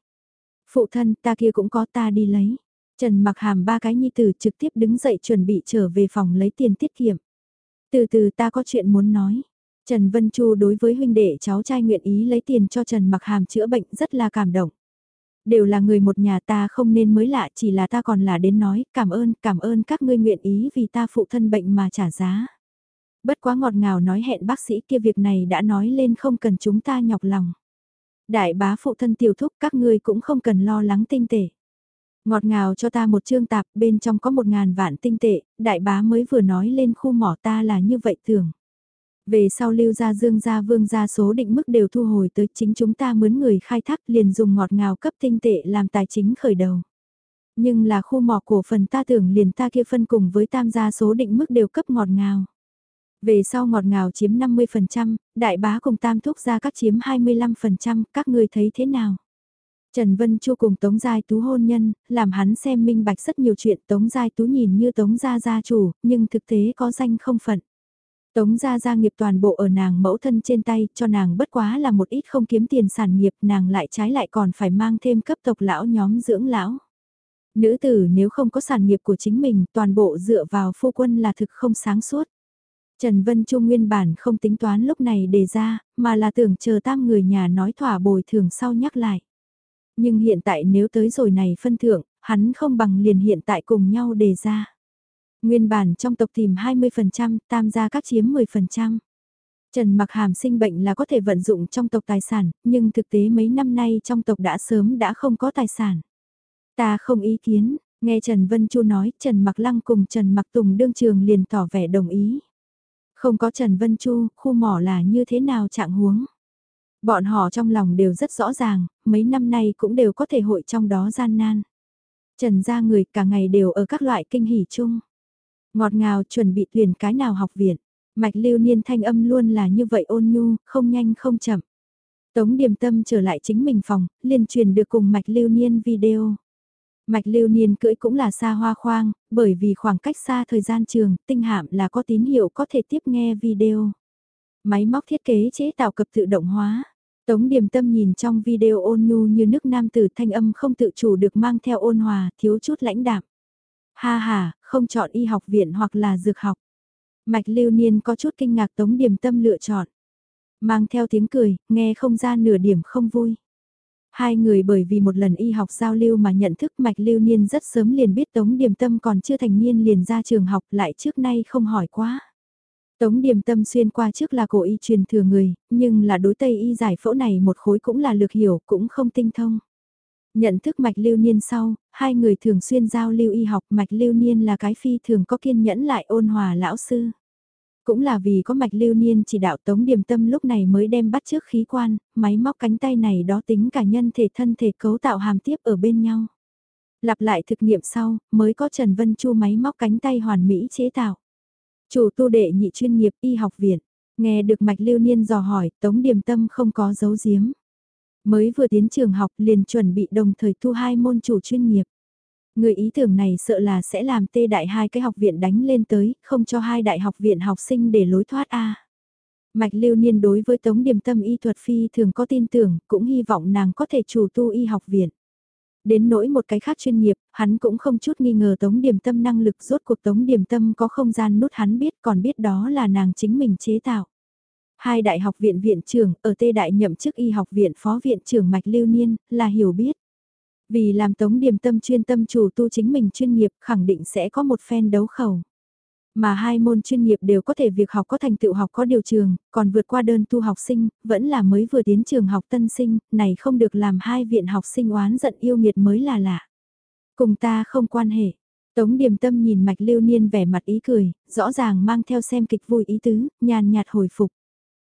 Phụ thân ta kia cũng có ta đi lấy. Trần mặc hàm ba cái nhi tử trực tiếp đứng dậy chuẩn bị trở về phòng lấy tiền tiết kiệm. Từ từ ta có chuyện muốn nói. Trần Vân Chu đối với huynh đệ cháu trai nguyện ý lấy tiền cho Trần Mặc Hàm chữa bệnh rất là cảm động. Đều là người một nhà ta không nên mới lạ chỉ là ta còn là đến nói cảm ơn, cảm ơn các ngươi nguyện ý vì ta phụ thân bệnh mà trả giá. Bất quá ngọt ngào nói hẹn bác sĩ kia việc này đã nói lên không cần chúng ta nhọc lòng. Đại bá phụ thân tiểu thúc các ngươi cũng không cần lo lắng tinh tể. Ngọt ngào cho ta một trương tạp bên trong có một ngàn vạn tinh tệ, đại bá mới vừa nói lên khu mỏ ta là như vậy thường. Về sau lưu gia dương gia vương gia số định mức đều thu hồi tới chính chúng ta mướn người khai thác liền dùng ngọt ngào cấp tinh tệ làm tài chính khởi đầu. Nhưng là khu mỏ cổ phần ta tưởng liền ta kia phân cùng với tam gia số định mức đều cấp ngọt ngào. Về sau ngọt ngào chiếm 50%, đại bá cùng tam thúc gia các chiếm 25%, các người thấy thế nào? Trần Vân Chu cùng Tống Giai Tú hôn nhân, làm hắn xem minh bạch rất nhiều chuyện Tống Giai Tú nhìn như Tống Gia Gia chủ, nhưng thực tế có danh không phận. Tống Gia Gia nghiệp toàn bộ ở nàng mẫu thân trên tay, cho nàng bất quá là một ít không kiếm tiền sản nghiệp, nàng lại trái lại còn phải mang thêm cấp tộc lão nhóm dưỡng lão. Nữ tử nếu không có sản nghiệp của chính mình, toàn bộ dựa vào phu quân là thực không sáng suốt. Trần Vân Trung nguyên bản không tính toán lúc này đề ra, mà là tưởng chờ tam người nhà nói thỏa bồi thường sau nhắc lại. Nhưng hiện tại nếu tới rồi này phân thưởng, hắn không bằng liền hiện tại cùng nhau đề ra. Nguyên bản trong tộc tìm 20%, tam gia các chiếm 10%. Trần Mặc Hàm sinh bệnh là có thể vận dụng trong tộc tài sản, nhưng thực tế mấy năm nay trong tộc đã sớm đã không có tài sản. Ta không ý kiến, nghe Trần Vân Chu nói, Trần Mặc Lăng cùng Trần Mặc Tùng đương trường liền tỏ vẻ đồng ý. Không có Trần Vân Chu, khu mỏ là như thế nào trạng huống. Bọn họ trong lòng đều rất rõ ràng, mấy năm nay cũng đều có thể hội trong đó gian nan. Trần gia người cả ngày đều ở các loại kinh hỉ chung. Ngọt ngào chuẩn bị tuyển cái nào học viện. Mạch lưu niên thanh âm luôn là như vậy ôn nhu, không nhanh không chậm. Tống điềm tâm trở lại chính mình phòng, liên truyền được cùng mạch lưu niên video. Mạch lưu niên cưỡi cũng là xa hoa khoang, bởi vì khoảng cách xa thời gian trường, tinh hạm là có tín hiệu có thể tiếp nghe video. Máy móc thiết kế chế tạo cập tự động hóa. Tống điềm tâm nhìn trong video ôn nhu như nước nam tử thanh âm không tự chủ được mang theo ôn hòa, thiếu chút lãnh đạm. Ha ha, không chọn y học viện hoặc là dược học. Mạch lưu niên có chút kinh ngạc tống điềm tâm lựa chọn. Mang theo tiếng cười, nghe không ra nửa điểm không vui. Hai người bởi vì một lần y học giao lưu mà nhận thức mạch lưu niên rất sớm liền biết Tống Điềm Tâm còn chưa thành niên liền ra trường học lại trước nay không hỏi quá. Tống Điềm Tâm xuyên qua trước là cổ y truyền thừa người, nhưng là đối tây y giải phẫu này một khối cũng là lược hiểu, cũng không tinh thông. Nhận thức mạch lưu niên sau, hai người thường xuyên giao lưu y học mạch lưu niên là cái phi thường có kiên nhẫn lại ôn hòa lão sư. Cũng là vì có mạch lưu niên chỉ đạo tống điềm tâm lúc này mới đem bắt trước khí quan, máy móc cánh tay này đó tính cả nhân thể thân thể cấu tạo hàm tiếp ở bên nhau. Lặp lại thực nghiệm sau, mới có Trần Vân Chu máy móc cánh tay hoàn mỹ chế tạo. Chủ tu đệ nhị chuyên nghiệp y học viện, nghe được mạch lưu niên dò hỏi, tống điềm tâm không có dấu giếm. Mới vừa tiến trường học liền chuẩn bị đồng thời thu hai môn chủ chuyên nghiệp. Người ý tưởng này sợ là sẽ làm tê đại hai cái học viện đánh lên tới, không cho hai đại học viện học sinh để lối thoát A. Mạch lưu niên đối với tống điểm tâm y thuật phi thường có tin tưởng, cũng hy vọng nàng có thể chủ tu y học viện. Đến nỗi một cái khác chuyên nghiệp, hắn cũng không chút nghi ngờ tống điểm tâm năng lực rốt cuộc tống điểm tâm có không gian nút hắn biết còn biết đó là nàng chính mình chế tạo. Hai đại học viện viện trưởng ở Tê Đại nhậm chức y học viện phó viện trưởng Mạch Lưu Niên là hiểu biết. Vì làm tống điểm tâm chuyên tâm chủ tu chính mình chuyên nghiệp khẳng định sẽ có một phen đấu khẩu. Mà hai môn chuyên nghiệp đều có thể việc học có thành tựu học có điều trường, còn vượt qua đơn tu học sinh, vẫn là mới vừa đến trường học tân sinh, này không được làm hai viện học sinh oán giận yêu nghiệt mới là lạ. Cùng ta không quan hệ. Tống điềm tâm nhìn mạch lưu niên vẻ mặt ý cười, rõ ràng mang theo xem kịch vui ý tứ, nhàn nhạt hồi phục.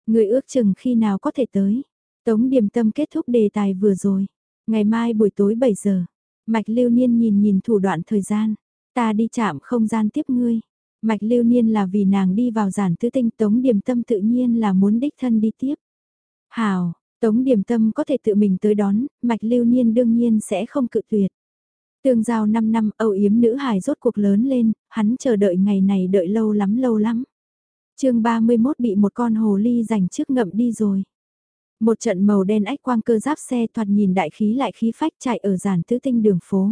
Người ước chừng khi nào có thể tới. Tống điềm tâm kết thúc đề tài vừa rồi. Ngày mai buổi tối 7 giờ, Mạch Lưu Niên nhìn nhìn thủ đoạn thời gian, ta đi chạm không gian tiếp ngươi. Mạch Lưu Niên là vì nàng đi vào giản tứ tinh Tống Điềm Tâm tự nhiên là muốn đích thân đi tiếp. Hào, Tống Điềm Tâm có thể tự mình tới đón, Mạch Lưu Niên đương nhiên sẽ không cự tuyệt. Tương giao 5 năm âu yếm nữ hài rốt cuộc lớn lên, hắn chờ đợi ngày này đợi lâu lắm lâu lắm chương 31 bị một con hồ ly giành trước ngậm đi rồi. Một trận màu đen ách quang cơ giáp xe thoạt nhìn đại khí lại khí phách chạy ở giản tứ tinh đường phố.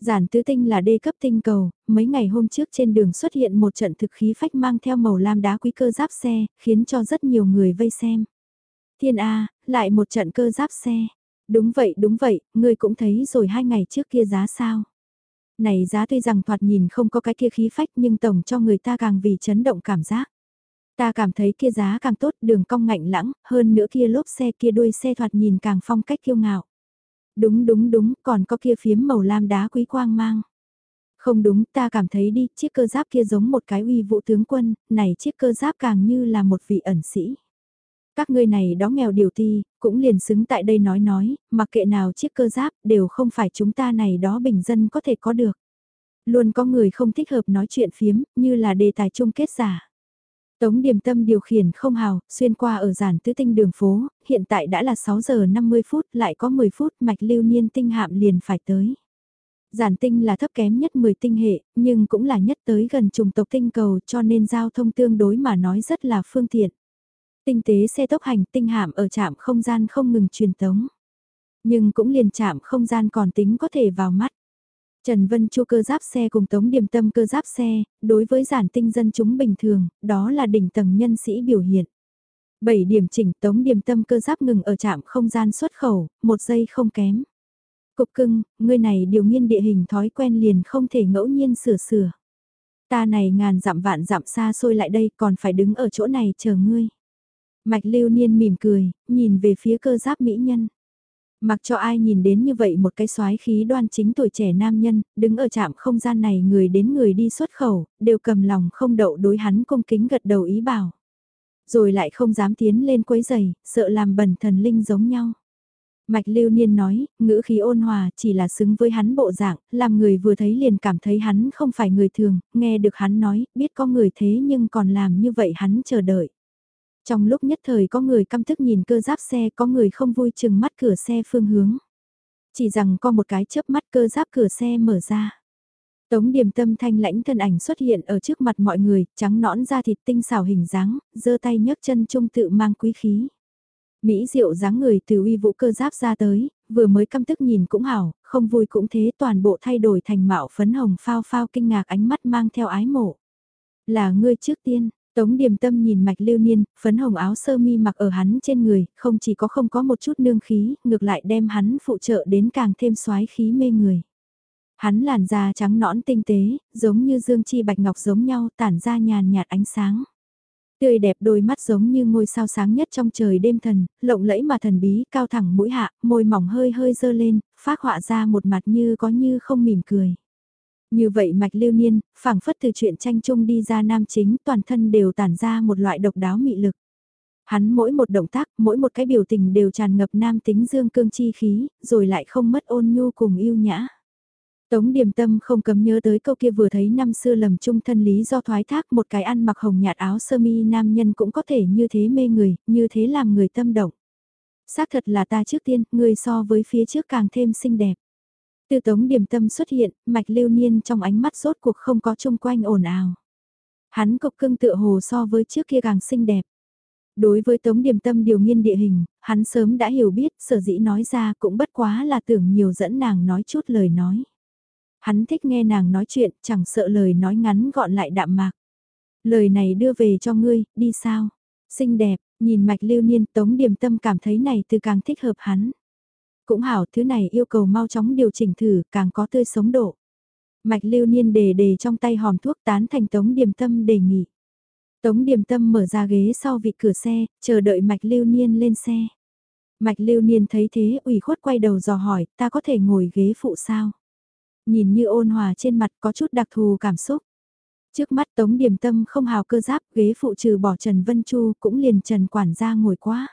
Giản tứ tinh là đê cấp tinh cầu, mấy ngày hôm trước trên đường xuất hiện một trận thực khí phách mang theo màu lam đá quý cơ giáp xe, khiến cho rất nhiều người vây xem. Thiên A, lại một trận cơ giáp xe. Đúng vậy, đúng vậy, ngươi cũng thấy rồi hai ngày trước kia giá sao. Này giá tuy rằng thoạt nhìn không có cái kia khí phách nhưng tổng cho người ta càng vì chấn động cảm giác. Ta cảm thấy kia giá càng tốt, đường cong ngạnh lãng, hơn nữa kia lốp xe kia đuôi xe thoạt nhìn càng phong cách kiêu ngạo. Đúng đúng đúng, còn có kia phiếm màu lam đá quý quang mang. Không đúng, ta cảm thấy đi, chiếc cơ giáp kia giống một cái uy vũ tướng quân, này chiếc cơ giáp càng như là một vị ẩn sĩ. Các ngươi này đó nghèo điều ti, cũng liền xứng tại đây nói nói, mặc kệ nào chiếc cơ giáp đều không phải chúng ta này đó bình dân có thể có được. Luôn có người không thích hợp nói chuyện phiếm, như là đề tài chung kết giả. Tống điểm tâm điều khiển không hào, xuyên qua ở giản tứ tinh đường phố, hiện tại đã là 6 giờ 50 phút, lại có 10 phút mạch lưu niên tinh hạm liền phải tới. Giản tinh là thấp kém nhất 10 tinh hệ, nhưng cũng là nhất tới gần trùng tộc tinh cầu cho nên giao thông tương đối mà nói rất là phương tiện. Tinh tế xe tốc hành tinh hạm ở trạm không gian không ngừng truyền tống. Nhưng cũng liền chạm không gian còn tính có thể vào mắt. Trần Vân Chu cơ giáp xe cùng Tống Điềm Tâm cơ giáp xe, đối với giản tinh dân chúng bình thường, đó là đỉnh tầng nhân sĩ biểu hiện. 7 điểm chỉnh Tống Điềm Tâm cơ giáp ngừng ở trạm không gian xuất khẩu, một giây không kém. Cục cưng, ngươi này điều nghiên địa hình thói quen liền không thể ngẫu nhiên sửa sửa. Ta này ngàn dặm vạn dặm xa xôi lại đây còn phải đứng ở chỗ này chờ ngươi. Mạch lưu niên mỉm cười, nhìn về phía cơ giáp mỹ nhân. Mặc cho ai nhìn đến như vậy một cái soái khí đoan chính tuổi trẻ nam nhân, đứng ở trạm không gian này người đến người đi xuất khẩu, đều cầm lòng không đậu đối hắn cung kính gật đầu ý bảo. Rồi lại không dám tiến lên quấy giày, sợ làm bẩn thần linh giống nhau. Mạch lưu niên nói, ngữ khí ôn hòa chỉ là xứng với hắn bộ dạng, làm người vừa thấy liền cảm thấy hắn không phải người thường, nghe được hắn nói, biết có người thế nhưng còn làm như vậy hắn chờ đợi. Trong lúc nhất thời có người căm thức nhìn cơ giáp xe có người không vui chừng mắt cửa xe phương hướng. Chỉ rằng có một cái chớp mắt cơ giáp cửa xe mở ra. Tống điểm tâm thanh lãnh thân ảnh xuất hiện ở trước mặt mọi người, trắng nõn da thịt tinh xảo hình dáng, giơ tay nhấc chân trung tự mang quý khí. Mỹ diệu dáng người từ uy vũ cơ giáp ra tới, vừa mới căm tức nhìn cũng hảo, không vui cũng thế toàn bộ thay đổi thành mạo phấn hồng phao phao kinh ngạc ánh mắt mang theo ái mộ. Là ngươi trước tiên, Tống điềm tâm nhìn mạch lưu niên, phấn hồng áo sơ mi mặc ở hắn trên người, không chỉ có không có một chút nương khí, ngược lại đem hắn phụ trợ đến càng thêm xoái khí mê người. Hắn làn da trắng nõn tinh tế, giống như dương chi bạch ngọc giống nhau tản ra nhàn nhạt ánh sáng. Tươi đẹp đôi mắt giống như ngôi sao sáng nhất trong trời đêm thần, lộng lẫy mà thần bí, cao thẳng mũi hạ, môi mỏng hơi hơi dơ lên, phát họa ra một mặt như có như không mỉm cười. Như vậy mạch lưu niên, phảng phất từ chuyện tranh chung đi ra nam chính toàn thân đều tản ra một loại độc đáo mị lực. Hắn mỗi một động tác, mỗi một cái biểu tình đều tràn ngập nam tính dương cương chi khí, rồi lại không mất ôn nhu cùng yêu nhã. Tống điềm tâm không cấm nhớ tới câu kia vừa thấy năm xưa lầm chung thân lý do thoái thác một cái ăn mặc hồng nhạt áo sơ mi nam nhân cũng có thể như thế mê người, như thế làm người tâm động. Xác thật là ta trước tiên, người so với phía trước càng thêm xinh đẹp tư tống điểm tâm xuất hiện, mạch lưu niên trong ánh mắt rốt cuộc không có chung quanh ồn ào. Hắn cục cưng tựa hồ so với trước kia càng xinh đẹp. Đối với tống điểm tâm điều nghiên địa hình, hắn sớm đã hiểu biết, sở dĩ nói ra cũng bất quá là tưởng nhiều dẫn nàng nói chút lời nói. Hắn thích nghe nàng nói chuyện, chẳng sợ lời nói ngắn gọn lại đạm mạc. Lời này đưa về cho ngươi, đi sao? Xinh đẹp, nhìn mạch lưu niên tống điểm tâm cảm thấy này từ càng thích hợp hắn. Cũng hảo thứ này yêu cầu mau chóng điều chỉnh thử càng có tươi sống độ. Mạch lưu niên đề đề trong tay hòm thuốc tán thành Tống Điềm Tâm đề nghị. Tống Điềm Tâm mở ra ghế sau vị cửa xe, chờ đợi Mạch lưu niên lên xe. Mạch lưu niên thấy thế ủy khuất quay đầu dò hỏi ta có thể ngồi ghế phụ sao? Nhìn như ôn hòa trên mặt có chút đặc thù cảm xúc. Trước mắt Tống Điềm Tâm không hào cơ giáp ghế phụ trừ bỏ Trần Vân Chu cũng liền Trần quản gia ngồi quá.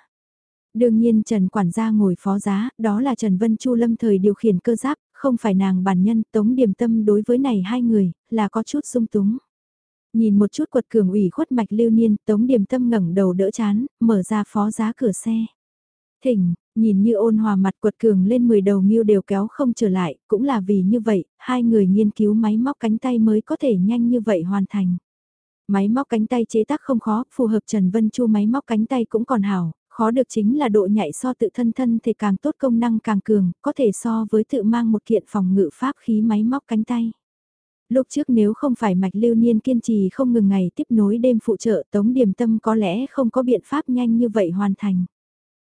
Đương nhiên Trần quản gia ngồi phó giá, đó là Trần Vân Chu lâm thời điều khiển cơ giáp, không phải nàng bản nhân, tống điểm tâm đối với này hai người, là có chút sung túng. Nhìn một chút quật cường ủy khuất mạch lưu niên, tống điểm tâm ngẩng đầu đỡ chán, mở ra phó giá cửa xe. Thỉnh, nhìn như ôn hòa mặt quật cường lên 10 đầu nghiêu đều kéo không trở lại, cũng là vì như vậy, hai người nghiên cứu máy móc cánh tay mới có thể nhanh như vậy hoàn thành. Máy móc cánh tay chế tác không khó, phù hợp Trần Vân Chu máy móc cánh tay cũng còn hảo, khó được chính là độ nhạy so tự thân thân thể càng tốt công năng càng cường, có thể so với tự mang một kiện phòng ngự pháp khí máy móc cánh tay. Lúc trước nếu không phải mạch lưu niên kiên trì không ngừng ngày tiếp nối đêm phụ trợ tống điểm tâm có lẽ không có biện pháp nhanh như vậy hoàn thành.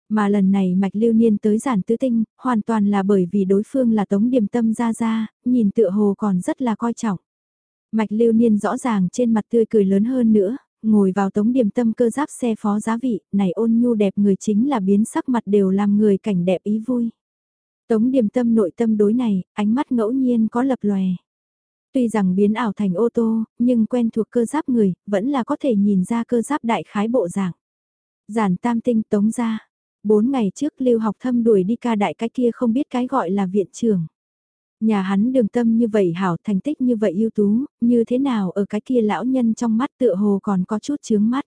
Mà lần này mạch lưu niên tới giản tứ tinh, hoàn toàn là bởi vì đối phương là tống điểm tâm ra ra, nhìn tựa hồ còn rất là coi trọng. Mạch lưu niên rõ ràng trên mặt tươi cười lớn hơn nữa, ngồi vào tống điểm tâm cơ giáp xe phó giá vị, này ôn nhu đẹp người chính là biến sắc mặt đều làm người cảnh đẹp ý vui. Tống điểm tâm nội tâm đối này, ánh mắt ngẫu nhiên có lập lòe. Tuy rằng biến ảo thành ô tô, nhưng quen thuộc cơ giáp người, vẫn là có thể nhìn ra cơ giáp đại khái bộ dạng. Giản tam tinh tống ra. Bốn ngày trước lưu học thâm đuổi đi ca đại cái kia không biết cái gọi là viện trưởng. Nhà hắn đường tâm như vậy hảo thành tích như vậy ưu tú, như thế nào ở cái kia lão nhân trong mắt tựa hồ còn có chút chướng mắt.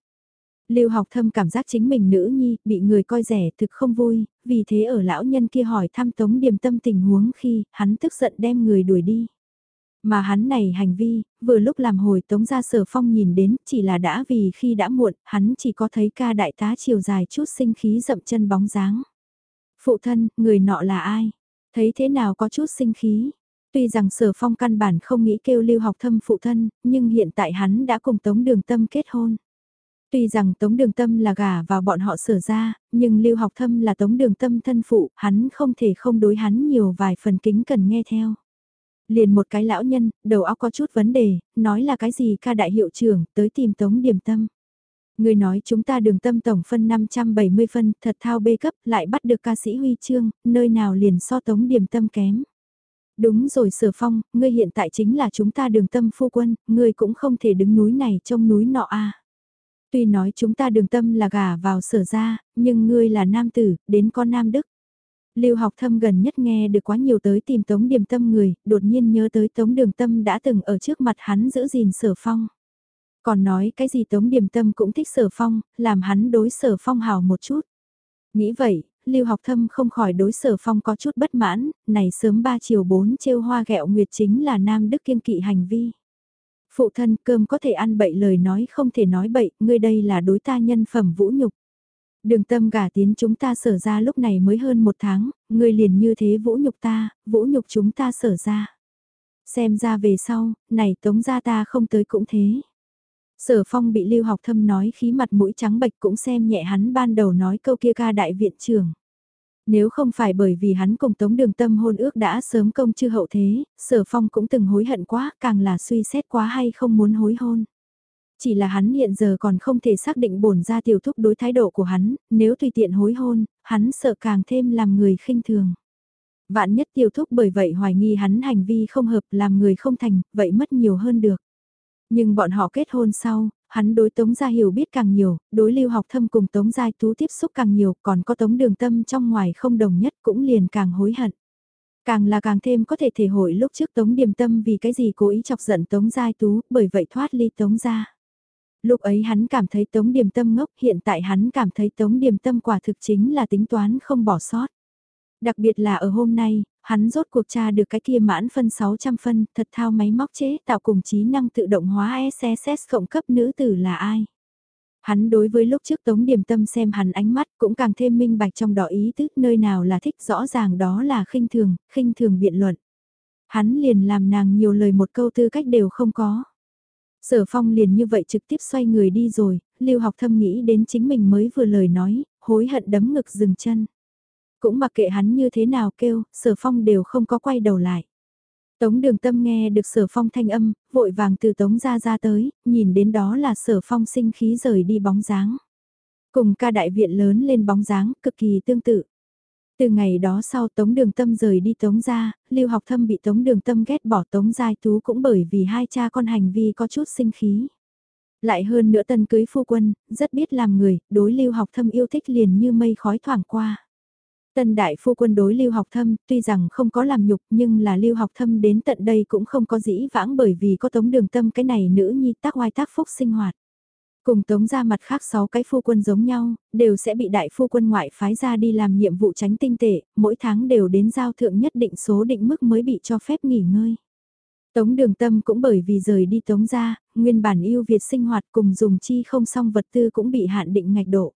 Lưu học thâm cảm giác chính mình nữ nhi, bị người coi rẻ thực không vui, vì thế ở lão nhân kia hỏi thăm tống điềm tâm tình huống khi hắn tức giận đem người đuổi đi. Mà hắn này hành vi, vừa lúc làm hồi tống ra sở phong nhìn đến chỉ là đã vì khi đã muộn, hắn chỉ có thấy ca đại tá chiều dài chút sinh khí dậm chân bóng dáng. Phụ thân, người nọ là ai? Thấy thế nào có chút sinh khí? Tuy rằng sở phong căn bản không nghĩ kêu lưu học thâm phụ thân, nhưng hiện tại hắn đã cùng tống đường tâm kết hôn. Tuy rằng Tống Đường Tâm là gả vào bọn họ sở ra, nhưng Lưu Học Thâm là Tống Đường Tâm thân phụ, hắn không thể không đối hắn nhiều vài phần kính cần nghe theo. Liền một cái lão nhân, đầu óc có chút vấn đề, nói là cái gì ca đại hiệu trưởng, tới tìm Tống điểm Tâm. Người nói chúng ta đường tâm tổng phân 570 phân, thật thao bê cấp, lại bắt được ca sĩ huy chương, nơi nào liền so Tống điểm Tâm kém. Đúng rồi sở phong, ngươi hiện tại chính là chúng ta đường tâm phu quân, ngươi cũng không thể đứng núi này trông núi nọ a Tuy nói chúng ta đường tâm là gả vào sở ra, nhưng ngươi là nam tử, đến con nam đức. Lưu học thâm gần nhất nghe được quá nhiều tới tìm tống điểm tâm người, đột nhiên nhớ tới tống đường tâm đã từng ở trước mặt hắn giữ gìn sở phong. Còn nói cái gì tống điềm tâm cũng thích sở phong, làm hắn đối sở phong hào một chút. Nghĩ vậy, Lưu học thâm không khỏi đối sở phong có chút bất mãn, này sớm ba chiều bốn trêu hoa gẹo nguyệt chính là nam đức kiên kỵ hành vi. Phụ thân cơm có thể ăn bậy lời nói không thể nói bậy, ngươi đây là đối ta nhân phẩm vũ nhục. Đường tâm gả tiến chúng ta sở ra lúc này mới hơn một tháng, ngươi liền như thế vũ nhục ta, vũ nhục chúng ta sở ra. Xem ra về sau, này tống ra ta không tới cũng thế. Sở phong bị lưu học thâm nói khí mặt mũi trắng bệch cũng xem nhẹ hắn ban đầu nói câu kia ca đại viện trưởng. Nếu không phải bởi vì hắn cùng Tống Đường Tâm hôn ước đã sớm công chư hậu thế, Sở Phong cũng từng hối hận quá, càng là suy xét quá hay không muốn hối hôn. Chỉ là hắn hiện giờ còn không thể xác định bổn ra tiểu thúc đối thái độ của hắn, nếu tùy tiện hối hôn, hắn sợ càng thêm làm người khinh thường. Vạn nhất tiểu thúc bởi vậy hoài nghi hắn hành vi không hợp làm người không thành, vậy mất nhiều hơn được. Nhưng bọn họ kết hôn sau, hắn đối Tống Gia Hiểu biết càng nhiều, đối lưu học thâm cùng Tống Gia Tú tiếp xúc càng nhiều, còn có Tống Đường Tâm trong ngoài không đồng nhất cũng liền càng hối hận. Càng là càng thêm có thể thể hội lúc trước Tống Điềm Tâm vì cái gì cố ý chọc giận Tống Gia Tú, bởi vậy thoát ly Tống Gia. Lúc ấy hắn cảm thấy Tống Điềm Tâm ngốc, hiện tại hắn cảm thấy Tống Điềm Tâm quả thực chính là tính toán không bỏ sót. Đặc biệt là ở hôm nay, hắn rốt cuộc tra được cái kia mãn phân 600 phân, thật thao máy móc chế tạo cùng trí năng tự động hóa SSS cộng cấp nữ tử là ai. Hắn đối với lúc trước Tống Điềm Tâm xem hắn ánh mắt cũng càng thêm minh bạch trong đó ý tức nơi nào là thích rõ ràng đó là khinh thường, khinh thường biện luận. Hắn liền làm nàng nhiều lời một câu tư cách đều không có. Sở phong liền như vậy trực tiếp xoay người đi rồi, lưu học thâm nghĩ đến chính mình mới vừa lời nói, hối hận đấm ngực dừng chân. Cũng mặc kệ hắn như thế nào kêu, sở phong đều không có quay đầu lại. Tống đường tâm nghe được sở phong thanh âm, vội vàng từ tống ra ra tới, nhìn đến đó là sở phong sinh khí rời đi bóng dáng. Cùng ca đại viện lớn lên bóng dáng, cực kỳ tương tự. Từ ngày đó sau Tống Đường Tâm rời đi Tống ra, Lưu Học Thâm bị Tống Đường Tâm ghét bỏ Tống Giai Tú cũng bởi vì hai cha con hành vi có chút sinh khí. Lại hơn nữa tân cưới phu quân, rất biết làm người, đối Lưu Học Thâm yêu thích liền như mây khói thoảng qua. Tân đại phu quân đối lưu học thâm, tuy rằng không có làm nhục nhưng là lưu học thâm đến tận đây cũng không có dĩ vãng bởi vì có tống đường tâm cái này nữ nhi tác oai tác phúc sinh hoạt. Cùng tống ra mặt khác 6 cái phu quân giống nhau, đều sẽ bị đại phu quân ngoại phái ra đi làm nhiệm vụ tránh tinh tệ, mỗi tháng đều đến giao thượng nhất định số định mức mới bị cho phép nghỉ ngơi. Tống đường tâm cũng bởi vì rời đi tống ra, nguyên bản yêu Việt sinh hoạt cùng dùng chi không xong vật tư cũng bị hạn định ngạch độ.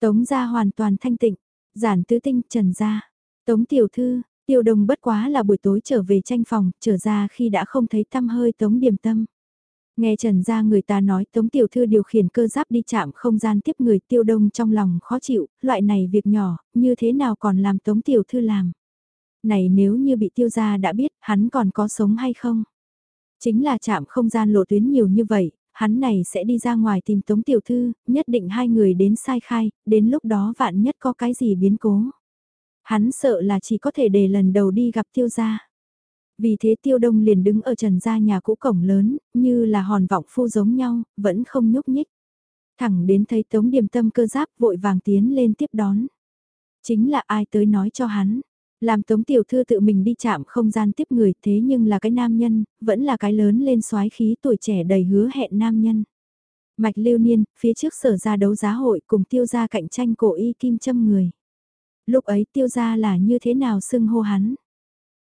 Tống ra hoàn toàn thanh tịnh, Giản tứ tinh trần gia Tống tiểu thư, tiêu đồng bất quá là buổi tối trở về tranh phòng, trở ra khi đã không thấy tâm hơi tống điềm tâm. Nghe trần gia người ta nói tống tiểu thư điều khiển cơ giáp đi chạm không gian tiếp người tiêu đông trong lòng khó chịu, loại này việc nhỏ, như thế nào còn làm tống tiểu thư làm. Này nếu như bị tiêu gia đã biết, hắn còn có sống hay không? Chính là chạm không gian lộ tuyến nhiều như vậy, hắn này sẽ đi ra ngoài tìm Tống Tiểu Thư, nhất định hai người đến sai khai, đến lúc đó vạn nhất có cái gì biến cố. Hắn sợ là chỉ có thể để lần đầu đi gặp tiêu gia. Vì thế tiêu đông liền đứng ở trần gia nhà cũ cổng lớn, như là hòn vọng phu giống nhau, vẫn không nhúc nhích. Thẳng đến thấy tống điềm tâm cơ giáp vội vàng tiến lên tiếp đón. Chính là ai tới nói cho hắn. Làm tống tiểu thư tự mình đi chạm không gian tiếp người thế nhưng là cái nam nhân, vẫn là cái lớn lên soái khí tuổi trẻ đầy hứa hẹn nam nhân. Mạch lưu niên, phía trước sở ra đấu giá hội cùng tiêu gia cạnh tranh cổ y kim châm người. Lúc ấy tiêu gia là như thế nào xưng hô hắn?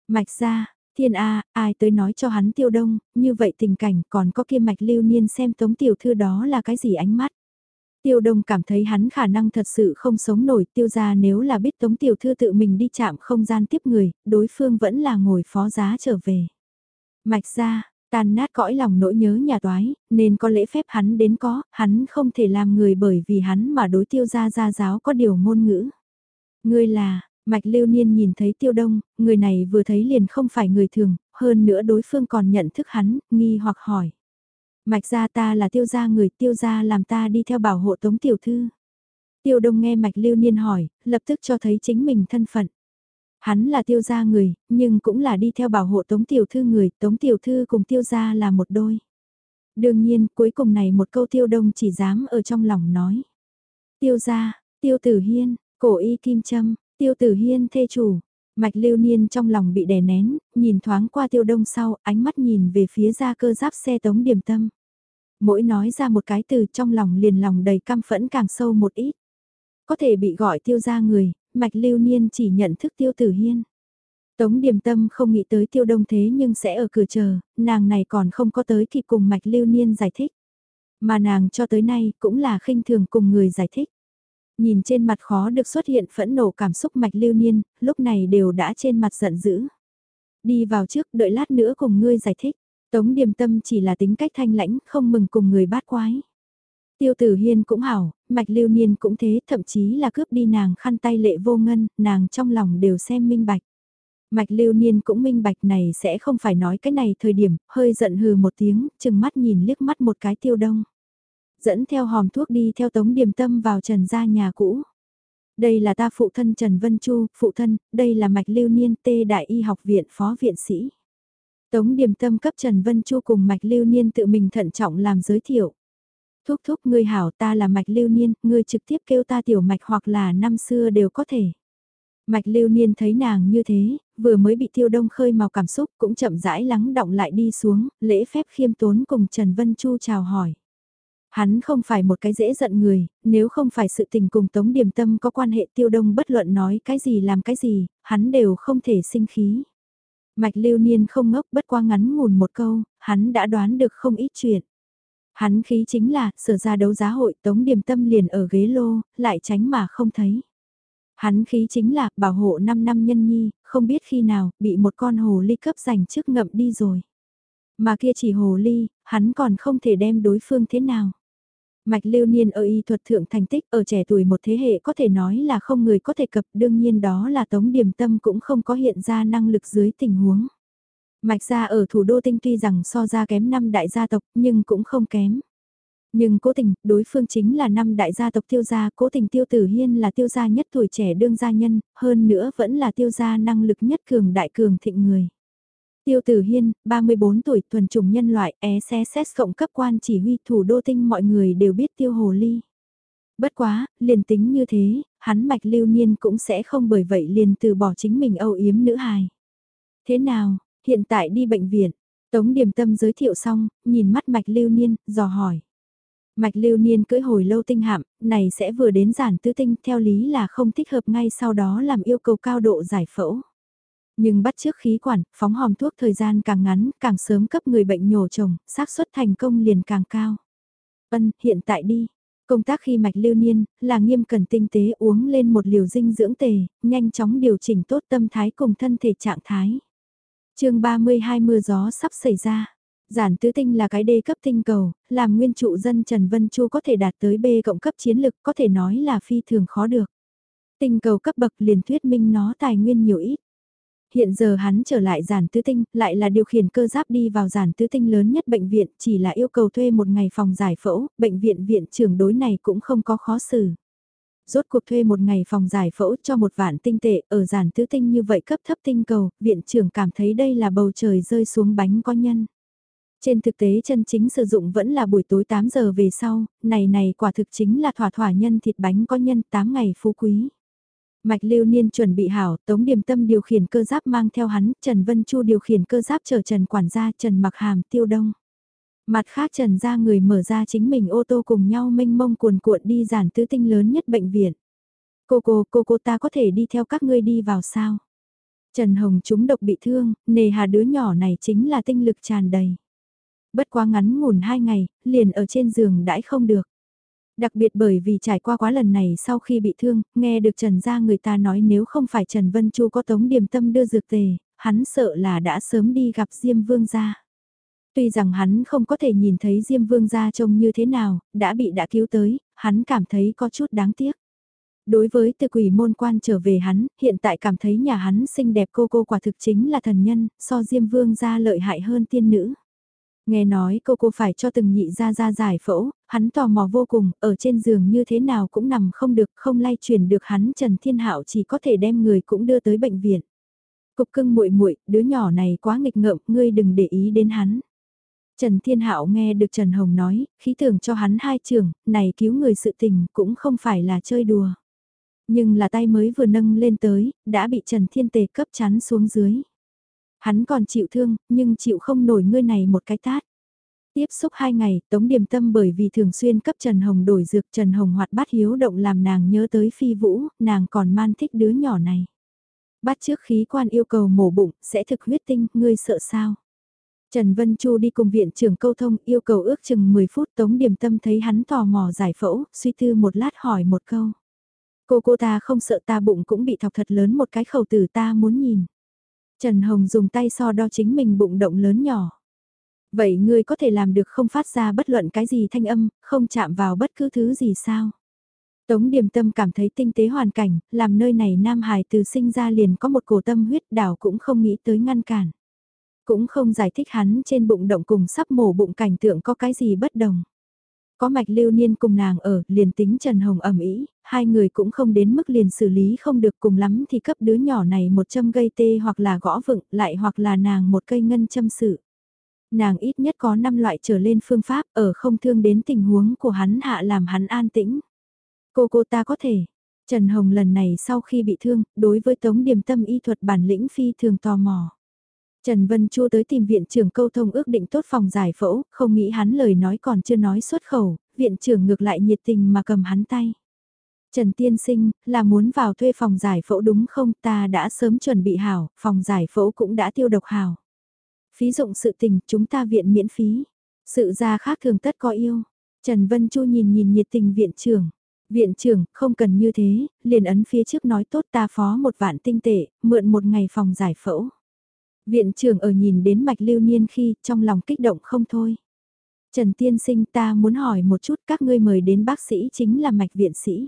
Mạch ra, thiên A, ai tới nói cho hắn tiêu đông, như vậy tình cảnh còn có kia mạch lưu niên xem tống tiểu thư đó là cái gì ánh mắt. Tiêu Đông cảm thấy hắn khả năng thật sự không sống nổi tiêu ra nếu là biết Tống Tiểu Thư tự mình đi chạm không gian tiếp người, đối phương vẫn là ngồi phó giá trở về. Mạch ra, tan nát cõi lòng nỗi nhớ nhà toái, nên có lễ phép hắn đến có, hắn không thể làm người bởi vì hắn mà đối tiêu ra gia giáo có điều ngôn ngữ. Ngươi là, Mạch Lưu Niên nhìn thấy Tiêu Đông, người này vừa thấy liền không phải người thường, hơn nữa đối phương còn nhận thức hắn, nghi hoặc hỏi. Mạch gia ta là tiêu gia người tiêu gia làm ta đi theo bảo hộ tống tiểu thư. Tiêu đông nghe mạch lưu niên hỏi, lập tức cho thấy chính mình thân phận. Hắn là tiêu gia người, nhưng cũng là đi theo bảo hộ tống tiểu thư người, tống tiểu thư cùng tiêu gia là một đôi. Đương nhiên, cuối cùng này một câu tiêu đông chỉ dám ở trong lòng nói. Tiêu gia, tiêu tử hiên, cổ y kim châm, tiêu tử hiên thê chủ. Mạch lưu niên trong lòng bị đè nén, nhìn thoáng qua tiêu đông sau, ánh mắt nhìn về phía ra cơ giáp xe tống điểm tâm. Mỗi nói ra một cái từ trong lòng liền lòng đầy căm phẫn càng sâu một ít. Có thể bị gọi tiêu ra người, mạch lưu niên chỉ nhận thức tiêu tử hiên. Tống điềm tâm không nghĩ tới tiêu đông thế nhưng sẽ ở cửa chờ, nàng này còn không có tới kịp cùng mạch lưu niên giải thích. Mà nàng cho tới nay cũng là khinh thường cùng người giải thích. Nhìn trên mặt khó được xuất hiện phẫn nộ cảm xúc mạch lưu niên, lúc này đều đã trên mặt giận dữ. Đi vào trước đợi lát nữa cùng ngươi giải thích. Tống điềm tâm chỉ là tính cách thanh lãnh, không mừng cùng người bát quái. Tiêu tử hiên cũng hảo, mạch lưu niên cũng thế, thậm chí là cướp đi nàng khăn tay lệ vô ngân, nàng trong lòng đều xem minh bạch. Mạch lưu niên cũng minh bạch này sẽ không phải nói cái này thời điểm, hơi giận hừ một tiếng, chừng mắt nhìn liếc mắt một cái tiêu đông. Dẫn theo hòm thuốc đi theo tống điềm tâm vào trần gia nhà cũ. Đây là ta phụ thân Trần Vân Chu, phụ thân, đây là mạch lưu niên tê đại y học viện phó viện sĩ. Tống Điềm Tâm cấp Trần Vân Chu cùng Mạch Lưu Niên tự mình thận trọng làm giới thiệu. Thúc thúc ngươi hảo ta là Mạch Lưu Niên, ngươi trực tiếp kêu ta tiểu Mạch hoặc là năm xưa đều có thể. Mạch Lưu Niên thấy nàng như thế, vừa mới bị Tiêu Đông khơi màu cảm xúc cũng chậm rãi lắng động lại đi xuống, lễ phép khiêm tốn cùng Trần Vân Chu chào hỏi. Hắn không phải một cái dễ giận người, nếu không phải sự tình cùng Tống Điềm Tâm có quan hệ Tiêu Đông bất luận nói cái gì làm cái gì, hắn đều không thể sinh khí. Mạch lưu niên không ngốc bất qua ngắn ngủn một câu, hắn đã đoán được không ít chuyện. Hắn khí chính là, sở ra đấu giá hội tống điềm tâm liền ở ghế lô, lại tránh mà không thấy. Hắn khí chính là, bảo hộ 5 năm nhân nhi, không biết khi nào, bị một con hồ ly cấp giành trước ngậm đi rồi. Mà kia chỉ hồ ly, hắn còn không thể đem đối phương thế nào. Mạch lưu niên ở y thuật thượng thành tích ở trẻ tuổi một thế hệ có thể nói là không người có thể cập đương nhiên đó là tống điểm tâm cũng không có hiện ra năng lực dưới tình huống. Mạch gia ở thủ đô tinh tuy rằng so ra kém năm đại gia tộc nhưng cũng không kém. Nhưng cố tình, đối phương chính là năm đại gia tộc tiêu gia, cố tình tiêu tử hiên là tiêu gia nhất tuổi trẻ đương gia nhân, hơn nữa vẫn là tiêu gia năng lực nhất cường đại cường thịnh người. Tiêu Tử Hiên, 34 tuổi, thuần chủng nhân loại, SSS cộng cấp quan chỉ huy thủ đô tinh mọi người đều biết Tiêu Hồ Ly. Bất quá, liền tính như thế, hắn mạch lưu niên cũng sẽ không bởi vậy liền từ bỏ chính mình âu yếm nữ hài. Thế nào, hiện tại đi bệnh viện, Tống Điềm Tâm giới thiệu xong, nhìn mắt mạch lưu niên, dò hỏi. Mạch lưu niên cưỡi hồi lâu tinh hạm, này sẽ vừa đến giản tứ tinh theo lý là không thích hợp ngay sau đó làm yêu cầu cao độ giải phẫu. Nhưng bắt trước khí quản, phóng hòm thuốc thời gian càng ngắn, càng sớm cấp người bệnh nhổ chồng, xác suất thành công liền càng cao. Ân, hiện tại đi. Công tác khi mạch lưu niên, là nghiêm cần tinh tế uống lên một liều dinh dưỡng tề, nhanh chóng điều chỉnh tốt tâm thái cùng thân thể trạng thái. chương 32 mưa gió sắp xảy ra. Giản tứ tinh là cái đê cấp tinh cầu, làm nguyên trụ dân Trần Vân Chu có thể đạt tới B cộng cấp chiến lực có thể nói là phi thường khó được. Tinh cầu cấp bậc liền thuyết minh nó tài nguyên nhiều ít. Hiện giờ hắn trở lại giản tứ tinh, lại là điều khiển cơ giáp đi vào giản tứ tinh lớn nhất bệnh viện, chỉ là yêu cầu thuê một ngày phòng giải phẫu, bệnh viện viện trưởng đối này cũng không có khó xử. Rốt cuộc thuê một ngày phòng giải phẫu cho một vạn tinh tệ ở giản tứ tinh như vậy cấp thấp tinh cầu, viện trưởng cảm thấy đây là bầu trời rơi xuống bánh có nhân. Trên thực tế chân chính sử dụng vẫn là buổi tối 8 giờ về sau, này này quả thực chính là thỏa thỏa nhân thịt bánh có nhân 8 ngày phú quý. Mạch Lưu Niên chuẩn bị hảo, Tống Điềm Tâm điều khiển cơ giáp mang theo hắn, Trần Vân Chu điều khiển cơ giáp chờ Trần Quản gia, Trần Mặc Hàm, Tiêu Đông. Mặt khác Trần ra người mở ra chính mình ô tô cùng nhau mênh mông cuồn cuộn đi giản tứ tinh lớn nhất bệnh viện. Cô cô, cô cô ta có thể đi theo các ngươi đi vào sao? Trần Hồng chúng độc bị thương, nề hà đứa nhỏ này chính là tinh lực tràn đầy. Bất quá ngắn ngủn hai ngày, liền ở trên giường đãi không được. Đặc biệt bởi vì trải qua quá lần này sau khi bị thương, nghe được Trần gia người ta nói nếu không phải Trần Vân Chu có tống điềm tâm đưa dược tề, hắn sợ là đã sớm đi gặp Diêm Vương gia. Tuy rằng hắn không có thể nhìn thấy Diêm Vương gia trông như thế nào, đã bị đã cứu tới, hắn cảm thấy có chút đáng tiếc. Đối với từ quỷ môn quan trở về hắn, hiện tại cảm thấy nhà hắn xinh đẹp cô cô quả thực chính là thần nhân, so Diêm Vương gia lợi hại hơn tiên nữ. Nghe nói cô cô phải cho từng nhị ra ra giải phẫu, hắn tò mò vô cùng, ở trên giường như thế nào cũng nằm không được, không lay chuyển được hắn Trần Thiên Hạo chỉ có thể đem người cũng đưa tới bệnh viện. Cục cưng muội muội, đứa nhỏ này quá nghịch ngợm, ngươi đừng để ý đến hắn. Trần Thiên Hạo nghe được Trần Hồng nói, khí tưởng cho hắn hai trường, này cứu người sự tình cũng không phải là chơi đùa. Nhưng là tay mới vừa nâng lên tới, đã bị Trần Thiên Tề cấp chắn xuống dưới. Hắn còn chịu thương, nhưng chịu không nổi ngươi này một cái tát. Tiếp xúc hai ngày, Tống Điềm Tâm bởi vì thường xuyên cấp Trần Hồng đổi dược Trần Hồng hoạt bát hiếu động làm nàng nhớ tới phi vũ, nàng còn man thích đứa nhỏ này. Bắt trước khí quan yêu cầu mổ bụng, sẽ thực huyết tinh, ngươi sợ sao? Trần Vân Chu đi cùng viện trưởng câu thông yêu cầu ước chừng 10 phút Tống Điềm Tâm thấy hắn tò mò giải phẫu, suy tư một lát hỏi một câu. Cô cô ta không sợ ta bụng cũng bị thọc thật lớn một cái khẩu tử ta muốn nhìn. Trần Hồng dùng tay so đo chính mình bụng động lớn nhỏ. Vậy ngươi có thể làm được không phát ra bất luận cái gì thanh âm, không chạm vào bất cứ thứ gì sao? Tống Điềm Tâm cảm thấy tinh tế hoàn cảnh, làm nơi này Nam Hải từ sinh ra liền có một cổ tâm huyết đảo cũng không nghĩ tới ngăn cản. Cũng không giải thích hắn trên bụng động cùng sắp mổ bụng cảnh tượng có cái gì bất đồng. Có mạch lưu niên cùng nàng ở, liền tính Trần Hồng ẩm ý, hai người cũng không đến mức liền xử lý không được cùng lắm thì cấp đứa nhỏ này một châm gây tê hoặc là gõ vựng, lại hoặc là nàng một cây ngân châm sự. Nàng ít nhất có 5 loại trở lên phương pháp ở không thương đến tình huống của hắn hạ làm hắn an tĩnh. Cô cô ta có thể. Trần Hồng lần này sau khi bị thương, đối với Tống Điềm Tâm y thuật bản lĩnh phi thường tò mò. Trần Vân Chu tới tìm viện trưởng câu thông ước định tốt phòng giải phẫu, không nghĩ hắn lời nói còn chưa nói xuất khẩu, viện trưởng ngược lại nhiệt tình mà cầm hắn tay. Trần Tiên Sinh, là muốn vào thuê phòng giải phẫu đúng không? Ta đã sớm chuẩn bị hảo, phòng giải phẫu cũng đã tiêu độc hảo. Phí dụng sự tình, chúng ta viện miễn phí. Sự ra khác thường tất có yêu. Trần Vân Chu nhìn nhìn nhiệt tình viện trưởng. Viện trưởng, không cần như thế, liền ấn phía trước nói tốt ta phó một vạn tinh tệ, mượn một ngày phòng giải phẫu. Viện trưởng ở nhìn đến mạch lưu niên khi trong lòng kích động không thôi. Trần Tiên Sinh ta muốn hỏi một chút các ngươi mời đến bác sĩ chính là mạch viện sĩ.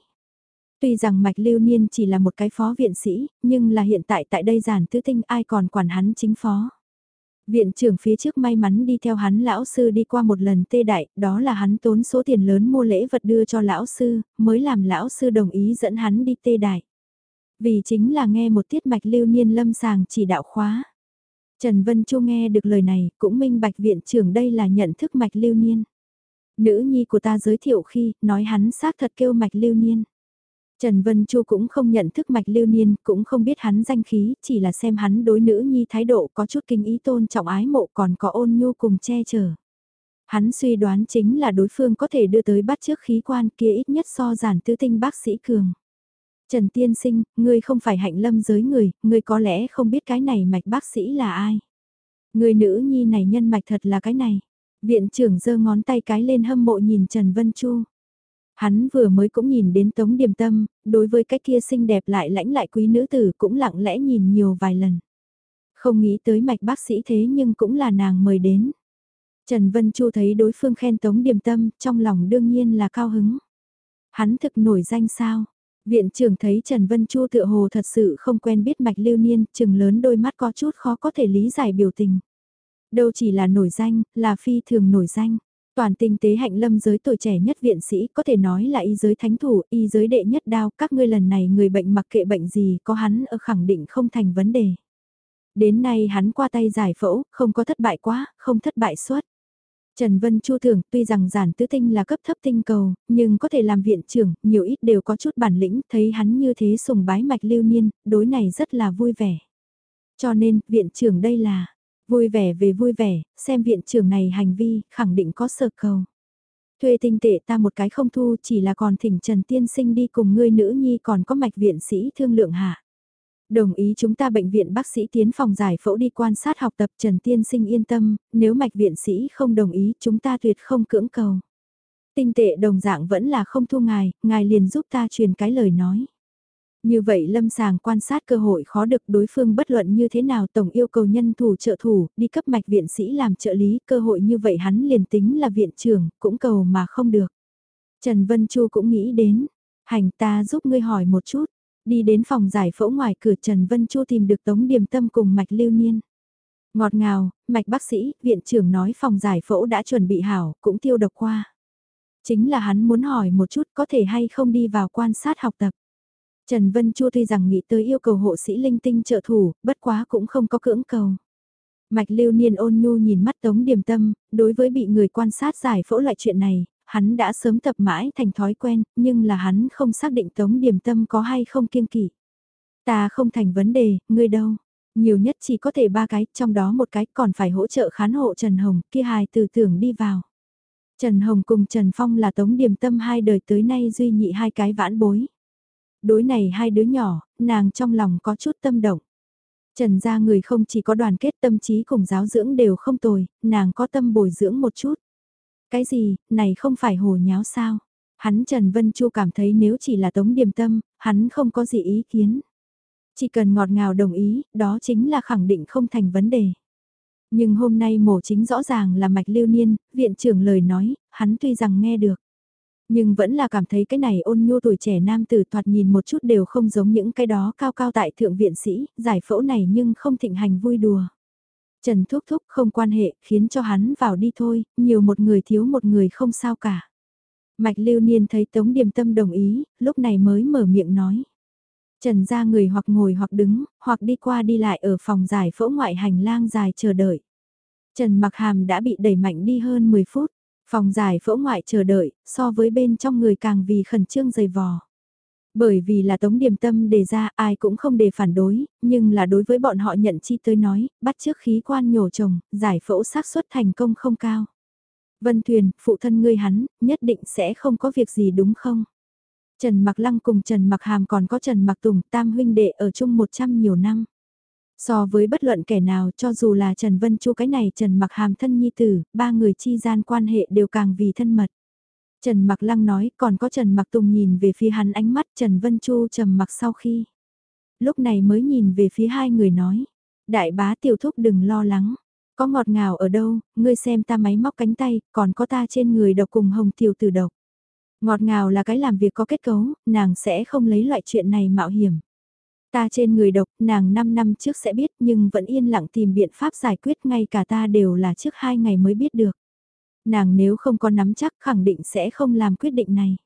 Tuy rằng mạch lưu niên chỉ là một cái phó viện sĩ, nhưng là hiện tại tại đây giản tứ tinh ai còn quản hắn chính phó. Viện trưởng phía trước may mắn đi theo hắn lão sư đi qua một lần tê đại, đó là hắn tốn số tiền lớn mua lễ vật đưa cho lão sư, mới làm lão sư đồng ý dẫn hắn đi tê đại. Vì chính là nghe một tiết mạch lưu niên lâm sàng chỉ đạo khóa. Trần Vân Chu nghe được lời này, cũng minh bạch viện trưởng đây là nhận thức mạch lưu niên. Nữ nhi của ta giới thiệu khi, nói hắn xác thật kêu mạch lưu niên. Trần Vân Chu cũng không nhận thức mạch lưu niên, cũng không biết hắn danh khí, chỉ là xem hắn đối nữ nhi thái độ có chút kinh ý tôn trọng ái mộ còn có ôn nhu cùng che chở. Hắn suy đoán chính là đối phương có thể đưa tới bắt trước khí quan kia ít nhất so giản tứ tinh bác sĩ cường. Trần Tiên Sinh, ngươi không phải hạnh lâm giới người, ngươi có lẽ không biết cái này mạch bác sĩ là ai. Người nữ nhi này nhân mạch thật là cái này. Viện trưởng giơ ngón tay cái lên hâm mộ nhìn Trần Vân Chu. Hắn vừa mới cũng nhìn đến Tống Điềm Tâm, đối với cái kia xinh đẹp lại lãnh lại quý nữ tử cũng lặng lẽ nhìn nhiều vài lần. Không nghĩ tới mạch bác sĩ thế nhưng cũng là nàng mời đến. Trần Vân Chu thấy đối phương khen Tống Điềm Tâm, trong lòng đương nhiên là cao hứng. Hắn thực nổi danh sao? Viện trưởng thấy Trần Vân Chu tựa hồ thật sự không quen biết mạch lưu niên, chừng lớn đôi mắt có chút khó có thể lý giải biểu tình. Đâu chỉ là nổi danh, là phi thường nổi danh. Toàn tinh tế hạnh lâm giới tuổi trẻ nhất viện sĩ có thể nói là y giới thánh thủ, y giới đệ nhất đao, các ngươi lần này người bệnh mặc kệ bệnh gì có hắn ở khẳng định không thành vấn đề. Đến nay hắn qua tay giải phẫu, không có thất bại quá, không thất bại suốt. Trần Vân Chu tưởng tuy rằng giản tứ tinh là cấp thấp tinh cầu, nhưng có thể làm viện trưởng, nhiều ít đều có chút bản lĩnh, thấy hắn như thế sùng bái mạch lưu niên, đối này rất là vui vẻ. Cho nên, viện trưởng đây là, vui vẻ về vui vẻ, xem viện trưởng này hành vi, khẳng định có sợ cầu. Thuê tinh tệ ta một cái không thu chỉ là còn thỉnh Trần Tiên Sinh đi cùng ngươi nữ nhi còn có mạch viện sĩ thương lượng hạ. Đồng ý chúng ta bệnh viện bác sĩ tiến phòng giải phẫu đi quan sát học tập Trần Tiên Sinh yên tâm, nếu mạch viện sĩ không đồng ý chúng ta tuyệt không cưỡng cầu. Tinh tệ đồng dạng vẫn là không thu ngài, ngài liền giúp ta truyền cái lời nói. Như vậy lâm sàng quan sát cơ hội khó được đối phương bất luận như thế nào tổng yêu cầu nhân thủ trợ thủ, đi cấp mạch viện sĩ làm trợ lý, cơ hội như vậy hắn liền tính là viện trưởng, cũng cầu mà không được. Trần Vân Chu cũng nghĩ đến, hành ta giúp ngươi hỏi một chút, đi đến phòng giải phẫu ngoài cửa Trần Vân Chu tìm được Tống Điềm Tâm cùng mạch lưu niên. Ngọt ngào, mạch bác sĩ, viện trưởng nói phòng giải phẫu đã chuẩn bị hảo, cũng tiêu độc qua. Chính là hắn muốn hỏi một chút có thể hay không đi vào quan sát học tập. Trần Vân Chu tuy rằng nghĩ tới yêu cầu hộ sĩ linh tinh trợ thủ, bất quá cũng không có cưỡng cầu. Mạch lưu niên ôn nhu nhìn mắt Tống Điềm Tâm, đối với bị người quan sát giải phẫu lại chuyện này, hắn đã sớm tập mãi thành thói quen, nhưng là hắn không xác định Tống Điềm Tâm có hay không kiên kỵ. Ta không thành vấn đề, ngươi đâu. Nhiều nhất chỉ có thể ba cái, trong đó một cái còn phải hỗ trợ khán hộ Trần Hồng, kia hài từ tưởng đi vào. Trần Hồng cùng Trần Phong là Tống Điềm Tâm hai đời tới nay duy nhị hai cái vãn bối. Đối này hai đứa nhỏ, nàng trong lòng có chút tâm động. Trần gia người không chỉ có đoàn kết tâm trí cùng giáo dưỡng đều không tồi, nàng có tâm bồi dưỡng một chút. Cái gì, này không phải hồ nháo sao? Hắn Trần Vân Chu cảm thấy nếu chỉ là tống điềm tâm, hắn không có gì ý kiến. Chỉ cần ngọt ngào đồng ý, đó chính là khẳng định không thành vấn đề. Nhưng hôm nay mổ chính rõ ràng là mạch lưu niên, viện trưởng lời nói, hắn tuy rằng nghe được. Nhưng vẫn là cảm thấy cái này ôn nhu tuổi trẻ nam tử thoạt nhìn một chút đều không giống những cái đó cao cao tại thượng viện sĩ, giải phẫu này nhưng không thịnh hành vui đùa. Trần Thúc Thúc không quan hệ, khiến cho hắn vào đi thôi, nhiều một người thiếu một người không sao cả. Mạch Lưu Niên thấy Tống Điềm Tâm đồng ý, lúc này mới mở miệng nói. Trần ra người hoặc ngồi hoặc đứng, hoặc đi qua đi lại ở phòng giải phẫu ngoại hành lang dài chờ đợi. Trần Mặc Hàm đã bị đẩy mạnh đi hơn 10 phút. Phòng giải phẫu ngoại chờ đợi, so với bên trong người càng vì khẩn trương dày vò. Bởi vì là tống điểm tâm đề ra ai cũng không đề phản đối, nhưng là đối với bọn họ nhận chi tới nói, bắt trước khí quan nhổ chồng, giải phẫu xác suất thành công không cao. Vân Thuyền, phụ thân ngươi hắn, nhất định sẽ không có việc gì đúng không? Trần Mặc Lăng cùng Trần Mặc Hàm còn có Trần Mặc Tùng tam huynh đệ ở chung 100 nhiều năm. So với bất luận kẻ nào cho dù là Trần Vân Chu cái này Trần Mặc Hàm thân nhi tử, ba người chi gian quan hệ đều càng vì thân mật. Trần Mặc Lăng nói còn có Trần Mặc Tùng nhìn về phía hắn ánh mắt Trần Vân Chu trầm mặc sau khi. Lúc này mới nhìn về phía hai người nói. Đại bá tiểu thúc đừng lo lắng. Có ngọt ngào ở đâu, ngươi xem ta máy móc cánh tay, còn có ta trên người độc cùng hồng tiểu tử độc. Ngọt ngào là cái làm việc có kết cấu, nàng sẽ không lấy loại chuyện này mạo hiểm. Ta trên người độc, nàng 5 năm trước sẽ biết nhưng vẫn yên lặng tìm biện pháp giải quyết ngay cả ta đều là trước 2 ngày mới biết được. Nàng nếu không có nắm chắc khẳng định sẽ không làm quyết định này.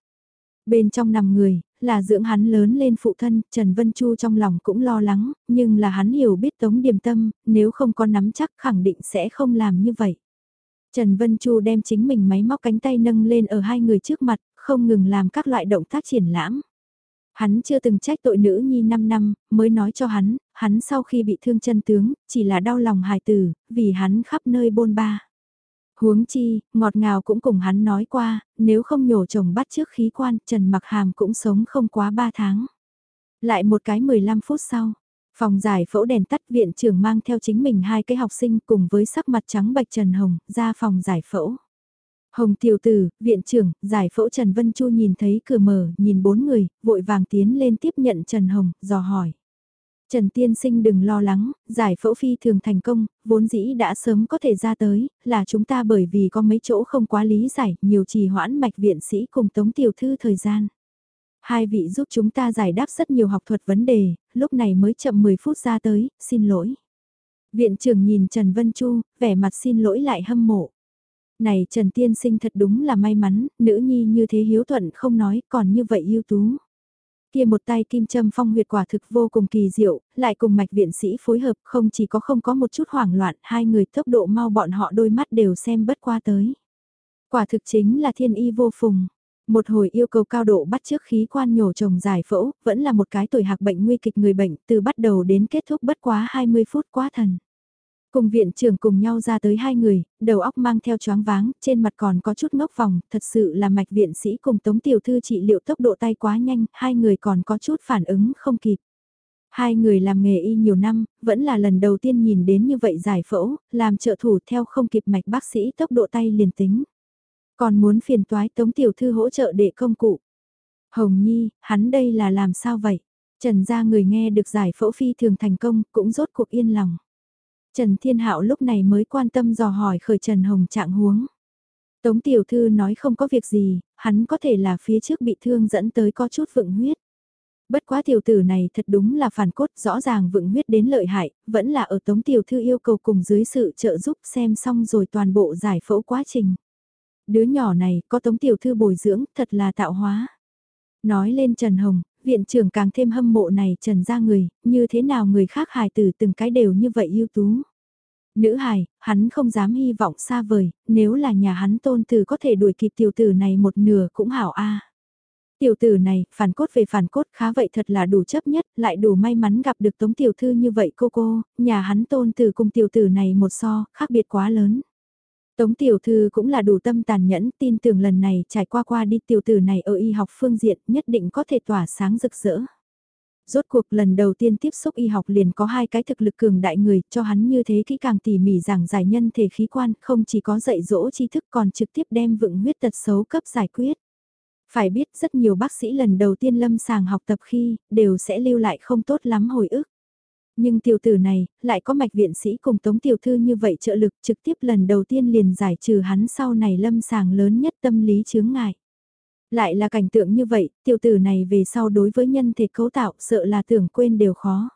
Bên trong nằm người, là dưỡng hắn lớn lên phụ thân, Trần Vân Chu trong lòng cũng lo lắng, nhưng là hắn hiểu biết tống điểm tâm, nếu không có nắm chắc khẳng định sẽ không làm như vậy. Trần Vân Chu đem chính mình máy móc cánh tay nâng lên ở hai người trước mặt, không ngừng làm các loại động tác triển lãm. Hắn chưa từng trách tội nữ nhi 5 năm, mới nói cho hắn, hắn sau khi bị thương chân tướng, chỉ là đau lòng hài tử, vì hắn khắp nơi bôn ba. Huống chi, ngọt ngào cũng cùng hắn nói qua, nếu không nhổ chồng bắt trước khí quan, Trần Mặc Hàm cũng sống không quá 3 tháng. Lại một cái 15 phút sau, phòng giải phẫu đèn tắt viện trưởng mang theo chính mình hai cái học sinh cùng với sắc mặt trắng bạch Trần Hồng, ra phòng giải phẫu. Hồng tiểu tử, viện trưởng, giải phẫu Trần Vân Chu nhìn thấy cửa mở, nhìn bốn người, vội vàng tiến lên tiếp nhận Trần Hồng, dò hỏi. Trần Tiên Sinh đừng lo lắng, giải phẫu phi thường thành công, vốn dĩ đã sớm có thể ra tới, là chúng ta bởi vì có mấy chỗ không quá lý giải, nhiều trì hoãn mạch viện sĩ cùng Tống Tiểu Thư thời gian. Hai vị giúp chúng ta giải đáp rất nhiều học thuật vấn đề, lúc này mới chậm 10 phút ra tới, xin lỗi. Viện trưởng nhìn Trần Vân Chu, vẻ mặt xin lỗi lại hâm mộ này Trần Tiên Sinh thật đúng là may mắn, nữ nhi như thế hiếu thuận không nói, còn như vậy ưu tú. Kia một tay kim châm phong huyệt quả thực vô cùng kỳ diệu, lại cùng mạch viện sĩ phối hợp không chỉ có không có một chút hoảng loạn, hai người tốc độ mau bọn họ đôi mắt đều xem bất qua tới. Quả thực chính là thiên y vô phùng. Một hồi yêu cầu cao độ bắt trước khí quan nhổ trồng giải phẫu, vẫn là một cái tuổi hạc bệnh nguy kịch người bệnh, từ bắt đầu đến kết thúc bất quá 20 phút quá thần. Cùng viện trưởng cùng nhau ra tới hai người, đầu óc mang theo choáng váng, trên mặt còn có chút ngốc vòng, thật sự là mạch viện sĩ cùng tống tiểu thư trị liệu tốc độ tay quá nhanh, hai người còn có chút phản ứng không kịp. Hai người làm nghề y nhiều năm, vẫn là lần đầu tiên nhìn đến như vậy giải phẫu, làm trợ thủ theo không kịp mạch bác sĩ tốc độ tay liền tính. Còn muốn phiền toái tống tiểu thư hỗ trợ để công cụ. Hồng Nhi, hắn đây là làm sao vậy? Trần gia người nghe được giải phẫu phi thường thành công, cũng rốt cuộc yên lòng. Trần Thiên Hạo lúc này mới quan tâm dò hỏi khởi Trần Hồng trạng huống. Tống tiểu thư nói không có việc gì, hắn có thể là phía trước bị thương dẫn tới có chút vựng huyết. Bất quá tiểu tử này thật đúng là phản cốt rõ ràng vựng huyết đến lợi hại, vẫn là ở tống tiểu thư yêu cầu cùng dưới sự trợ giúp xem xong rồi toàn bộ giải phẫu quá trình. Đứa nhỏ này có tống tiểu thư bồi dưỡng thật là tạo hóa. Nói lên Trần Hồng, viện trưởng càng thêm hâm mộ này trần ra người, như thế nào người khác hài tử từng cái đều như vậy ưu tú. Nữ hài, hắn không dám hy vọng xa vời, nếu là nhà hắn tôn tử có thể đuổi kịp tiểu tử này một nửa cũng hảo a. Tiểu tử này, phản cốt về phản cốt khá vậy thật là đủ chấp nhất, lại đủ may mắn gặp được tống tiểu thư như vậy cô cô, nhà hắn tôn tử cùng tiểu tử này một so, khác biệt quá lớn. Tống tiểu thư cũng là đủ tâm tàn nhẫn, tin tưởng lần này trải qua qua đi tiểu tử này ở y học phương diện nhất định có thể tỏa sáng rực rỡ. Rốt cuộc lần đầu tiên tiếp xúc y học liền có hai cái thực lực cường đại người cho hắn như thế kỹ càng tỉ mỉ giảng giải nhân thể khí quan không chỉ có dạy dỗ tri thức còn trực tiếp đem vựng huyết tật xấu cấp giải quyết. Phải biết rất nhiều bác sĩ lần đầu tiên lâm sàng học tập khi đều sẽ lưu lại không tốt lắm hồi ức. Nhưng tiểu tử này, lại có mạch viện sĩ cùng tống tiểu thư như vậy trợ lực trực tiếp lần đầu tiên liền giải trừ hắn sau này lâm sàng lớn nhất tâm lý chướng ngại. Lại là cảnh tượng như vậy, tiểu tử này về sau đối với nhân thể cấu tạo sợ là tưởng quên đều khó.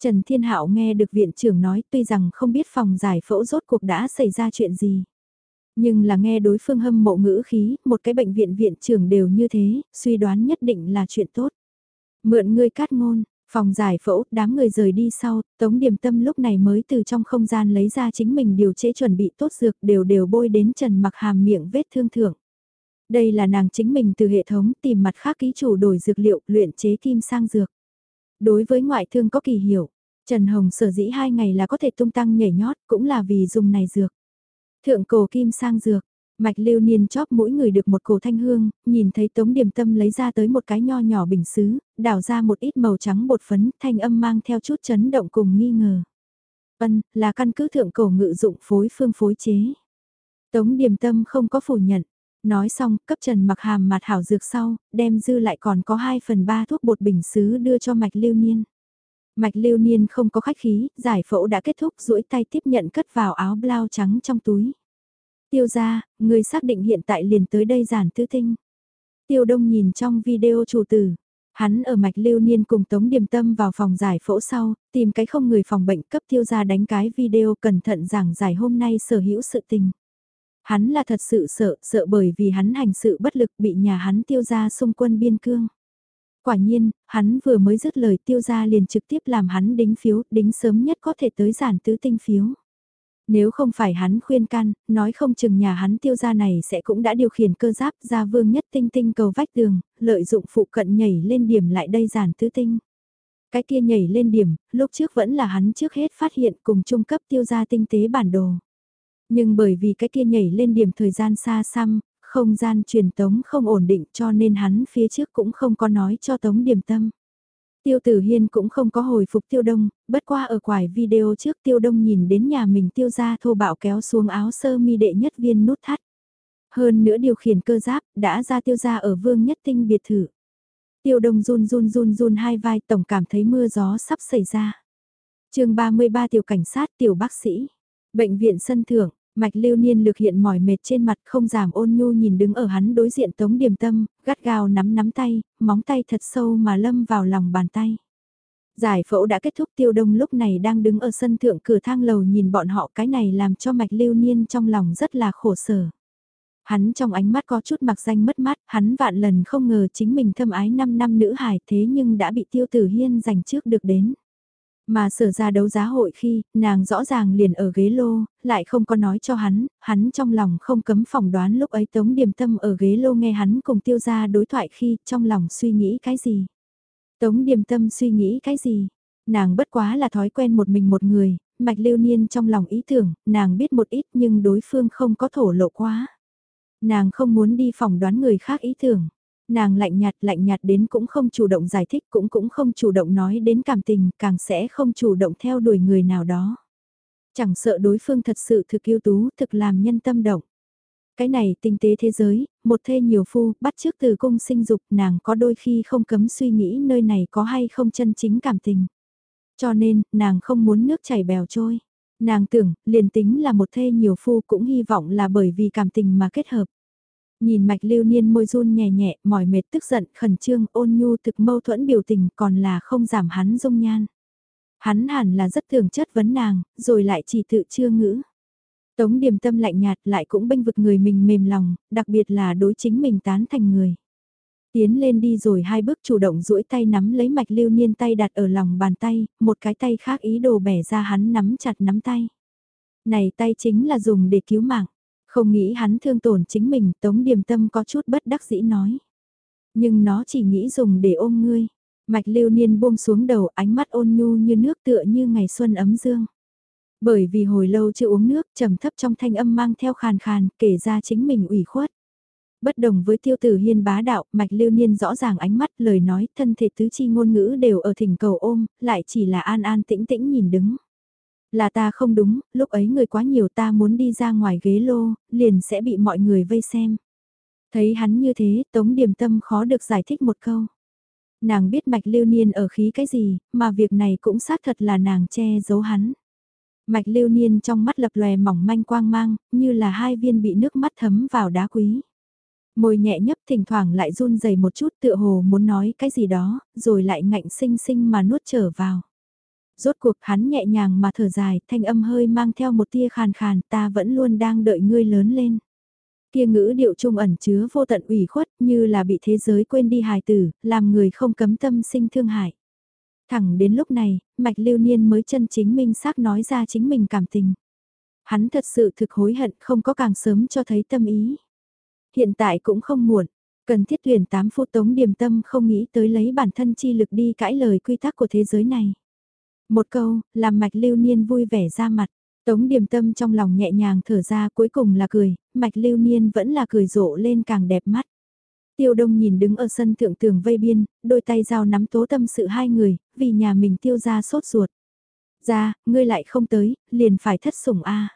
Trần Thiên Hạo nghe được viện trưởng nói tuy rằng không biết phòng giải phẫu rốt cuộc đã xảy ra chuyện gì. Nhưng là nghe đối phương hâm mộ ngữ khí, một cái bệnh viện viện trưởng đều như thế, suy đoán nhất định là chuyện tốt. Mượn ngươi cát ngôn, Phòng giải phẫu, đám người rời đi sau, Tống Điềm Tâm lúc này mới từ trong không gian lấy ra chính mình điều chế chuẩn bị tốt dược đều đều bôi đến Trần Mặc Hàm miệng vết thương thưởng. Đây là nàng chính mình từ hệ thống tìm mặt khác ký chủ đổi dược liệu luyện chế kim sang dược. Đối với ngoại thương có kỳ hiểu, Trần Hồng sở dĩ hai ngày là có thể tung tăng nhảy nhót cũng là vì dùng này dược. Thượng cổ kim sang dược, Mạch lưu niên chóp mỗi người được một cổ thanh hương, nhìn thấy tống điểm tâm lấy ra tới một cái nho nhỏ bình xứ, đảo ra một ít màu trắng bột phấn, thanh âm mang theo chút chấn động cùng nghi ngờ. Ân, là căn cứ thượng cổ ngự dụng phối phương phối chế. Tống điểm tâm không có phủ nhận. Nói xong, cấp trần mặc hàm mặt hảo dược sau, đem dư lại còn có 2 phần 3 thuốc bột bình xứ đưa cho mạch lưu niên. Mạch lưu niên không có khách khí, giải phẫu đã kết thúc duỗi tay tiếp nhận cất vào áo blau trắng trong túi. Tiêu ra, người xác định hiện tại liền tới đây giản tứ tinh. Tiêu đông nhìn trong video chủ tử. Hắn ở mạch lưu niên cùng Tống Điềm Tâm vào phòng giải phẫu sau, tìm cái không người phòng bệnh cấp tiêu ra đánh cái video cẩn thận giảng giải hôm nay sở hữu sự tình. Hắn là thật sự sợ, sợ bởi vì hắn hành sự bất lực bị nhà hắn tiêu ra xung quân biên cương. Quả nhiên, hắn vừa mới dứt lời tiêu ra liền trực tiếp làm hắn đính phiếu, đính sớm nhất có thể tới giản tứ tinh phiếu. Nếu không phải hắn khuyên can, nói không chừng nhà hắn tiêu gia này sẽ cũng đã điều khiển cơ giáp ra vương nhất tinh tinh cầu vách tường, lợi dụng phụ cận nhảy lên điểm lại đây giản tứ tinh. Cái kia nhảy lên điểm, lúc trước vẫn là hắn trước hết phát hiện cùng trung cấp tiêu gia tinh tế bản đồ. Nhưng bởi vì cái kia nhảy lên điểm thời gian xa xăm, không gian truyền tống không ổn định cho nên hắn phía trước cũng không có nói cho tống điểm tâm. Tiêu tử hiên cũng không có hồi phục tiêu đông, bất qua ở quải video trước tiêu đông nhìn đến nhà mình tiêu ra thô bạo kéo xuống áo sơ mi đệ nhất viên nút thắt. Hơn nữa điều khiển cơ giáp, đã ra tiêu ra ở vương nhất tinh biệt thự. Tiêu đông run run run run hai vai tổng cảm thấy mưa gió sắp xảy ra. chương 33 tiểu cảnh sát tiểu bác sĩ. Bệnh viện sân thượng, Mạch lưu niên lực hiện mỏi mệt trên mặt không giảm ôn nhu nhìn đứng ở hắn đối diện tống điềm tâm, gắt gao nắm nắm tay, móng tay thật sâu mà lâm vào lòng bàn tay. Giải phẫu đã kết thúc tiêu đông lúc này đang đứng ở sân thượng cửa thang lầu nhìn bọn họ cái này làm cho mạch lưu niên trong lòng rất là khổ sở. Hắn trong ánh mắt có chút mặc danh mất mát, hắn vạn lần không ngờ chính mình thâm ái 5 năm nữ hài thế nhưng đã bị tiêu tử hiên giành trước được đến. Mà sở ra đấu giá hội khi, nàng rõ ràng liền ở ghế lô, lại không có nói cho hắn, hắn trong lòng không cấm phỏng đoán lúc ấy tống điềm tâm ở ghế lô nghe hắn cùng tiêu ra đối thoại khi trong lòng suy nghĩ cái gì. Tống điềm tâm suy nghĩ cái gì, nàng bất quá là thói quen một mình một người, mạch lưu niên trong lòng ý tưởng, nàng biết một ít nhưng đối phương không có thổ lộ quá. Nàng không muốn đi phỏng đoán người khác ý tưởng. Nàng lạnh nhạt lạnh nhạt đến cũng không chủ động giải thích cũng cũng không chủ động nói đến cảm tình, càng sẽ không chủ động theo đuổi người nào đó. Chẳng sợ đối phương thật sự thực yêu tú, thực làm nhân tâm động. Cái này tinh tế thế giới, một thê nhiều phu, bắt trước từ cung sinh dục, nàng có đôi khi không cấm suy nghĩ nơi này có hay không chân chính cảm tình. Cho nên, nàng không muốn nước chảy bèo trôi. Nàng tưởng, liền tính là một thê nhiều phu cũng hy vọng là bởi vì cảm tình mà kết hợp. Nhìn mạch lưu niên môi run nhẹ nhẹ, mỏi mệt tức giận, khẩn trương, ôn nhu thực mâu thuẫn biểu tình còn là không giảm hắn dung nhan. Hắn hẳn là rất thường chất vấn nàng, rồi lại chỉ tự chưa ngữ. Tống điềm tâm lạnh nhạt lại cũng bênh vực người mình mềm lòng, đặc biệt là đối chính mình tán thành người. Tiến lên đi rồi hai bước chủ động duỗi tay nắm lấy mạch lưu niên tay đặt ở lòng bàn tay, một cái tay khác ý đồ bẻ ra hắn nắm chặt nắm tay. Này tay chính là dùng để cứu mạng. Không nghĩ hắn thương tổn chính mình, Tống Điềm Tâm có chút bất đắc dĩ nói. Nhưng nó chỉ nghĩ dùng để ôm ngươi. Mạch lưu niên buông xuống đầu ánh mắt ôn nhu như nước tựa như ngày xuân ấm dương. Bởi vì hồi lâu chưa uống nước trầm thấp trong thanh âm mang theo khàn khàn kể ra chính mình ủy khuất. Bất đồng với tiêu tử hiên bá đạo, mạch lưu niên rõ ràng ánh mắt lời nói thân thể tứ chi ngôn ngữ đều ở thỉnh cầu ôm, lại chỉ là an an tĩnh tĩnh nhìn đứng. Là ta không đúng, lúc ấy người quá nhiều ta muốn đi ra ngoài ghế lô, liền sẽ bị mọi người vây xem. Thấy hắn như thế, Tống Điềm Tâm khó được giải thích một câu. Nàng biết mạch lưu niên ở khí cái gì, mà việc này cũng xác thật là nàng che giấu hắn. Mạch lưu niên trong mắt lập lòe mỏng manh quang mang, như là hai viên bị nước mắt thấm vào đá quý. Môi nhẹ nhấp thỉnh thoảng lại run rẩy một chút tựa hồ muốn nói cái gì đó, rồi lại ngạnh sinh sinh mà nuốt trở vào. Rốt cuộc hắn nhẹ nhàng mà thở dài, thanh âm hơi mang theo một tia khàn khàn, ta vẫn luôn đang đợi ngươi lớn lên. Kia ngữ điệu trung ẩn chứa vô tận ủy khuất như là bị thế giới quên đi hài tử, làm người không cấm tâm sinh thương hại. Thẳng đến lúc này, mạch lưu niên mới chân chính minh xác nói ra chính mình cảm tình. Hắn thật sự thực hối hận không có càng sớm cho thấy tâm ý. Hiện tại cũng không muộn, cần thiết tuyển 8 phút tống điềm tâm không nghĩ tới lấy bản thân chi lực đi cãi lời quy tắc của thế giới này. Một câu, làm mạch lưu niên vui vẻ ra mặt. Tống điềm tâm trong lòng nhẹ nhàng thở ra cuối cùng là cười, mạch lưu niên vẫn là cười rộ lên càng đẹp mắt. Tiêu đông nhìn đứng ở sân thượng tường vây biên, đôi tay giao nắm tố tâm sự hai người, vì nhà mình tiêu ra sốt ruột. Ra, ngươi lại không tới, liền phải thất sủng a.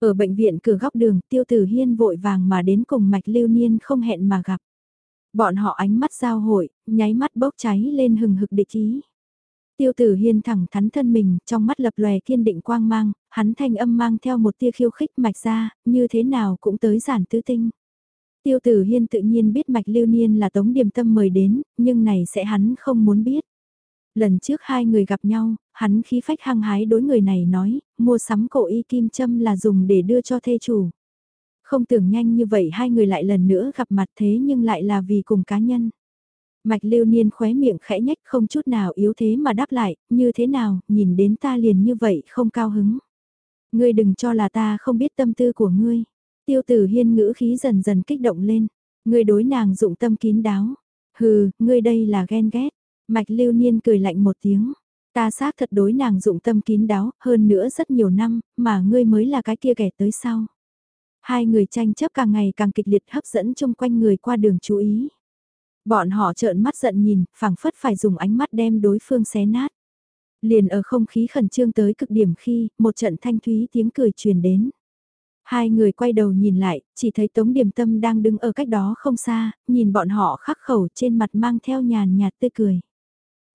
Ở bệnh viện cửa góc đường, tiêu tử hiên vội vàng mà đến cùng mạch lưu niên không hẹn mà gặp. Bọn họ ánh mắt giao hội, nháy mắt bốc cháy lên hừng hực địch ý. Tiêu tử hiên thẳng thắn thân mình, trong mắt lập lòe kiên định quang mang, hắn thanh âm mang theo một tia khiêu khích mạch ra, như thế nào cũng tới giản tứ tinh. Tiêu tử hiên tự nhiên biết mạch lưu niên là tống điềm tâm mời đến, nhưng này sẽ hắn không muốn biết. Lần trước hai người gặp nhau, hắn khí phách hăng hái đối người này nói, mua sắm cổ y kim châm là dùng để đưa cho thê chủ. Không tưởng nhanh như vậy hai người lại lần nữa gặp mặt thế nhưng lại là vì cùng cá nhân. Mạch lưu niên khóe miệng khẽ nhách không chút nào yếu thế mà đáp lại, như thế nào, nhìn đến ta liền như vậy không cao hứng. Ngươi đừng cho là ta không biết tâm tư của ngươi. Tiêu tử hiên ngữ khí dần dần kích động lên. Ngươi đối nàng dụng tâm kín đáo. Hừ, ngươi đây là ghen ghét. Mạch lưu niên cười lạnh một tiếng. Ta xác thật đối nàng dụng tâm kín đáo, hơn nữa rất nhiều năm, mà ngươi mới là cái kia kẻ tới sau. Hai người tranh chấp càng ngày càng kịch liệt hấp dẫn chung quanh người qua đường chú ý. Bọn họ trợn mắt giận nhìn, phảng phất phải dùng ánh mắt đem đối phương xé nát. Liền ở không khí khẩn trương tới cực điểm khi, một trận thanh thúy tiếng cười truyền đến. Hai người quay đầu nhìn lại, chỉ thấy Tống Điềm Tâm đang đứng ở cách đó không xa, nhìn bọn họ khắc khẩu trên mặt mang theo nhàn nhạt tươi cười.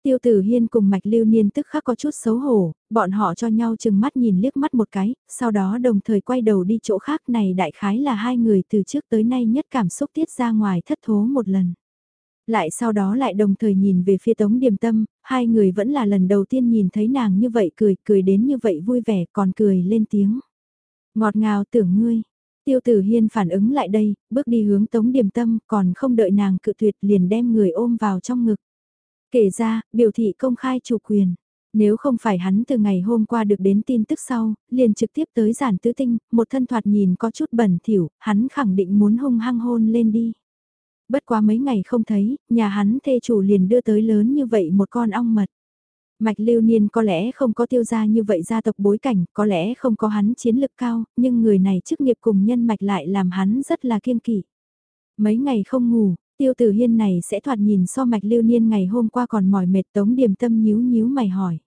Tiêu tử hiên cùng mạch lưu niên tức khắc có chút xấu hổ, bọn họ cho nhau chừng mắt nhìn liếc mắt một cái, sau đó đồng thời quay đầu đi chỗ khác này đại khái là hai người từ trước tới nay nhất cảm xúc tiết ra ngoài thất thố một lần. Lại sau đó lại đồng thời nhìn về phía tống điềm tâm, hai người vẫn là lần đầu tiên nhìn thấy nàng như vậy cười, cười đến như vậy vui vẻ còn cười lên tiếng. Ngọt ngào tưởng ngươi, Tiêu tử hiên phản ứng lại đây, bước đi hướng tống điềm tâm, còn không đợi nàng cự tuyệt liền đem người ôm vào trong ngực. Kể ra, biểu thị công khai chủ quyền. Nếu không phải hắn từ ngày hôm qua được đến tin tức sau, liền trực tiếp tới giản tứ tinh, một thân thoạt nhìn có chút bẩn thỉu, hắn khẳng định muốn hung hăng hôn lên đi. Bất quá mấy ngày không thấy, nhà hắn thê chủ liền đưa tới lớn như vậy một con ong mật. Mạch lưu niên có lẽ không có tiêu gia như vậy gia tộc bối cảnh, có lẽ không có hắn chiến lực cao, nhưng người này chức nghiệp cùng nhân mạch lại làm hắn rất là kiên kỵ. Mấy ngày không ngủ, tiêu tử hiên này sẽ thoạt nhìn so mạch lưu niên ngày hôm qua còn mỏi mệt tống điềm tâm nhíu nhíu mày hỏi.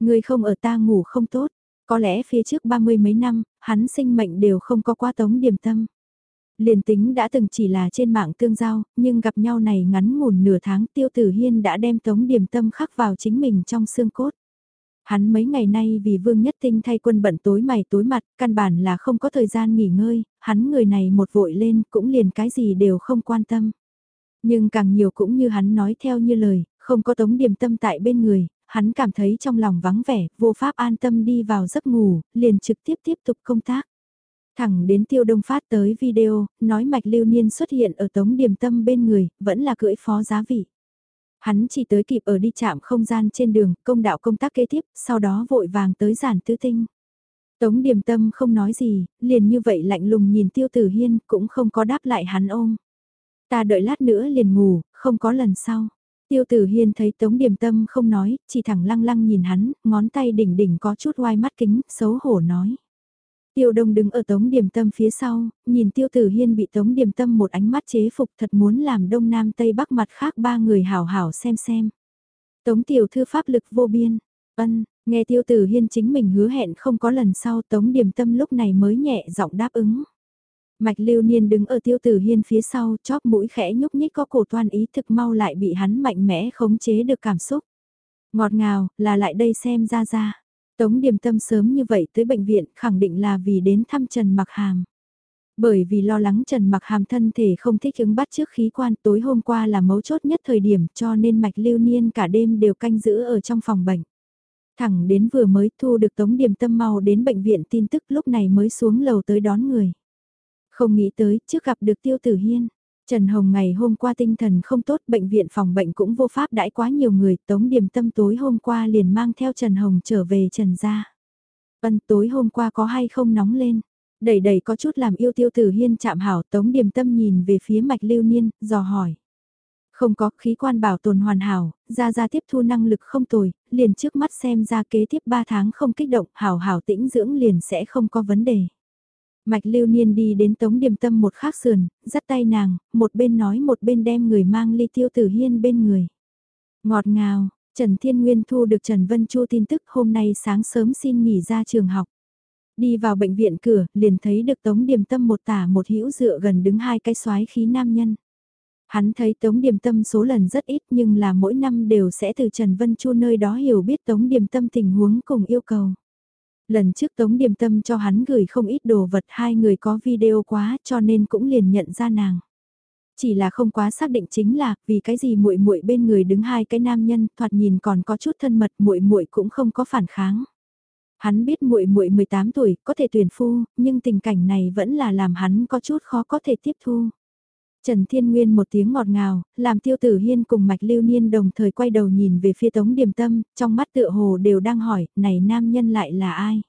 Người không ở ta ngủ không tốt, có lẽ phía trước ba mươi mấy năm, hắn sinh mệnh đều không có qua tống điềm tâm. Liền tính đã từng chỉ là trên mạng tương giao, nhưng gặp nhau này ngắn ngủn nửa tháng tiêu tử hiên đã đem tống điểm tâm khắc vào chính mình trong xương cốt. Hắn mấy ngày nay vì vương nhất tinh thay quân bận tối mày tối mặt, căn bản là không có thời gian nghỉ ngơi, hắn người này một vội lên cũng liền cái gì đều không quan tâm. Nhưng càng nhiều cũng như hắn nói theo như lời, không có tống điểm tâm tại bên người, hắn cảm thấy trong lòng vắng vẻ, vô pháp an tâm đi vào giấc ngủ, liền trực tiếp tiếp tục công tác. Thẳng đến tiêu đông phát tới video, nói mạch lưu niên xuất hiện ở tống điểm tâm bên người, vẫn là cưỡi phó giá vị. Hắn chỉ tới kịp ở đi chạm không gian trên đường, công đạo công tác kế tiếp, sau đó vội vàng tới giản tứ tinh. Tống điểm tâm không nói gì, liền như vậy lạnh lùng nhìn tiêu tử hiên, cũng không có đáp lại hắn ôm. Ta đợi lát nữa liền ngủ, không có lần sau. Tiêu tử hiên thấy tống điểm tâm không nói, chỉ thẳng lăng lăng nhìn hắn, ngón tay đỉnh đỉnh có chút oai mắt kính, xấu hổ nói. Tiêu Đông đứng ở Tống Điểm Tâm phía sau, nhìn Tiêu Tử Hiên bị Tống Điểm Tâm một ánh mắt chế phục thật muốn làm Đông Nam Tây Bắc mặt khác ba người hảo hảo xem xem. Tống Tiểu Thư pháp lực vô biên, ân, nghe Tiêu Tử Hiên chính mình hứa hẹn không có lần sau Tống Điểm Tâm lúc này mới nhẹ giọng đáp ứng. Mạch Lưu Niên đứng ở Tiêu Tử Hiên phía sau, chóp mũi khẽ nhúc nhích có cổ toan ý thực mau lại bị hắn mạnh mẽ khống chế được cảm xúc. Ngọt ngào, là lại đây xem ra ra. Tống Điềm Tâm sớm như vậy tới bệnh viện khẳng định là vì đến thăm Trần Mặc Hàm. Bởi vì lo lắng Trần Mặc Hàm thân thể không thích ứng bắt trước khí quan, tối hôm qua là mấu chốt nhất thời điểm cho nên Mạch Lưu Niên cả đêm đều canh giữ ở trong phòng bệnh. Thẳng đến vừa mới thu được Tống Điềm Tâm mau đến bệnh viện tin tức lúc này mới xuống lầu tới đón người. Không nghĩ tới, trước gặp được Tiêu Tử Hiên. Trần Hồng ngày hôm qua tinh thần không tốt, bệnh viện phòng bệnh cũng vô pháp đãi quá nhiều người, Tống Điềm Tâm tối hôm qua liền mang theo Trần Hồng trở về Trần gia. Vân tối hôm qua có hay không nóng lên, đẩy đẩy có chút làm yêu tiêu tử hiên chạm hảo, Tống Điềm Tâm nhìn về phía mạch lưu niên, dò hỏi. Không có khí quan bảo tồn hoàn hảo, ra ra tiếp thu năng lực không tồi, liền trước mắt xem ra kế tiếp 3 tháng không kích động, hảo hảo tĩnh dưỡng liền sẽ không có vấn đề. Mạch lưu niên đi đến tống Điềm tâm một khắc sườn, dắt tay nàng, một bên nói một bên đem người mang ly tiêu tử hiên bên người. Ngọt ngào, Trần Thiên Nguyên thu được Trần Vân Chu tin tức hôm nay sáng sớm xin nghỉ ra trường học. Đi vào bệnh viện cửa, liền thấy được Tống Điềm Tâm một tả một hữu dựa gần đứng hai cái xoái khí nam nhân. Hắn thấy Tống Điềm Tâm số lần rất ít nhưng là mỗi năm đều sẽ từ Trần Vân Chu nơi đó hiểu biết Tống Điềm Tâm tình huống cùng yêu cầu. Lần trước Tống Điềm Tâm cho hắn gửi không ít đồ vật hai người có video quá cho nên cũng liền nhận ra nàng. Chỉ là không quá xác định chính là vì cái gì muội muội bên người đứng hai cái nam nhân thoạt nhìn còn có chút thân mật muội muội cũng không có phản kháng. Hắn biết muội muội 18 tuổi có thể tuyển phu, nhưng tình cảnh này vẫn là làm hắn có chút khó có thể tiếp thu. Trần Thiên Nguyên một tiếng ngọt ngào, làm tiêu tử hiên cùng mạch lưu niên đồng thời quay đầu nhìn về phía Tống Điềm Tâm, trong mắt tựa hồ đều đang hỏi, này nam nhân lại là ai?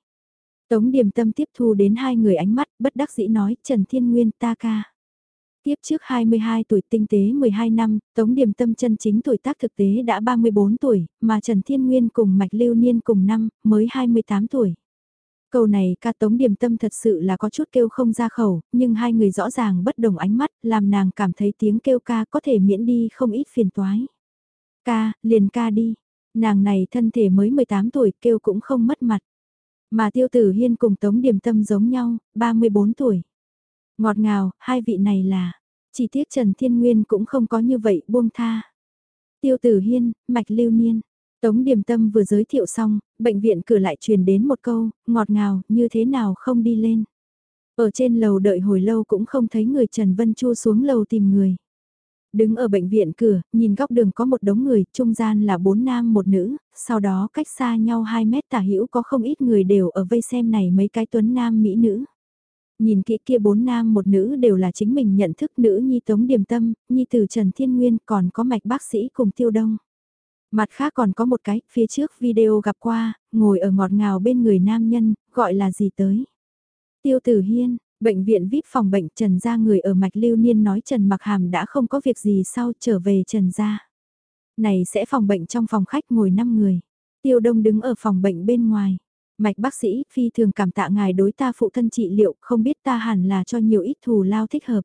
Tống Điềm Tâm tiếp thu đến hai người ánh mắt, bất đắc dĩ nói, Trần Thiên Nguyên ta ca. Tiếp trước 22 tuổi tinh tế 12 năm, Tống Điềm Tâm chân chính tuổi tác thực tế đã 34 tuổi, mà Trần Thiên Nguyên cùng Mạch Lưu Niên cùng năm, mới 28 tuổi. Câu này ca tống điềm tâm thật sự là có chút kêu không ra khẩu, nhưng hai người rõ ràng bất đồng ánh mắt, làm nàng cảm thấy tiếng kêu ca có thể miễn đi không ít phiền toái. Ca, liền ca đi. Nàng này thân thể mới 18 tuổi kêu cũng không mất mặt. Mà tiêu tử hiên cùng tống điềm tâm giống nhau, 34 tuổi. Ngọt ngào, hai vị này là, chỉ tiếc Trần Thiên Nguyên cũng không có như vậy buông tha. Tiêu tử hiên, mạch lưu niên. Tống Điềm Tâm vừa giới thiệu xong, bệnh viện cửa lại truyền đến một câu, ngọt ngào, như thế nào không đi lên. Ở trên lầu đợi hồi lâu cũng không thấy người Trần Vân Chu xuống lầu tìm người. Đứng ở bệnh viện cửa, nhìn góc đường có một đống người, trung gian là bốn nam một nữ, sau đó cách xa nhau 2 mét tả hữu có không ít người đều ở vây xem này mấy cái tuấn nam mỹ nữ. Nhìn kỹ kia bốn nam một nữ đều là chính mình nhận thức nữ nhi tống điềm tâm, nhi tử Trần Thiên Nguyên còn có mạch bác sĩ cùng tiêu đông. Mặt khác còn có một cái, phía trước video gặp qua, ngồi ở ngọt ngào bên người nam nhân, gọi là gì tới. Tiêu tử hiên, bệnh viện VIP phòng bệnh Trần gia người ở mạch lưu niên nói Trần mặc hàm đã không có việc gì sau trở về Trần gia. Này sẽ phòng bệnh trong phòng khách ngồi 5 người. Tiêu đông đứng ở phòng bệnh bên ngoài. Mạch bác sĩ, phi thường cảm tạ ngài đối ta phụ thân trị liệu, không biết ta hẳn là cho nhiều ít thù lao thích hợp.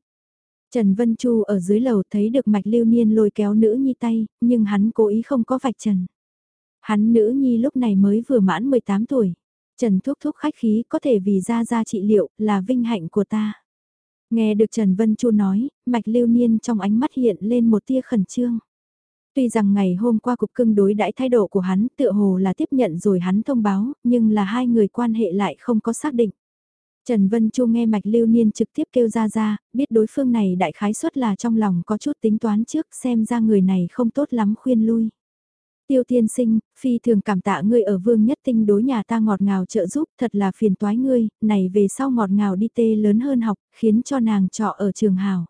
Trần Vân Chu ở dưới lầu thấy được mạch lưu niên lôi kéo nữ nhi tay, nhưng hắn cố ý không có vạch trần. Hắn nữ nhi lúc này mới vừa mãn 18 tuổi. Trần thúc thúc khách khí có thể vì ra ra trị liệu là vinh hạnh của ta. Nghe được Trần Vân Chu nói, mạch lưu niên trong ánh mắt hiện lên một tia khẩn trương. Tuy rằng ngày hôm qua cục cưng đối đãi thái độ của hắn tựa hồ là tiếp nhận rồi hắn thông báo, nhưng là hai người quan hệ lại không có xác định. Trần Vân Chu nghe mạch lưu niên trực tiếp kêu ra ra, biết đối phương này đại khái suất là trong lòng có chút tính toán trước xem ra người này không tốt lắm khuyên lui. Tiêu tiên sinh, phi thường cảm tạ ngươi ở vương nhất tinh đối nhà ta ngọt ngào trợ giúp, thật là phiền toái ngươi, này về sau ngọt ngào đi tê lớn hơn học, khiến cho nàng trọ ở trường hào.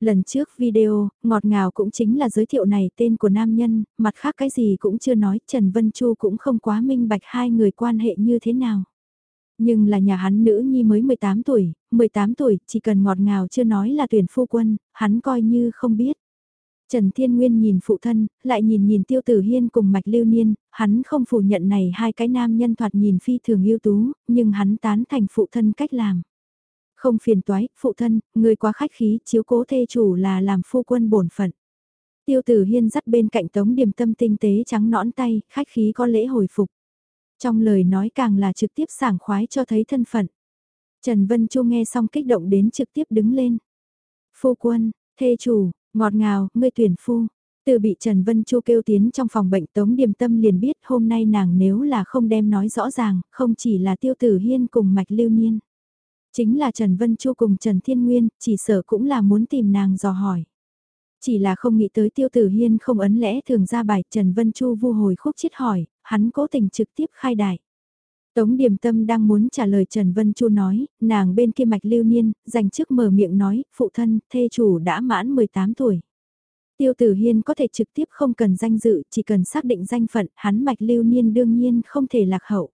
Lần trước video, ngọt ngào cũng chính là giới thiệu này tên của nam nhân, mặt khác cái gì cũng chưa nói, Trần Vân Chu cũng không quá minh bạch hai người quan hệ như thế nào. Nhưng là nhà hắn nữ nhi mới 18 tuổi, 18 tuổi, chỉ cần ngọt ngào chưa nói là tuyển phu quân, hắn coi như không biết. Trần Thiên Nguyên nhìn phụ thân, lại nhìn nhìn Tiêu Tử Hiên cùng Mạch Lưu Niên, hắn không phủ nhận này hai cái nam nhân thoạt nhìn phi thường ưu tú, nhưng hắn tán thành phụ thân cách làm. Không phiền toái, phụ thân, người quá khách khí, chiếu cố thê chủ là làm phu quân bổn phận. Tiêu Tử Hiên dắt bên cạnh tống điểm tâm tinh tế trắng nõn tay, khách khí có lễ hồi phục. Trong lời nói càng là trực tiếp sảng khoái cho thấy thân phận. Trần Vân Chu nghe xong kích động đến trực tiếp đứng lên. Phu quân, thê chủ, ngọt ngào, ngươi tuyển phu. Từ bị Trần Vân Chu kêu tiến trong phòng bệnh Tống Điềm Tâm liền biết hôm nay nàng nếu là không đem nói rõ ràng, không chỉ là Tiêu Tử Hiên cùng Mạch Lưu Niên. Chính là Trần Vân Chu cùng Trần Thiên Nguyên, chỉ sợ cũng là muốn tìm nàng dò hỏi. Chỉ là không nghĩ tới Tiêu Tử Hiên không ấn lẽ thường ra bài Trần Vân Chu vu hồi khúc chết hỏi, hắn cố tình trực tiếp khai đại. Tống Điềm Tâm đang muốn trả lời Trần Vân Chu nói, nàng bên kia mạch lưu niên, dành trước mở miệng nói, phụ thân, thê chủ đã mãn 18 tuổi. Tiêu Tử Hiên có thể trực tiếp không cần danh dự, chỉ cần xác định danh phận, hắn mạch lưu niên đương nhiên không thể lạc hậu.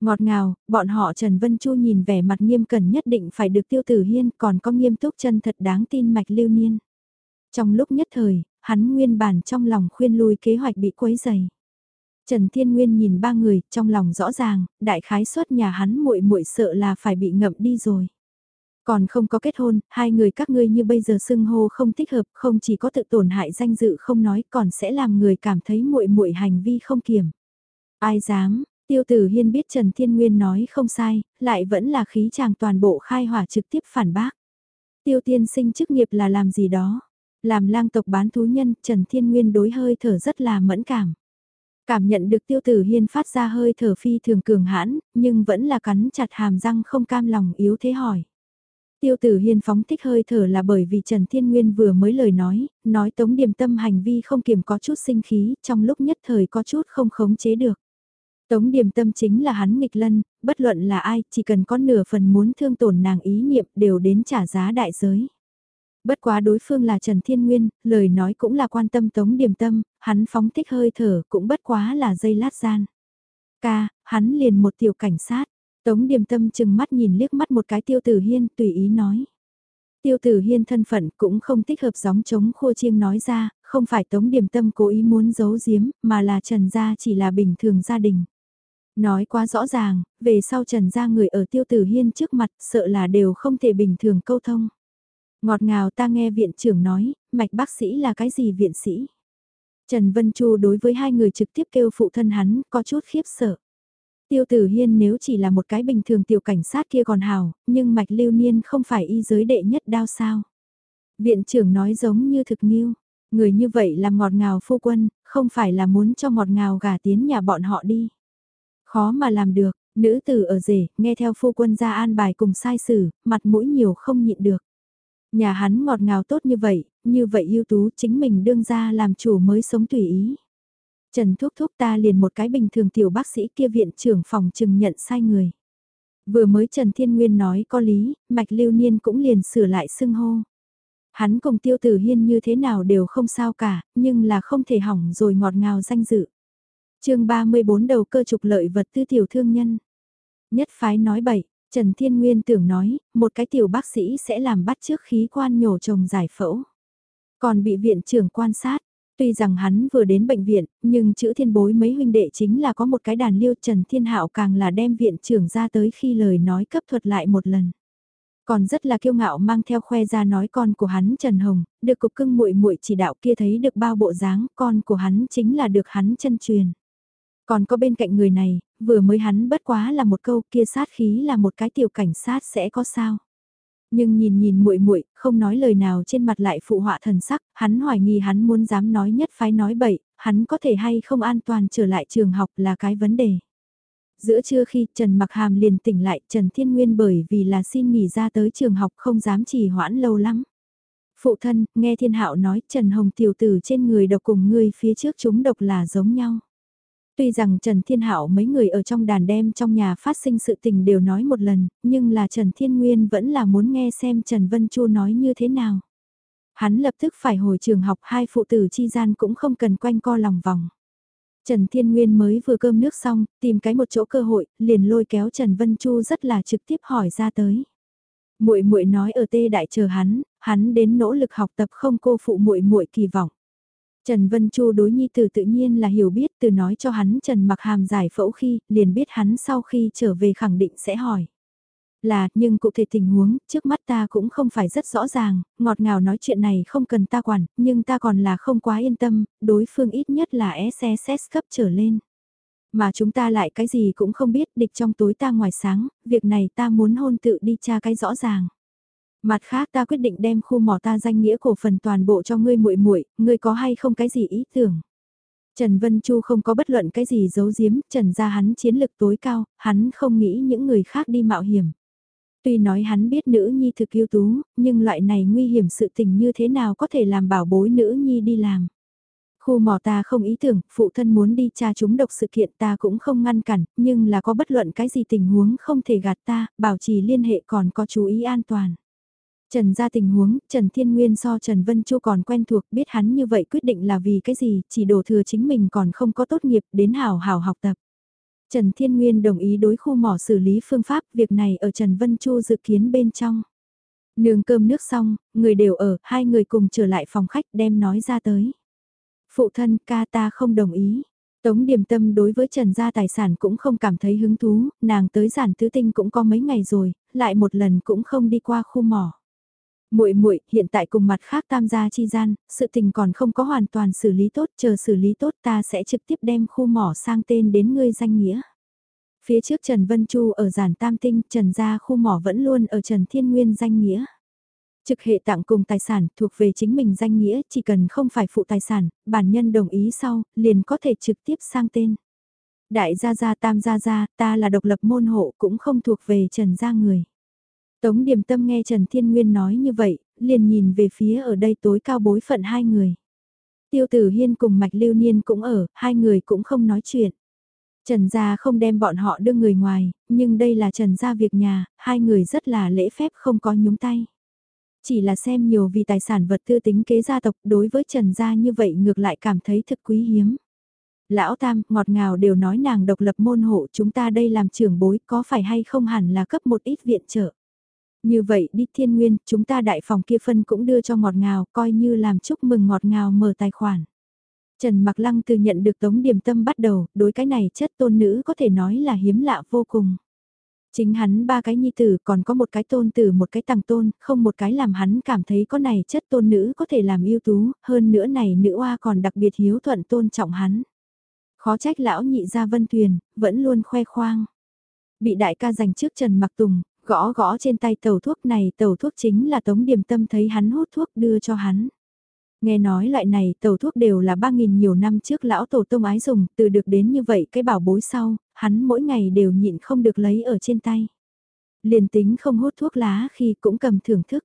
Ngọt ngào, bọn họ Trần Vân Chu nhìn vẻ mặt nghiêm cẩn nhất định phải được Tiêu Tử Hiên còn có nghiêm túc chân thật đáng tin mạch lưu niên. Trong lúc nhất thời, hắn nguyên bản trong lòng khuyên lui kế hoạch bị quấy dày. Trần Thiên Nguyên nhìn ba người, trong lòng rõ ràng, đại khái suất nhà hắn muội muội sợ là phải bị ngậm đi rồi. Còn không có kết hôn, hai người các ngươi như bây giờ xưng hô không thích hợp, không chỉ có tự tổn hại danh dự không nói, còn sẽ làm người cảm thấy muội muội hành vi không kiểm. Ai dám, Tiêu Tử Hiên biết Trần Thiên Nguyên nói không sai, lại vẫn là khí chàng toàn bộ khai hỏa trực tiếp phản bác. Tiêu tiên sinh chức nghiệp là làm gì đó? Làm lang tộc bán thú nhân, Trần Thiên Nguyên đối hơi thở rất là mẫn cảm. Cảm nhận được tiêu tử hiên phát ra hơi thở phi thường cường hãn, nhưng vẫn là cắn chặt hàm răng không cam lòng yếu thế hỏi. Tiêu tử hiên phóng thích hơi thở là bởi vì Trần Thiên Nguyên vừa mới lời nói, nói tống điểm tâm hành vi không kiềm có chút sinh khí, trong lúc nhất thời có chút không khống chế được. Tống điểm tâm chính là hắn nghịch lân, bất luận là ai, chỉ cần có nửa phần muốn thương tổn nàng ý niệm đều đến trả giá đại giới. Bất quá đối phương là Trần Thiên Nguyên, lời nói cũng là quan tâm Tống Điềm Tâm, hắn phóng thích hơi thở cũng bất quá là dây lát gian. Ca, hắn liền một tiểu cảnh sát, Tống Điềm Tâm chừng mắt nhìn liếc mắt một cái Tiêu Tử Hiên tùy ý nói. Tiêu Tử Hiên thân phận cũng không thích hợp gióng chống khô chiêng nói ra, không phải Tống Điềm Tâm cố ý muốn giấu giếm, mà là Trần Gia chỉ là bình thường gia đình. Nói quá rõ ràng, về sau Trần Gia người ở Tiêu Tử Hiên trước mặt sợ là đều không thể bình thường câu thông. Ngọt ngào ta nghe viện trưởng nói, mạch bác sĩ là cái gì viện sĩ? Trần Vân Chu đối với hai người trực tiếp kêu phụ thân hắn có chút khiếp sợ. Tiêu tử hiên nếu chỉ là một cái bình thường tiểu cảnh sát kia còn hào, nhưng mạch lưu niên không phải y giới đệ nhất đao sao. Viện trưởng nói giống như thực nghiêu, người như vậy làm ngọt ngào phu quân, không phải là muốn cho ngọt ngào gà tiến nhà bọn họ đi. Khó mà làm được, nữ tử ở rể, nghe theo phu quân ra an bài cùng sai xử, mặt mũi nhiều không nhịn được. Nhà hắn ngọt ngào tốt như vậy, như vậy ưu tú chính mình đương ra làm chủ mới sống tùy ý. Trần Thúc Thúc ta liền một cái bình thường tiểu bác sĩ kia viện trưởng phòng chừng nhận sai người. Vừa mới Trần Thiên Nguyên nói có lý, Mạch Lưu Niên cũng liền sửa lại xưng hô. Hắn cùng Tiêu Tử Hiên như thế nào đều không sao cả, nhưng là không thể hỏng rồi ngọt ngào danh dự. chương 34 đầu cơ trục lợi vật tư tiểu thương nhân. Nhất phái nói bậy, Trần Thiên Nguyên tưởng nói, một cái tiểu bác sĩ sẽ làm bắt trước khí quan nhổ chồng giải phẫu. Còn bị viện trưởng quan sát, tuy rằng hắn vừa đến bệnh viện, nhưng chữ thiên bối mấy huynh đệ chính là có một cái đàn liêu Trần Thiên Hạo càng là đem viện trưởng ra tới khi lời nói cấp thuật lại một lần. Còn rất là kiêu ngạo mang theo khoe ra nói con của hắn Trần Hồng, được cục cưng muội muội chỉ đạo kia thấy được bao bộ dáng, con của hắn chính là được hắn chân truyền. Còn có bên cạnh người này, vừa mới hắn bất quá là một câu kia sát khí là một cái tiểu cảnh sát sẽ có sao. Nhưng nhìn nhìn muội muội, không nói lời nào trên mặt lại phụ họa thần sắc, hắn hoài nghi hắn muốn dám nói nhất phái nói bậy, hắn có thể hay không an toàn trở lại trường học là cái vấn đề. Giữa trưa khi Trần Mặc Hàm liền tỉnh lại Trần Thiên Nguyên bởi vì là xin nghỉ ra tới trường học không dám trì hoãn lâu lắm. Phụ thân, nghe Thiên Hạo nói Trần Hồng tiểu tử trên người độc cùng ngươi phía trước chúng độc là giống nhau. Tuy rằng Trần Thiên Hạo mấy người ở trong đàn đem trong nhà phát sinh sự tình đều nói một lần, nhưng là Trần Thiên Nguyên vẫn là muốn nghe xem Trần Vân Chu nói như thế nào. Hắn lập tức phải hồi trường học hai phụ tử chi gian cũng không cần quanh co lòng vòng. Trần Thiên Nguyên mới vừa cơm nước xong, tìm cái một chỗ cơ hội, liền lôi kéo Trần Vân Chu rất là trực tiếp hỏi ra tới. Muội muội nói ở tê đại chờ hắn, hắn đến nỗ lực học tập không cô phụ muội muội kỳ vọng. Trần Vân Chu đối nhi tử tự nhiên là hiểu biết từ nói cho hắn Trần mặc hàm giải phẫu khi, liền biết hắn sau khi trở về khẳng định sẽ hỏi. Là, nhưng cụ thể tình huống, trước mắt ta cũng không phải rất rõ ràng, ngọt ngào nói chuyện này không cần ta quản, nhưng ta còn là không quá yên tâm, đối phương ít nhất là e SSS cấp trở lên. Mà chúng ta lại cái gì cũng không biết, địch trong tối ta ngoài sáng, việc này ta muốn hôn tự đi tra cái rõ ràng. Mặt khác ta quyết định đem khu mỏ ta danh nghĩa cổ phần toàn bộ cho ngươi muội muội, ngươi có hay không cái gì ý tưởng? Trần Vân Chu không có bất luận cái gì giấu giếm, Trần ra hắn chiến lực tối cao, hắn không nghĩ những người khác đi mạo hiểm. Tuy nói hắn biết nữ nhi thực yêu tú, nhưng loại này nguy hiểm sự tình như thế nào có thể làm bảo bối nữ nhi đi làm. Khu mỏ ta không ý tưởng, phụ thân muốn đi tra chúng độc sự kiện ta cũng không ngăn cản, nhưng là có bất luận cái gì tình huống không thể gạt ta, bảo trì liên hệ còn có chú ý an toàn. Trần ra tình huống, Trần Thiên Nguyên so Trần Vân Chu còn quen thuộc biết hắn như vậy quyết định là vì cái gì, chỉ đổ thừa chính mình còn không có tốt nghiệp đến hào hào học tập. Trần Thiên Nguyên đồng ý đối khu mỏ xử lý phương pháp việc này ở Trần Vân Chu dự kiến bên trong. Nương cơm nước xong, người đều ở, hai người cùng trở lại phòng khách đem nói ra tới. Phụ thân ca ta không đồng ý. Tống điểm tâm đối với Trần gia tài sản cũng không cảm thấy hứng thú, nàng tới giản tứ tinh cũng có mấy ngày rồi, lại một lần cũng không đi qua khu mỏ. Muội muội, hiện tại cùng mặt khác tam gia chi gian, sự tình còn không có hoàn toàn xử lý tốt, chờ xử lý tốt ta sẽ trực tiếp đem khu mỏ sang tên đến ngươi danh nghĩa. Phía trước Trần Vân Chu ở giản tam tinh, Trần gia khu mỏ vẫn luôn ở Trần Thiên Nguyên danh nghĩa. Trực hệ tặng cùng tài sản thuộc về chính mình danh nghĩa, chỉ cần không phải phụ tài sản, bản nhân đồng ý sau, liền có thể trực tiếp sang tên. Đại gia gia tam gia gia, ta là độc lập môn hộ cũng không thuộc về Trần gia người. Tống Điềm Tâm nghe Trần Thiên Nguyên nói như vậy, liền nhìn về phía ở đây tối cao bối phận hai người. Tiêu Tử Hiên cùng Mạch Lưu Niên cũng ở, hai người cũng không nói chuyện. Trần gia không đem bọn họ đưa người ngoài, nhưng đây là Trần gia việc nhà, hai người rất là lễ phép không có nhúng tay. Chỉ là xem nhiều vì tài sản vật tư tính kế gia tộc đối với Trần gia như vậy ngược lại cảm thấy thực quý hiếm. Lão Tam, ngọt ngào đều nói nàng độc lập môn hộ chúng ta đây làm trưởng bối có phải hay không hẳn là cấp một ít viện trợ. Như vậy đi thiên nguyên, chúng ta đại phòng kia phân cũng đưa cho ngọt ngào, coi như làm chúc mừng ngọt ngào mở tài khoản. Trần Mạc Lăng từ nhận được tống điểm tâm bắt đầu, đối cái này chất tôn nữ có thể nói là hiếm lạ vô cùng. Chính hắn ba cái nhi tử còn có một cái tôn tử một cái tàng tôn, không một cái làm hắn cảm thấy có này chất tôn nữ có thể làm yêu tú, hơn nữa này nữ oa còn đặc biệt hiếu thuận tôn trọng hắn. Khó trách lão nhị gia vân thuyền, vẫn luôn khoe khoang. Bị đại ca giành trước Trần Mặc Tùng, Gõ gõ trên tay tàu thuốc này tàu thuốc chính là Tống điểm Tâm thấy hắn hút thuốc đưa cho hắn. Nghe nói loại này tàu thuốc đều là 3.000 nhiều năm trước lão tổ tông ái dùng, từ được đến như vậy cái bảo bối sau, hắn mỗi ngày đều nhịn không được lấy ở trên tay. Liền tính không hút thuốc lá khi cũng cầm thưởng thức.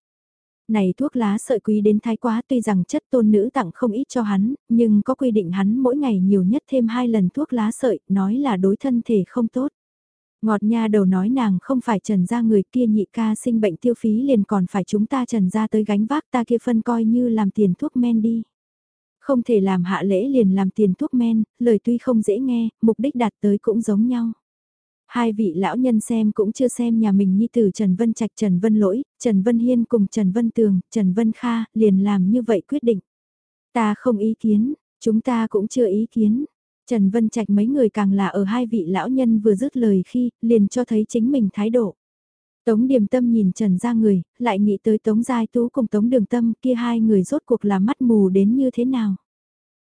Này thuốc lá sợi quý đến thái quá tuy rằng chất tôn nữ tặng không ít cho hắn, nhưng có quy định hắn mỗi ngày nhiều nhất thêm hai lần thuốc lá sợi, nói là đối thân thể không tốt. Ngọt nha đầu nói nàng không phải trần ra người kia nhị ca sinh bệnh tiêu phí liền còn phải chúng ta trần ra tới gánh vác ta kia phân coi như làm tiền thuốc men đi. Không thể làm hạ lễ liền làm tiền thuốc men, lời tuy không dễ nghe, mục đích đạt tới cũng giống nhau. Hai vị lão nhân xem cũng chưa xem nhà mình như từ Trần Vân Trạch Trần Vân Lỗi, Trần Vân Hiên cùng Trần Vân Tường, Trần Vân Kha, liền làm như vậy quyết định. Ta không ý kiến, chúng ta cũng chưa ý kiến. Trần Vân Trạch mấy người càng là ở hai vị lão nhân vừa dứt lời khi, liền cho thấy chính mình thái độ. Tống Điềm Tâm nhìn Trần ra người, lại nghĩ tới Tống Giai Tú cùng Tống Đường Tâm kia hai người rốt cuộc là mắt mù đến như thế nào.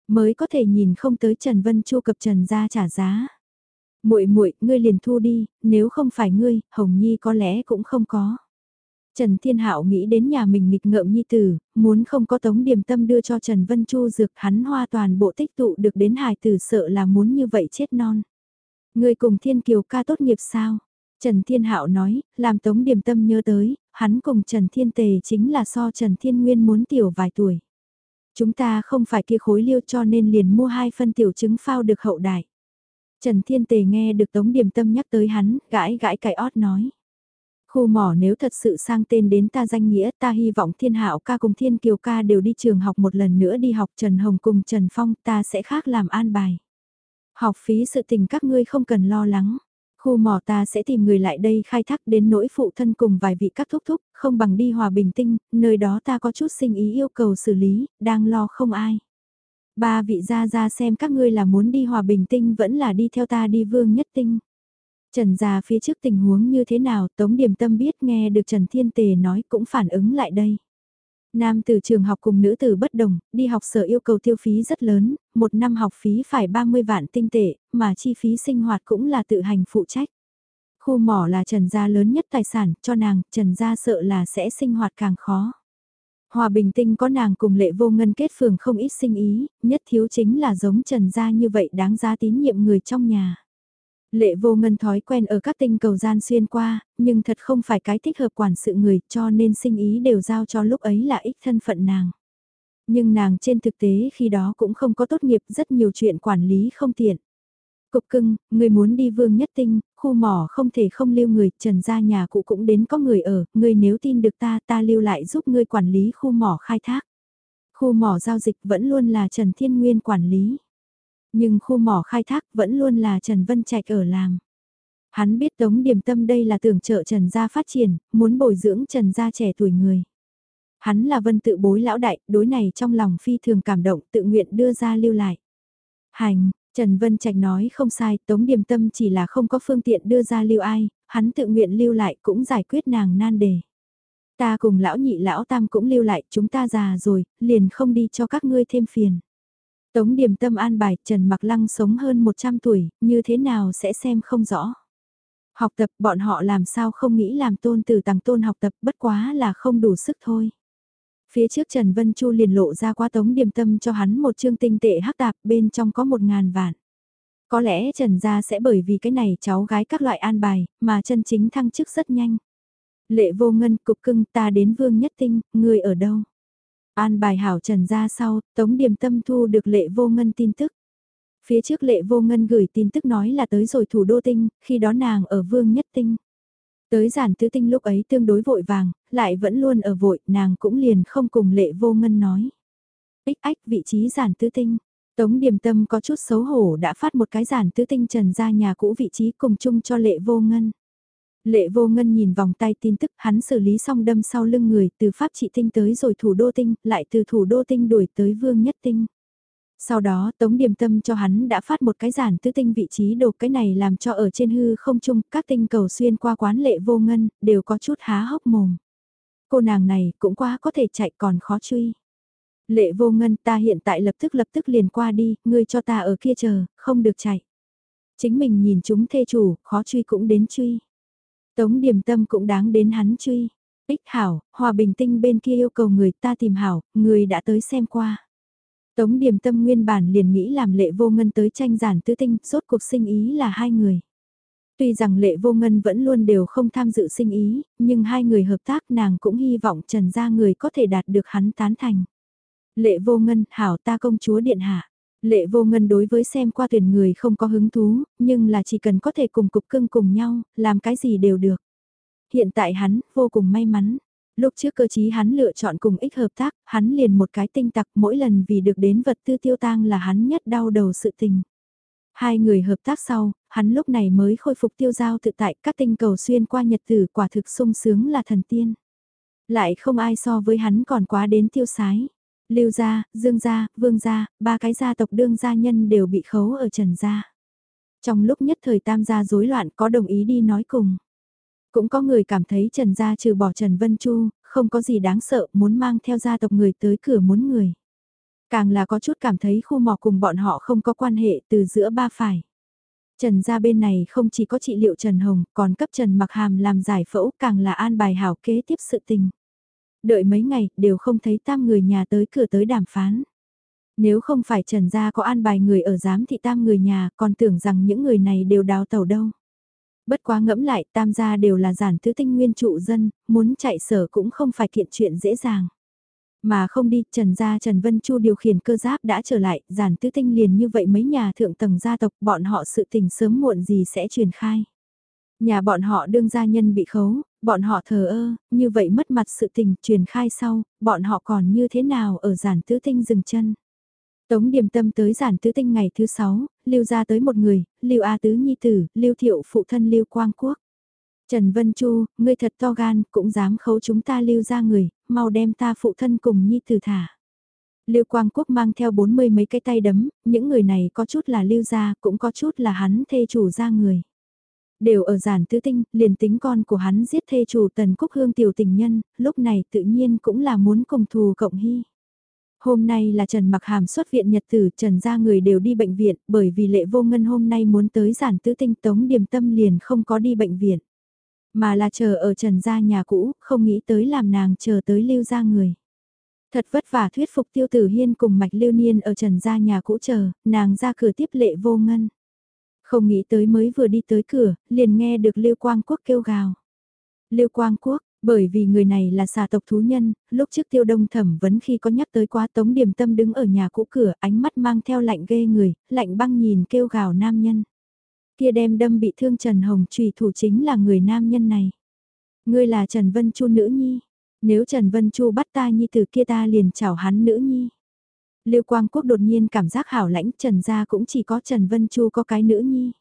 Mới có thể nhìn không tới Trần Vân Chu cập Trần ra trả giá. muội muội ngươi liền thu đi, nếu không phải ngươi, Hồng Nhi có lẽ cũng không có. Trần Thiên Hạo nghĩ đến nhà mình nghịch ngợm nhi tử, muốn không có tống điềm tâm đưa cho Trần Vân Chu dược hắn hoa toàn bộ tích tụ được đến hài tử sợ là muốn như vậy chết non. Người cùng Thiên Kiều ca tốt nghiệp sao? Trần Thiên Hạo nói, làm tống điềm tâm nhớ tới, hắn cùng Trần Thiên Tề chính là so Trần Thiên Nguyên muốn tiểu vài tuổi. Chúng ta không phải kia khối liêu cho nên liền mua hai phân tiểu trứng phao được hậu đại. Trần Thiên Tề nghe được Tống Điềm Tâm nhắc tới hắn, gãi gãi cải ót nói. Khu mỏ nếu thật sự sang tên đến ta danh nghĩa ta hy vọng thiên hạo ca cùng thiên kiều ca đều đi trường học một lần nữa đi học Trần Hồng cùng Trần Phong ta sẽ khác làm an bài. Học phí sự tình các ngươi không cần lo lắng. Khu mỏ ta sẽ tìm người lại đây khai thác đến nỗi phụ thân cùng vài vị các thúc thúc, không bằng đi hòa bình tinh, nơi đó ta có chút sinh ý yêu cầu xử lý, đang lo không ai. Ba vị ra ra xem các ngươi là muốn đi hòa bình tinh vẫn là đi theo ta đi vương nhất tinh. Trần gia phía trước tình huống như thế nào Tống Điềm Tâm biết nghe được Trần Thiên Tề nói cũng phản ứng lại đây. Nam từ trường học cùng nữ từ bất đồng, đi học sở yêu cầu tiêu phí rất lớn, một năm học phí phải 30 vạn tinh tệ, mà chi phí sinh hoạt cũng là tự hành phụ trách. Khu mỏ là Trần gia lớn nhất tài sản, cho nàng, Trần gia sợ là sẽ sinh hoạt càng khó. Hòa bình tinh có nàng cùng lệ vô ngân kết phường không ít sinh ý, nhất thiếu chính là giống Trần gia như vậy đáng giá tín nhiệm người trong nhà. Lệ vô ngân thói quen ở các tinh cầu gian xuyên qua, nhưng thật không phải cái thích hợp quản sự người cho nên sinh ý đều giao cho lúc ấy là ích thân phận nàng. Nhưng nàng trên thực tế khi đó cũng không có tốt nghiệp rất nhiều chuyện quản lý không tiện. Cục cưng, người muốn đi vương nhất tinh, khu mỏ không thể không lưu người, trần ra nhà cụ cũng đến có người ở, người nếu tin được ta ta lưu lại giúp ngươi quản lý khu mỏ khai thác. Khu mỏ giao dịch vẫn luôn là Trần Thiên Nguyên quản lý. Nhưng khu mỏ khai thác vẫn luôn là Trần Vân Trạch ở làm. Hắn biết Tống Điềm Tâm đây là tưởng trợ Trần Gia phát triển, muốn bồi dưỡng Trần Gia trẻ tuổi người. Hắn là vân tự bối lão đại, đối này trong lòng phi thường cảm động tự nguyện đưa ra lưu lại. Hành, Trần Vân Trạch nói không sai, Tống Điềm Tâm chỉ là không có phương tiện đưa ra lưu ai, hắn tự nguyện lưu lại cũng giải quyết nàng nan đề. Ta cùng lão nhị lão tam cũng lưu lại, chúng ta già rồi, liền không đi cho các ngươi thêm phiền. Tống điểm tâm an bài Trần Mặc Lăng sống hơn 100 tuổi, như thế nào sẽ xem không rõ. Học tập bọn họ làm sao không nghĩ làm tôn từ tàng tôn học tập bất quá là không đủ sức thôi. Phía trước Trần Vân Chu liền lộ ra qua tống điểm tâm cho hắn một chương tinh tệ hắc tạp bên trong có một ngàn vạn. Có lẽ Trần gia sẽ bởi vì cái này cháu gái các loại an bài, mà chân chính thăng chức rất nhanh. Lệ vô ngân cục cưng ta đến vương nhất tinh, người ở đâu? An bài hảo trần ra sau, Tống Điềm Tâm thu được lệ vô ngân tin tức. Phía trước lệ vô ngân gửi tin tức nói là tới rồi thủ đô tinh, khi đó nàng ở vương nhất tinh. Tới giản tứ tinh lúc ấy tương đối vội vàng, lại vẫn luôn ở vội, nàng cũng liền không cùng lệ vô ngân nói. Ích ách vị trí giản tứ tinh. Tống Điềm Tâm có chút xấu hổ đã phát một cái giản tứ tinh trần ra nhà cũ vị trí cùng chung cho lệ vô ngân. Lệ vô ngân nhìn vòng tay tin tức hắn xử lý xong đâm sau lưng người từ Pháp trị tinh tới rồi thủ đô tinh, lại từ thủ đô tinh đuổi tới vương nhất tinh. Sau đó Tống Điềm Tâm cho hắn đã phát một cái giản tứ tinh vị trí đồ cái này làm cho ở trên hư không chung các tinh cầu xuyên qua quán lệ vô ngân, đều có chút há hốc mồm. Cô nàng này cũng quá có thể chạy còn khó truy. Lệ vô ngân ta hiện tại lập tức lập tức liền qua đi, ngươi cho ta ở kia chờ, không được chạy. Chính mình nhìn chúng thê chủ, khó truy cũng đến truy. Tống điểm tâm cũng đáng đến hắn truy. Ích hảo, hòa bình tinh bên kia yêu cầu người ta tìm hảo, người đã tới xem qua. Tống điểm tâm nguyên bản liền nghĩ làm lệ vô ngân tới tranh giản tứ tinh, rốt cuộc sinh ý là hai người. Tuy rằng lệ vô ngân vẫn luôn đều không tham dự sinh ý, nhưng hai người hợp tác nàng cũng hy vọng trần gia người có thể đạt được hắn tán thành. Lệ vô ngân, hảo ta công chúa điện hạ. Lệ vô ngân đối với xem qua tuyển người không có hứng thú, nhưng là chỉ cần có thể cùng cục cưng cùng nhau, làm cái gì đều được. Hiện tại hắn, vô cùng may mắn. Lúc trước cơ chí hắn lựa chọn cùng ích hợp tác, hắn liền một cái tinh tặc mỗi lần vì được đến vật tư tiêu tang là hắn nhất đau đầu sự tình. Hai người hợp tác sau, hắn lúc này mới khôi phục tiêu giao tự tại các tinh cầu xuyên qua nhật tử quả thực sung sướng là thần tiên. Lại không ai so với hắn còn quá đến tiêu sái. Lưu gia, Dương gia, Vương gia, ba cái gia tộc đương gia nhân đều bị khấu ở Trần gia. Trong lúc nhất thời tam gia rối loạn có đồng ý đi nói cùng. Cũng có người cảm thấy Trần gia trừ bỏ Trần Vân Chu, không có gì đáng sợ muốn mang theo gia tộc người tới cửa muốn người. Càng là có chút cảm thấy khu mỏ cùng bọn họ không có quan hệ từ giữa ba phải. Trần gia bên này không chỉ có trị liệu Trần Hồng, còn cấp Trần Mặc Hàm làm giải phẫu càng là an bài hảo kế tiếp sự tình. Đợi mấy ngày, đều không thấy tam người nhà tới cửa tới đàm phán. Nếu không phải Trần gia có an bài người ở giám thị tam người nhà, còn tưởng rằng những người này đều đào tàu đâu. Bất quá ngẫm lại, tam gia đều là giản tứ tinh nguyên trụ dân, muốn chạy sở cũng không phải kiện chuyện dễ dàng. Mà không đi, Trần gia Trần Vân Chu điều khiển cơ giáp đã trở lại, giản tứ tinh liền như vậy mấy nhà thượng tầng gia tộc bọn họ sự tình sớm muộn gì sẽ truyền khai. Nhà bọn họ đương gia nhân bị khấu, bọn họ thờ ơ, như vậy mất mặt sự tình truyền khai sau, bọn họ còn như thế nào ở giản tứ tinh dừng chân. Tống điểm tâm tới giản tứ tinh ngày thứ sáu, lưu ra tới một người, lưu A tứ nhi tử, lưu thiệu phụ thân lưu quang quốc. Trần Vân Chu, ngươi thật to gan, cũng dám khấu chúng ta lưu ra người, mau đem ta phụ thân cùng nhi tử thả. Lưu Quang Quốc mang theo bốn mươi mấy cái tay đấm, những người này có chút là lưu gia, cũng có chút là hắn thê chủ ra người. Đều ở giản tứ tinh, liền tính con của hắn giết thê chủ tần cúc hương tiểu tình nhân, lúc này tự nhiên cũng là muốn cùng thù cộng hy. Hôm nay là Trần Mặc Hàm xuất viện nhật tử, Trần gia người đều đi bệnh viện, bởi vì lệ vô ngân hôm nay muốn tới giản tứ tinh tống điềm tâm liền không có đi bệnh viện. Mà là chờ ở Trần gia nhà cũ, không nghĩ tới làm nàng chờ tới lưu gia người. Thật vất vả thuyết phục tiêu tử hiên cùng mạch lưu niên ở Trần gia nhà cũ chờ, nàng ra cửa tiếp lệ vô ngân. Không nghĩ tới mới vừa đi tới cửa, liền nghe được Lưu Quang Quốc kêu gào. Lưu Quang Quốc, bởi vì người này là xà tộc thú nhân, lúc trước tiêu đông thẩm vấn khi có nhắc tới quá tống điểm tâm đứng ở nhà cũ cửa ánh mắt mang theo lạnh ghê người, lạnh băng nhìn kêu gào nam nhân. Kia đem đâm bị thương Trần Hồng trùy thủ chính là người nam nhân này. Ngươi là Trần Vân Chu nữ nhi. Nếu Trần Vân Chu bắt ta nhi từ kia ta liền chào hắn nữ nhi. Lưu Quang Quốc đột nhiên cảm giác hảo lãnh Trần gia cũng chỉ có Trần Vân Chu có cái nữ nhi.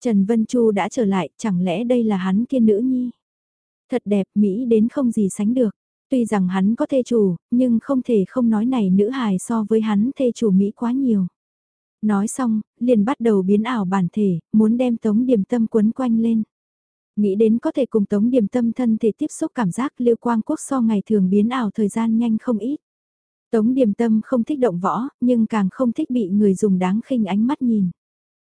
Trần Vân Chu đã trở lại, chẳng lẽ đây là hắn kia nữ nhi? Thật đẹp, Mỹ đến không gì sánh được. Tuy rằng hắn có thê chủ, nhưng không thể không nói này nữ hài so với hắn thê chủ Mỹ quá nhiều. Nói xong, liền bắt đầu biến ảo bản thể, muốn đem tống điểm tâm quấn quanh lên. Nghĩ đến có thể cùng tống điểm tâm thân thể tiếp xúc cảm giác lưu quang quốc so ngày thường biến ảo thời gian nhanh không ít. Tống điềm tâm không thích động võ, nhưng càng không thích bị người dùng đáng khinh ánh mắt nhìn.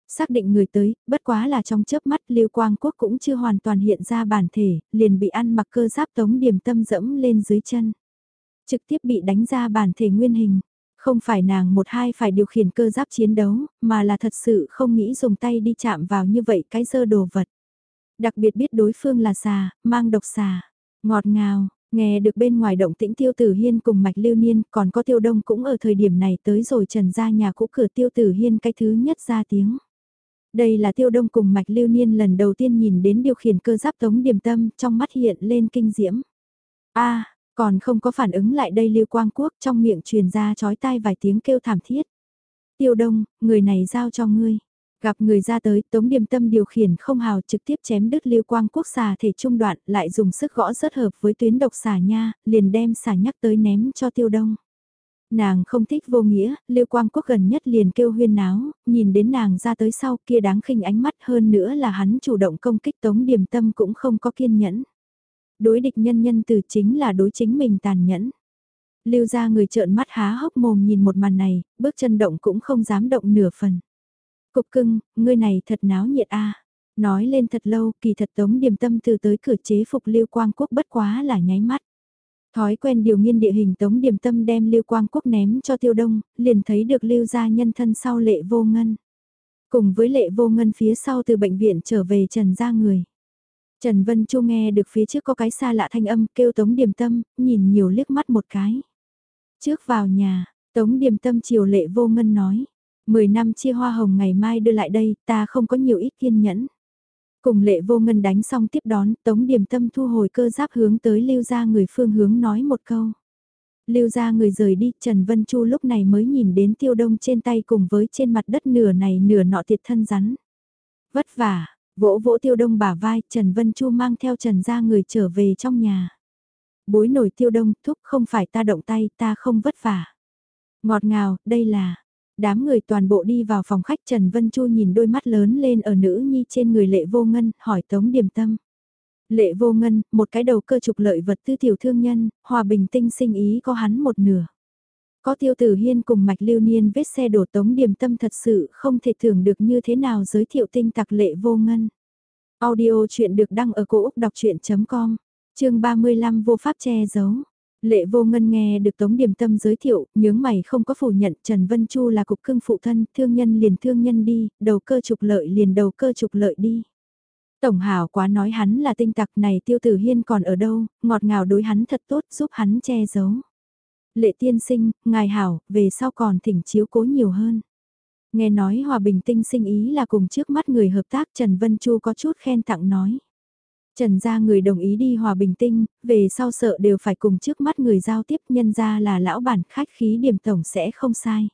Xác định người tới, bất quá là trong chớp mắt Lưu Quang Quốc cũng chưa hoàn toàn hiện ra bản thể, liền bị ăn mặc cơ giáp tống điềm tâm dẫm lên dưới chân. Trực tiếp bị đánh ra bản thể nguyên hình. Không phải nàng một hai phải điều khiển cơ giáp chiến đấu, mà là thật sự không nghĩ dùng tay đi chạm vào như vậy cái dơ đồ vật. Đặc biệt biết đối phương là xà, mang độc xà. Ngọt ngào, Nghe được bên ngoài động tĩnh tiêu tử hiên cùng mạch lưu niên còn có tiêu đông cũng ở thời điểm này tới rồi trần ra nhà cũ cửa tiêu tử hiên cái thứ nhất ra tiếng. Đây là tiêu đông cùng mạch lưu niên lần đầu tiên nhìn đến điều khiển cơ giáp tống điềm tâm trong mắt hiện lên kinh diễm. a còn không có phản ứng lại đây lưu quang quốc trong miệng truyền ra chói tai vài tiếng kêu thảm thiết. Tiêu đông, người này giao cho ngươi. Gặp người ra tới, Tống Điềm Tâm điều khiển không hào trực tiếp chém đứt Lưu Quang Quốc xà thể trung đoạn, lại dùng sức gõ rất hợp với tuyến độc xà nha, liền đem xà nhắc tới ném cho Tiêu Đông. Nàng không thích vô nghĩa, Lưu Quang Quốc gần nhất liền kêu huyên náo, nhìn đến nàng ra tới sau kia đáng khinh ánh mắt hơn nữa là hắn chủ động công kích Tống Điềm Tâm cũng không có kiên nhẫn. Đối địch nhân nhân từ chính là đối chính mình tàn nhẫn. Lưu ra người trợn mắt há hốc mồm nhìn một màn này, bước chân động cũng không dám động nửa phần. Cục cưng, ngươi này thật náo nhiệt a. Nói lên thật lâu, kỳ thật tống điềm tâm từ tới cửa chế phục Lưu Quang Quốc bất quá là nháy mắt. Thói quen điều nghiên địa hình tống điềm tâm đem Lưu Quang Quốc ném cho tiêu đông, liền thấy được Lưu gia nhân thân sau lệ vô ngân. Cùng với lệ vô ngân phía sau từ bệnh viện trở về Trần gia người. Trần Vân Chu nghe được phía trước có cái xa lạ thanh âm kêu tống điềm tâm, nhìn nhiều liếc mắt một cái. Trước vào nhà, tống điềm tâm chiều lệ vô ngân nói. Mười năm chia hoa hồng ngày mai đưa lại đây, ta không có nhiều ít kiên nhẫn. Cùng lệ vô ngân đánh xong tiếp đón, tống điểm tâm thu hồi cơ giáp hướng tới lưu ra người phương hướng nói một câu. Lưu ra người rời đi, Trần Vân Chu lúc này mới nhìn đến tiêu đông trên tay cùng với trên mặt đất nửa này nửa nọ tiệt thân rắn. Vất vả, vỗ vỗ tiêu đông bả vai, Trần Vân Chu mang theo Trần ra người trở về trong nhà. Bối nổi tiêu đông, thúc không phải ta động tay, ta không vất vả. Ngọt ngào, đây là, đám người toàn bộ đi vào phòng khách Trần Vân Chu nhìn đôi mắt lớn lên ở nữ nhi trên người lệ vô ngân, hỏi Tống Điềm Tâm. Lệ vô ngân, một cái đầu cơ trục lợi vật tư tiểu thương nhân, hòa bình tinh sinh ý có hắn một nửa. Có tiêu tử hiên cùng mạch lưu niên vết xe đổ Tống Điềm Tâm thật sự không thể tưởng được như thế nào giới thiệu tinh tặc lệ vô ngân. Audio chuyện được đăng ở cổ Úc đọc chuyện.com, chương 35 vô pháp che giấu. Lệ vô ngân nghe được Tống Điểm Tâm giới thiệu, nhướng mày không có phủ nhận Trần Vân Chu là cục cưng phụ thân, thương nhân liền thương nhân đi, đầu cơ trục lợi liền đầu cơ trục lợi đi. Tổng hảo quá nói hắn là tinh tặc này tiêu tử hiên còn ở đâu, ngọt ngào đối hắn thật tốt giúp hắn che giấu. Lệ tiên sinh, ngài hảo, về sau còn thỉnh chiếu cố nhiều hơn. Nghe nói hòa bình tinh sinh ý là cùng trước mắt người hợp tác Trần Vân Chu có chút khen tặng nói. Trần gia người đồng ý đi hòa bình tinh, về sau sợ đều phải cùng trước mắt người giao tiếp nhân ra là lão bản khách khí điểm tổng sẽ không sai.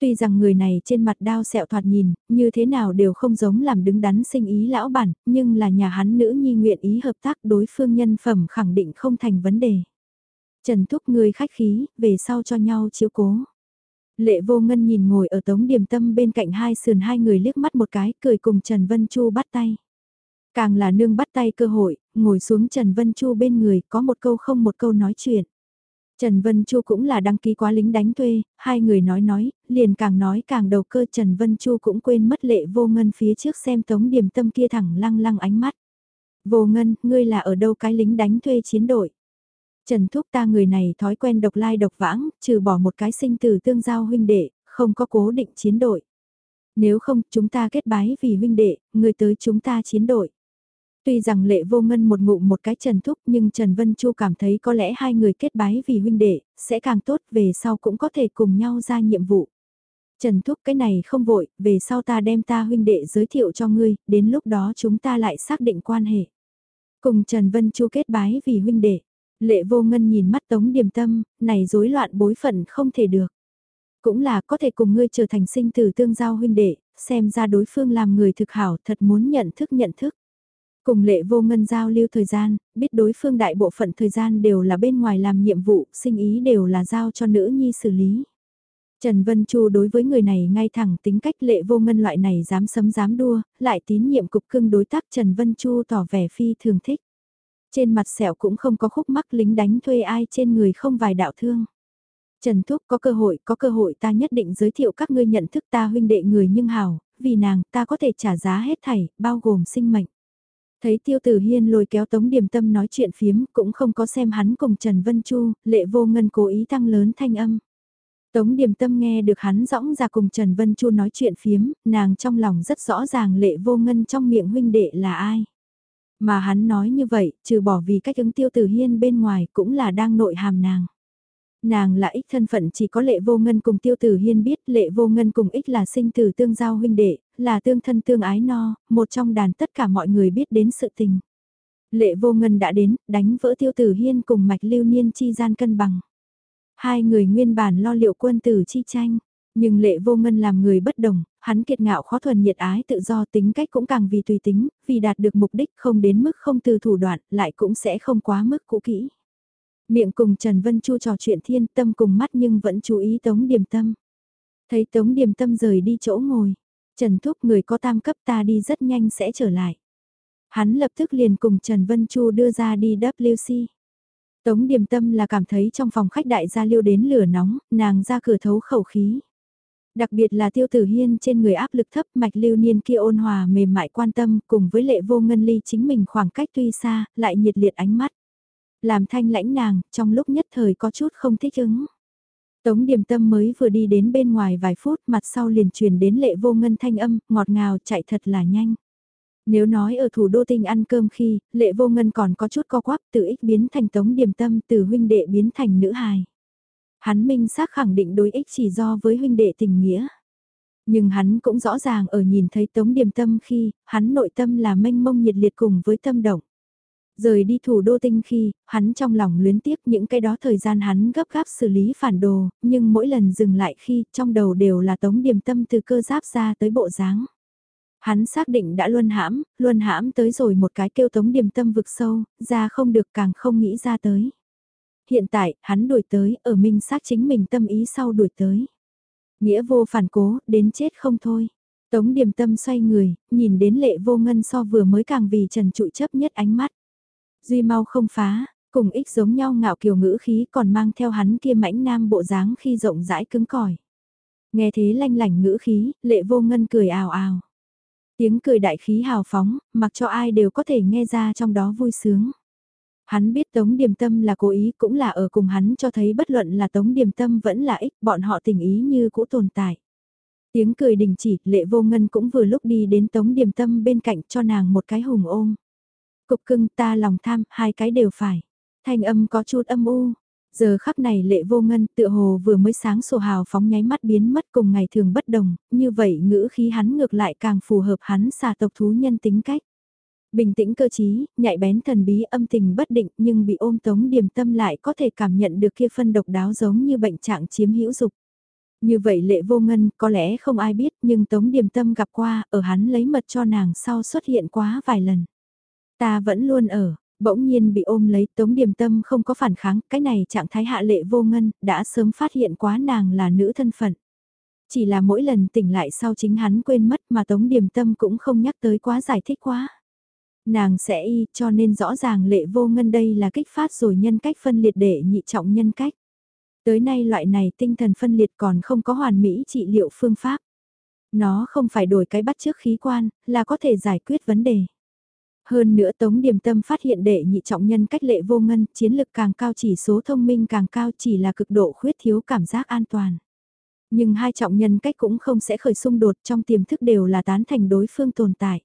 Tuy rằng người này trên mặt đao sẹo thoạt nhìn, như thế nào đều không giống làm đứng đắn sinh ý lão bản, nhưng là nhà hắn nữ nhi nguyện ý hợp tác đối phương nhân phẩm khẳng định không thành vấn đề. Trần thúc người khách khí, về sau cho nhau chiếu cố. Lệ vô ngân nhìn ngồi ở tống điểm tâm bên cạnh hai sườn hai người liếc mắt một cái, cười cùng Trần Vân Chu bắt tay. Càng là nương bắt tay cơ hội, ngồi xuống Trần Vân Chu bên người, có một câu không một câu nói chuyện. Trần Vân Chu cũng là đăng ký quá lính đánh thuê, hai người nói nói, liền càng nói càng đầu cơ Trần Vân Chu cũng quên mất lệ vô ngân phía trước xem tống điểm tâm kia thẳng lăng lăng ánh mắt. Vô ngân, ngươi là ở đâu cái lính đánh thuê chiến đội? Trần Thúc ta người này thói quen độc lai độc vãng, trừ bỏ một cái sinh tử tương giao huynh đệ, không có cố định chiến đội. Nếu không, chúng ta kết bái vì huynh đệ, người tới chúng ta chiến đội. Tuy rằng lệ vô ngân một ngụm một cái Trần Thúc nhưng Trần Vân Chu cảm thấy có lẽ hai người kết bái vì huynh đệ, sẽ càng tốt về sau cũng có thể cùng nhau ra nhiệm vụ. Trần Thúc cái này không vội, về sau ta đem ta huynh đệ giới thiệu cho ngươi, đến lúc đó chúng ta lại xác định quan hệ. Cùng Trần Vân Chu kết bái vì huynh đệ, lệ vô ngân nhìn mắt tống điềm tâm, này rối loạn bối phận không thể được. Cũng là có thể cùng ngươi trở thành sinh tử tương giao huynh đệ, xem ra đối phương làm người thực hảo thật muốn nhận thức nhận thức. Cùng lệ vô ngân giao lưu thời gian, biết đối phương đại bộ phận thời gian đều là bên ngoài làm nhiệm vụ, sinh ý đều là giao cho nữ nhi xử lý. Trần Vân Chu đối với người này ngay thẳng tính cách lệ vô ngân loại này dám sấm dám đua, lại tín nhiệm cục cưng đối tác Trần Vân Chu tỏ vẻ phi thường thích. Trên mặt sẹo cũng không có khúc mắc lính đánh thuê ai trên người không vài đạo thương. Trần Thúc có cơ hội, có cơ hội ta nhất định giới thiệu các ngươi nhận thức ta huynh đệ người nhưng hào, vì nàng ta có thể trả giá hết thảy, bao gồm sinh mệnh. Thấy tiêu tử hiên lôi kéo tống điểm tâm nói chuyện phiếm cũng không có xem hắn cùng Trần Vân Chu, lệ vô ngân cố ý tăng lớn thanh âm. Tống điểm tâm nghe được hắn rõng ra cùng Trần Vân Chu nói chuyện phiếm, nàng trong lòng rất rõ ràng lệ vô ngân trong miệng huynh đệ là ai. Mà hắn nói như vậy, trừ bỏ vì cách ứng tiêu tử hiên bên ngoài cũng là đang nội hàm nàng. Nàng là ích thân phận chỉ có lệ vô ngân cùng tiêu tử hiên biết lệ vô ngân cùng ích là sinh tử tương giao huynh đệ, là tương thân tương ái no, một trong đàn tất cả mọi người biết đến sự tình. Lệ vô ngân đã đến, đánh vỡ tiêu tử hiên cùng mạch lưu niên chi gian cân bằng. Hai người nguyên bản lo liệu quân tử chi tranh, nhưng lệ vô ngân làm người bất đồng, hắn kiệt ngạo khó thuần nhiệt ái tự do tính cách cũng càng vì tùy tính, vì đạt được mục đích không đến mức không từ thủ đoạn, lại cũng sẽ không quá mức cũ kỹ. Miệng cùng Trần Vân Chu trò chuyện thiên tâm cùng mắt nhưng vẫn chú ý Tống Điềm Tâm. Thấy Tống Điềm Tâm rời đi chỗ ngồi, Trần Thúc người có tam cấp ta đi rất nhanh sẽ trở lại. Hắn lập tức liền cùng Trần Vân Chu đưa ra đi WC. Tống Điềm Tâm là cảm thấy trong phòng khách đại gia liêu đến lửa nóng, nàng ra cửa thấu khẩu khí. Đặc biệt là tiêu tử hiên trên người áp lực thấp mạch lưu niên kia ôn hòa mềm mại quan tâm cùng với lệ vô ngân ly chính mình khoảng cách tuy xa, lại nhiệt liệt ánh mắt. Làm thanh lãnh nàng, trong lúc nhất thời có chút không thích ứng. Tống điểm tâm mới vừa đi đến bên ngoài vài phút mặt sau liền truyền đến lệ vô ngân thanh âm, ngọt ngào chạy thật là nhanh. Nếu nói ở thủ đô tinh ăn cơm khi, lệ vô ngân còn có chút co quắp từ ích biến thành tống điểm tâm từ huynh đệ biến thành nữ hài. Hắn minh xác khẳng định đối ích chỉ do với huynh đệ tình nghĩa. Nhưng hắn cũng rõ ràng ở nhìn thấy Tống Điềm Tâm khi, hắn nội tâm là mênh mông nhiệt liệt cùng với tâm động. Rời đi thủ đô tinh khi, hắn trong lòng luyến tiếc những cái đó thời gian hắn gấp gáp xử lý phản đồ, nhưng mỗi lần dừng lại khi trong đầu đều là Tống Điềm Tâm từ cơ giáp ra tới bộ dáng. Hắn xác định đã luân hãm, luân hãm tới rồi một cái kêu Tống Điềm Tâm vực sâu, ra không được càng không nghĩ ra tới. Hiện tại, hắn đuổi tới, ở minh xác chính mình tâm ý sau đuổi tới. Nghĩa vô phản cố, đến chết không thôi. Tống điềm tâm xoay người, nhìn đến lệ vô ngân so vừa mới càng vì trần trụi chấp nhất ánh mắt. Duy mau không phá, cùng ích giống nhau ngạo kiều ngữ khí còn mang theo hắn kia mãnh nam bộ dáng khi rộng rãi cứng cỏi. Nghe thế lanh lảnh ngữ khí, lệ vô ngân cười ào ào. Tiếng cười đại khí hào phóng, mặc cho ai đều có thể nghe ra trong đó vui sướng. Hắn biết Tống Điềm Tâm là cố ý cũng là ở cùng hắn cho thấy bất luận là Tống Điềm Tâm vẫn là ích bọn họ tình ý như cũ tồn tại. Tiếng cười đình chỉ, lệ vô ngân cũng vừa lúc đi đến Tống Điềm Tâm bên cạnh cho nàng một cái hùng ôm. Cục cưng ta lòng tham, hai cái đều phải. Thanh âm có chút âm u. Giờ khắc này lệ vô ngân tựa hồ vừa mới sáng sổ hào phóng nháy mắt biến mất cùng ngày thường bất đồng, như vậy ngữ khí hắn ngược lại càng phù hợp hắn xà tộc thú nhân tính cách. Bình tĩnh cơ trí, nhạy bén thần bí âm tình bất định nhưng bị ôm tống điềm tâm lại có thể cảm nhận được kia phân độc đáo giống như bệnh trạng chiếm hữu dục. Như vậy lệ vô ngân có lẽ không ai biết nhưng tống điềm tâm gặp qua ở hắn lấy mật cho nàng sau xuất hiện quá vài lần. Ta vẫn luôn ở, bỗng nhiên bị ôm lấy tống điềm tâm không có phản kháng, cái này trạng thái hạ lệ vô ngân đã sớm phát hiện quá nàng là nữ thân phận. Chỉ là mỗi lần tỉnh lại sau chính hắn quên mất mà tống điềm tâm cũng không nhắc tới quá giải thích quá. Nàng sẽ y cho nên rõ ràng lệ vô ngân đây là kích phát rồi nhân cách phân liệt để nhị trọng nhân cách. Tới nay loại này tinh thần phân liệt còn không có hoàn mỹ trị liệu phương pháp. Nó không phải đổi cái bắt trước khí quan, là có thể giải quyết vấn đề. Hơn nữa Tống Điềm Tâm phát hiện đệ nhị trọng nhân cách lệ vô ngân, chiến lực càng cao chỉ số thông minh càng cao chỉ là cực độ khuyết thiếu cảm giác an toàn. Nhưng hai trọng nhân cách cũng không sẽ khởi xung đột trong tiềm thức đều là tán thành đối phương tồn tại.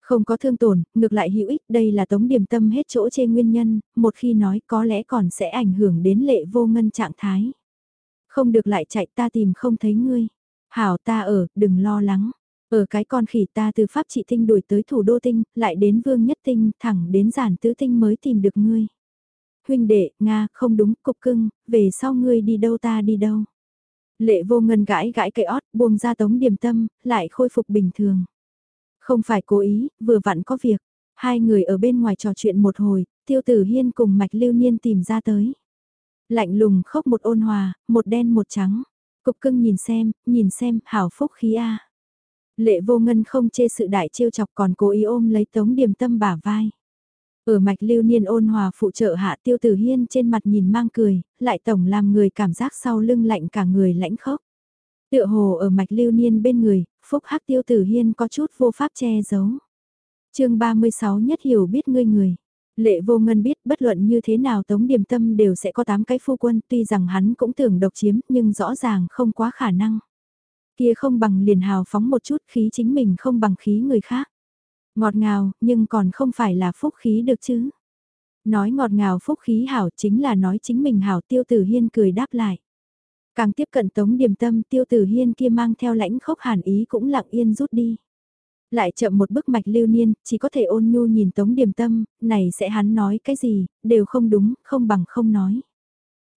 Không có thương tổn, ngược lại hữu ích, đây là tống điềm tâm hết chỗ chê nguyên nhân, một khi nói có lẽ còn sẽ ảnh hưởng đến lệ vô ngân trạng thái. Không được lại chạy ta tìm không thấy ngươi. Hảo ta ở, đừng lo lắng. Ở cái con khỉ ta từ Pháp trị tinh đuổi tới thủ đô tinh, lại đến vương nhất tinh, thẳng đến giản tứ tinh mới tìm được ngươi. Huynh đệ, Nga, không đúng, cục cưng, về sau ngươi đi đâu ta đi đâu. Lệ vô ngân gãi gãi cây ót, buông ra tống điểm tâm, lại khôi phục bình thường. Không phải cố ý, vừa vặn có việc. Hai người ở bên ngoài trò chuyện một hồi, tiêu tử hiên cùng mạch lưu niên tìm ra tới. Lạnh lùng khóc một ôn hòa, một đen một trắng. Cục cưng nhìn xem, nhìn xem, hảo phúc khí a. Lệ vô ngân không chê sự đại trêu chọc còn cố ý ôm lấy tống điềm tâm bả vai. Ở mạch lưu niên ôn hòa phụ trợ hạ tiêu tử hiên trên mặt nhìn mang cười, lại tổng làm người cảm giác sau lưng lạnh cả người lãnh khốc. Tựa hồ ở mạch lưu niên bên người, phúc hắc tiêu tử hiên có chút vô pháp che giấu. chương 36 nhất hiểu biết ngươi người. Lệ vô ngân biết bất luận như thế nào tống điềm tâm đều sẽ có 8 cái phu quân tuy rằng hắn cũng tưởng độc chiếm nhưng rõ ràng không quá khả năng. Kia không bằng liền hào phóng một chút khí chính mình không bằng khí người khác. Ngọt ngào nhưng còn không phải là phúc khí được chứ. Nói ngọt ngào phúc khí hảo chính là nói chính mình hảo tiêu tử hiên cười đáp lại. Càng tiếp cận tống điềm tâm tiêu tử hiên kia mang theo lãnh khốc hàn ý cũng lặng yên rút đi. Lại chậm một bức mạch lưu niên, chỉ có thể ôn nhu nhìn tống điềm tâm, này sẽ hắn nói cái gì, đều không đúng, không bằng không nói.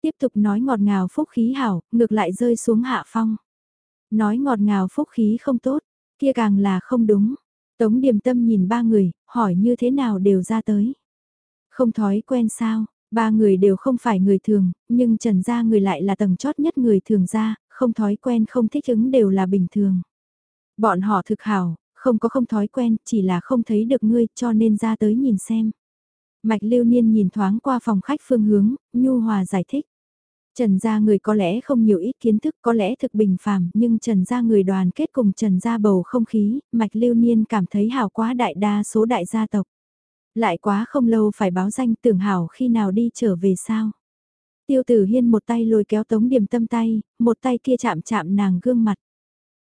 Tiếp tục nói ngọt ngào phúc khí hảo, ngược lại rơi xuống hạ phong. Nói ngọt ngào phúc khí không tốt, kia càng là không đúng. Tống điềm tâm nhìn ba người, hỏi như thế nào đều ra tới. Không thói quen sao, Ba người đều không phải người thường, nhưng trần gia người lại là tầng chót nhất người thường gia, không thói quen không thích ứng đều là bình thường. Bọn họ thực hảo, không có không thói quen, chỉ là không thấy được ngươi cho nên ra tới nhìn xem. Mạch lưu niên nhìn thoáng qua phòng khách phương hướng, nhu hòa giải thích. Trần gia người có lẽ không nhiều ít kiến thức có lẽ thực bình phàm nhưng Trần gia người đoàn kết cùng Trần gia bầu không khí, Mạch Lưu Niên cảm thấy hào quá đại đa số đại gia tộc. Lại quá không lâu phải báo danh tưởng hảo khi nào đi trở về sao. Tiêu tử hiên một tay lôi kéo tống điểm tâm tay, một tay kia chạm chạm nàng gương mặt.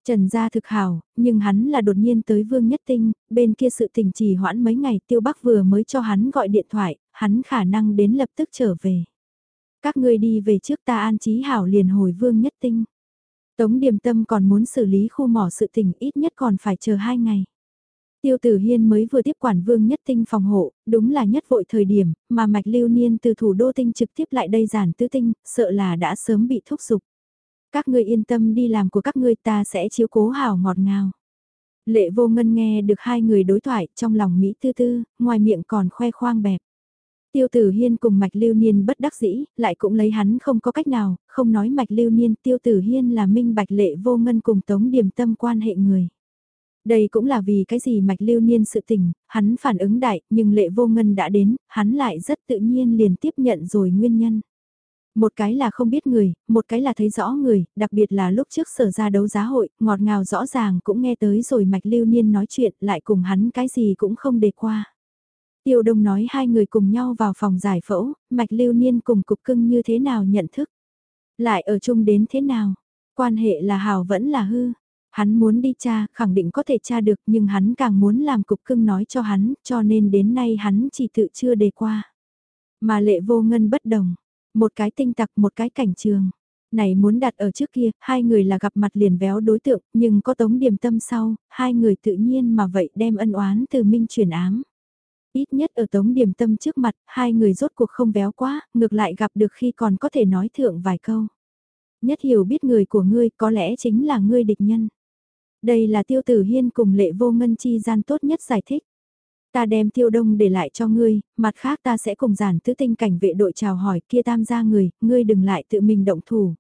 Trần gia thực hảo, nhưng hắn là đột nhiên tới vương nhất tinh, bên kia sự tình trì hoãn mấy ngày tiêu bắc vừa mới cho hắn gọi điện thoại, hắn khả năng đến lập tức trở về. Các ngươi đi về trước ta an trí hảo liền hồi vương nhất tinh. Tống Điềm Tâm còn muốn xử lý khu mỏ sự tình ít nhất còn phải chờ hai ngày. Tiêu Tử Hiên mới vừa tiếp quản vương nhất tinh phòng hộ, đúng là nhất vội thời điểm, mà mạch lưu niên từ thủ đô tinh trực tiếp lại đây giản tứ tinh, sợ là đã sớm bị thúc giục. Các ngươi yên tâm đi làm của các ngươi ta sẽ chiếu cố hảo ngọt ngào. Lệ vô ngân nghe được hai người đối thoại trong lòng Mỹ tư tư, ngoài miệng còn khoe khoang bẹp. Tiêu tử hiên cùng mạch lưu niên bất đắc dĩ, lại cũng lấy hắn không có cách nào, không nói mạch lưu niên tiêu tử hiên là minh bạch lệ vô ngân cùng tống điểm tâm quan hệ người. Đây cũng là vì cái gì mạch lưu niên sự tình, hắn phản ứng đại, nhưng lệ vô ngân đã đến, hắn lại rất tự nhiên liền tiếp nhận rồi nguyên nhân. Một cái là không biết người, một cái là thấy rõ người, đặc biệt là lúc trước sở ra đấu giá hội, ngọt ngào rõ ràng cũng nghe tới rồi mạch lưu niên nói chuyện lại cùng hắn cái gì cũng không đề qua. Tiêu Đông nói hai người cùng nhau vào phòng giải phẫu, mạch lưu niên cùng cục cưng như thế nào nhận thức. Lại ở chung đến thế nào, quan hệ là hào vẫn là hư. Hắn muốn đi cha, khẳng định có thể cha được nhưng hắn càng muốn làm cục cưng nói cho hắn, cho nên đến nay hắn chỉ tự chưa đề qua. Mà lệ vô ngân bất đồng, một cái tinh tặc một cái cảnh trường. Này muốn đặt ở trước kia, hai người là gặp mặt liền véo đối tượng, nhưng có tống điểm tâm sau, hai người tự nhiên mà vậy đem ân oán từ minh chuyển ám. Ít nhất ở tống điểm tâm trước mặt, hai người rốt cuộc không véo quá, ngược lại gặp được khi còn có thể nói thượng vài câu. Nhất hiểu biết người của ngươi có lẽ chính là ngươi địch nhân. Đây là tiêu tử hiên cùng lệ vô ngân chi gian tốt nhất giải thích. Ta đem tiêu đông để lại cho ngươi, mặt khác ta sẽ cùng giản tứ tinh cảnh vệ đội chào hỏi kia tam gia người, ngươi đừng lại tự mình động thủ.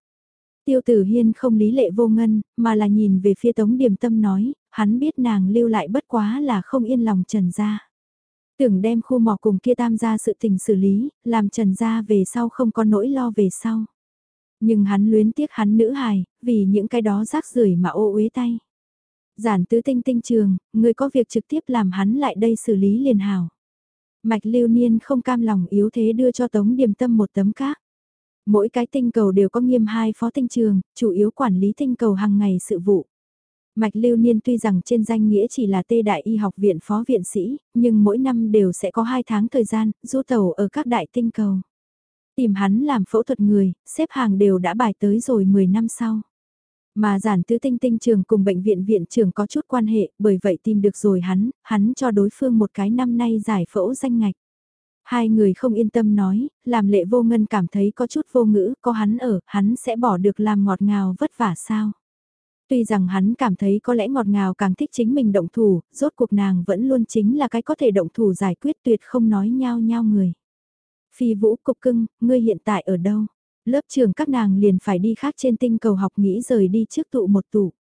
Tiêu tử hiên không lý lệ vô ngân, mà là nhìn về phía tống điềm tâm nói, hắn biết nàng lưu lại bất quá là không yên lòng trần gia. Tưởng đem khu mỏ cùng kia tam gia sự tình xử lý, làm trần gia về sau không có nỗi lo về sau. Nhưng hắn luyến tiếc hắn nữ hài, vì những cái đó rác rưởi mà ô uế tay. Giản tứ tinh tinh trường, người có việc trực tiếp làm hắn lại đây xử lý liền hào. Mạch lưu niên không cam lòng yếu thế đưa cho Tống Điềm Tâm một tấm cát. Mỗi cái tinh cầu đều có nghiêm hai phó tinh trường, chủ yếu quản lý tinh cầu hàng ngày sự vụ. Mạch Lưu Niên tuy rằng trên danh nghĩa chỉ là tê đại y học viện phó viện sĩ, nhưng mỗi năm đều sẽ có 2 tháng thời gian, du tàu ở các đại tinh cầu. Tìm hắn làm phẫu thuật người, xếp hàng đều đã bài tới rồi 10 năm sau. Mà giản tứ tinh tinh trường cùng bệnh viện viện trưởng có chút quan hệ, bởi vậy tìm được rồi hắn, hắn cho đối phương một cái năm nay giải phẫu danh ngạch. Hai người không yên tâm nói, làm lệ vô ngân cảm thấy có chút vô ngữ, có hắn ở, hắn sẽ bỏ được làm ngọt ngào vất vả sao. Tuy rằng hắn cảm thấy có lẽ ngọt ngào càng thích chính mình động thủ, rốt cuộc nàng vẫn luôn chính là cái có thể động thủ giải quyết tuyệt không nói nhau nhau người. Phi vũ cục cưng, ngươi hiện tại ở đâu? Lớp trường các nàng liền phải đi khác trên tinh cầu học nghĩ rời đi trước tụ một tụ.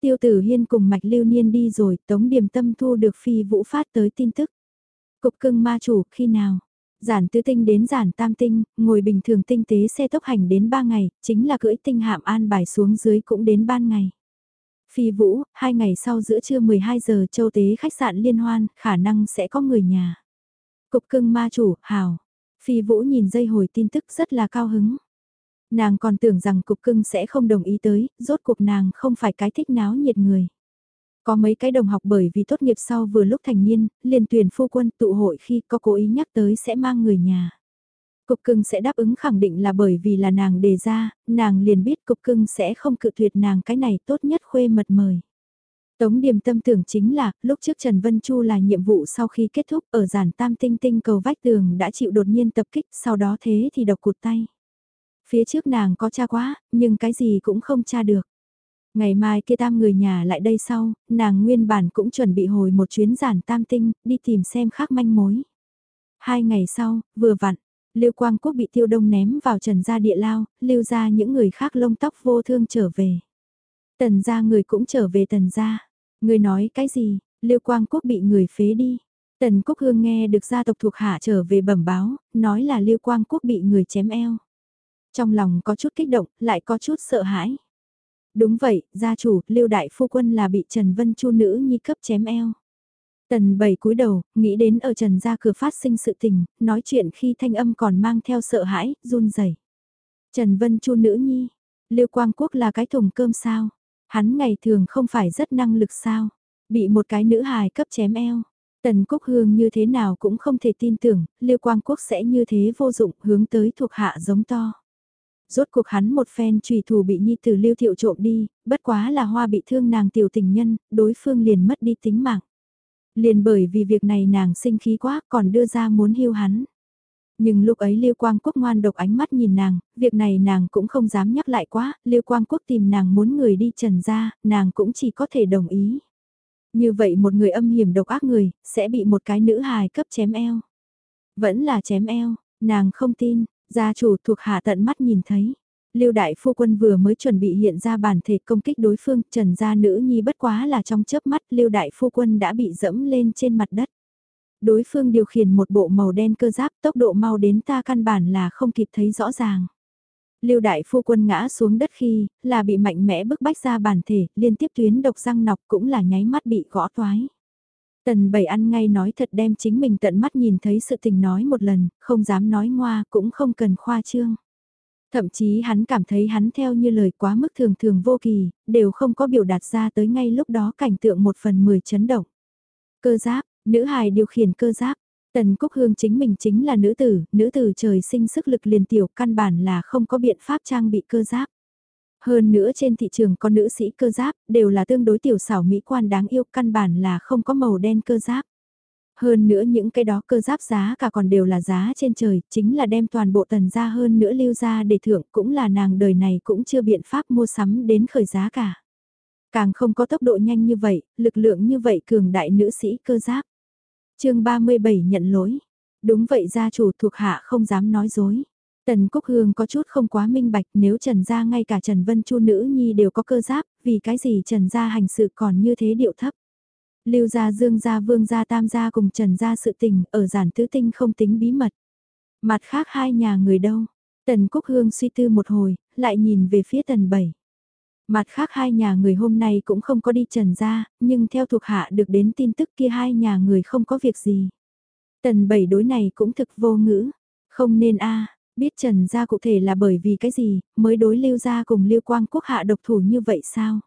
Tiêu tử hiên cùng mạch lưu niên đi rồi, tống điểm tâm thu được phi vũ phát tới tin tức. Cục cưng ma chủ, khi nào? Giản tứ tinh đến giản tam tinh, ngồi bình thường tinh tế xe tốc hành đến 3 ngày, chính là cưỡi tinh hạm an bài xuống dưới cũng đến ban ngày. Phi Vũ, hai ngày sau giữa trưa 12 giờ châu tế khách sạn liên hoan, khả năng sẽ có người nhà. Cục cưng ma chủ, hào. Phi Vũ nhìn dây hồi tin tức rất là cao hứng. Nàng còn tưởng rằng cục cưng sẽ không đồng ý tới, rốt cuộc nàng không phải cái thích náo nhiệt người. Có mấy cái đồng học bởi vì tốt nghiệp sau vừa lúc thành niên, liền tuyển phu quân tụ hội khi có cố ý nhắc tới sẽ mang người nhà. Cục cưng sẽ đáp ứng khẳng định là bởi vì là nàng đề ra, nàng liền biết cục cưng sẽ không cự tuyệt nàng cái này tốt nhất khuê mật mời. Tống điểm tâm tưởng chính là, lúc trước Trần Vân Chu là nhiệm vụ sau khi kết thúc ở giản tam tinh tinh cầu vách tường đã chịu đột nhiên tập kích, sau đó thế thì độc cụt tay. Phía trước nàng có cha quá, nhưng cái gì cũng không tra được. Ngày mai kia tam người nhà lại đây sau, nàng nguyên bản cũng chuẩn bị hồi một chuyến giản tam tinh, đi tìm xem khác manh mối. Hai ngày sau, vừa vặn, Lưu Quang Quốc bị tiêu đông ném vào trần gia địa lao, lưu ra những người khác lông tóc vô thương trở về. Tần gia người cũng trở về tần gia. Người nói cái gì, Lưu Quang Quốc bị người phế đi. Tần Quốc Hương nghe được gia tộc thuộc hạ trở về bẩm báo, nói là Lưu Quang Quốc bị người chém eo. Trong lòng có chút kích động, lại có chút sợ hãi. Đúng vậy, gia chủ, Lưu Đại Phu Quân là bị Trần Vân Chu nữ nhi cấp chém eo. Tần bảy cúi đầu, nghĩ đến ở trần ra cửa phát sinh sự tình, nói chuyện khi thanh âm còn mang theo sợ hãi, run rẩy. Trần Vân Chu nữ nhi, liêu Quang Quốc là cái thùng cơm sao? Hắn ngày thường không phải rất năng lực sao? Bị một cái nữ hài cấp chém eo. Tần Cúc Hương như thế nào cũng không thể tin tưởng, liêu Quang Quốc sẽ như thế vô dụng hướng tới thuộc hạ giống to. Rốt cuộc hắn một phen trùy thủ bị nhi tử liêu thiệu trộm đi, bất quá là hoa bị thương nàng tiểu tình nhân, đối phương liền mất đi tính mạng. Liền bởi vì việc này nàng sinh khí quá còn đưa ra muốn hưu hắn. Nhưng lúc ấy Lưu Quang Quốc ngoan độc ánh mắt nhìn nàng, việc này nàng cũng không dám nhắc lại quá, Lưu Quang Quốc tìm nàng muốn người đi trần ra, nàng cũng chỉ có thể đồng ý. Như vậy một người âm hiểm độc ác người, sẽ bị một cái nữ hài cấp chém eo. Vẫn là chém eo, nàng không tin, gia chủ thuộc hạ tận mắt nhìn thấy. Lưu đại phu quân vừa mới chuẩn bị hiện ra bản thể công kích đối phương, trần gia nữ nhi bất quá là trong chớp mắt Lưu đại phu quân đã bị dẫm lên trên mặt đất. Đối phương điều khiển một bộ màu đen cơ giáp tốc độ mau đến ta căn bản là không kịp thấy rõ ràng. Lưu đại phu quân ngã xuống đất khi, là bị mạnh mẽ bức bách ra bản thể, liên tiếp tuyến độc răng nọc cũng là nháy mắt bị gõ toái. Tần bảy ăn ngay nói thật đem chính mình tận mắt nhìn thấy sự tình nói một lần, không dám nói ngoa, cũng không cần khoa trương. Thậm chí hắn cảm thấy hắn theo như lời quá mức thường thường vô kỳ, đều không có biểu đạt ra tới ngay lúc đó cảnh tượng một phần mười chấn động. Cơ giáp, nữ hài điều khiển cơ giáp, Tần Cúc Hương chính mình chính là nữ tử, nữ tử trời sinh sức lực liền tiểu căn bản là không có biện pháp trang bị cơ giáp. Hơn nữa trên thị trường có nữ sĩ cơ giáp, đều là tương đối tiểu xảo mỹ quan đáng yêu căn bản là không có màu đen cơ giáp. Hơn nữa những cái đó cơ giáp giá cả còn đều là giá trên trời, chính là đem toàn bộ tần ra hơn nữa lưu ra để thưởng cũng là nàng đời này cũng chưa biện pháp mua sắm đến khởi giá cả. Càng không có tốc độ nhanh như vậy, lực lượng như vậy cường đại nữ sĩ cơ giáp. chương 37 nhận lỗi. Đúng vậy gia chủ thuộc hạ không dám nói dối. Tần Cúc Hương có chút không quá minh bạch nếu Trần Gia ngay cả Trần Vân Chu nữ nhi đều có cơ giáp, vì cái gì Trần Gia hành sự còn như thế điệu thấp. Lưu gia Dương gia Vương gia Tam gia cùng Trần gia sự tình ở giản tứ tinh không tính bí mật. Mặt khác hai nhà người đâu? Tần Cúc Hương suy tư một hồi, lại nhìn về phía tần bảy. Mặt khác hai nhà người hôm nay cũng không có đi trần gia, nhưng theo thuộc hạ được đến tin tức kia hai nhà người không có việc gì. Tần bảy đối này cũng thực vô ngữ. Không nên a biết trần gia cụ thể là bởi vì cái gì, mới đối lưu gia cùng lưu quang quốc hạ độc thủ như vậy sao?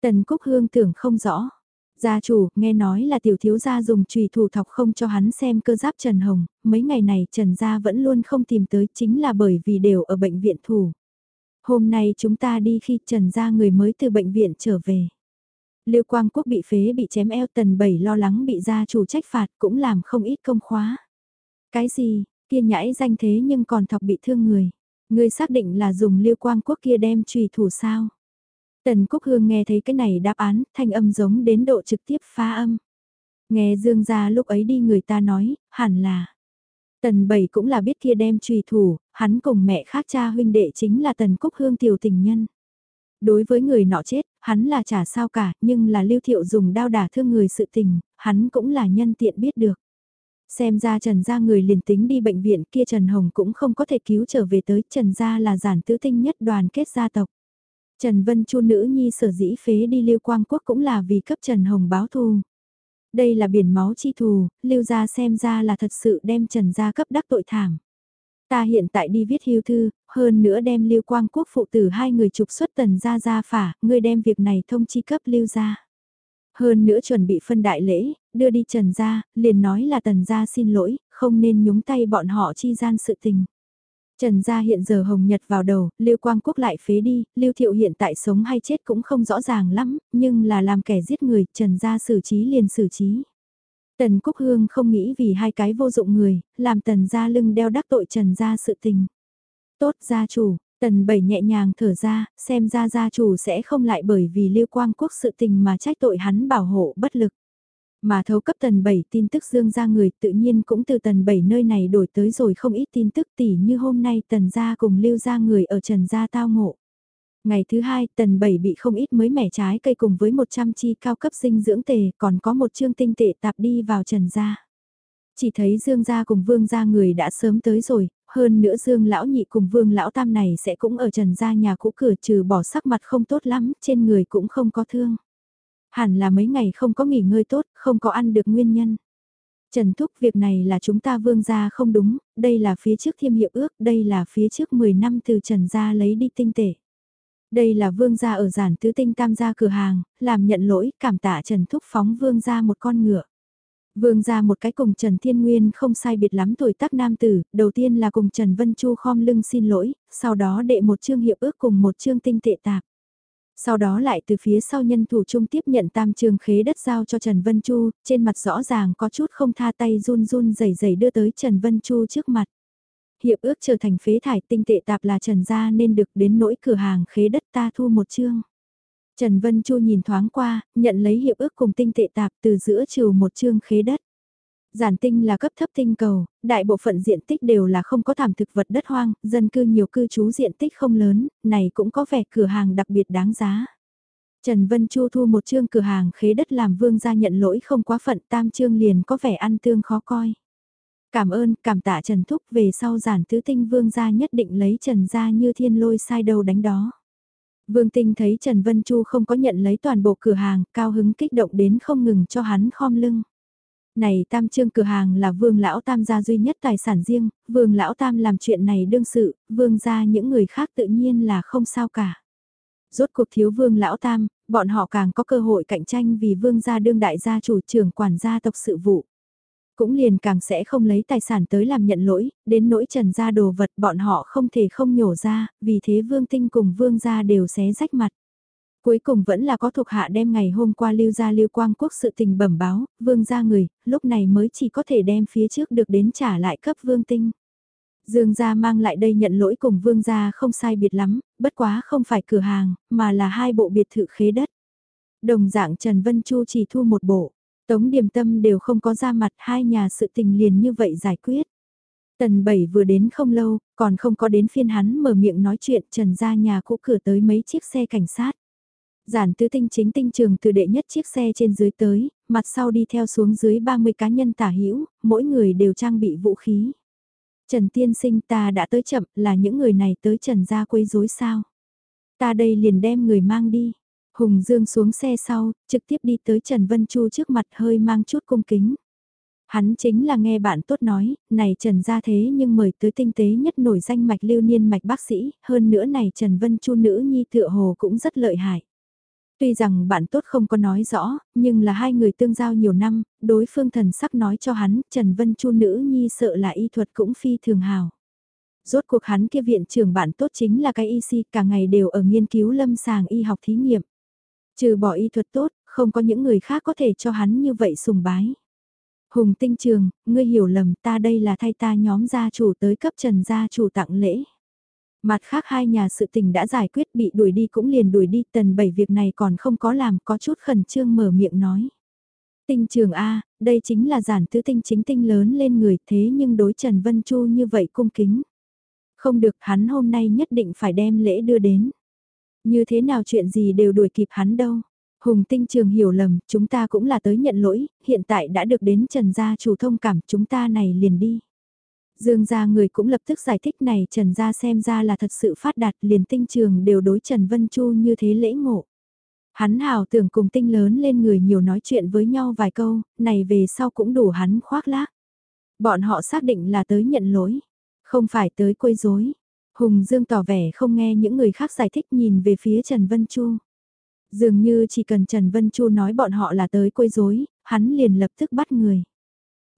Tần Cúc Hương tưởng không rõ. Gia chủ, nghe nói là tiểu thiếu gia dùng trùy thủ thọc không cho hắn xem cơ giáp Trần Hồng, mấy ngày này Trần gia vẫn luôn không tìm tới chính là bởi vì đều ở bệnh viện thủ. Hôm nay chúng ta đi khi Trần gia người mới từ bệnh viện trở về. Lưu Quang Quốc bị phế bị chém eo tần bảy lo lắng bị gia chủ trách phạt cũng làm không ít công khóa. Cái gì, kia nhãi danh thế nhưng còn thọc bị thương người. Người xác định là dùng Lưu Quang Quốc kia đem trùy thủ sao. Tần Cúc Hương nghe thấy cái này đáp án, thanh âm giống đến độ trực tiếp phá âm. Nghe Dương gia lúc ấy đi người ta nói, hẳn là. Tần Bảy cũng là biết kia đem trùy thủ, hắn cùng mẹ khác cha huynh đệ chính là Tần Cúc Hương tiểu tình nhân. Đối với người nọ chết, hắn là chả sao cả, nhưng là lưu thiệu dùng đao đả thương người sự tình, hắn cũng là nhân tiện biết được. Xem ra Trần gia người liền tính đi bệnh viện kia Trần Hồng cũng không có thể cứu trở về tới Trần gia là giản tứ tinh nhất đoàn kết gia tộc. Trần Vân Chu nữ nhi sở dĩ phế đi Lưu Quang Quốc cũng là vì cấp Trần Hồng báo thù. Đây là biển máu chi thù, Lưu gia xem ra là thật sự đem Trần gia cấp đắc tội thảm. Ta hiện tại đi viết hưu thư, hơn nữa đem Lưu Quang Quốc phụ tử hai người trục xuất tần gia gia phả, ngươi đem việc này thông chi cấp Lưu gia. Hơn nữa chuẩn bị phân đại lễ, đưa đi Trần gia, liền nói là tần gia xin lỗi, không nên nhúng tay bọn họ chi gian sự tình. Trần gia hiện giờ hồng nhật vào đầu, Lưu Quang Quốc lại phế đi, Lưu Thiệu hiện tại sống hay chết cũng không rõ ràng lắm, nhưng là làm kẻ giết người, Trần gia xử trí liền xử trí. Tần Cúc Hương không nghĩ vì hai cái vô dụng người, làm tần gia lưng đeo đắc tội Trần gia sự tình. Tốt gia chủ, tần bảy nhẹ nhàng thở ra, xem ra gia chủ sẽ không lại bởi vì Lưu Quang Quốc sự tình mà trách tội hắn bảo hộ bất lực. Mà thấu cấp tần 7 tin tức dương ra người tự nhiên cũng từ tần 7 nơi này đổi tới rồi không ít tin tức tỉ như hôm nay tần gia cùng lưu ra người ở trần gia tao ngộ. Ngày thứ hai, tần 7 bị không ít mới mẻ trái cây cùng với 100 chi cao cấp sinh dưỡng tề, còn có một chương tinh tệ tạp đi vào trần gia. Chỉ thấy Dương gia cùng Vương gia người đã sớm tới rồi, hơn nữa Dương lão nhị cùng Vương lão tam này sẽ cũng ở trần gia nhà cũ cửa trừ bỏ sắc mặt không tốt lắm, trên người cũng không có thương. Hẳn là mấy ngày không có nghỉ ngơi tốt, không có ăn được nguyên nhân. Trần Thúc việc này là chúng ta vương gia không đúng, đây là phía trước thiêm hiệp ước, đây là phía trước 10 năm từ Trần gia lấy đi tinh tể. Đây là vương gia ở giản tứ tinh tam gia cửa hàng, làm nhận lỗi, cảm tạ Trần Thúc phóng vương gia một con ngựa. Vương gia một cái cùng Trần Thiên Nguyên không sai biệt lắm tuổi tác nam tử, đầu tiên là cùng Trần Vân Chu khom lưng xin lỗi, sau đó đệ một chương hiệp ước cùng một chương tinh tệ tạp. Sau đó lại từ phía sau nhân thủ trung tiếp nhận tam trường khế đất giao cho Trần Vân Chu, trên mặt rõ ràng có chút không tha tay run run rẩy rẩy đưa tới Trần Vân Chu trước mặt. Hiệp ước trở thành phế thải tinh tệ tạp là Trần gia nên được đến nỗi cửa hàng khế đất ta thu một chương. Trần Vân Chu nhìn thoáng qua, nhận lấy hiệp ước cùng tinh tệ tạp từ giữa trừ một chương khế đất. Giản tinh là cấp thấp tinh cầu, đại bộ phận diện tích đều là không có thảm thực vật đất hoang, dân cư nhiều cư trú diện tích không lớn, này cũng có vẻ cửa hàng đặc biệt đáng giá. Trần Vân Chu thu một chương cửa hàng khế đất làm vương gia nhận lỗi không quá phận tam chương liền có vẻ ăn tương khó coi. Cảm ơn, cảm tạ Trần Thúc về sau giản tứ tinh vương gia nhất định lấy Trần gia như thiên lôi sai đầu đánh đó. Vương Tinh thấy Trần Vân Chu không có nhận lấy toàn bộ cửa hàng, cao hứng kích động đến không ngừng cho hắn khom lưng. Này tam trương cửa hàng là vương lão tam gia duy nhất tài sản riêng, vương lão tam làm chuyện này đương sự, vương gia những người khác tự nhiên là không sao cả. Rốt cuộc thiếu vương lão tam, bọn họ càng có cơ hội cạnh tranh vì vương gia đương đại gia chủ trưởng quản gia tộc sự vụ. Cũng liền càng sẽ không lấy tài sản tới làm nhận lỗi, đến nỗi trần gia đồ vật bọn họ không thể không nhổ ra, vì thế vương tinh cùng vương gia đều xé rách mặt. Cuối cùng vẫn là có thuộc hạ đem ngày hôm qua lưu ra lưu quang quốc sự tình bẩm báo, vương gia người, lúc này mới chỉ có thể đem phía trước được đến trả lại cấp vương tinh. Dương gia mang lại đây nhận lỗi cùng vương gia không sai biệt lắm, bất quá không phải cửa hàng, mà là hai bộ biệt thự khế đất. Đồng dạng Trần Vân Chu chỉ thu một bộ, Tống Điềm Tâm đều không có ra mặt hai nhà sự tình liền như vậy giải quyết. Tần Bảy vừa đến không lâu, còn không có đến phiên hắn mở miệng nói chuyện trần ra nhà cũ cửa tới mấy chiếc xe cảnh sát. Giản tứ tinh chính tinh trường từ đệ nhất chiếc xe trên dưới tới, mặt sau đi theo xuống dưới 30 cá nhân tả hữu mỗi người đều trang bị vũ khí. Trần tiên sinh ta đã tới chậm là những người này tới trần ra quấy rối sao. Ta đây liền đem người mang đi. Hùng Dương xuống xe sau, trực tiếp đi tới Trần Vân Chu trước mặt hơi mang chút cung kính. Hắn chính là nghe bạn tốt nói, này Trần ra thế nhưng mời tới tinh tế nhất nổi danh mạch lưu niên mạch bác sĩ, hơn nữa này Trần Vân Chu nữ nhi tựa hồ cũng rất lợi hại. Tuy rằng bạn tốt không có nói rõ, nhưng là hai người tương giao nhiều năm, đối phương thần sắc nói cho hắn, Trần Vân Chu nữ nhi sợ là y thuật cũng phi thường hào. Rốt cuộc hắn kia viện trưởng bạn tốt chính là cái y si cả ngày đều ở nghiên cứu lâm sàng y học thí nghiệm. Trừ bỏ y thuật tốt, không có những người khác có thể cho hắn như vậy sùng bái. Hùng tinh trường, ngươi hiểu lầm ta đây là thay ta nhóm gia chủ tới cấp trần gia chủ tặng lễ. Mặt khác hai nhà sự tình đã giải quyết bị đuổi đi cũng liền đuổi đi tần bảy việc này còn không có làm có chút khẩn trương mở miệng nói. Tinh trường A, đây chính là giản tứ tinh chính tinh lớn lên người thế nhưng đối Trần Vân Chu như vậy cung kính. Không được hắn hôm nay nhất định phải đem lễ đưa đến. Như thế nào chuyện gì đều đuổi kịp hắn đâu. Hùng tinh trường hiểu lầm, chúng ta cũng là tới nhận lỗi, hiện tại đã được đến trần gia chủ thông cảm, chúng ta này liền đi. Dương gia người cũng lập tức giải thích này Trần gia xem ra là thật sự phát đạt liền tinh trường đều đối Trần Vân Chu như thế lễ ngộ. Hắn hào tưởng cùng tinh lớn lên người nhiều nói chuyện với nhau vài câu, này về sau cũng đủ hắn khoác lác. Bọn họ xác định là tới nhận lỗi, không phải tới quấy rối. Hùng Dương tỏ vẻ không nghe những người khác giải thích nhìn về phía Trần Vân Chu. Dường như chỉ cần Trần Vân Chu nói bọn họ là tới quấy rối, hắn liền lập tức bắt người.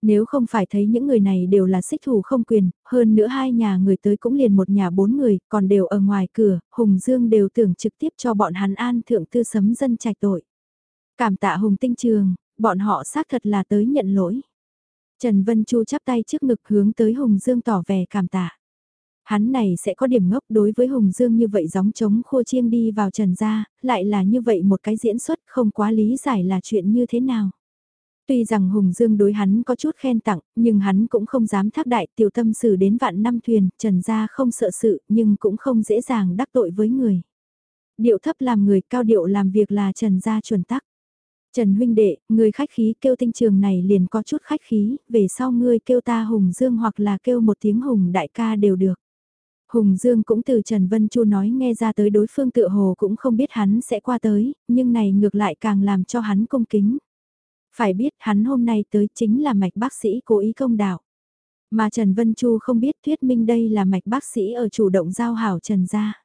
Nếu không phải thấy những người này đều là xích thủ không quyền, hơn nữa hai nhà người tới cũng liền một nhà bốn người, còn đều ở ngoài cửa, Hùng Dương đều tưởng trực tiếp cho bọn hắn an thượng tư sấm dân trạch tội. Cảm tạ Hùng Tinh Trường, bọn họ xác thật là tới nhận lỗi. Trần Vân Chu chắp tay trước ngực hướng tới Hùng Dương tỏ vẻ cảm tạ. Hắn này sẽ có điểm ngốc đối với Hùng Dương như vậy gióng trống khô chiêng đi vào trần gia, lại là như vậy một cái diễn xuất không quá lý giải là chuyện như thế nào. Tuy rằng Hùng Dương đối hắn có chút khen tặng, nhưng hắn cũng không dám thác đại tiểu tâm xử đến vạn năm thuyền, trần gia không sợ sự nhưng cũng không dễ dàng đắc tội với người. Điệu thấp làm người cao điệu làm việc là trần gia chuẩn tắc. Trần huynh đệ, người khách khí kêu tinh trường này liền có chút khách khí, về sau ngươi kêu ta Hùng Dương hoặc là kêu một tiếng Hùng đại ca đều được. Hùng Dương cũng từ Trần Vân Chu nói nghe ra tới đối phương tựa hồ cũng không biết hắn sẽ qua tới, nhưng này ngược lại càng làm cho hắn cung kính. Phải biết hắn hôm nay tới chính là mạch bác sĩ cố ý công đạo. Mà Trần Vân Chu không biết thuyết minh đây là mạch bác sĩ ở chủ động giao hảo Trần gia.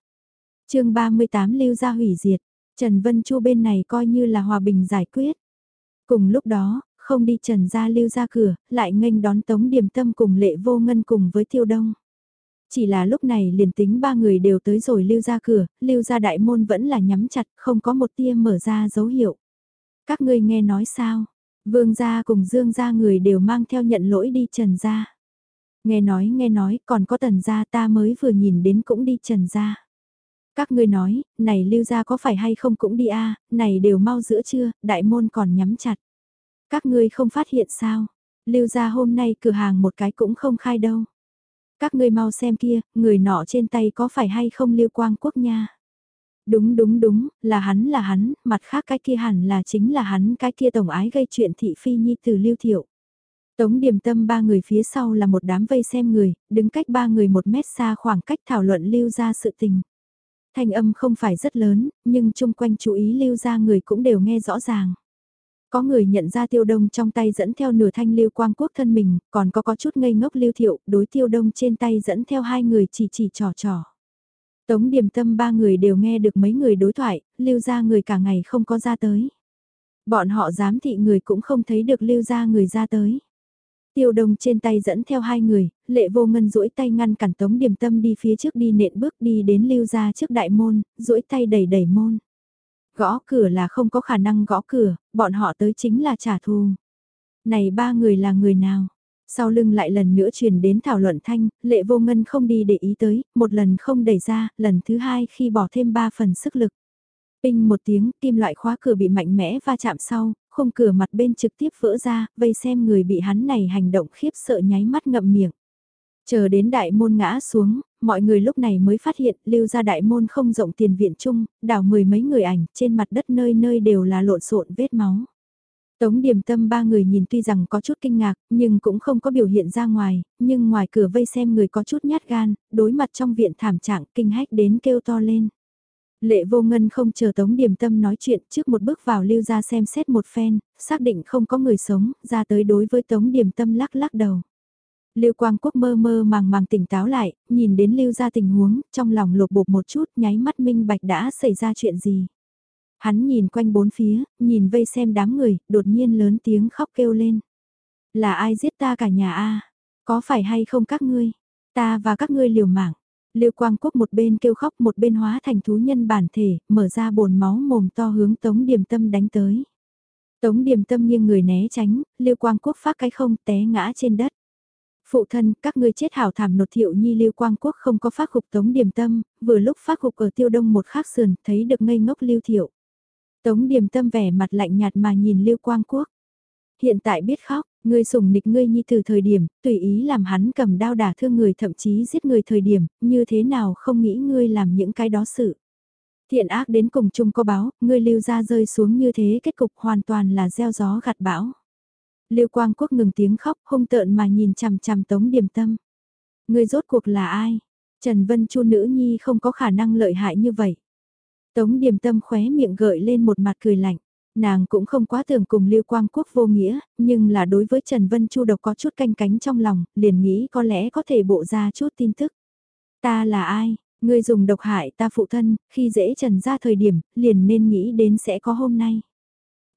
chương 38 lưu gia hủy diệt, Trần Vân Chu bên này coi như là hòa bình giải quyết. Cùng lúc đó, không đi trần gia lưu ra cửa, lại nghênh đón tống điểm tâm cùng lệ vô ngân cùng với tiêu đông. Chỉ là lúc này liền tính ba người đều tới rồi lưu ra cửa, lưu ra đại môn vẫn là nhắm chặt, không có một tia mở ra dấu hiệu. Các ngươi nghe nói sao? Vương gia cùng Dương gia người đều mang theo nhận lỗi đi trần gia. Nghe nói nghe nói, còn có tần gia ta mới vừa nhìn đến cũng đi trần gia. Các ngươi nói, này lưu gia có phải hay không cũng đi a này đều mau giữa trưa, đại môn còn nhắm chặt. Các ngươi không phát hiện sao? Lưu gia hôm nay cửa hàng một cái cũng không khai đâu. Các ngươi mau xem kia, người nọ trên tay có phải hay không lưu quang quốc nha. Đúng đúng đúng, là hắn là hắn, mặt khác cái kia hẳn là chính là hắn cái kia tổng ái gây chuyện thị phi nhi từ lưu thiệu. Tống điểm tâm ba người phía sau là một đám vây xem người, đứng cách ba người một mét xa khoảng cách thảo luận lưu ra sự tình. Thanh âm không phải rất lớn, nhưng chung quanh chú ý lưu ra người cũng đều nghe rõ ràng. Có người nhận ra tiêu đông trong tay dẫn theo nửa thanh lưu quang quốc thân mình, còn có có chút ngây ngốc lưu thiệu, đối tiêu đông trên tay dẫn theo hai người chỉ chỉ trò trò. Tống điểm tâm ba người đều nghe được mấy người đối thoại, lưu ra người cả ngày không có ra tới. Bọn họ giám thị người cũng không thấy được lưu ra người ra tới. Tiêu đông trên tay dẫn theo hai người, lệ vô ngân duỗi tay ngăn cản tống điểm tâm đi phía trước đi nện bước đi đến lưu ra trước đại môn, duỗi tay đẩy đẩy môn. Gõ cửa là không có khả năng gõ cửa, bọn họ tới chính là trả thù. Này ba người là người nào? Sau lưng lại lần nữa truyền đến thảo luận thanh, lệ vô ngân không đi để ý tới, một lần không đẩy ra, lần thứ hai khi bỏ thêm ba phần sức lực. Pinh một tiếng, kim loại khóa cửa bị mạnh mẽ va chạm sau, khung cửa mặt bên trực tiếp vỡ ra, vây xem người bị hắn này hành động khiếp sợ nháy mắt ngậm miệng. Chờ đến đại môn ngã xuống, mọi người lúc này mới phát hiện lưu ra đại môn không rộng tiền viện chung, đảo mười mấy người ảnh, trên mặt đất nơi nơi đều là lộn xộn vết máu. Tống điểm tâm ba người nhìn tuy rằng có chút kinh ngạc, nhưng cũng không có biểu hiện ra ngoài, nhưng ngoài cửa vây xem người có chút nhát gan, đối mặt trong viện thảm trạng kinh hách đến kêu to lên. Lệ vô ngân không chờ Tống Điềm Tâm nói chuyện trước một bước vào lưu ra xem xét một phen, xác định không có người sống, ra tới đối với Tống Điềm Tâm lắc lắc đầu. Lưu Quang Quốc mơ mơ màng màng tỉnh táo lại, nhìn đến Lưu ra tình huống, trong lòng lột bột một chút, nháy mắt minh bạch đã xảy ra chuyện gì. Hắn nhìn quanh bốn phía, nhìn vây xem đám người, đột nhiên lớn tiếng khóc kêu lên. Là ai giết ta cả nhà a? Có phải hay không các ngươi? Ta và các ngươi liều mạng. liêu Quang Quốc một bên kêu khóc một bên hóa thành thú nhân bản thể, mở ra bồn máu mồm to hướng Tống Điềm Tâm đánh tới. Tống Điềm Tâm nghiêng người né tránh, liêu Quang Quốc phát cái không té ngã trên đất. Phụ thân, các ngươi chết hảo thảm nột thiệu nhi Lưu Quang Quốc không có phát khục Tống Điềm Tâm, vừa lúc phát khục ở tiêu đông một khắc sườn, thấy được ngây ngốc Lưu Thiệu. Tống Điềm Tâm vẻ mặt lạnh nhạt mà nhìn Lưu Quang Quốc. Hiện tại biết khóc, ngươi sủng nịch ngươi nhi từ thời điểm, tùy ý làm hắn cầm đao đả thương người thậm chí giết người thời điểm, như thế nào không nghĩ ngươi làm những cái đó sự. Thiện ác đến cùng chung có báo, ngươi lưu ra rơi xuống như thế kết cục hoàn toàn là gieo gió gặt bão. Lưu Quang Quốc ngừng tiếng khóc hung tợn mà nhìn chằm chằm Tống Điềm Tâm. Ngươi rốt cuộc là ai? Trần Vân Chu nữ nhi không có khả năng lợi hại như vậy. Tống Điềm Tâm khóe miệng gợi lên một mặt cười lạnh. Nàng cũng không quá tưởng cùng Lưu Quang Quốc vô nghĩa, nhưng là đối với Trần Vân Chu độc có chút canh cánh trong lòng, liền nghĩ có lẽ có thể bộ ra chút tin tức. Ta là ai? Ngươi dùng độc hại ta phụ thân, khi dễ Trần ra thời điểm, liền nên nghĩ đến sẽ có hôm nay.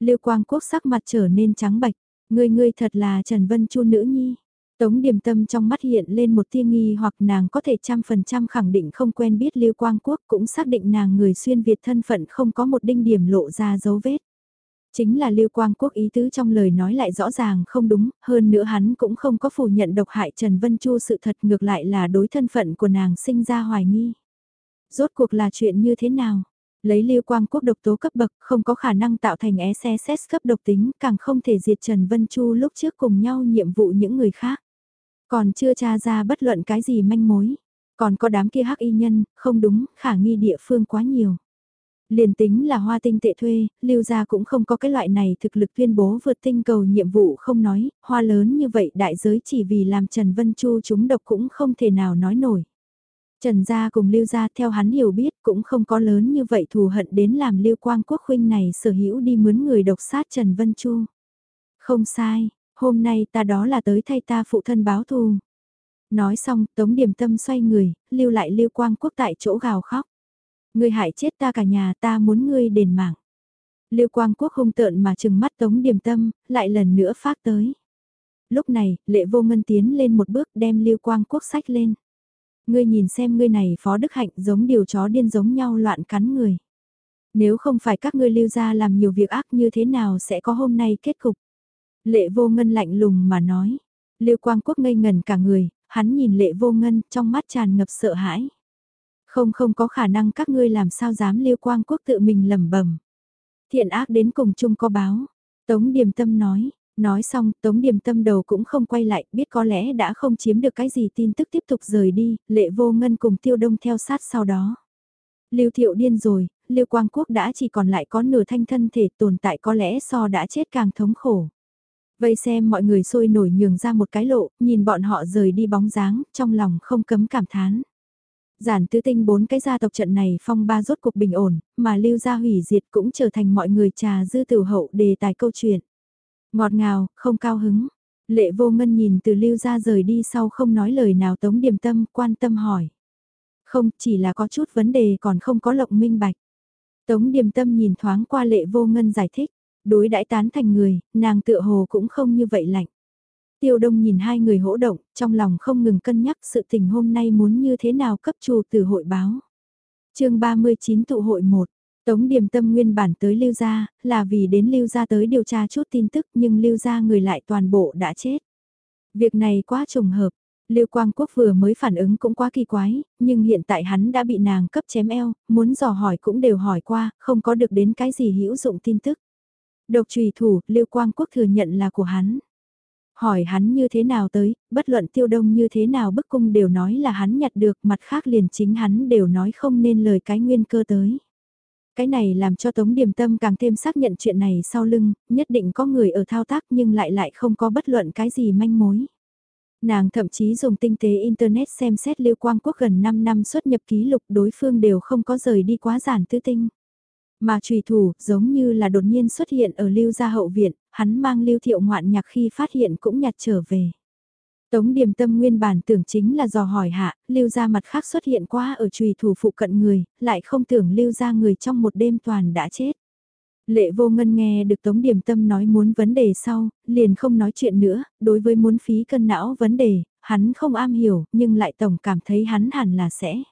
Lưu Quang Quốc sắc mặt trở nên trắng bạch, ngươi ngươi thật là Trần Vân Chu nữ nhi. Tống điềm tâm trong mắt hiện lên một tia nghi hoặc nàng có thể trăm phần trăm khẳng định không quen biết Lưu Quang Quốc cũng xác định nàng người xuyên Việt thân phận không có một đinh điểm lộ ra dấu vết. Chính là Lưu Quang Quốc ý tứ trong lời nói lại rõ ràng không đúng, hơn nữa hắn cũng không có phủ nhận độc hại Trần Vân Chu sự thật ngược lại là đối thân phận của nàng sinh ra hoài nghi. Rốt cuộc là chuyện như thế nào? Lấy Lưu Quang Quốc độc tố cấp bậc không có khả năng tạo thành e SSS cấp độc tính, càng không thể diệt Trần Vân Chu lúc trước cùng nhau nhiệm vụ những người khác. Còn chưa tra ra bất luận cái gì manh mối. Còn có đám kia hắc y nhân, không đúng, khả nghi địa phương quá nhiều. Liền tính là hoa tinh tệ thuê, lưu gia cũng không có cái loại này thực lực tuyên bố vượt tinh cầu nhiệm vụ không nói, hoa lớn như vậy đại giới chỉ vì làm Trần Vân Chu chúng độc cũng không thể nào nói nổi. Trần gia cùng lưu gia theo hắn hiểu biết cũng không có lớn như vậy thù hận đến làm lưu quang quốc huynh này sở hữu đi mướn người độc sát Trần Vân Chu. Không sai, hôm nay ta đó là tới thay ta phụ thân báo thù. Nói xong, Tống Điểm Tâm xoay người, lưu lại lưu quang quốc tại chỗ gào khóc. Ngươi hại chết ta cả nhà ta muốn ngươi đền mạng. Lưu Quang Quốc hung tợn mà trừng mắt Tống Điềm Tâm, lại lần nữa phát tới. Lúc này, lệ vô ngân tiến lên một bước đem Lưu Quang Quốc sách lên. Ngươi nhìn xem ngươi này phó đức hạnh giống điều chó điên giống nhau loạn cắn người. Nếu không phải các ngươi lưu ra làm nhiều việc ác như thế nào sẽ có hôm nay kết cục. Lệ vô ngân lạnh lùng mà nói. liêu Quang Quốc ngây ngần cả người, hắn nhìn lệ vô ngân trong mắt tràn ngập sợ hãi. Không không có khả năng các ngươi làm sao dám liêu Quang Quốc tự mình lẩm bẩm. Thiện ác đến cùng chung có báo. Tống Điềm Tâm nói, nói xong Tống Điềm Tâm đầu cũng không quay lại, biết có lẽ đã không chiếm được cái gì tin tức tiếp tục rời đi, lệ vô ngân cùng tiêu đông theo sát sau đó. Lưu Thiệu điên rồi, Lưu Quang Quốc đã chỉ còn lại có nửa thanh thân thể tồn tại có lẽ so đã chết càng thống khổ. Vây xem mọi người sôi nổi nhường ra một cái lộ, nhìn bọn họ rời đi bóng dáng, trong lòng không cấm cảm thán. Giản tứ tinh bốn cái gia tộc trận này phong ba rốt cuộc bình ổn, mà lưu gia hủy diệt cũng trở thành mọi người trà dư tử hậu đề tài câu chuyện. Ngọt ngào, không cao hứng. Lệ vô ngân nhìn từ lưu gia rời đi sau không nói lời nào tống điềm tâm, quan tâm hỏi. Không, chỉ là có chút vấn đề còn không có lộng minh bạch. Tống điềm tâm nhìn thoáng qua lệ vô ngân giải thích, đối đãi tán thành người, nàng tựa hồ cũng không như vậy lạnh. Tiêu đông nhìn hai người hỗ động, trong lòng không ngừng cân nhắc sự tình hôm nay muốn như thế nào cấp trù từ hội báo. chương 39 tụ hội 1 Tống Điềm Tâm nguyên bản tới Lưu Gia, là vì đến Lưu Gia tới điều tra chút tin tức nhưng Lưu Gia người lại toàn bộ đã chết. Việc này quá trùng hợp, Lưu Quang Quốc vừa mới phản ứng cũng quá kỳ quái, nhưng hiện tại hắn đã bị nàng cấp chém eo, muốn dò hỏi cũng đều hỏi qua, không có được đến cái gì hữu dụng tin tức. Độc trùy thủ, Lưu Quang Quốc thừa nhận là của hắn. Hỏi hắn như thế nào tới, bất luận tiêu đông như thế nào bức cung đều nói là hắn nhặt được, mặt khác liền chính hắn đều nói không nên lời cái nguyên cơ tới. Cái này làm cho Tống Điềm Tâm càng thêm xác nhận chuyện này sau lưng, nhất định có người ở thao tác nhưng lại lại không có bất luận cái gì manh mối. Nàng thậm chí dùng tinh tế Internet xem xét Lưu Quang Quốc gần 5 năm xuất nhập ký lục đối phương đều không có rời đi quá giản tư tinh. Mà trùy thủ giống như là đột nhiên xuất hiện ở Lưu gia hậu viện, hắn mang Lưu Thiệu ngoạn nhạc khi phát hiện cũng nhặt trở về. Tống Điềm Tâm nguyên bản tưởng chính là dò hỏi hạ, lưu gia mặt khác xuất hiện qua ở trùy thủ phụ cận người, lại không tưởng lưu gia người trong một đêm toàn đã chết. Lệ vô ngân nghe được Tống Điềm Tâm nói muốn vấn đề sau, liền không nói chuyện nữa, đối với muốn phí cân não vấn đề, hắn không am hiểu, nhưng lại tổng cảm thấy hắn hẳn là sẽ.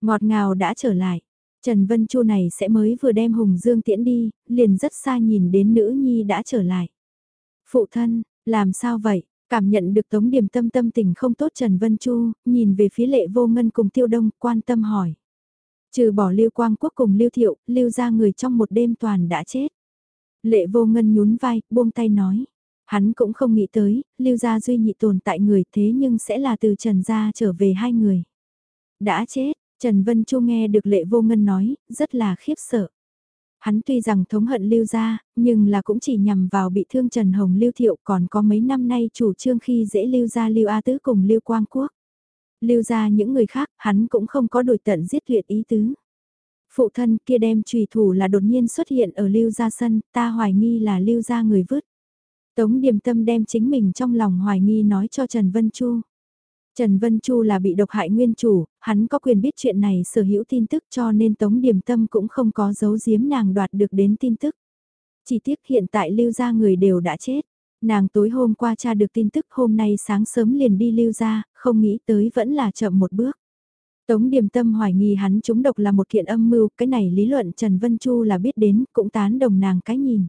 Ngọt ngào đã trở lại, Trần Vân Chu này sẽ mới vừa đem Hùng Dương tiễn đi, liền rất xa nhìn đến nữ nhi đã trở lại. Phụ thân, làm sao vậy? Cảm nhận được Tống điểm Tâm tâm tình không tốt Trần Vân Chu, nhìn về phía lệ vô ngân cùng tiêu đông, quan tâm hỏi. Trừ bỏ Lưu Quang Quốc cùng Lưu Thiệu, Lưu ra người trong một đêm toàn đã chết. Lệ vô ngân nhún vai, buông tay nói. Hắn cũng không nghĩ tới, Lưu gia duy nhị tồn tại người thế nhưng sẽ là từ Trần gia trở về hai người. Đã chết, Trần Vân Chu nghe được lệ vô ngân nói, rất là khiếp sợ. Hắn tuy rằng thống hận lưu gia, nhưng là cũng chỉ nhằm vào bị thương Trần Hồng lưu thiệu còn có mấy năm nay chủ trương khi dễ lưu gia lưu A Tứ cùng lưu Quang Quốc. Lưu gia những người khác, hắn cũng không có đổi tận giết tuyệt ý tứ. Phụ thân kia đem trùy thủ là đột nhiên xuất hiện ở lưu gia sân, ta hoài nghi là lưu gia người vứt. Tống điềm tâm đem chính mình trong lòng hoài nghi nói cho Trần Vân Chu. Trần Vân Chu là bị độc hại nguyên chủ, hắn có quyền biết chuyện này sở hữu tin tức cho nên Tống Điềm Tâm cũng không có giấu giếm nàng đoạt được đến tin tức. Chỉ tiếc hiện tại lưu gia người đều đã chết. Nàng tối hôm qua tra được tin tức hôm nay sáng sớm liền đi lưu gia, không nghĩ tới vẫn là chậm một bước. Tống Điềm Tâm hoài nghi hắn chúng độc là một kiện âm mưu, cái này lý luận Trần Vân Chu là biết đến, cũng tán đồng nàng cái nhìn.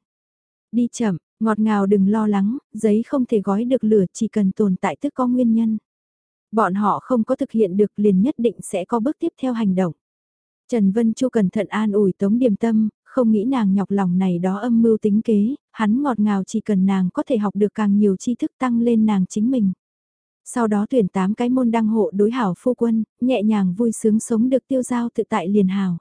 Đi chậm, ngọt ngào đừng lo lắng, giấy không thể gói được lửa chỉ cần tồn tại tức có nguyên nhân. Bọn họ không có thực hiện được liền nhất định sẽ có bước tiếp theo hành động. Trần Vân Chu cẩn thận an ủi Tống Điềm Tâm, không nghĩ nàng nhọc lòng này đó âm mưu tính kế, hắn ngọt ngào chỉ cần nàng có thể học được càng nhiều tri thức tăng lên nàng chính mình. Sau đó tuyển 8 cái môn đăng hộ đối hảo phu quân, nhẹ nhàng vui sướng sống được tiêu giao tự tại liền hảo.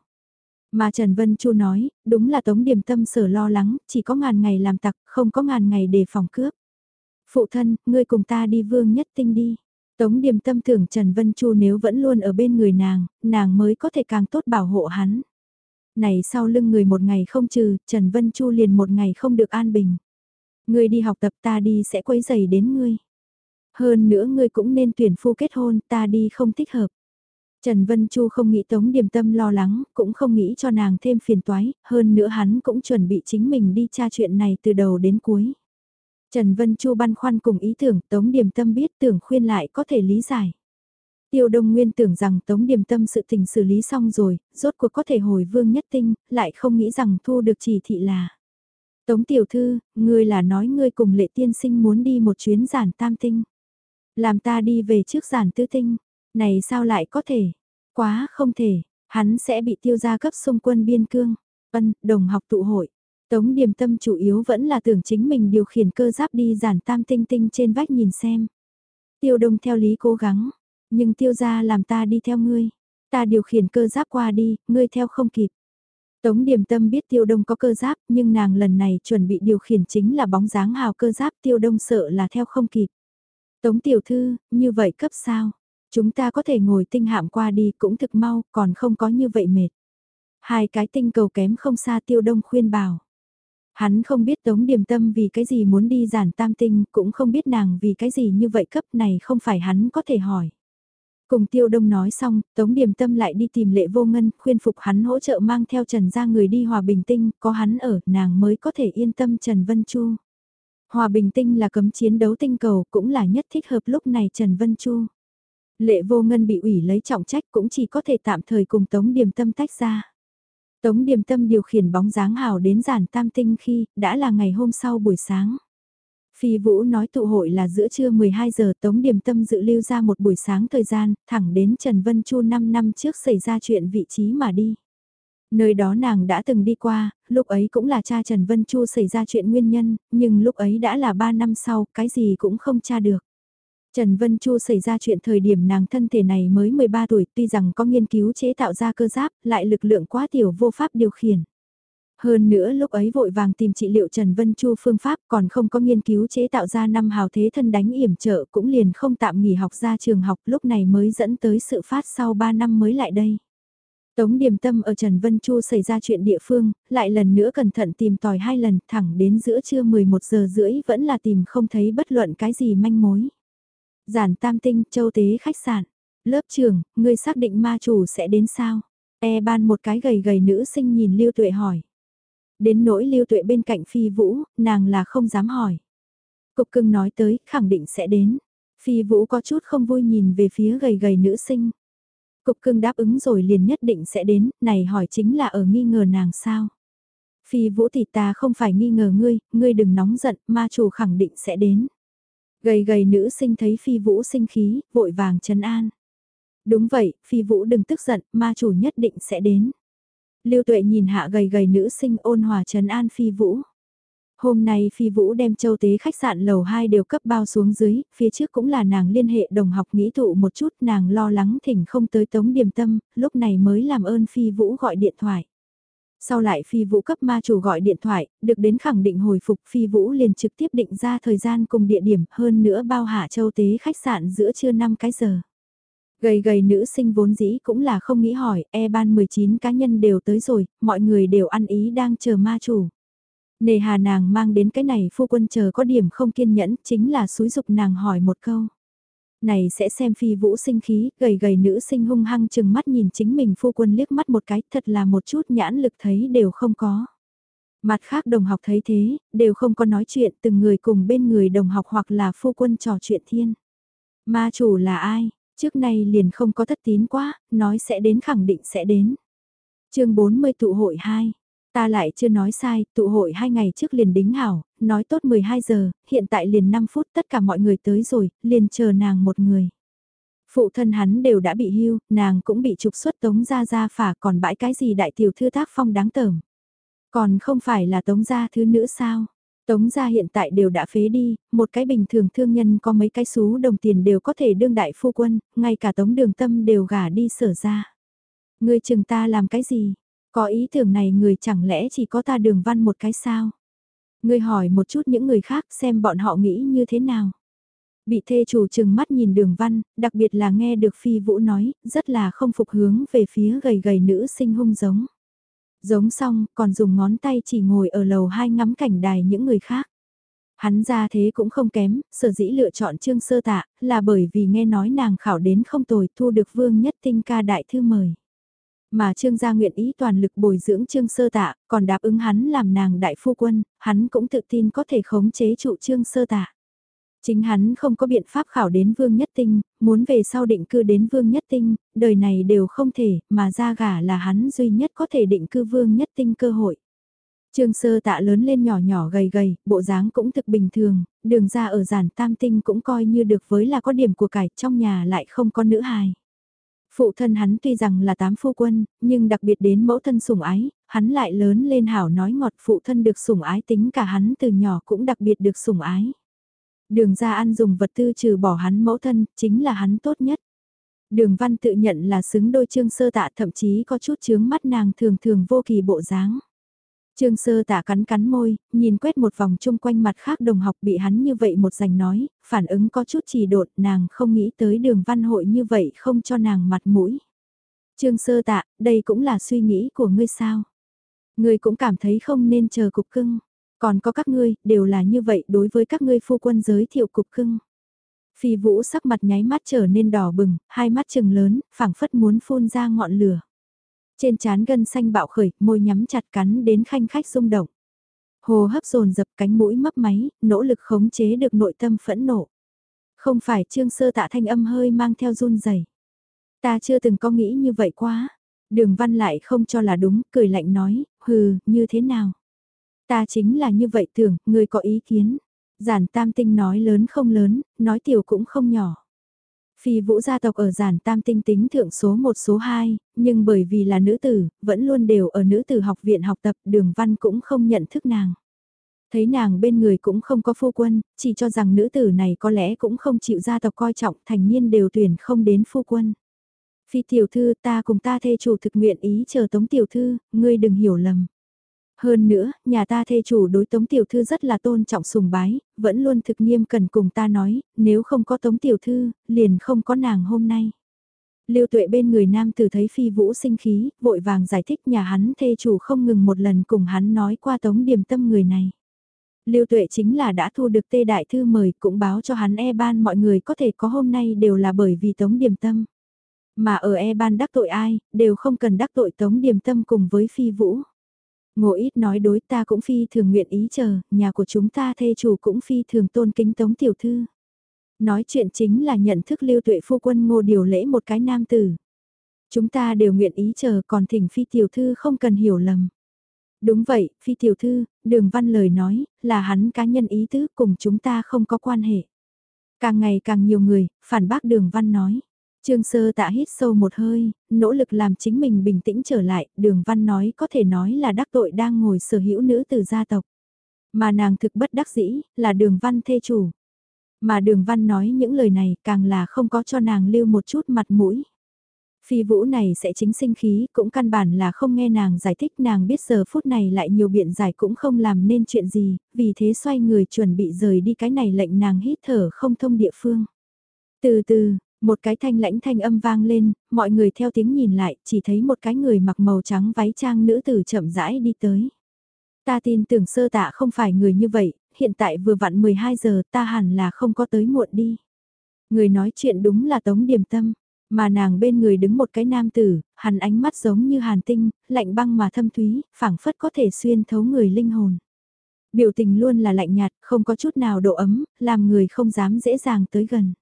Mà Trần Vân Chu nói, đúng là Tống Điềm Tâm sở lo lắng, chỉ có ngàn ngày làm tặc, không có ngàn ngày để phòng cướp. Phụ thân, ngươi cùng ta đi vương nhất tinh đi. Tống điềm tâm tưởng Trần Vân Chu nếu vẫn luôn ở bên người nàng, nàng mới có thể càng tốt bảo hộ hắn. Này sau lưng người một ngày không trừ, Trần Vân Chu liền một ngày không được an bình. Ngươi đi học tập ta đi sẽ quấy giày đến ngươi. Hơn nữa ngươi cũng nên tuyển phu kết hôn, ta đi không thích hợp. Trần Vân Chu không nghĩ Tống Điềm Tâm lo lắng, cũng không nghĩ cho nàng thêm phiền toái, hơn nữa hắn cũng chuẩn bị chính mình đi tra chuyện này từ đầu đến cuối. Trần Vân Chu băn khoăn cùng ý tưởng Tống Điềm Tâm biết tưởng khuyên lại có thể lý giải. Tiêu Đông Nguyên tưởng rằng Tống Điềm Tâm sự tình xử lý xong rồi, rốt cuộc có thể hồi vương nhất tinh, lại không nghĩ rằng thu được chỉ thị là. Tống Tiểu Thư, ngươi là nói ngươi cùng lệ tiên sinh muốn đi một chuyến giản tam tinh. Làm ta đi về trước giản tứ tinh, này sao lại có thể? Quá không thể, hắn sẽ bị tiêu gia cấp xung quân biên cương. Ân, đồng học tụ hội. Tống điềm tâm chủ yếu vẫn là tưởng chính mình điều khiển cơ giáp đi giản tam tinh tinh trên vách nhìn xem. Tiêu đông theo lý cố gắng, nhưng tiêu gia làm ta đi theo ngươi. Ta điều khiển cơ giáp qua đi, ngươi theo không kịp. Tống Điềm Tâm biết Tiêu Đông có cơ giáp, nhưng nàng lần này chuẩn bị điều khiển chính là bóng dáng hào cơ giáp Tiêu Đông sợ là theo không kịp. Tống Tiểu Thư, như vậy cấp sao? Chúng ta có thể ngồi tinh hạm qua đi cũng thực mau, còn không có như vậy mệt. Hai cái tinh cầu kém không xa Tiêu Đông khuyên bảo. Hắn không biết Tống Điềm Tâm vì cái gì muốn đi giản tam tinh, cũng không biết nàng vì cái gì như vậy cấp này không phải hắn có thể hỏi. Cùng Tiêu Đông nói xong, Tống Điềm Tâm lại đi tìm Lệ Vô Ngân, khuyên phục hắn hỗ trợ mang theo Trần ra người đi Hòa Bình Tinh, có hắn ở, nàng mới có thể yên tâm Trần Vân Chu. Hòa Bình Tinh là cấm chiến đấu tinh cầu, cũng là nhất thích hợp lúc này Trần Vân Chu. Lệ Vô Ngân bị ủy lấy trọng trách cũng chỉ có thể tạm thời cùng Tống Điềm Tâm tách ra. Tống Điềm Tâm điều khiển bóng dáng hào đến giản tam tinh khi, đã là ngày hôm sau buổi sáng. Phi Vũ nói tụ hội là giữa trưa 12 giờ Tống Điềm Tâm dự lưu ra một buổi sáng thời gian, thẳng đến Trần Vân Chu 5 năm trước xảy ra chuyện vị trí mà đi. Nơi đó nàng đã từng đi qua, lúc ấy cũng là cha Trần Vân Chu xảy ra chuyện nguyên nhân, nhưng lúc ấy đã là 3 năm sau, cái gì cũng không tra được. Trần Vân Chu xảy ra chuyện thời điểm nàng thân thể này mới 13 tuổi tuy rằng có nghiên cứu chế tạo ra cơ giáp, lại lực lượng quá tiểu vô pháp điều khiển. Hơn nữa lúc ấy vội vàng tìm trị liệu Trần Vân Chu phương pháp còn không có nghiên cứu chế tạo ra năm hào thế thân đánh yểm trợ cũng liền không tạm nghỉ học ra trường học lúc này mới dẫn tới sự phát sau 3 năm mới lại đây. Tống Điềm Tâm ở Trần Vân Chu xảy ra chuyện địa phương, lại lần nữa cẩn thận tìm tòi hai lần thẳng đến giữa trưa 11 giờ rưỡi vẫn là tìm không thấy bất luận cái gì manh mối. Giản Tam Tinh, Châu Tế khách sạn. Lớp trưởng, ngươi xác định ma chủ sẽ đến sao? E ban một cái gầy gầy nữ sinh nhìn Lưu Tuệ hỏi. Đến nỗi Lưu Tuệ bên cạnh Phi Vũ, nàng là không dám hỏi. Cục cưng nói tới, khẳng định sẽ đến. Phi Vũ có chút không vui nhìn về phía gầy gầy nữ sinh. Cục cưng đáp ứng rồi liền nhất định sẽ đến, này hỏi chính là ở nghi ngờ nàng sao. Phi Vũ thì ta không phải nghi ngờ ngươi, ngươi đừng nóng giận, ma chủ khẳng định sẽ đến. Gầy gầy nữ sinh thấy phi vũ sinh khí, vội vàng trấn an. Đúng vậy, phi vũ đừng tức giận, ma chủ nhất định sẽ đến. Lưu tuệ nhìn hạ gầy gầy nữ sinh ôn hòa trấn an phi vũ. Hôm nay phi vũ đem châu tế khách sạn lầu 2 đều cấp bao xuống dưới, phía trước cũng là nàng liên hệ đồng học nghĩ tụ một chút nàng lo lắng thỉnh không tới tống điềm tâm, lúc này mới làm ơn phi vũ gọi điện thoại. Sau lại phi vũ cấp ma chủ gọi điện thoại, được đến khẳng định hồi phục phi vũ liền trực tiếp định ra thời gian cùng địa điểm hơn nữa bao hạ châu tế khách sạn giữa trưa 5 cái giờ. Gầy gầy nữ sinh vốn dĩ cũng là không nghĩ hỏi, e ban 19 cá nhân đều tới rồi, mọi người đều ăn ý đang chờ ma chủ. Nề hà nàng mang đến cái này phu quân chờ có điểm không kiên nhẫn chính là xúi dục nàng hỏi một câu. Này sẽ xem phi vũ sinh khí, gầy gầy nữ sinh hung hăng chừng mắt nhìn chính mình phu quân liếc mắt một cái, thật là một chút nhãn lực thấy đều không có. Mặt khác đồng học thấy thế, đều không có nói chuyện từng người cùng bên người đồng học hoặc là phu quân trò chuyện thiên. Ma chủ là ai? Trước nay liền không có thất tín quá, nói sẽ đến khẳng định sẽ đến. chương 40 tụ hội 2 Ta lại chưa nói sai, tụ hội hai ngày trước liền đính hảo, nói tốt 12 giờ, hiện tại liền 5 phút tất cả mọi người tới rồi, liền chờ nàng một người. Phụ thân hắn đều đã bị hưu, nàng cũng bị trục xuất tống ra ra phả còn bãi cái gì đại tiểu thư tác phong đáng tởm. Còn không phải là tống gia thứ nữ sao? Tống gia hiện tại đều đã phế đi, một cái bình thường thương nhân có mấy cái xú đồng tiền đều có thể đương đại phu quân, ngay cả tống đường tâm đều gả đi sở ra. Ngươi chừng ta làm cái gì? Có ý tưởng này người chẳng lẽ chỉ có ta đường văn một cái sao? Ngươi hỏi một chút những người khác xem bọn họ nghĩ như thế nào. Bị thê chủ chừng mắt nhìn đường văn, đặc biệt là nghe được phi vũ nói, rất là không phục hướng về phía gầy gầy nữ sinh hung giống. Giống xong, còn dùng ngón tay chỉ ngồi ở lầu hai ngắm cảnh đài những người khác. Hắn ra thế cũng không kém, sở dĩ lựa chọn trương sơ tạ, là bởi vì nghe nói nàng khảo đến không tồi thu được vương nhất tinh ca đại thư mời. Mà trương gia nguyện ý toàn lực bồi dưỡng trương sơ tạ, còn đáp ứng hắn làm nàng đại phu quân, hắn cũng tự tin có thể khống chế trụ trương sơ tạ. Chính hắn không có biện pháp khảo đến vương nhất tinh, muốn về sau định cư đến vương nhất tinh, đời này đều không thể, mà ra gả là hắn duy nhất có thể định cư vương nhất tinh cơ hội. Trương sơ tạ lớn lên nhỏ nhỏ gầy gầy, bộ dáng cũng thực bình thường, đường ra ở giản tam tinh cũng coi như được với là có điểm của cải, trong nhà lại không có nữ hài. Phụ thân hắn tuy rằng là tám phu quân, nhưng đặc biệt đến mẫu thân sủng ái, hắn lại lớn lên hảo nói ngọt phụ thân được sủng ái tính cả hắn từ nhỏ cũng đặc biệt được sủng ái. Đường ra ăn dùng vật tư trừ bỏ hắn mẫu thân, chính là hắn tốt nhất. Đường văn tự nhận là xứng đôi trương sơ tạ thậm chí có chút chướng mắt nàng thường thường vô kỳ bộ dáng. Trương sơ tạ cắn cắn môi, nhìn quét một vòng chung quanh mặt khác đồng học bị hắn như vậy một giành nói, phản ứng có chút chỉ đột nàng không nghĩ tới đường văn hội như vậy không cho nàng mặt mũi. Trương sơ tạ, đây cũng là suy nghĩ của ngươi sao. Ngươi cũng cảm thấy không nên chờ cục cưng. Còn có các ngươi, đều là như vậy đối với các ngươi phu quân giới thiệu cục cưng. Phi vũ sắc mặt nháy mắt trở nên đỏ bừng, hai mắt trừng lớn, phảng phất muốn phun ra ngọn lửa. Trên trán gân xanh bạo khởi, môi nhắm chặt cắn đến khanh khách rung động. Hồ hấp dồn dập cánh mũi mấp máy, nỗ lực khống chế được nội tâm phẫn nộ. Không phải trương sơ tạ thanh âm hơi mang theo run rẩy Ta chưa từng có nghĩ như vậy quá. Đường văn lại không cho là đúng, cười lạnh nói, hừ, như thế nào? Ta chính là như vậy tưởng, người có ý kiến. Giản tam tinh nói lớn không lớn, nói tiểu cũng không nhỏ. Phi vũ gia tộc ở giản tam tinh tính thượng số 1 số 2, nhưng bởi vì là nữ tử, vẫn luôn đều ở nữ tử học viện học tập đường văn cũng không nhận thức nàng. Thấy nàng bên người cũng không có phu quân, chỉ cho rằng nữ tử này có lẽ cũng không chịu gia tộc coi trọng thành niên đều tuyển không đến phu quân. Phi tiểu thư ta cùng ta thê chủ thực nguyện ý chờ tống tiểu thư, ngươi đừng hiểu lầm. Hơn nữa, nhà ta thê chủ đối tống tiểu thư rất là tôn trọng sùng bái, vẫn luôn thực nghiêm cần cùng ta nói, nếu không có tống tiểu thư, liền không có nàng hôm nay. Lưu tuệ bên người nam tử thấy phi vũ sinh khí, vội vàng giải thích nhà hắn thê chủ không ngừng một lần cùng hắn nói qua tống điểm tâm người này. Lưu tuệ chính là đã thu được tê đại thư mời cũng báo cho hắn e ban mọi người có thể có hôm nay đều là bởi vì tống điểm tâm. Mà ở e ban đắc tội ai, đều không cần đắc tội tống điểm tâm cùng với phi vũ. Ngộ ít nói đối ta cũng phi thường nguyện ý chờ, nhà của chúng ta thê chủ cũng phi thường tôn kính tống tiểu thư. Nói chuyện chính là nhận thức lưu tuệ phu quân ngô điều lễ một cái nam tử. Chúng ta đều nguyện ý chờ còn thỉnh phi tiểu thư không cần hiểu lầm. Đúng vậy, phi tiểu thư, đường văn lời nói, là hắn cá nhân ý tứ cùng chúng ta không có quan hệ. Càng ngày càng nhiều người, phản bác đường văn nói. Trương sơ tạ hít sâu một hơi, nỗ lực làm chính mình bình tĩnh trở lại, đường văn nói có thể nói là đắc tội đang ngồi sở hữu nữ từ gia tộc. Mà nàng thực bất đắc dĩ, là đường văn thê chủ. Mà đường văn nói những lời này càng là không có cho nàng lưu một chút mặt mũi. Phi vũ này sẽ chính sinh khí cũng căn bản là không nghe nàng giải thích nàng biết giờ phút này lại nhiều biện giải cũng không làm nên chuyện gì, vì thế xoay người chuẩn bị rời đi cái này lệnh nàng hít thở không thông địa phương. Từ từ, một cái thanh lãnh thanh âm vang lên, mọi người theo tiếng nhìn lại, chỉ thấy một cái người mặc màu trắng váy trang nữ tử chậm rãi đi tới. Ta tin tưởng sơ tạ không phải người như vậy, hiện tại vừa vặn 12 giờ ta hẳn là không có tới muộn đi. Người nói chuyện đúng là Tống Điềm Tâm, mà nàng bên người đứng một cái nam tử, hắn ánh mắt giống như hàn tinh, lạnh băng mà thâm thúy, phảng phất có thể xuyên thấu người linh hồn. Biểu tình luôn là lạnh nhạt, không có chút nào độ ấm, làm người không dám dễ dàng tới gần.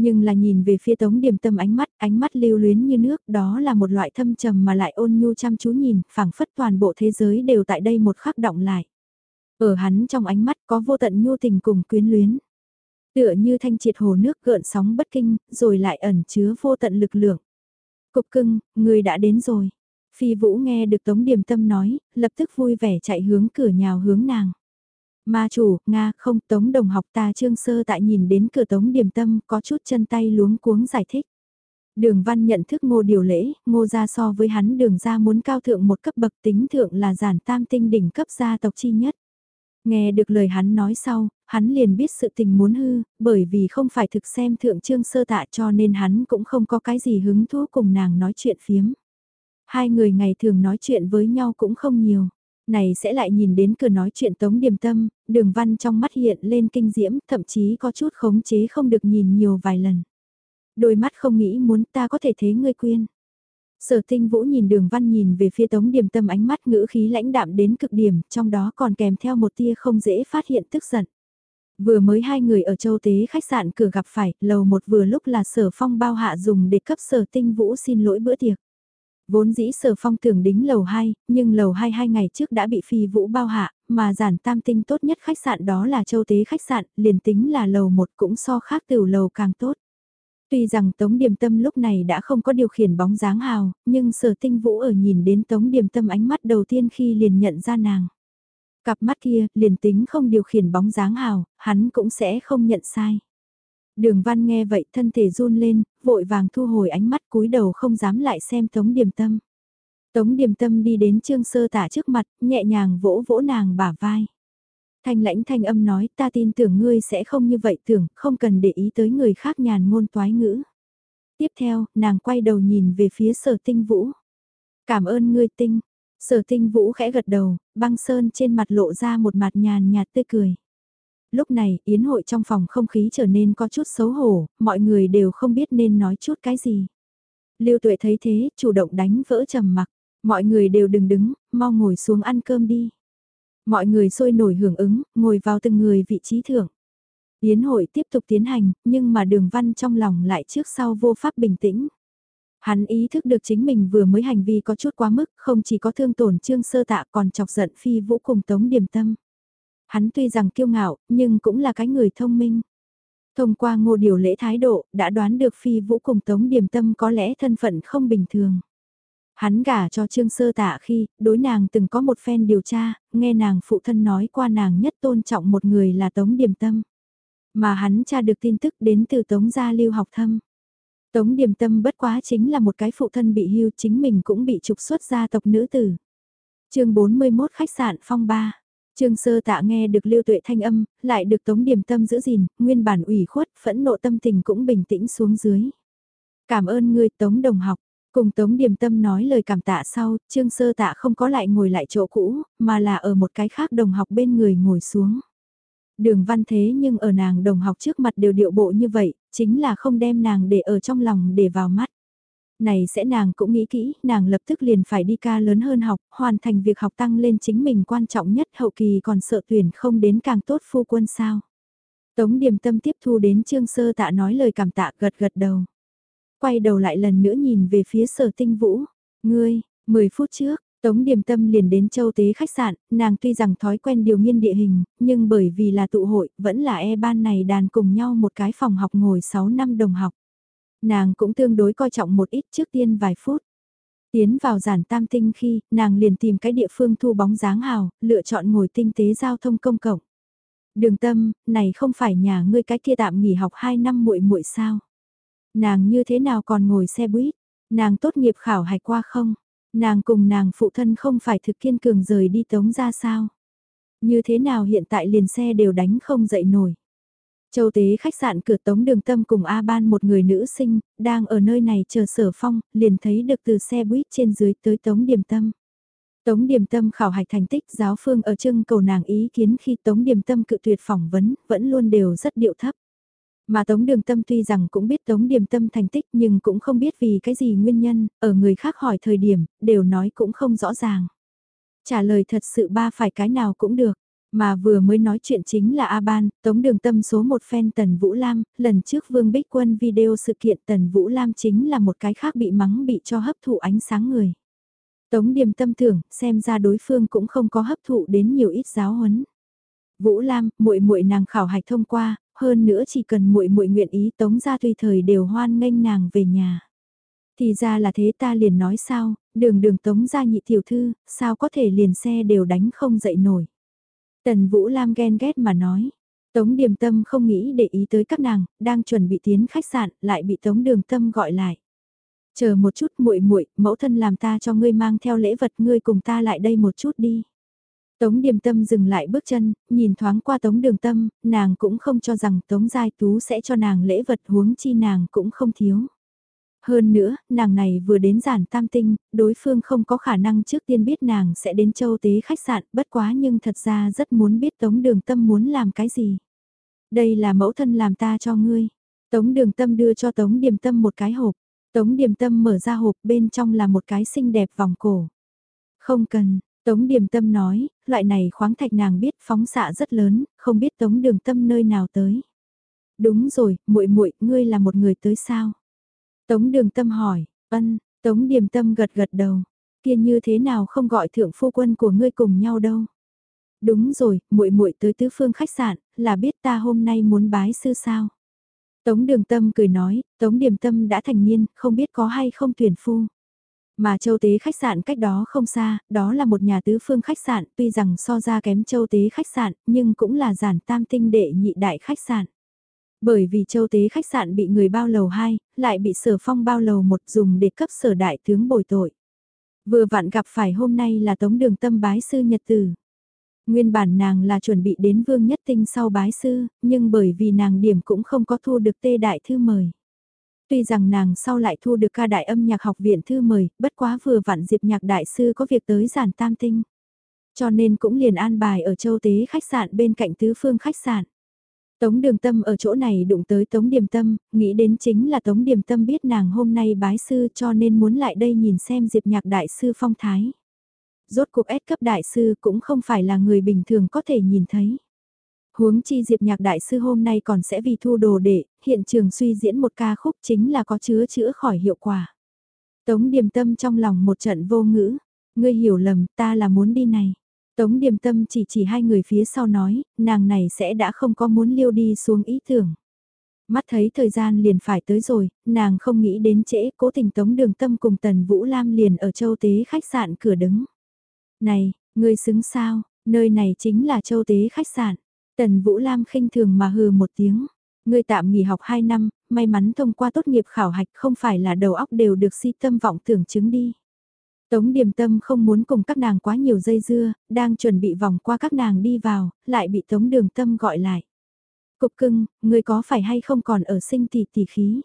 Nhưng là nhìn về phía tống điểm tâm ánh mắt, ánh mắt lưu luyến như nước, đó là một loại thâm trầm mà lại ôn nhu chăm chú nhìn, phảng phất toàn bộ thế giới đều tại đây một khắc động lại. Ở hắn trong ánh mắt có vô tận nhu tình cùng quyến luyến. Tựa như thanh triệt hồ nước gợn sóng bất kinh, rồi lại ẩn chứa vô tận lực lượng. Cục cưng, người đã đến rồi. Phi Vũ nghe được Tống Điềm Tâm nói, lập tức vui vẻ chạy hướng cửa nhào hướng nàng. Ma chủ, Nga, không, Tống đồng học ta trương sơ tại nhìn đến cửa Tống điểm Tâm có chút chân tay luống cuống giải thích. Đường văn nhận thức ngô điều lễ, ngô ra so với hắn đường ra muốn cao thượng một cấp bậc tính thượng là giản tam tinh đỉnh cấp gia tộc chi nhất. Nghe được lời hắn nói sau, hắn liền biết sự tình muốn hư, bởi vì không phải thực xem thượng trương sơ tạ cho nên hắn cũng không có cái gì hứng thú cùng nàng nói chuyện phiếm. Hai người ngày thường nói chuyện với nhau cũng không nhiều. Này sẽ lại nhìn đến cửa nói chuyện Tống Điềm Tâm, đường văn trong mắt hiện lên kinh diễm, thậm chí có chút khống chế không được nhìn nhiều vài lần. Đôi mắt không nghĩ muốn ta có thể thế ngươi quyên. Sở tinh vũ nhìn đường văn nhìn về phía Tống Điềm Tâm ánh mắt ngữ khí lãnh đạm đến cực điểm, trong đó còn kèm theo một tia không dễ phát hiện tức giận. Vừa mới hai người ở châu tế khách sạn cửa gặp phải, lầu một vừa lúc là sở phong bao hạ dùng để cấp sở tinh vũ xin lỗi bữa tiệc. Vốn dĩ sở phong tưởng đính lầu 2, nhưng lầu 2 hai ngày trước đã bị phi vũ bao hạ, mà giản tam tinh tốt nhất khách sạn đó là châu tế khách sạn, liền tính là lầu 1 cũng so khác tiểu lầu càng tốt. Tuy rằng Tống Điềm Tâm lúc này đã không có điều khiển bóng dáng hào, nhưng sở tinh vũ ở nhìn đến Tống Điềm Tâm ánh mắt đầu tiên khi liền nhận ra nàng. Cặp mắt kia, liền tính không điều khiển bóng dáng hào, hắn cũng sẽ không nhận sai. Đường văn nghe vậy thân thể run lên, vội vàng thu hồi ánh mắt cúi đầu không dám lại xem Tống Điềm Tâm. Tống Điềm Tâm đi đến Trương Sơ Tả trước mặt, nhẹ nhàng vỗ vỗ nàng bả vai. Thanh lãnh thanh âm nói ta tin tưởng ngươi sẽ không như vậy tưởng, không cần để ý tới người khác nhàn ngôn toái ngữ. Tiếp theo, nàng quay đầu nhìn về phía sở tinh vũ. Cảm ơn ngươi tinh. Sở tinh vũ khẽ gật đầu, băng sơn trên mặt lộ ra một mặt nhàn nhạt tươi cười. Lúc này, yến hội trong phòng không khí trở nên có chút xấu hổ, mọi người đều không biết nên nói chút cái gì. Lưu tuệ thấy thế, chủ động đánh vỡ trầm mặc, mọi người đều đừng đứng, mau ngồi xuống ăn cơm đi. Mọi người sôi nổi hưởng ứng, ngồi vào từng người vị trí thưởng. Yến hội tiếp tục tiến hành, nhưng mà đường văn trong lòng lại trước sau vô pháp bình tĩnh. Hắn ý thức được chính mình vừa mới hành vi có chút quá mức, không chỉ có thương tổn trương sơ tạ còn chọc giận phi vũ cùng tống điểm tâm. Hắn tuy rằng kiêu ngạo, nhưng cũng là cái người thông minh. Thông qua ngô điều lễ thái độ, đã đoán được phi vũ cùng tống điểm tâm có lẽ thân phận không bình thường. Hắn gả cho Trương Sơ Tạ khi, đối nàng từng có một phen điều tra, nghe nàng phụ thân nói qua nàng nhất tôn trọng một người là Tống Điềm Tâm. Mà hắn tra được tin tức đến từ Tống Gia Lưu học thâm. Tống Điềm Tâm bất quá chính là một cái phụ thân bị hưu chính mình cũng bị trục xuất gia tộc nữ tử. chương 41 khách sạn phong ba. Trương Sơ Tạ nghe được Lưu Tuệ thanh âm, lại được Tống Điềm Tâm giữ gìn, nguyên bản ủy khuất, phẫn nộ tâm tình cũng bình tĩnh xuống dưới. Cảm ơn ngươi Tống Đồng học, Cùng Tống Điềm Tâm nói lời cảm tạ sau, Trương Sơ Tạ không có lại ngồi lại chỗ cũ, mà là ở một cái khác đồng học bên người ngồi xuống. Đường văn thế nhưng ở nàng đồng học trước mặt đều điệu bộ như vậy, chính là không đem nàng để ở trong lòng để vào mắt. Này sẽ nàng cũng nghĩ kỹ, nàng lập tức liền phải đi ca lớn hơn học, hoàn thành việc học tăng lên chính mình quan trọng nhất hậu kỳ còn sợ tuyển không đến càng tốt phu quân sao. Tống Điềm Tâm tiếp thu đến Trương Sơ Tạ nói lời cảm tạ gật gật đầu. Quay đầu lại lần nữa nhìn về phía sở tinh vũ. Ngươi, 10 phút trước, Tống Điềm Tâm liền đến châu tế khách sạn, nàng tuy rằng thói quen điều nghiên địa hình, nhưng bởi vì là tụ hội, vẫn là e ban này đàn cùng nhau một cái phòng học ngồi 6 năm đồng học. Nàng cũng tương đối coi trọng một ít trước tiên vài phút. Tiến vào giản tam tinh khi, nàng liền tìm cái địa phương thu bóng dáng hào, lựa chọn ngồi tinh tế giao thông công cộng. Đường tâm, này không phải nhà ngươi cái kia tạm nghỉ học 2 năm muội muội sao? Nàng như thế nào còn ngồi xe buýt? Nàng tốt nghiệp khảo hạch qua không? Nàng cùng nàng phụ thân không phải thực kiên cường rời đi tống ra sao? Như thế nào hiện tại liền xe đều đánh không dậy nổi? Châu tế khách sạn cửa tống đường tâm cùng A Ban một người nữ sinh, đang ở nơi này chờ sở phong, liền thấy được từ xe buýt trên dưới tới tống điểm tâm. Tống Điềm Tâm khảo hạch thành tích giáo phương ở trưng cầu nàng ý kiến khi Tống Điềm Tâm cự tuyệt phỏng vấn, vẫn luôn đều rất điệu thấp. Mà Tống Đường Tâm tuy rằng cũng biết Tống Điềm Tâm thành tích nhưng cũng không biết vì cái gì nguyên nhân, ở người khác hỏi thời điểm, đều nói cũng không rõ ràng. Trả lời thật sự ba phải cái nào cũng được. Mà vừa mới nói chuyện chính là A Ban, Tống Đường Tâm số một fan Tần Vũ Lam, lần trước Vương Bích Quân video sự kiện Tần Vũ Lam chính là một cái khác bị mắng bị cho hấp thụ ánh sáng người. Tống Điềm Tâm tưởng, xem ra đối phương cũng không có hấp thụ đến nhiều ít giáo huấn. Vũ Lam, muội muội nàng khảo hạch thông qua, hơn nữa chỉ cần muội muội nguyện ý tống ra tùy thời đều hoan nghênh nàng về nhà. Thì ra là thế ta liền nói sao, đường đường tống ra nhị tiểu thư, sao có thể liền xe đều đánh không dậy nổi. Tần Vũ Lam ghen ghét mà nói. Tống Điềm Tâm không nghĩ để ý tới các nàng, đang chuẩn bị tiến khách sạn, lại bị Tống Đường Tâm gọi lại. Chờ một chút muội muội, mẫu thân làm ta cho ngươi mang theo lễ vật, ngươi cùng ta lại đây một chút đi. Tống điềm tâm dừng lại bước chân, nhìn thoáng qua tống đường tâm, nàng cũng không cho rằng tống giai tú sẽ cho nàng lễ vật huống chi nàng cũng không thiếu. Hơn nữa, nàng này vừa đến giản tam tinh, đối phương không có khả năng trước tiên biết nàng sẽ đến châu tế khách sạn, bất quá nhưng thật ra rất muốn biết Tống Đường Tâm muốn làm cái gì. Đây là mẫu thân làm ta cho ngươi. Tống Đường Tâm đưa cho Tống Điềm Tâm một cái hộp. Tống Điềm Tâm mở ra hộp bên trong là một cái xinh đẹp vòng cổ. Không cần, Tống Điềm Tâm nói, loại này khoáng thạch nàng biết phóng xạ rất lớn, không biết Tống Đường Tâm nơi nào tới. Đúng rồi, muội muội, ngươi là một người tới sao? Tống Đường Tâm hỏi, ân, Tống Điềm Tâm gật gật đầu, kia như thế nào không gọi thượng phu quân của ngươi cùng nhau đâu? Đúng rồi, muội muội tới tứ phương khách sạn, là biết ta hôm nay muốn bái sư sao? Tống Đường Tâm cười nói, Tống Điềm Tâm đã thành niên, không biết có hay không tuyển phu. Mà châu tế khách sạn cách đó không xa, đó là một nhà tứ phương khách sạn, tuy rằng so ra kém châu tế khách sạn, nhưng cũng là giản tam tinh đệ nhị đại khách sạn. Bởi vì châu tế khách sạn bị người bao lầu 2, lại bị sở phong bao lầu một dùng để cấp sở đại tướng bồi tội. Vừa vặn gặp phải hôm nay là tống đường tâm bái sư nhật tử. Nguyên bản nàng là chuẩn bị đến vương nhất tinh sau bái sư, nhưng bởi vì nàng điểm cũng không có thu được tê đại thư mời. Tuy rằng nàng sau lại thu được ca đại âm nhạc học viện thư mời, bất quá vừa vặn diệp nhạc đại sư có việc tới giản tam tinh. Cho nên cũng liền an bài ở châu tế khách sạn bên cạnh tứ phương khách sạn. Tống Đường Tâm ở chỗ này đụng tới Tống Điềm Tâm, nghĩ đến chính là Tống Điềm Tâm biết nàng hôm nay bái sư cho nên muốn lại đây nhìn xem Diệp Nhạc Đại Sư phong thái. Rốt cuộc S cấp Đại Sư cũng không phải là người bình thường có thể nhìn thấy. Huống chi Diệp Nhạc Đại Sư hôm nay còn sẽ vì thu đồ để, hiện trường suy diễn một ca khúc chính là có chứa chữa khỏi hiệu quả. Tống Điềm Tâm trong lòng một trận vô ngữ, ngươi hiểu lầm ta là muốn đi này. Tống điềm tâm chỉ chỉ hai người phía sau nói, nàng này sẽ đã không có muốn liêu đi xuống ý tưởng. Mắt thấy thời gian liền phải tới rồi, nàng không nghĩ đến trễ, cố tình tống đường tâm cùng tần Vũ Lam liền ở châu tế khách sạn cửa đứng. Này, ngươi xứng sao, nơi này chính là châu tế khách sạn. Tần Vũ Lam khinh thường mà hừ một tiếng. Ngươi tạm nghỉ học 2 năm, may mắn thông qua tốt nghiệp khảo hạch không phải là đầu óc đều được si tâm vọng tưởng chứng đi. Tống điềm tâm không muốn cùng các nàng quá nhiều dây dưa, đang chuẩn bị vòng qua các nàng đi vào, lại bị tống đường tâm gọi lại. Cục cưng, người có phải hay không còn ở sinh tỷ tỷ khí?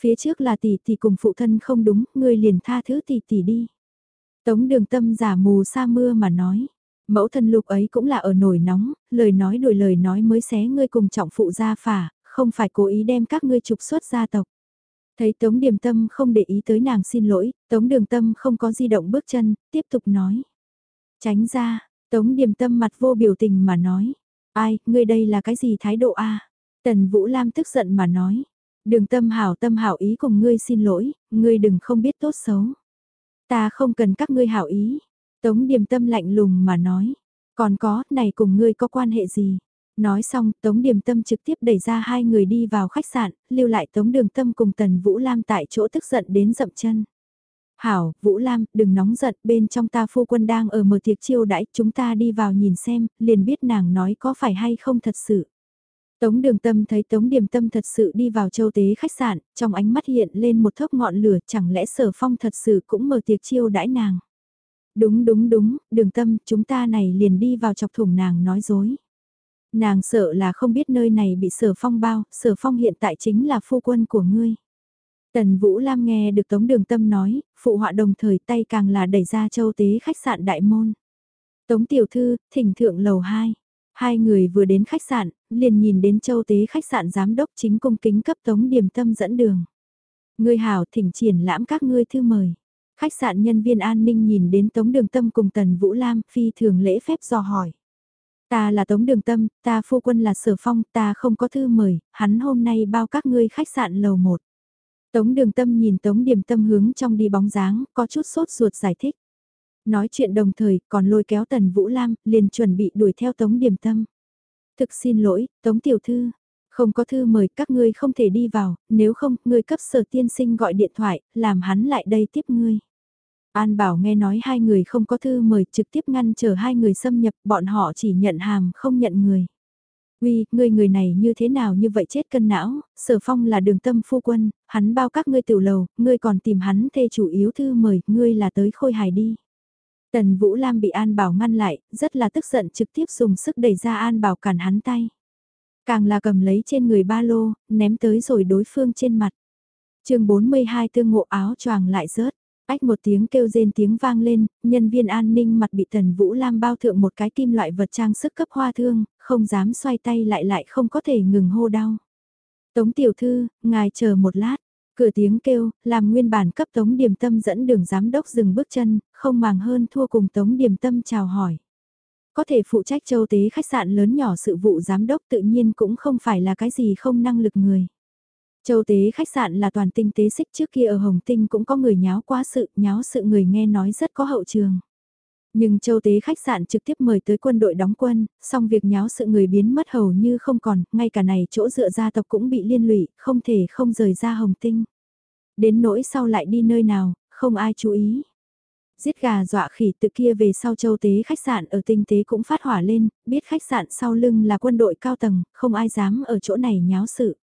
Phía trước là tỷ tỷ cùng phụ thân không đúng, người liền tha thứ tỷ tỷ đi. Tống đường tâm giả mù sa mưa mà nói. Mẫu thân lục ấy cũng là ở nổi nóng, lời nói đổi lời nói mới xé ngươi cùng trọng phụ ra phả, không phải cố ý đem các ngươi trục xuất gia tộc. Thấy Tống Điềm Tâm không để ý tới nàng xin lỗi, Tống Đường Tâm không có di động bước chân, tiếp tục nói. Tránh ra, Tống Điềm Tâm mặt vô biểu tình mà nói. Ai, ngươi đây là cái gì thái độ a? Tần Vũ Lam tức giận mà nói. Đường tâm hảo tâm hảo ý cùng ngươi xin lỗi, ngươi đừng không biết tốt xấu. Ta không cần các ngươi hảo ý. Tống Điềm Tâm lạnh lùng mà nói. Còn có, này cùng ngươi có quan hệ gì? Nói xong, Tống Điềm Tâm trực tiếp đẩy ra hai người đi vào khách sạn, lưu lại Tống Đường Tâm cùng Tần Vũ Lam tại chỗ tức giận đến dậm chân. Hảo, Vũ Lam, đừng nóng giận, bên trong ta phu quân đang ở mở tiệc chiêu đãi, chúng ta đi vào nhìn xem, liền biết nàng nói có phải hay không thật sự. Tống Đường Tâm thấy Tống Điềm Tâm thật sự đi vào châu tế khách sạn, trong ánh mắt hiện lên một thốc ngọn lửa, chẳng lẽ Sở Phong thật sự cũng mở tiệc chiêu đãi nàng. Đúng đúng đúng, Đường Tâm, chúng ta này liền đi vào chọc thủng nàng nói dối. Nàng sợ là không biết nơi này bị sở phong bao, sở phong hiện tại chính là phu quân của ngươi. Tần Vũ Lam nghe được Tống Đường Tâm nói, phụ họa đồng thời tay càng là đẩy ra châu tế khách sạn đại môn. Tống Tiểu Thư, thỉnh thượng lầu 2. Hai người vừa đến khách sạn, liền nhìn đến châu tế khách sạn giám đốc chính cung kính cấp Tống Điềm Tâm dẫn đường. Ngươi hảo thỉnh triển lãm các ngươi thư mời. Khách sạn nhân viên an ninh nhìn đến Tống Đường Tâm cùng Tần Vũ Lam phi thường lễ phép dò hỏi. Ta là Tống Đường Tâm, ta phu quân là Sở Phong, ta không có thư mời, hắn hôm nay bao các ngươi khách sạn lầu 1. Tống Đường Tâm nhìn Tống Điềm Tâm hướng trong đi bóng dáng, có chút sốt ruột giải thích. Nói chuyện đồng thời, còn lôi kéo Tần Vũ Lam, liền chuẩn bị đuổi theo Tống Điềm Tâm. Thực xin lỗi, Tống Tiểu Thư, không có thư mời các ngươi không thể đi vào, nếu không, ngươi cấp sở tiên sinh gọi điện thoại, làm hắn lại đây tiếp ngươi. An Bảo nghe nói hai người không có thư mời trực tiếp ngăn chờ hai người xâm nhập, bọn họ chỉ nhận hàm không nhận người. Uy, ngươi người này như thế nào như vậy chết cân não, sở phong là đường tâm phu quân, hắn bao các ngươi tiểu lầu, ngươi còn tìm hắn thê chủ yếu thư mời, ngươi là tới khôi hài đi. Tần Vũ Lam bị An Bảo ngăn lại, rất là tức giận trực tiếp dùng sức đẩy ra An Bảo cản hắn tay. Càng là cầm lấy trên người ba lô, ném tới rồi đối phương trên mặt. chương 42 tương ngộ áo choàng lại rớt. Ách một tiếng kêu rên tiếng vang lên, nhân viên an ninh mặt bị Tần Vũ Lam bao thượng một cái kim loại vật trang sức cấp hoa thương, không dám xoay tay lại lại không có thể ngừng hô đau. Tống tiểu thư, ngài chờ một lát, cửa tiếng kêu, làm nguyên bản cấp Tống Điềm Tâm dẫn đường giám đốc dừng bước chân, không màng hơn thua cùng Tống Điềm Tâm chào hỏi. Có thể phụ trách châu tế khách sạn lớn nhỏ sự vụ giám đốc tự nhiên cũng không phải là cái gì không năng lực người. Châu tế khách sạn là toàn tinh tế xích trước kia ở Hồng Tinh cũng có người nháo quá sự, nháo sự người nghe nói rất có hậu trường. Nhưng châu tế khách sạn trực tiếp mời tới quân đội đóng quân, song việc nháo sự người biến mất hầu như không còn, ngay cả này chỗ dựa gia tộc cũng bị liên lụy, không thể không rời ra Hồng Tinh. Đến nỗi sau lại đi nơi nào, không ai chú ý. Giết gà dọa khỉ tự kia về sau châu tế khách sạn ở tinh tế cũng phát hỏa lên, biết khách sạn sau lưng là quân đội cao tầng, không ai dám ở chỗ này nháo sự.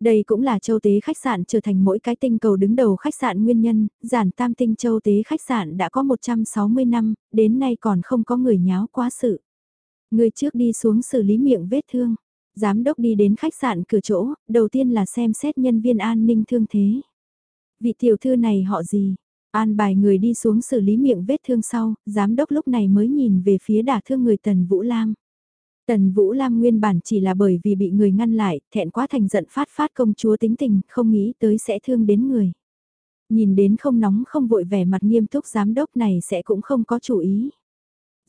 Đây cũng là châu tế khách sạn trở thành mỗi cái tinh cầu đứng đầu khách sạn nguyên nhân, giản tam tinh châu tế khách sạn đã có 160 năm, đến nay còn không có người nháo quá sự. Người trước đi xuống xử lý miệng vết thương, giám đốc đi đến khách sạn cửa chỗ, đầu tiên là xem xét nhân viên an ninh thương thế. Vị tiểu thư này họ gì? An bài người đi xuống xử lý miệng vết thương sau, giám đốc lúc này mới nhìn về phía đả thương người Tần Vũ Lam. Tần Vũ Lam nguyên bản chỉ là bởi vì bị người ngăn lại, thẹn quá thành giận phát phát công chúa tính tình, không nghĩ tới sẽ thương đến người. Nhìn đến không nóng không vội vẻ mặt nghiêm túc giám đốc này sẽ cũng không có chủ ý.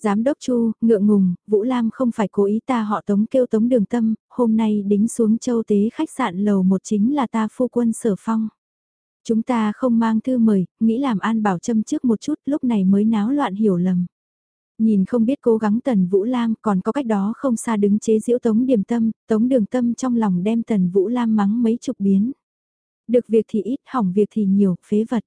Giám đốc Chu, ngượng ngùng, Vũ Lam không phải cố ý ta họ tống kêu tống đường tâm, hôm nay đính xuống châu tế khách sạn lầu một chính là ta phu quân sở phong. Chúng ta không mang thư mời, nghĩ làm an bảo châm trước một chút lúc này mới náo loạn hiểu lầm. Nhìn không biết cố gắng Tần Vũ Lam còn có cách đó không xa đứng chế diễu Tống Điềm Tâm, Tống Đường Tâm trong lòng đem Tần Vũ Lam mắng mấy chục biến. Được việc thì ít, hỏng việc thì nhiều, phế vật.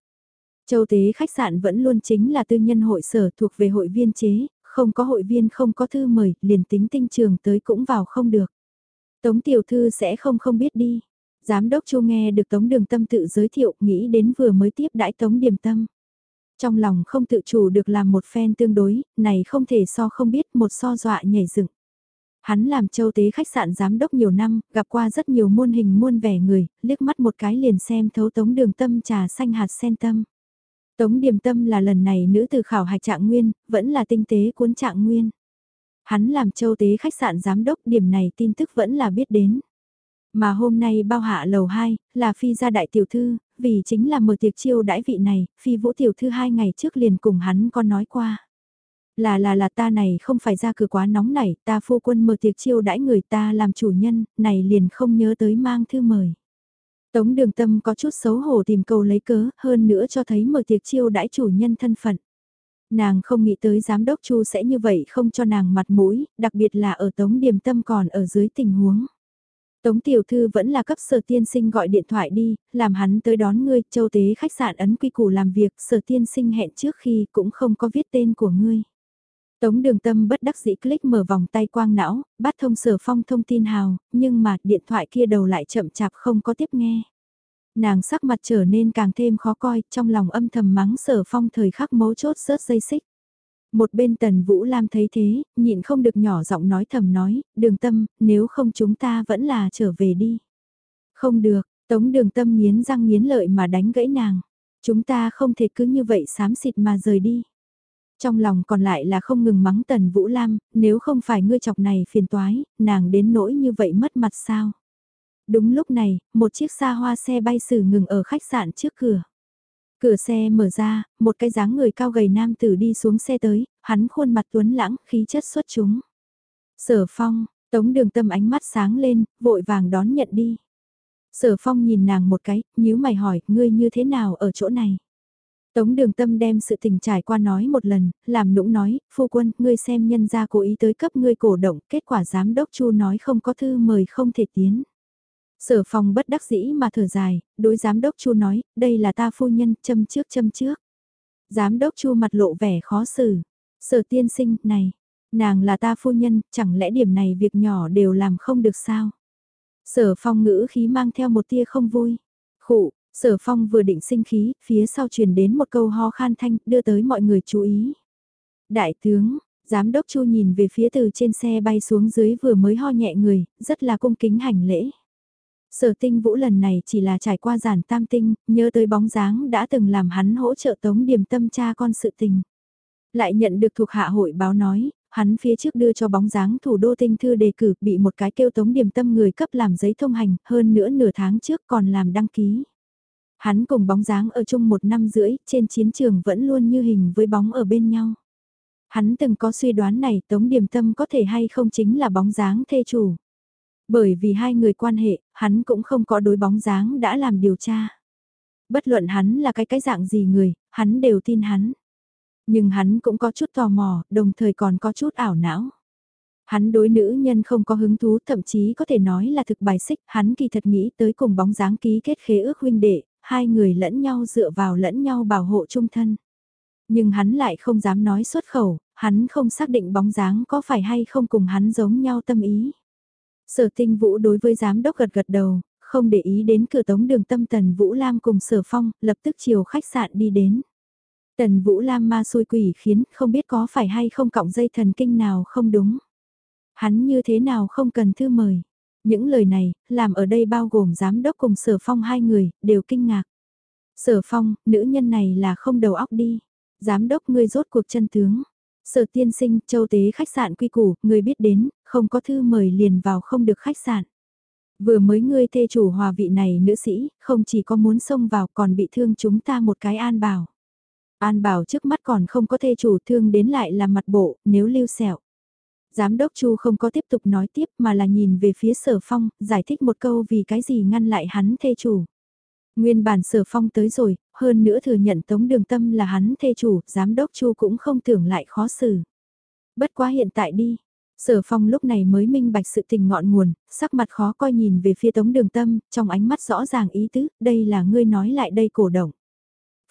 Châu Tế khách sạn vẫn luôn chính là tư nhân hội sở thuộc về hội viên chế, không có hội viên không có thư mời, liền tính tinh trường tới cũng vào không được. Tống tiểu thư sẽ không không biết đi. Giám đốc Chu nghe được Tống Đường Tâm tự giới thiệu, nghĩ đến vừa mới tiếp đãi Tống Điềm Tâm. Trong lòng không tự chủ được làm một phen tương đối, này không thể so không biết một so dọa nhảy dựng. Hắn làm châu tế khách sạn giám đốc nhiều năm, gặp qua rất nhiều muôn hình muôn vẻ người, liếc mắt một cái liền xem thấu tống đường tâm trà xanh hạt sen tâm. Tống điểm tâm là lần này nữ từ khảo hạch trạng nguyên, vẫn là tinh tế cuốn trạng nguyên. Hắn làm châu tế khách sạn giám đốc điểm này tin tức vẫn là biết đến. Mà hôm nay bao hạ lầu 2, là phi gia đại tiểu thư, vì chính là mở tiệc chiêu đãi vị này, phi vũ tiểu thư hai ngày trước liền cùng hắn có nói qua. Là là là ta này không phải ra cửa quá nóng nảy, ta phu quân mở tiệc chiêu đãi người ta làm chủ nhân, này liền không nhớ tới mang thư mời. Tống đường tâm có chút xấu hổ tìm cầu lấy cớ, hơn nữa cho thấy mở tiệc chiêu đãi chủ nhân thân phận. Nàng không nghĩ tới giám đốc chu sẽ như vậy không cho nàng mặt mũi, đặc biệt là ở tống điểm tâm còn ở dưới tình huống. Tống tiểu thư vẫn là cấp sở tiên sinh gọi điện thoại đi, làm hắn tới đón ngươi, châu tế khách sạn ấn quy củ làm việc, sở tiên sinh hẹn trước khi cũng không có viết tên của ngươi. Tống đường tâm bất đắc dĩ click mở vòng tay quang não, bắt thông sở phong thông tin hào, nhưng mà điện thoại kia đầu lại chậm chạp không có tiếp nghe. Nàng sắc mặt trở nên càng thêm khó coi, trong lòng âm thầm mắng sở phong thời khắc mấu chốt rớt dây xích. Một bên tần Vũ Lam thấy thế, nhịn không được nhỏ giọng nói thầm nói, đường tâm, nếu không chúng ta vẫn là trở về đi. Không được, tống đường tâm nghiến răng nghiến lợi mà đánh gãy nàng. Chúng ta không thể cứ như vậy xám xịt mà rời đi. Trong lòng còn lại là không ngừng mắng tần Vũ Lam, nếu không phải ngươi chọc này phiền toái, nàng đến nỗi như vậy mất mặt sao. Đúng lúc này, một chiếc xa hoa xe bay xử ngừng ở khách sạn trước cửa. Cửa xe mở ra, một cái dáng người cao gầy nam tử đi xuống xe tới, hắn khuôn mặt tuấn lãng, khí chất xuất chúng. Sở phong, tống đường tâm ánh mắt sáng lên, vội vàng đón nhận đi. Sở phong nhìn nàng một cái, nhíu mày hỏi, ngươi như thế nào ở chỗ này? Tống đường tâm đem sự tình trải qua nói một lần, làm nũng nói, phu quân, ngươi xem nhân gia cố ý tới cấp ngươi cổ động, kết quả giám đốc chu nói không có thư mời không thể tiến. Sở phòng bất đắc dĩ mà thở dài, đối giám đốc chu nói, đây là ta phu nhân, châm trước châm trước. Giám đốc chu mặt lộ vẻ khó xử. Sở tiên sinh, này, nàng là ta phu nhân, chẳng lẽ điểm này việc nhỏ đều làm không được sao? Sở phong ngữ khí mang theo một tia không vui. Khụ, sở phong vừa định sinh khí, phía sau truyền đến một câu ho khan thanh, đưa tới mọi người chú ý. Đại tướng, giám đốc chu nhìn về phía từ trên xe bay xuống dưới vừa mới ho nhẹ người, rất là cung kính hành lễ. Sở tinh vũ lần này chỉ là trải qua giản tam tinh, nhớ tới bóng dáng đã từng làm hắn hỗ trợ tống điểm tâm cha con sự tình. Lại nhận được thuộc hạ hội báo nói, hắn phía trước đưa cho bóng dáng thủ đô tinh thư đề cử bị một cái kêu tống điểm tâm người cấp làm giấy thông hành, hơn nữa nửa tháng trước còn làm đăng ký. Hắn cùng bóng dáng ở chung một năm rưỡi, trên chiến trường vẫn luôn như hình với bóng ở bên nhau. Hắn từng có suy đoán này tống điểm tâm có thể hay không chính là bóng dáng thê chủ. Bởi vì hai người quan hệ, hắn cũng không có đối bóng dáng đã làm điều tra. Bất luận hắn là cái cái dạng gì người, hắn đều tin hắn. Nhưng hắn cũng có chút tò mò, đồng thời còn có chút ảo não. Hắn đối nữ nhân không có hứng thú thậm chí có thể nói là thực bài xích, hắn kỳ thật nghĩ tới cùng bóng dáng ký kết khế ước huynh đệ, hai người lẫn nhau dựa vào lẫn nhau bảo hộ chung thân. Nhưng hắn lại không dám nói xuất khẩu, hắn không xác định bóng dáng có phải hay không cùng hắn giống nhau tâm ý. Sở tinh vũ đối với giám đốc gật gật đầu, không để ý đến cửa tống đường tâm tần Vũ Lam cùng sở phong, lập tức chiều khách sạn đi đến. Tần Vũ Lam ma xui quỷ khiến không biết có phải hay không cọng dây thần kinh nào không đúng. Hắn như thế nào không cần thư mời. Những lời này, làm ở đây bao gồm giám đốc cùng sở phong hai người, đều kinh ngạc. Sở phong, nữ nhân này là không đầu óc đi. Giám đốc ngươi rốt cuộc chân tướng. Sở tiên sinh, châu tế khách sạn quy củ, người biết đến, không có thư mời liền vào không được khách sạn. Vừa mới ngươi thê chủ hòa vị này nữ sĩ, không chỉ có muốn xông vào còn bị thương chúng ta một cái an bảo. An bảo trước mắt còn không có thê chủ thương đến lại là mặt bộ, nếu lưu sẹo. Giám đốc Chu không có tiếp tục nói tiếp mà là nhìn về phía sở phong, giải thích một câu vì cái gì ngăn lại hắn thê chủ. Nguyên bản sở phong tới rồi, hơn nữa thừa nhận tống đường tâm là hắn thê chủ, giám đốc Chu cũng không tưởng lại khó xử. Bất quá hiện tại đi, sở phong lúc này mới minh bạch sự tình ngọn nguồn, sắc mặt khó coi nhìn về phía tống đường tâm, trong ánh mắt rõ ràng ý tứ, đây là ngươi nói lại đây cổ động.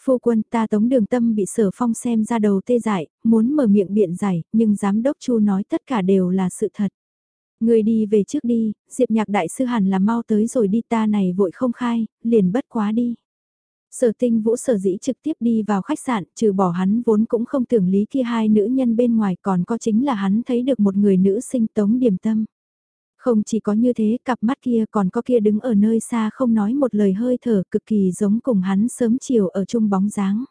Phu quân ta tống đường tâm bị sở phong xem ra đầu tê dại, muốn mở miệng biện giải, nhưng giám đốc chu nói tất cả đều là sự thật. Người đi về trước đi, Diệp nhạc đại sư hẳn là mau tới rồi đi ta này vội không khai, liền bất quá đi. Sở tinh vũ sở dĩ trực tiếp đi vào khách sạn, trừ bỏ hắn vốn cũng không tưởng lý kia hai nữ nhân bên ngoài còn có chính là hắn thấy được một người nữ sinh tống điểm tâm. Không chỉ có như thế, cặp mắt kia còn có kia đứng ở nơi xa không nói một lời hơi thở cực kỳ giống cùng hắn sớm chiều ở chung bóng dáng.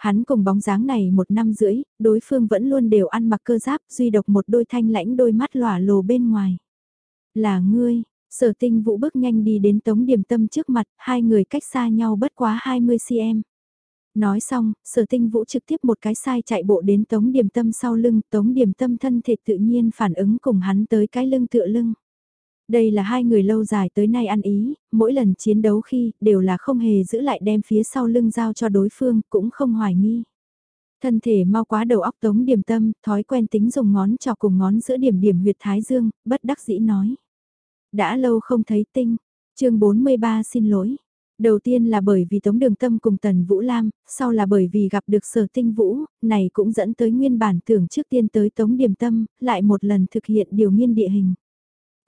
Hắn cùng bóng dáng này một năm rưỡi, đối phương vẫn luôn đều ăn mặc cơ giáp, duy độc một đôi thanh lãnh đôi mắt lỏa lồ bên ngoài. Là ngươi, sở tinh vũ bước nhanh đi đến tống điểm tâm trước mặt, hai người cách xa nhau bất quá 20cm. Nói xong, sở tinh vũ trực tiếp một cái sai chạy bộ đến tống điểm tâm sau lưng, tống điểm tâm thân thể tự nhiên phản ứng cùng hắn tới cái lưng tựa lưng. Đây là hai người lâu dài tới nay ăn ý, mỗi lần chiến đấu khi đều là không hề giữ lại đem phía sau lưng giao cho đối phương, cũng không hoài nghi. Thân thể mau quá đầu óc tống điểm tâm, thói quen tính dùng ngón trò cùng ngón giữa điểm điểm huyệt thái dương, bất đắc dĩ nói. Đã lâu không thấy tinh, chương 43 xin lỗi. Đầu tiên là bởi vì Tống Đường Tâm cùng Tần Vũ Lam, sau là bởi vì gặp được sở tinh vũ, này cũng dẫn tới nguyên bản tưởng trước tiên tới Tống Điểm Tâm, lại một lần thực hiện điều nghiên địa hình.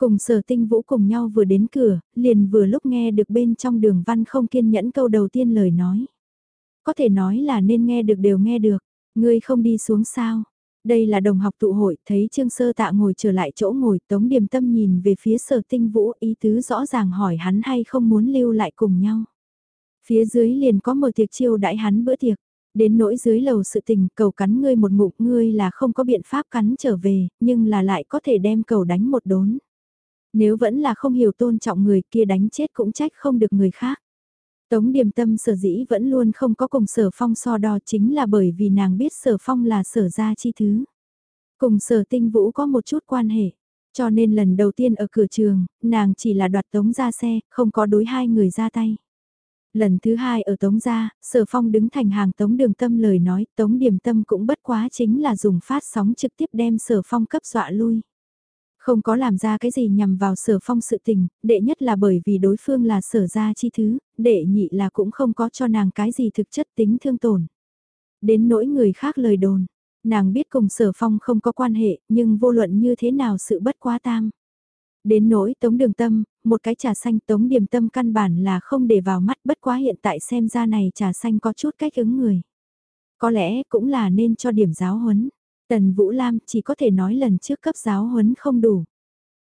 Cùng sở tinh vũ cùng nhau vừa đến cửa, liền vừa lúc nghe được bên trong đường văn không kiên nhẫn câu đầu tiên lời nói. Có thể nói là nên nghe được đều nghe được, ngươi không đi xuống sao. Đây là đồng học tụ hội, thấy Trương Sơ Tạ ngồi trở lại chỗ ngồi, Tống Điềm Tâm nhìn về phía Sở Tinh Vũ, ý tứ rõ ràng hỏi hắn hay không muốn lưu lại cùng nhau. Phía dưới liền có một tiệc chiêu đãi hắn bữa tiệc, đến nỗi dưới lầu sự tình, cầu cắn ngươi một ngụm, ngươi là không có biện pháp cắn trở về, nhưng là lại có thể đem cầu đánh một đốn. Nếu vẫn là không hiểu tôn trọng người kia đánh chết cũng trách không được người khác. Tống điềm tâm sở dĩ vẫn luôn không có cùng sở phong so đo chính là bởi vì nàng biết sở phong là sở gia chi thứ. Cùng sở tinh vũ có một chút quan hệ. Cho nên lần đầu tiên ở cửa trường, nàng chỉ là đoạt tống ra xe, không có đối hai người ra tay. Lần thứ hai ở tống gia, sở phong đứng thành hàng tống đường tâm lời nói, tống điểm tâm cũng bất quá chính là dùng phát sóng trực tiếp đem sở phong cấp dọa lui. Không có làm ra cái gì nhằm vào sở phong sự tình, đệ nhất là bởi vì đối phương là sở gia chi thứ, đệ nhị là cũng không có cho nàng cái gì thực chất tính thương tổn. Đến nỗi người khác lời đồn, nàng biết cùng sở phong không có quan hệ, nhưng vô luận như thế nào sự bất quá tam. Đến nỗi tống đường tâm, một cái trà xanh tống điểm tâm căn bản là không để vào mắt bất quá hiện tại xem ra này trà xanh có chút cách ứng người. Có lẽ cũng là nên cho điểm giáo huấn. Tần Vũ Lam chỉ có thể nói lần trước cấp giáo huấn không đủ.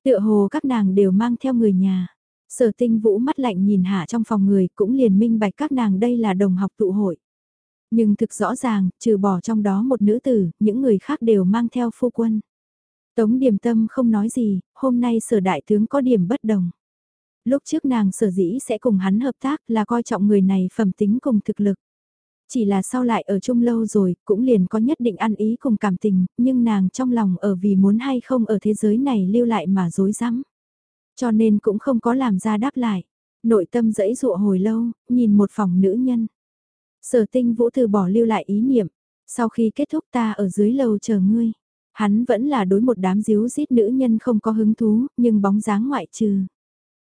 Tựa hồ các nàng đều mang theo người nhà. Sở tinh vũ mắt lạnh nhìn hạ trong phòng người cũng liền minh bạch các nàng đây là đồng học tụ hội. Nhưng thực rõ ràng, trừ bỏ trong đó một nữ tử, những người khác đều mang theo phu quân. Tống điểm tâm không nói gì, hôm nay sở đại tướng có điểm bất đồng. Lúc trước nàng sở dĩ sẽ cùng hắn hợp tác là coi trọng người này phẩm tính cùng thực lực. Chỉ là sau lại ở chung lâu rồi, cũng liền có nhất định ăn ý cùng cảm tình, nhưng nàng trong lòng ở vì muốn hay không ở thế giới này lưu lại mà dối rắm Cho nên cũng không có làm ra đáp lại. Nội tâm dẫy dụa hồi lâu, nhìn một phòng nữ nhân. Sở tinh vũ từ bỏ lưu lại ý niệm, sau khi kết thúc ta ở dưới lầu chờ ngươi. Hắn vẫn là đối một đám díu dít nữ nhân không có hứng thú, nhưng bóng dáng ngoại trừ.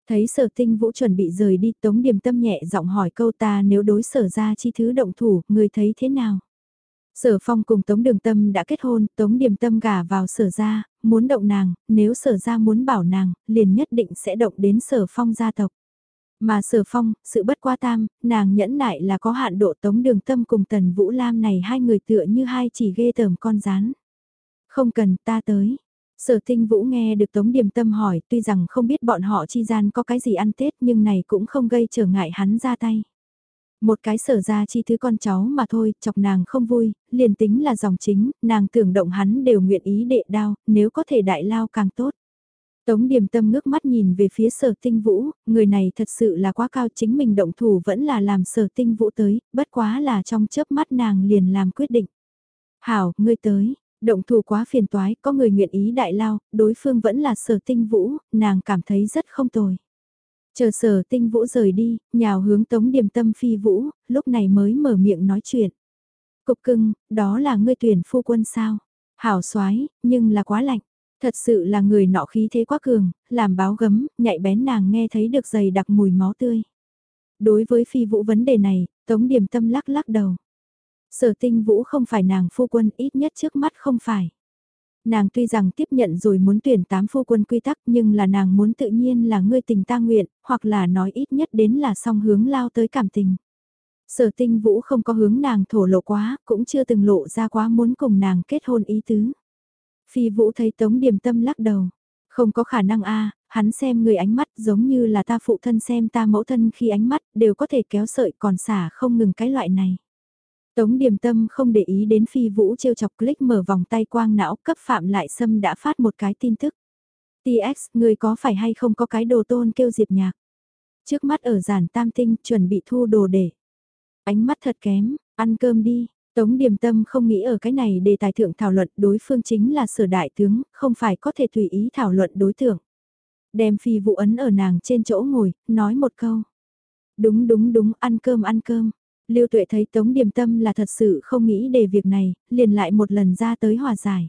Thấy sở tinh vũ chuẩn bị rời đi tống điềm tâm nhẹ giọng hỏi câu ta nếu đối sở ra chi thứ động thủ, người thấy thế nào? Sở phong cùng tống đường tâm đã kết hôn, tống điềm tâm gả vào sở ra, muốn động nàng, nếu sở ra muốn bảo nàng, liền nhất định sẽ động đến sở phong gia tộc. Mà sở phong, sự bất qua tam, nàng nhẫn nại là có hạn độ tống đường tâm cùng tần vũ lam này hai người tựa như hai chỉ ghê tởm con rán. Không cần ta tới, Sở tinh vũ nghe được Tống Điềm Tâm hỏi tuy rằng không biết bọn họ chi gian có cái gì ăn Tết nhưng này cũng không gây trở ngại hắn ra tay. Một cái sở ra chi thứ con cháu mà thôi, chọc nàng không vui, liền tính là dòng chính, nàng tưởng động hắn đều nguyện ý đệ đao, nếu có thể đại lao càng tốt. Tống Điềm Tâm ngước mắt nhìn về phía sở tinh vũ, người này thật sự là quá cao chính mình động thủ vẫn là làm sở tinh vũ tới, bất quá là trong chớp mắt nàng liền làm quyết định. Hảo, ngươi tới, Động thủ quá phiền toái, có người nguyện ý đại lao, đối phương vẫn là sở tinh vũ, nàng cảm thấy rất không tồi. Chờ sở tinh vũ rời đi, nhào hướng tống điềm tâm phi vũ, lúc này mới mở miệng nói chuyện. Cục cưng, đó là ngươi tuyển phu quân sao? Hảo xoái, nhưng là quá lạnh. Thật sự là người nọ khí thế quá cường, làm báo gấm, nhạy bén nàng nghe thấy được dày đặc mùi máu tươi. Đối với phi vũ vấn đề này, tống điềm tâm lắc lắc đầu. Sở tinh vũ không phải nàng phu quân ít nhất trước mắt không phải. Nàng tuy rằng tiếp nhận rồi muốn tuyển tám phu quân quy tắc nhưng là nàng muốn tự nhiên là ngươi tình ta nguyện, hoặc là nói ít nhất đến là song hướng lao tới cảm tình. Sở tinh vũ không có hướng nàng thổ lộ quá, cũng chưa từng lộ ra quá muốn cùng nàng kết hôn ý tứ. Phi vũ thấy tống điềm tâm lắc đầu. Không có khả năng a hắn xem người ánh mắt giống như là ta phụ thân xem ta mẫu thân khi ánh mắt đều có thể kéo sợi còn xả không ngừng cái loại này. Tống điềm tâm không để ý đến phi vũ trêu chọc click mở vòng tay quang não cấp phạm lại xâm đã phát một cái tin tức. TX, người có phải hay không có cái đồ tôn kêu diệp nhạc. Trước mắt ở giản tam tinh chuẩn bị thu đồ để. Ánh mắt thật kém, ăn cơm đi. Tống điềm tâm không nghĩ ở cái này để tài thượng thảo luận đối phương chính là sở đại tướng, không phải có thể tùy ý thảo luận đối tượng. Đem phi vụ ấn ở nàng trên chỗ ngồi, nói một câu. Đúng đúng đúng, ăn cơm ăn cơm. Lưu Tuệ thấy Tống Điềm Tâm là thật sự không nghĩ để việc này, liền lại một lần ra tới hòa giải.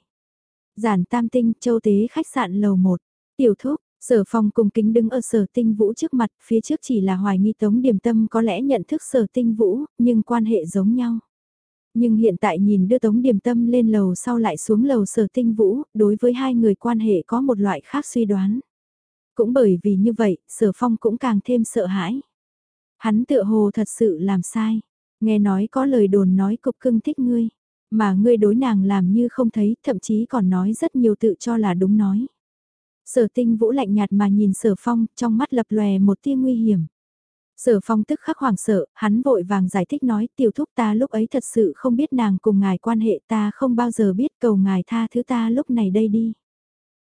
Giản Tam Tinh, châu tế khách sạn lầu 1, tiểu thúc, Sở Phong cùng kính đứng ở Sở Tinh Vũ trước mặt, phía trước chỉ là hoài nghi Tống Điềm Tâm có lẽ nhận thức Sở Tinh Vũ, nhưng quan hệ giống nhau. Nhưng hiện tại nhìn đưa Tống Điềm Tâm lên lầu sau lại xuống lầu Sở Tinh Vũ, đối với hai người quan hệ có một loại khác suy đoán. Cũng bởi vì như vậy, Sở Phong cũng càng thêm sợ hãi. Hắn tựa hồ thật sự làm sai. Nghe nói có lời đồn nói cục cưng thích ngươi, mà ngươi đối nàng làm như không thấy, thậm chí còn nói rất nhiều tự cho là đúng nói. Sở tinh vũ lạnh nhạt mà nhìn sở phong, trong mắt lập lòe một tia nguy hiểm. Sở phong tức khắc hoảng sợ, hắn vội vàng giải thích nói tiểu thúc ta lúc ấy thật sự không biết nàng cùng ngài quan hệ ta không bao giờ biết cầu ngài tha thứ ta lúc này đây đi.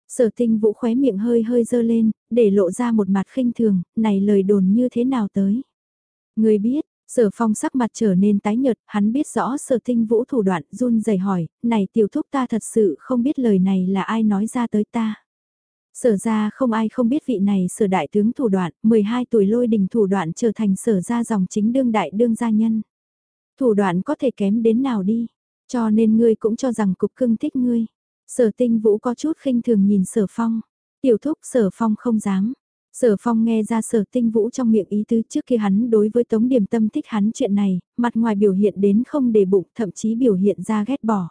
Sở tinh vũ khóe miệng hơi hơi dơ lên, để lộ ra một mặt khinh thường, này lời đồn như thế nào tới. Người biết, Sở phong sắc mặt trở nên tái nhợt, hắn biết rõ sở tinh vũ thủ đoạn run rẩy hỏi, này tiểu thúc ta thật sự không biết lời này là ai nói ra tới ta. Sở ra không ai không biết vị này sở đại tướng thủ đoạn, 12 tuổi lôi đình thủ đoạn trở thành sở ra dòng chính đương đại đương gia nhân. Thủ đoạn có thể kém đến nào đi, cho nên ngươi cũng cho rằng cục cưng thích ngươi. Sở tinh vũ có chút khinh thường nhìn sở phong, tiểu thúc sở phong không dám, Sở phong nghe ra sở tinh vũ trong miệng ý tứ trước khi hắn đối với tống điểm tâm thích hắn chuyện này, mặt ngoài biểu hiện đến không để bụng thậm chí biểu hiện ra ghét bỏ.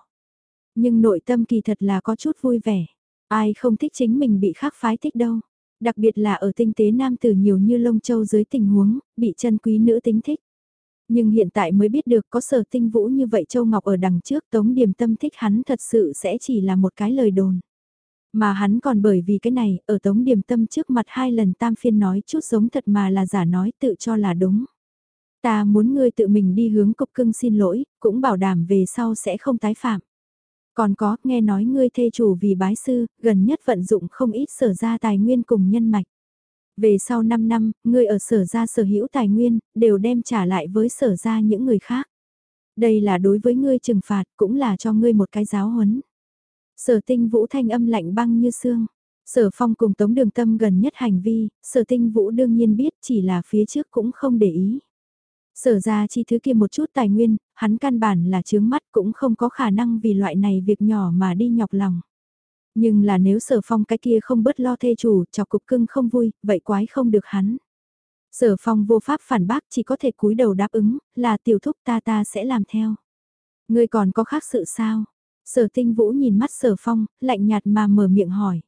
Nhưng nội tâm kỳ thật là có chút vui vẻ. Ai không thích chính mình bị khác phái thích đâu. Đặc biệt là ở tinh tế nam tử nhiều như lông châu dưới tình huống, bị chân quý nữ tính thích. Nhưng hiện tại mới biết được có sở tinh vũ như vậy Châu Ngọc ở đằng trước Tống Điềm Tâm thích hắn thật sự sẽ chỉ là một cái lời đồn. Mà hắn còn bởi vì cái này, ở tống điểm tâm trước mặt hai lần tam phiên nói chút giống thật mà là giả nói tự cho là đúng. Ta muốn ngươi tự mình đi hướng cục cưng xin lỗi, cũng bảo đảm về sau sẽ không tái phạm. Còn có, nghe nói ngươi thê chủ vì bái sư, gần nhất vận dụng không ít sở ra tài nguyên cùng nhân mạch. Về sau 5 năm, ngươi ở sở ra sở hữu tài nguyên, đều đem trả lại với sở ra những người khác. Đây là đối với ngươi trừng phạt, cũng là cho ngươi một cái giáo huấn. Sở tinh vũ thanh âm lạnh băng như xương. Sở phong cùng tống đường tâm gần nhất hành vi, sở tinh vũ đương nhiên biết chỉ là phía trước cũng không để ý. Sở ra chi thứ kia một chút tài nguyên, hắn căn bản là chướng mắt cũng không có khả năng vì loại này việc nhỏ mà đi nhọc lòng. Nhưng là nếu sở phong cái kia không bớt lo thê chủ, chọc cục cưng không vui, vậy quái không được hắn. Sở phong vô pháp phản bác chỉ có thể cúi đầu đáp ứng, là tiểu thúc ta ta sẽ làm theo. Người còn có khác sự sao? Sở tinh vũ nhìn mắt sở phong, lạnh nhạt mà mở miệng hỏi.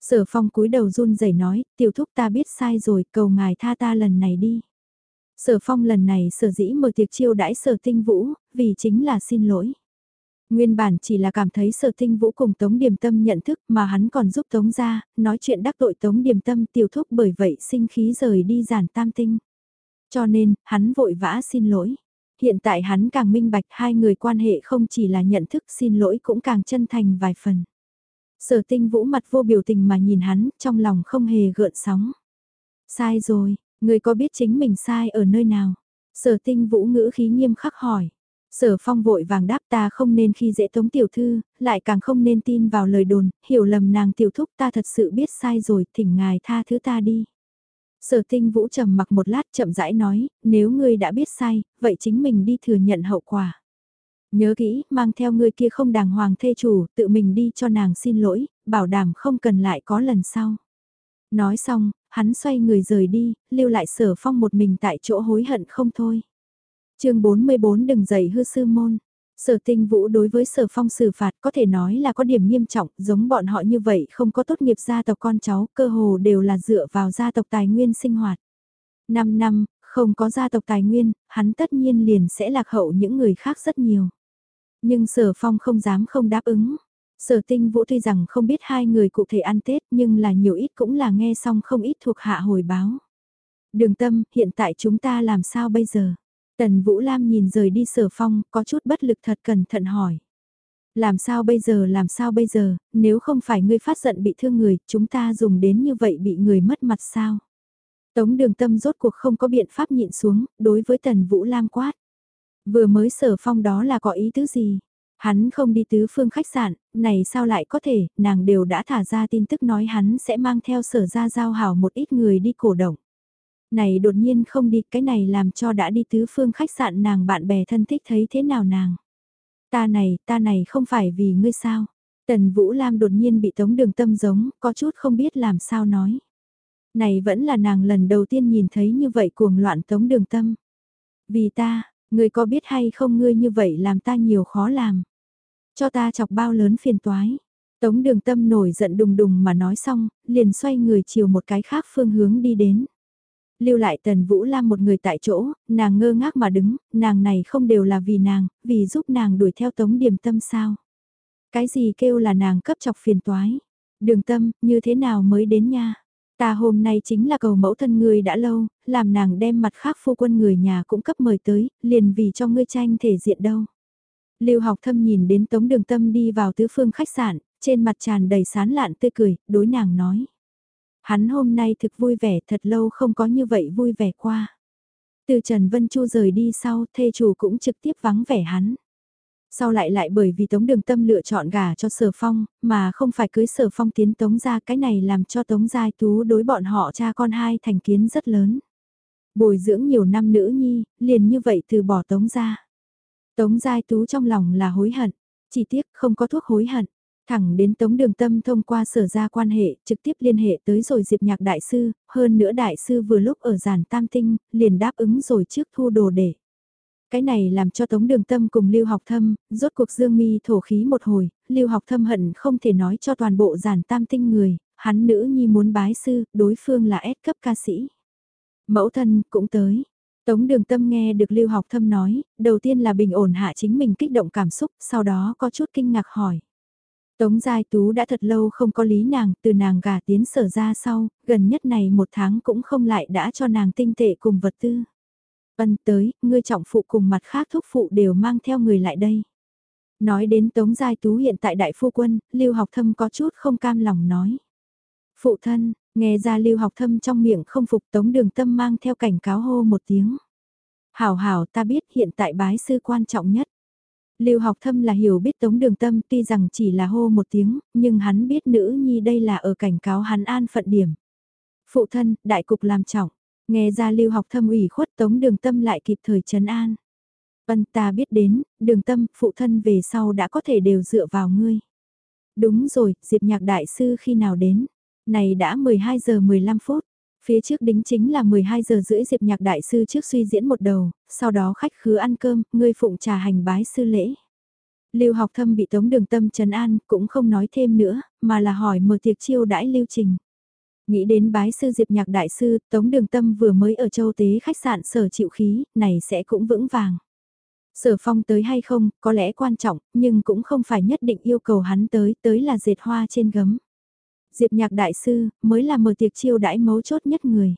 Sở phong cúi đầu run rẩy nói, tiểu thúc ta biết sai rồi, cầu ngài tha ta lần này đi. Sở phong lần này sở dĩ mở tiệc chiêu đãi sở tinh vũ, vì chính là xin lỗi. Nguyên bản chỉ là cảm thấy sở tinh vũ cùng Tống Điềm Tâm nhận thức mà hắn còn giúp Tống ra, nói chuyện đắc tội Tống Điềm Tâm Tiểu thúc bởi vậy sinh khí rời đi giản tam tinh. Cho nên, hắn vội vã xin lỗi. Hiện tại hắn càng minh bạch hai người quan hệ không chỉ là nhận thức xin lỗi cũng càng chân thành vài phần. Sở tinh vũ mặt vô biểu tình mà nhìn hắn, trong lòng không hề gợn sóng. Sai rồi, người có biết chính mình sai ở nơi nào? Sở tinh vũ ngữ khí nghiêm khắc hỏi. Sở phong vội vàng đáp ta không nên khi dễ tống tiểu thư, lại càng không nên tin vào lời đồn, hiểu lầm nàng tiểu thúc ta thật sự biết sai rồi, thỉnh ngài tha thứ ta đi. Sở tinh vũ trầm mặc một lát chậm rãi nói, nếu ngươi đã biết sai, vậy chính mình đi thừa nhận hậu quả. Nhớ kỹ, mang theo ngươi kia không đàng hoàng thê chủ, tự mình đi cho nàng xin lỗi, bảo đảm không cần lại có lần sau. Nói xong, hắn xoay người rời đi, lưu lại sở phong một mình tại chỗ hối hận không thôi chương 44 đừng dậy hư sư môn. Sở tinh vũ đối với sở phong xử phạt có thể nói là có điểm nghiêm trọng, giống bọn họ như vậy không có tốt nghiệp gia tộc con cháu, cơ hồ đều là dựa vào gia tộc tài nguyên sinh hoạt. 5 năm, không có gia tộc tài nguyên, hắn tất nhiên liền sẽ lạc hậu những người khác rất nhiều. Nhưng sở phong không dám không đáp ứng. Sở tinh vũ tuy rằng không biết hai người cụ thể ăn Tết nhưng là nhiều ít cũng là nghe xong không ít thuộc hạ hồi báo. Đường tâm, hiện tại chúng ta làm sao bây giờ? Tần Vũ Lam nhìn rời đi sở phong, có chút bất lực thật cẩn thận hỏi. Làm sao bây giờ làm sao bây giờ, nếu không phải ngươi phát giận bị thương người, chúng ta dùng đến như vậy bị người mất mặt sao? Tống đường tâm rốt cuộc không có biện pháp nhịn xuống, đối với Tần Vũ Lam quát. Vừa mới sở phong đó là có ý tứ gì? Hắn không đi tứ phương khách sạn, này sao lại có thể, nàng đều đã thả ra tin tức nói hắn sẽ mang theo sở ra giao hảo một ít người đi cổ động. Này đột nhiên không đi, cái này làm cho đã đi tứ phương khách sạn nàng bạn bè thân thích thấy thế nào nàng. Ta này, ta này không phải vì ngươi sao. Tần Vũ Lam đột nhiên bị tống đường tâm giống, có chút không biết làm sao nói. Này vẫn là nàng lần đầu tiên nhìn thấy như vậy cuồng loạn tống đường tâm. Vì ta, ngươi có biết hay không ngươi như vậy làm ta nhiều khó làm. Cho ta chọc bao lớn phiền toái. Tống đường tâm nổi giận đùng đùng mà nói xong, liền xoay người chiều một cái khác phương hướng đi đến lưu lại Tần Vũ Lam một người tại chỗ, nàng ngơ ngác mà đứng, nàng này không đều là vì nàng, vì giúp nàng đuổi theo tống điểm tâm sao. Cái gì kêu là nàng cấp chọc phiền toái. Đường tâm, như thế nào mới đến nha? Ta hôm nay chính là cầu mẫu thân ngươi đã lâu, làm nàng đem mặt khác phu quân người nhà cũng cấp mời tới, liền vì cho ngươi tranh thể diện đâu. Lưu học thâm nhìn đến tống đường tâm đi vào tứ phương khách sạn, trên mặt tràn đầy sán lạn tươi cười, đối nàng nói. Hắn hôm nay thực vui vẻ thật lâu không có như vậy vui vẻ qua. Từ Trần Vân Chu rời đi sau, thê chủ cũng trực tiếp vắng vẻ hắn. Sau lại lại bởi vì Tống Đường Tâm lựa chọn gả cho Sở Phong, mà không phải cưới Sở Phong tiến Tống ra cái này làm cho Tống Giai Tú đối bọn họ cha con hai thành kiến rất lớn. Bồi dưỡng nhiều năm nữ nhi, liền như vậy từ bỏ Tống ra. Tống Giai Tú trong lòng là hối hận, chỉ tiếc không có thuốc hối hận. Thẳng đến Tống Đường Tâm thông qua sở ra quan hệ, trực tiếp liên hệ tới rồi Diệp Nhạc Đại Sư, hơn nữa Đại Sư vừa lúc ở giản tam tinh, liền đáp ứng rồi trước thu đồ để. Cái này làm cho Tống Đường Tâm cùng Lưu Học Thâm, rốt cuộc dương mi thổ khí một hồi, Lưu Học Thâm hận không thể nói cho toàn bộ giản tam tinh người, hắn nữ nhi muốn bái sư, đối phương là S cấp ca sĩ. Mẫu thân cũng tới. Tống Đường Tâm nghe được Lưu Học Thâm nói, đầu tiên là bình ổn hạ chính mình kích động cảm xúc, sau đó có chút kinh ngạc hỏi. Tống Giai Tú đã thật lâu không có lý nàng, từ nàng gả tiến sở ra sau, gần nhất này một tháng cũng không lại đã cho nàng tinh tệ cùng vật tư. Ân tới, ngươi trọng phụ cùng mặt khác thúc phụ đều mang theo người lại đây. Nói đến Tống Giai Tú hiện tại đại phu quân, Lưu Học Thâm có chút không cam lòng nói. Phụ thân, nghe ra Lưu Học Thâm trong miệng không phục Tống Đường Tâm mang theo cảnh cáo hô một tiếng. Hảo hảo ta biết hiện tại bái sư quan trọng nhất. Lưu học thâm là hiểu biết tống đường tâm tuy rằng chỉ là hô một tiếng, nhưng hắn biết nữ nhi đây là ở cảnh cáo hắn an phận điểm. Phụ thân, đại cục làm trọng, nghe ra lưu học thâm ủy khuất tống đường tâm lại kịp thời trấn an. Vân ta biết đến, đường tâm, phụ thân về sau đã có thể đều dựa vào ngươi. Đúng rồi, Diệp nhạc đại sư khi nào đến? Này đã 12 giờ 15 phút. Phía trước đính chính là 12 giờ rưỡi Diệp Nhạc Đại Sư trước suy diễn một đầu, sau đó khách khứa ăn cơm, ngươi phụng trà hành bái sư lễ. Lưu học thâm bị Tống Đường Tâm trấn an, cũng không nói thêm nữa, mà là hỏi mở tiệc chiêu đãi lưu trình. Nghĩ đến bái sư Diệp Nhạc Đại Sư, Tống Đường Tâm vừa mới ở châu tế khách sạn sở chịu khí, này sẽ cũng vững vàng. Sở phong tới hay không, có lẽ quan trọng, nhưng cũng không phải nhất định yêu cầu hắn tới, tới là dệt hoa trên gấm. Diệp nhạc đại sư, mới là mở tiệc chiêu đãi mấu chốt nhất người.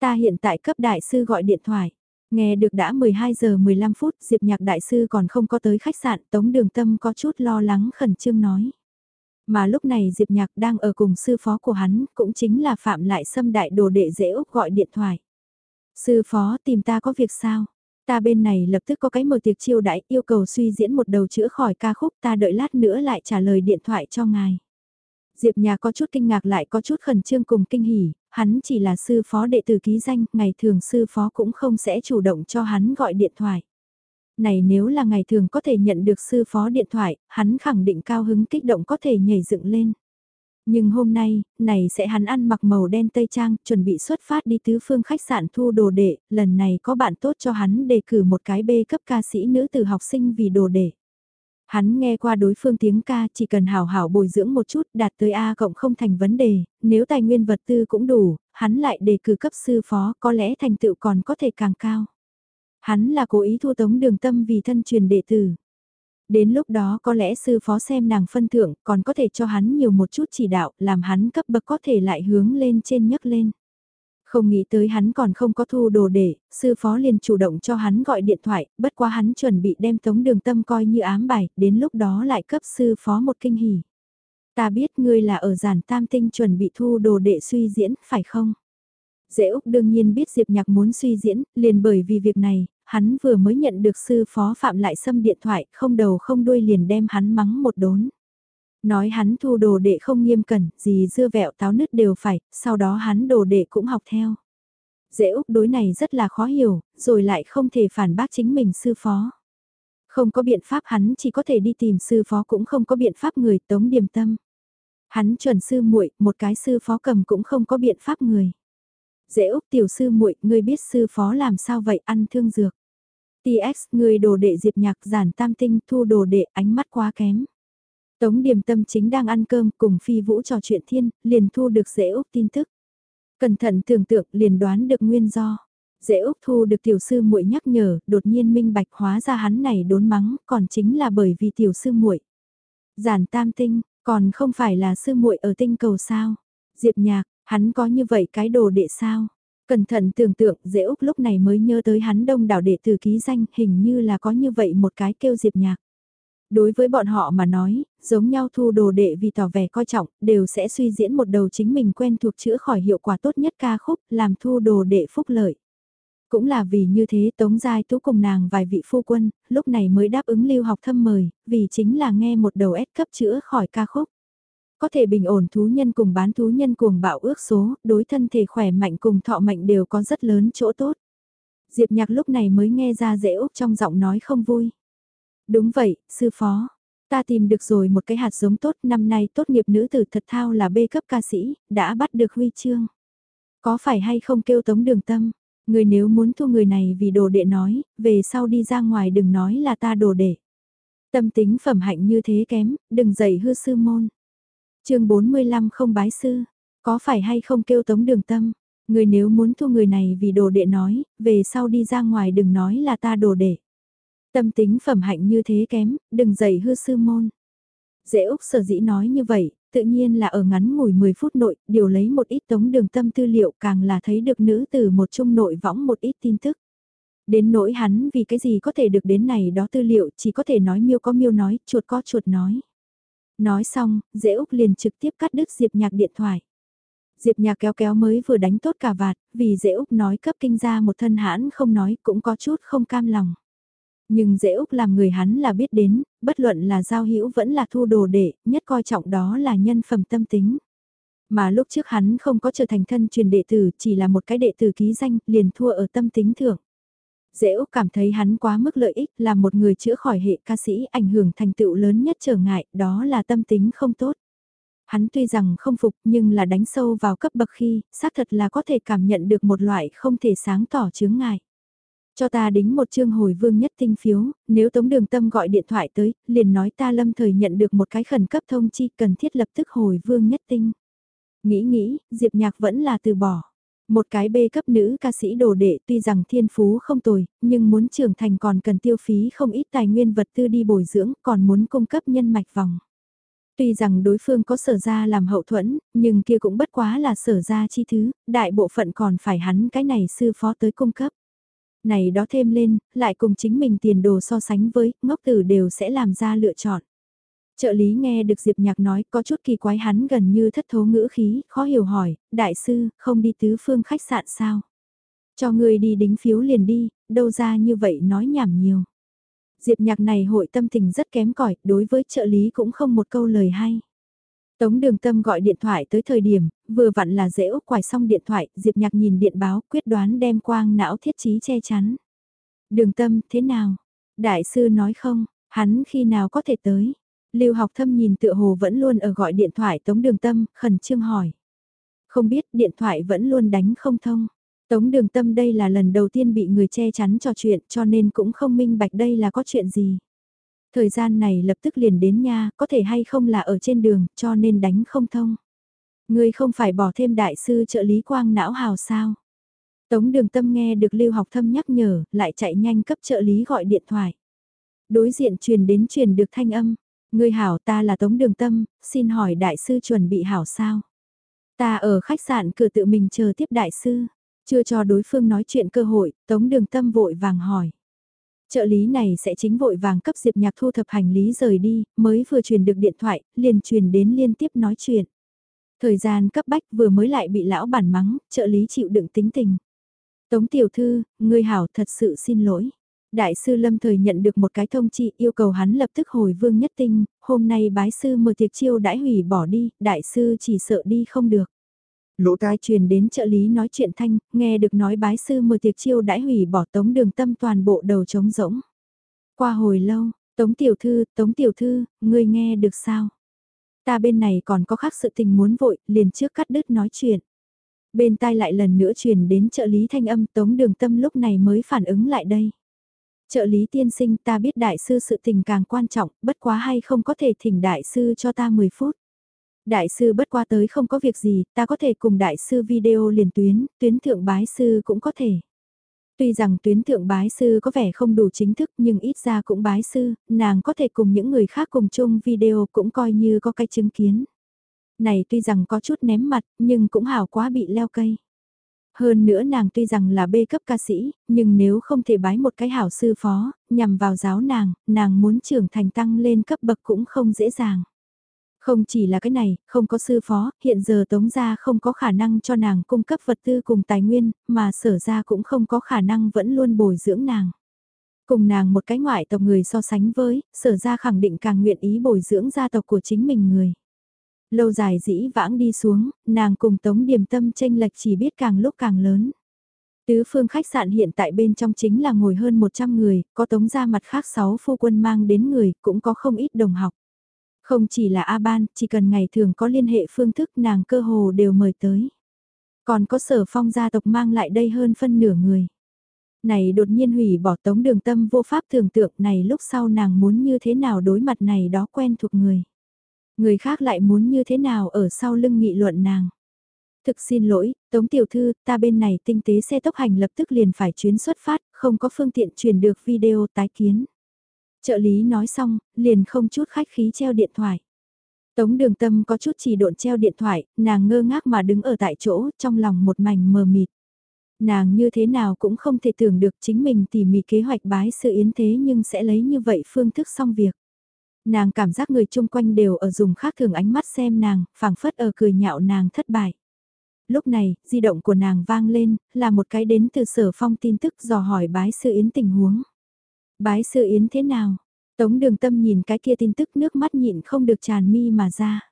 Ta hiện tại cấp đại sư gọi điện thoại. Nghe được đã 12 giờ 15 phút, Diệp nhạc đại sư còn không có tới khách sạn, Tống Đường Tâm có chút lo lắng khẩn trương nói. Mà lúc này Diệp nhạc đang ở cùng sư phó của hắn, cũng chính là Phạm Lại Xâm đại đồ đệ dễ Úc gọi điện thoại. Sư phó tìm ta có việc sao? Ta bên này lập tức có cái mở tiệc chiêu đãi yêu cầu suy diễn một đầu chữa khỏi ca khúc ta đợi lát nữa lại trả lời điện thoại cho ngài. Diệp nhà có chút kinh ngạc lại có chút khẩn trương cùng kinh hỉ, hắn chỉ là sư phó đệ tử ký danh, ngày thường sư phó cũng không sẽ chủ động cho hắn gọi điện thoại. Này nếu là ngày thường có thể nhận được sư phó điện thoại, hắn khẳng định cao hứng kích động có thể nhảy dựng lên. Nhưng hôm nay, này sẽ hắn ăn mặc màu đen tây trang, chuẩn bị xuất phát đi tứ phương khách sạn thu đồ đệ, lần này có bạn tốt cho hắn đề cử một cái bê cấp ca sĩ nữ từ học sinh vì đồ đệ. Hắn nghe qua đối phương tiếng ca chỉ cần hảo hảo bồi dưỡng một chút đạt tới A cộng không thành vấn đề, nếu tài nguyên vật tư cũng đủ, hắn lại đề cử cấp sư phó có lẽ thành tựu còn có thể càng cao. Hắn là cố ý thu tống đường tâm vì thân truyền đệ tử. Đến lúc đó có lẽ sư phó xem nàng phân thưởng còn có thể cho hắn nhiều một chút chỉ đạo làm hắn cấp bậc có thể lại hướng lên trên nhấc lên. Không nghĩ tới hắn còn không có thu đồ để, sư phó liền chủ động cho hắn gọi điện thoại, bất quá hắn chuẩn bị đem tống đường tâm coi như ám bài, đến lúc đó lại cấp sư phó một kinh hỉ. Ta biết ngươi là ở giản tam tinh chuẩn bị thu đồ đệ suy diễn, phải không? Dễ Úc đương nhiên biết Diệp Nhạc muốn suy diễn, liền bởi vì việc này, hắn vừa mới nhận được sư phó phạm lại xâm điện thoại, không đầu không đuôi liền đem hắn mắng một đốn. Nói hắn thu đồ đệ không nghiêm cẩn, gì dưa vẹo táo nứt đều phải, sau đó hắn đồ đệ cũng học theo. Dễ Úc đối này rất là khó hiểu, rồi lại không thể phản bác chính mình sư phó. Không có biện pháp hắn chỉ có thể đi tìm sư phó cũng không có biện pháp người tống điềm tâm. Hắn chuẩn sư muội một cái sư phó cầm cũng không có biện pháp người. Dễ Úc tiểu sư muội ngươi biết sư phó làm sao vậy ăn thương dược. TX, người đồ đệ diệp nhạc giản tam tinh thu đồ đệ ánh mắt quá kém. Tống Điềm Tâm chính đang ăn cơm cùng Phi Vũ trò chuyện thiên, liền thu được dễ Úc tin tức. Cẩn thận tưởng tượng liền đoán được nguyên do. Dễ Úc thu được tiểu sư muội nhắc nhở, đột nhiên minh bạch hóa ra hắn này đốn mắng, còn chính là bởi vì tiểu sư muội. Giản tam tinh, còn không phải là sư muội ở tinh cầu sao? Diệp nhạc, hắn có như vậy cái đồ đệ sao? Cẩn thận tưởng tượng dễ Úc lúc này mới nhớ tới hắn đông đảo đệ tử ký danh hình như là có như vậy một cái kêu Diệp nhạc. Đối với bọn họ mà nói, giống nhau thu đồ đệ vì tỏ vẻ coi trọng, đều sẽ suy diễn một đầu chính mình quen thuộc chữa khỏi hiệu quả tốt nhất ca khúc, làm thu đồ đệ phúc lợi. Cũng là vì như thế Tống Giai Tú cùng nàng vài vị phu quân, lúc này mới đáp ứng lưu học thâm mời, vì chính là nghe một đầu S cấp chữa khỏi ca khúc. Có thể bình ổn thú nhân cùng bán thú nhân cuồng bạo ước số, đối thân thể khỏe mạnh cùng thọ mệnh đều có rất lớn chỗ tốt. Diệp nhạc lúc này mới nghe ra dễ úc trong giọng nói không vui. Đúng vậy, sư phó. Ta tìm được rồi một cái hạt giống tốt năm nay tốt nghiệp nữ tử thật thao là bê cấp ca sĩ, đã bắt được huy chương. Có phải hay không kêu tống đường tâm? Người nếu muốn thu người này vì đồ đệ nói, về sau đi ra ngoài đừng nói là ta đồ đệ. Tâm tính phẩm hạnh như thế kém, đừng dạy hư sư môn. chương 45 không bái sư, có phải hay không kêu tống đường tâm? Người nếu muốn thu người này vì đồ đệ nói, về sau đi ra ngoài đừng nói là ta đồ đệ. Tâm tính phẩm hạnh như thế kém, đừng dạy hư sư môn. Dễ Úc sở dĩ nói như vậy, tự nhiên là ở ngắn ngủi 10 phút nội, điều lấy một ít tống đường tâm tư liệu càng là thấy được nữ từ một trung nội võng một ít tin tức. Đến nỗi hắn vì cái gì có thể được đến này đó tư liệu chỉ có thể nói miêu có miêu nói, chuột có chuột nói. Nói xong, dễ Úc liền trực tiếp cắt đứt Diệp Nhạc điện thoại. Diệp Nhạc kéo kéo mới vừa đánh tốt cả vạt, vì dễ Úc nói cấp kinh ra một thân hãn không nói cũng có chút không cam lòng. Nhưng dễ Úc làm người hắn là biết đến, bất luận là giao hữu vẫn là thu đồ đệ, nhất coi trọng đó là nhân phẩm tâm tính. Mà lúc trước hắn không có trở thành thân truyền đệ tử, chỉ là một cái đệ tử ký danh, liền thua ở tâm tính thượng. Dễ Úc cảm thấy hắn quá mức lợi ích là một người chữa khỏi hệ ca sĩ ảnh hưởng thành tựu lớn nhất trở ngại, đó là tâm tính không tốt. Hắn tuy rằng không phục nhưng là đánh sâu vào cấp bậc khi, xác thật là có thể cảm nhận được một loại không thể sáng tỏ chướng ngại. Cho ta đính một chương hồi vương nhất tinh phiếu, nếu Tống Đường Tâm gọi điện thoại tới, liền nói ta lâm thời nhận được một cái khẩn cấp thông chi cần thiết lập tức hồi vương nhất tinh. Nghĩ nghĩ, Diệp Nhạc vẫn là từ bỏ. Một cái bê cấp nữ ca sĩ đồ đệ tuy rằng thiên phú không tồi, nhưng muốn trưởng thành còn cần tiêu phí không ít tài nguyên vật tư đi bồi dưỡng, còn muốn cung cấp nhân mạch vòng. Tuy rằng đối phương có sở ra làm hậu thuẫn, nhưng kia cũng bất quá là sở ra chi thứ, đại bộ phận còn phải hắn cái này sư phó tới cung cấp. Này đó thêm lên, lại cùng chính mình tiền đồ so sánh với, ngốc tử đều sẽ làm ra lựa chọn. Trợ lý nghe được Diệp Nhạc nói có chút kỳ quái hắn gần như thất thố ngữ khí, khó hiểu hỏi, đại sư, không đi tứ phương khách sạn sao? Cho người đi đính phiếu liền đi, đâu ra như vậy nói nhảm nhiều. Diệp Nhạc này hội tâm tình rất kém cỏi đối với trợ lý cũng không một câu lời hay. Tống đường tâm gọi điện thoại tới thời điểm, vừa vặn là dễ ốc quải xong điện thoại, Diệp Nhạc nhìn điện báo quyết đoán đem quang não thiết trí che chắn. Đường tâm, thế nào? Đại sư nói không, hắn khi nào có thể tới? Lưu học thâm nhìn tựa hồ vẫn luôn ở gọi điện thoại Tống Đường Tâm, khẩn trương hỏi. Không biết điện thoại vẫn luôn đánh không thông. Tống Đường Tâm đây là lần đầu tiên bị người che chắn cho chuyện cho nên cũng không minh bạch đây là có chuyện gì. Thời gian này lập tức liền đến nha, có thể hay không là ở trên đường cho nên đánh không thông. Người không phải bỏ thêm đại sư trợ lý quang não hào sao. Tống đường tâm nghe được lưu học thâm nhắc nhở, lại chạy nhanh cấp trợ lý gọi điện thoại. Đối diện truyền đến truyền được thanh âm, Ngươi hảo ta là Tống Đường Tâm, xin hỏi đại sư chuẩn bị hảo sao? Ta ở khách sạn cửa tự mình chờ tiếp đại sư. Chưa cho đối phương nói chuyện cơ hội, Tống Đường Tâm vội vàng hỏi. Trợ lý này sẽ chính vội vàng cấp Diệp Nhạc thu thập hành lý rời đi, mới vừa truyền được điện thoại, liền truyền đến liên tiếp nói chuyện. Thời gian cấp bách vừa mới lại bị lão bản mắng, trợ lý chịu đựng tính tình. Tống tiểu thư, người hảo thật sự xin lỗi. Đại sư Lâm thời nhận được một cái thông trị yêu cầu hắn lập tức hồi vương nhất tinh, hôm nay bái sư mở tiệc chiêu đãi hủy bỏ đi, đại sư chỉ sợ đi không được. Lỗ tai truyền đến trợ lý nói chuyện thanh, nghe được nói bái sư mở tiệc chiêu đãi hủy bỏ tống đường tâm toàn bộ đầu trống rỗng. Qua hồi lâu, tống tiểu thư, tống tiểu thư, ngươi nghe được sao? Ta bên này còn có khác sự tình muốn vội, liền trước cắt đứt nói chuyện. Bên tai lại lần nữa truyền đến trợ lý thanh âm tống đường tâm lúc này mới phản ứng lại đây. Trợ lý tiên sinh ta biết đại sư sự tình càng quan trọng, bất quá hay không có thể thỉnh đại sư cho ta 10 phút. Đại sư bất qua tới không có việc gì, ta có thể cùng đại sư video liền tuyến, tuyến thượng bái sư cũng có thể. Tuy rằng tuyến thượng bái sư có vẻ không đủ chính thức nhưng ít ra cũng bái sư, nàng có thể cùng những người khác cùng chung video cũng coi như có cái chứng kiến. Này tuy rằng có chút ném mặt nhưng cũng hảo quá bị leo cây. Hơn nữa nàng tuy rằng là bê cấp ca sĩ, nhưng nếu không thể bái một cái hảo sư phó, nhằm vào giáo nàng, nàng muốn trưởng thành tăng lên cấp bậc cũng không dễ dàng. Không chỉ là cái này, không có sư phó, hiện giờ tống gia không có khả năng cho nàng cung cấp vật tư cùng tài nguyên, mà sở gia cũng không có khả năng vẫn luôn bồi dưỡng nàng. Cùng nàng một cái ngoại tộc người so sánh với, sở gia khẳng định càng nguyện ý bồi dưỡng gia tộc của chính mình người. Lâu dài dĩ vãng đi xuống, nàng cùng Tống Điềm Tâm tranh lệch chỉ biết càng lúc càng lớn. Tứ phương khách sạn hiện tại bên trong chính là ngồi hơn 100 người, có tống ra mặt khác 6 phu quân mang đến người, cũng có không ít đồng học. Không chỉ là A-ban, chỉ cần ngày thường có liên hệ phương thức nàng cơ hồ đều mời tới. Còn có sở phong gia tộc mang lại đây hơn phân nửa người. Này đột nhiên hủy bỏ tống đường tâm vô pháp tưởng tượng này lúc sau nàng muốn như thế nào đối mặt này đó quen thuộc người. Người khác lại muốn như thế nào ở sau lưng nghị luận nàng. Thực xin lỗi, Tống Tiểu Thư, ta bên này tinh tế xe tốc hành lập tức liền phải chuyến xuất phát, không có phương tiện truyền được video tái kiến. Trợ lý nói xong, liền không chút khách khí treo điện thoại. Tống đường tâm có chút chỉ độn treo điện thoại, nàng ngơ ngác mà đứng ở tại chỗ, trong lòng một mảnh mờ mịt. Nàng như thế nào cũng không thể tưởng được chính mình tỉ mỉ kế hoạch bái sự yến thế nhưng sẽ lấy như vậy phương thức xong việc. Nàng cảm giác người chung quanh đều ở dùng khác thường ánh mắt xem nàng, phảng phất ở cười nhạo nàng thất bại. Lúc này, di động của nàng vang lên, là một cái đến từ sở phong tin tức dò hỏi bái sư yến tình huống. Bái sư yến thế nào? Tống đường tâm nhìn cái kia tin tức nước mắt nhịn không được tràn mi mà ra.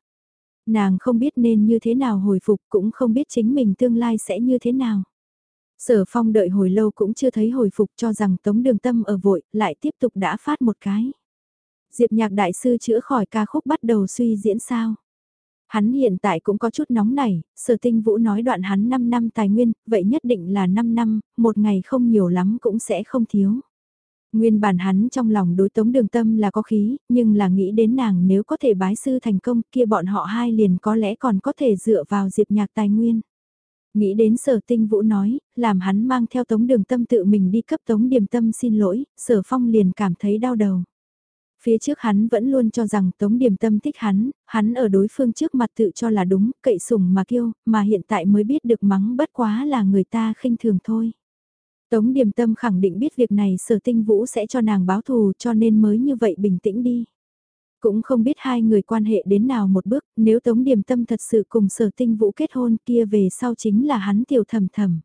Nàng không biết nên như thế nào hồi phục cũng không biết chính mình tương lai sẽ như thế nào. Sở phong đợi hồi lâu cũng chưa thấy hồi phục cho rằng tống đường tâm ở vội, lại tiếp tục đã phát một cái. Diệp nhạc đại sư chữa khỏi ca khúc bắt đầu suy diễn sao. Hắn hiện tại cũng có chút nóng nảy, sở tinh vũ nói đoạn hắn 5 năm tài nguyên, vậy nhất định là 5 năm, một ngày không nhiều lắm cũng sẽ không thiếu. Nguyên bản hắn trong lòng đối tống đường tâm là có khí, nhưng là nghĩ đến nàng nếu có thể bái sư thành công kia bọn họ hai liền có lẽ còn có thể dựa vào diệp nhạc tài nguyên. Nghĩ đến sở tinh vũ nói, làm hắn mang theo tống đường tâm tự mình đi cấp tống điềm tâm xin lỗi, sở phong liền cảm thấy đau đầu. Phía trước hắn vẫn luôn cho rằng Tống Điềm Tâm thích hắn, hắn ở đối phương trước mặt tự cho là đúng, cậy sùng mà kêu, mà hiện tại mới biết được mắng bất quá là người ta khinh thường thôi. Tống Điềm Tâm khẳng định biết việc này sở tinh vũ sẽ cho nàng báo thù cho nên mới như vậy bình tĩnh đi. Cũng không biết hai người quan hệ đến nào một bước, nếu Tống Điềm Tâm thật sự cùng sở tinh vũ kết hôn kia về sau chính là hắn tiểu thầm thầm.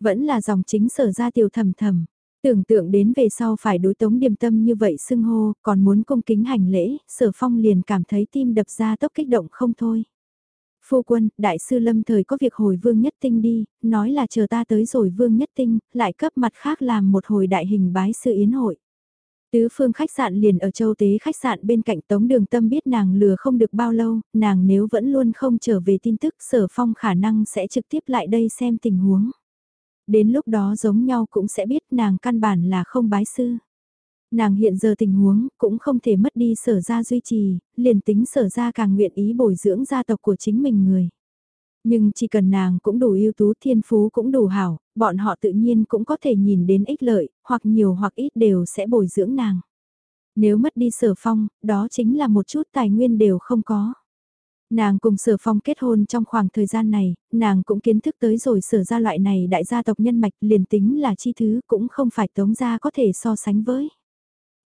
Vẫn là dòng chính sở ra tiểu thầm thầm. Tưởng tượng đến về sau phải đối tống điềm tâm như vậy xưng hô, còn muốn cung kính hành lễ, sở phong liền cảm thấy tim đập ra tốc kích động không thôi. Phu quân, đại sư lâm thời có việc hồi vương nhất tinh đi, nói là chờ ta tới rồi vương nhất tinh, lại cấp mặt khác làm một hồi đại hình bái sư yến hội. Tứ phương khách sạn liền ở châu tế khách sạn bên cạnh tống đường tâm biết nàng lừa không được bao lâu, nàng nếu vẫn luôn không trở về tin tức sở phong khả năng sẽ trực tiếp lại đây xem tình huống. Đến lúc đó giống nhau cũng sẽ biết nàng căn bản là không bái sư. Nàng hiện giờ tình huống cũng không thể mất đi sở ra duy trì, liền tính sở ra càng nguyện ý bồi dưỡng gia tộc của chính mình người. Nhưng chỉ cần nàng cũng đủ ưu tú thiên phú cũng đủ hảo, bọn họ tự nhiên cũng có thể nhìn đến ích lợi, hoặc nhiều hoặc ít đều sẽ bồi dưỡng nàng. Nếu mất đi sở phong, đó chính là một chút tài nguyên đều không có. Nàng cùng sở phong kết hôn trong khoảng thời gian này, nàng cũng kiến thức tới rồi sở ra loại này đại gia tộc nhân mạch liền tính là chi thứ cũng không phải tống gia có thể so sánh với.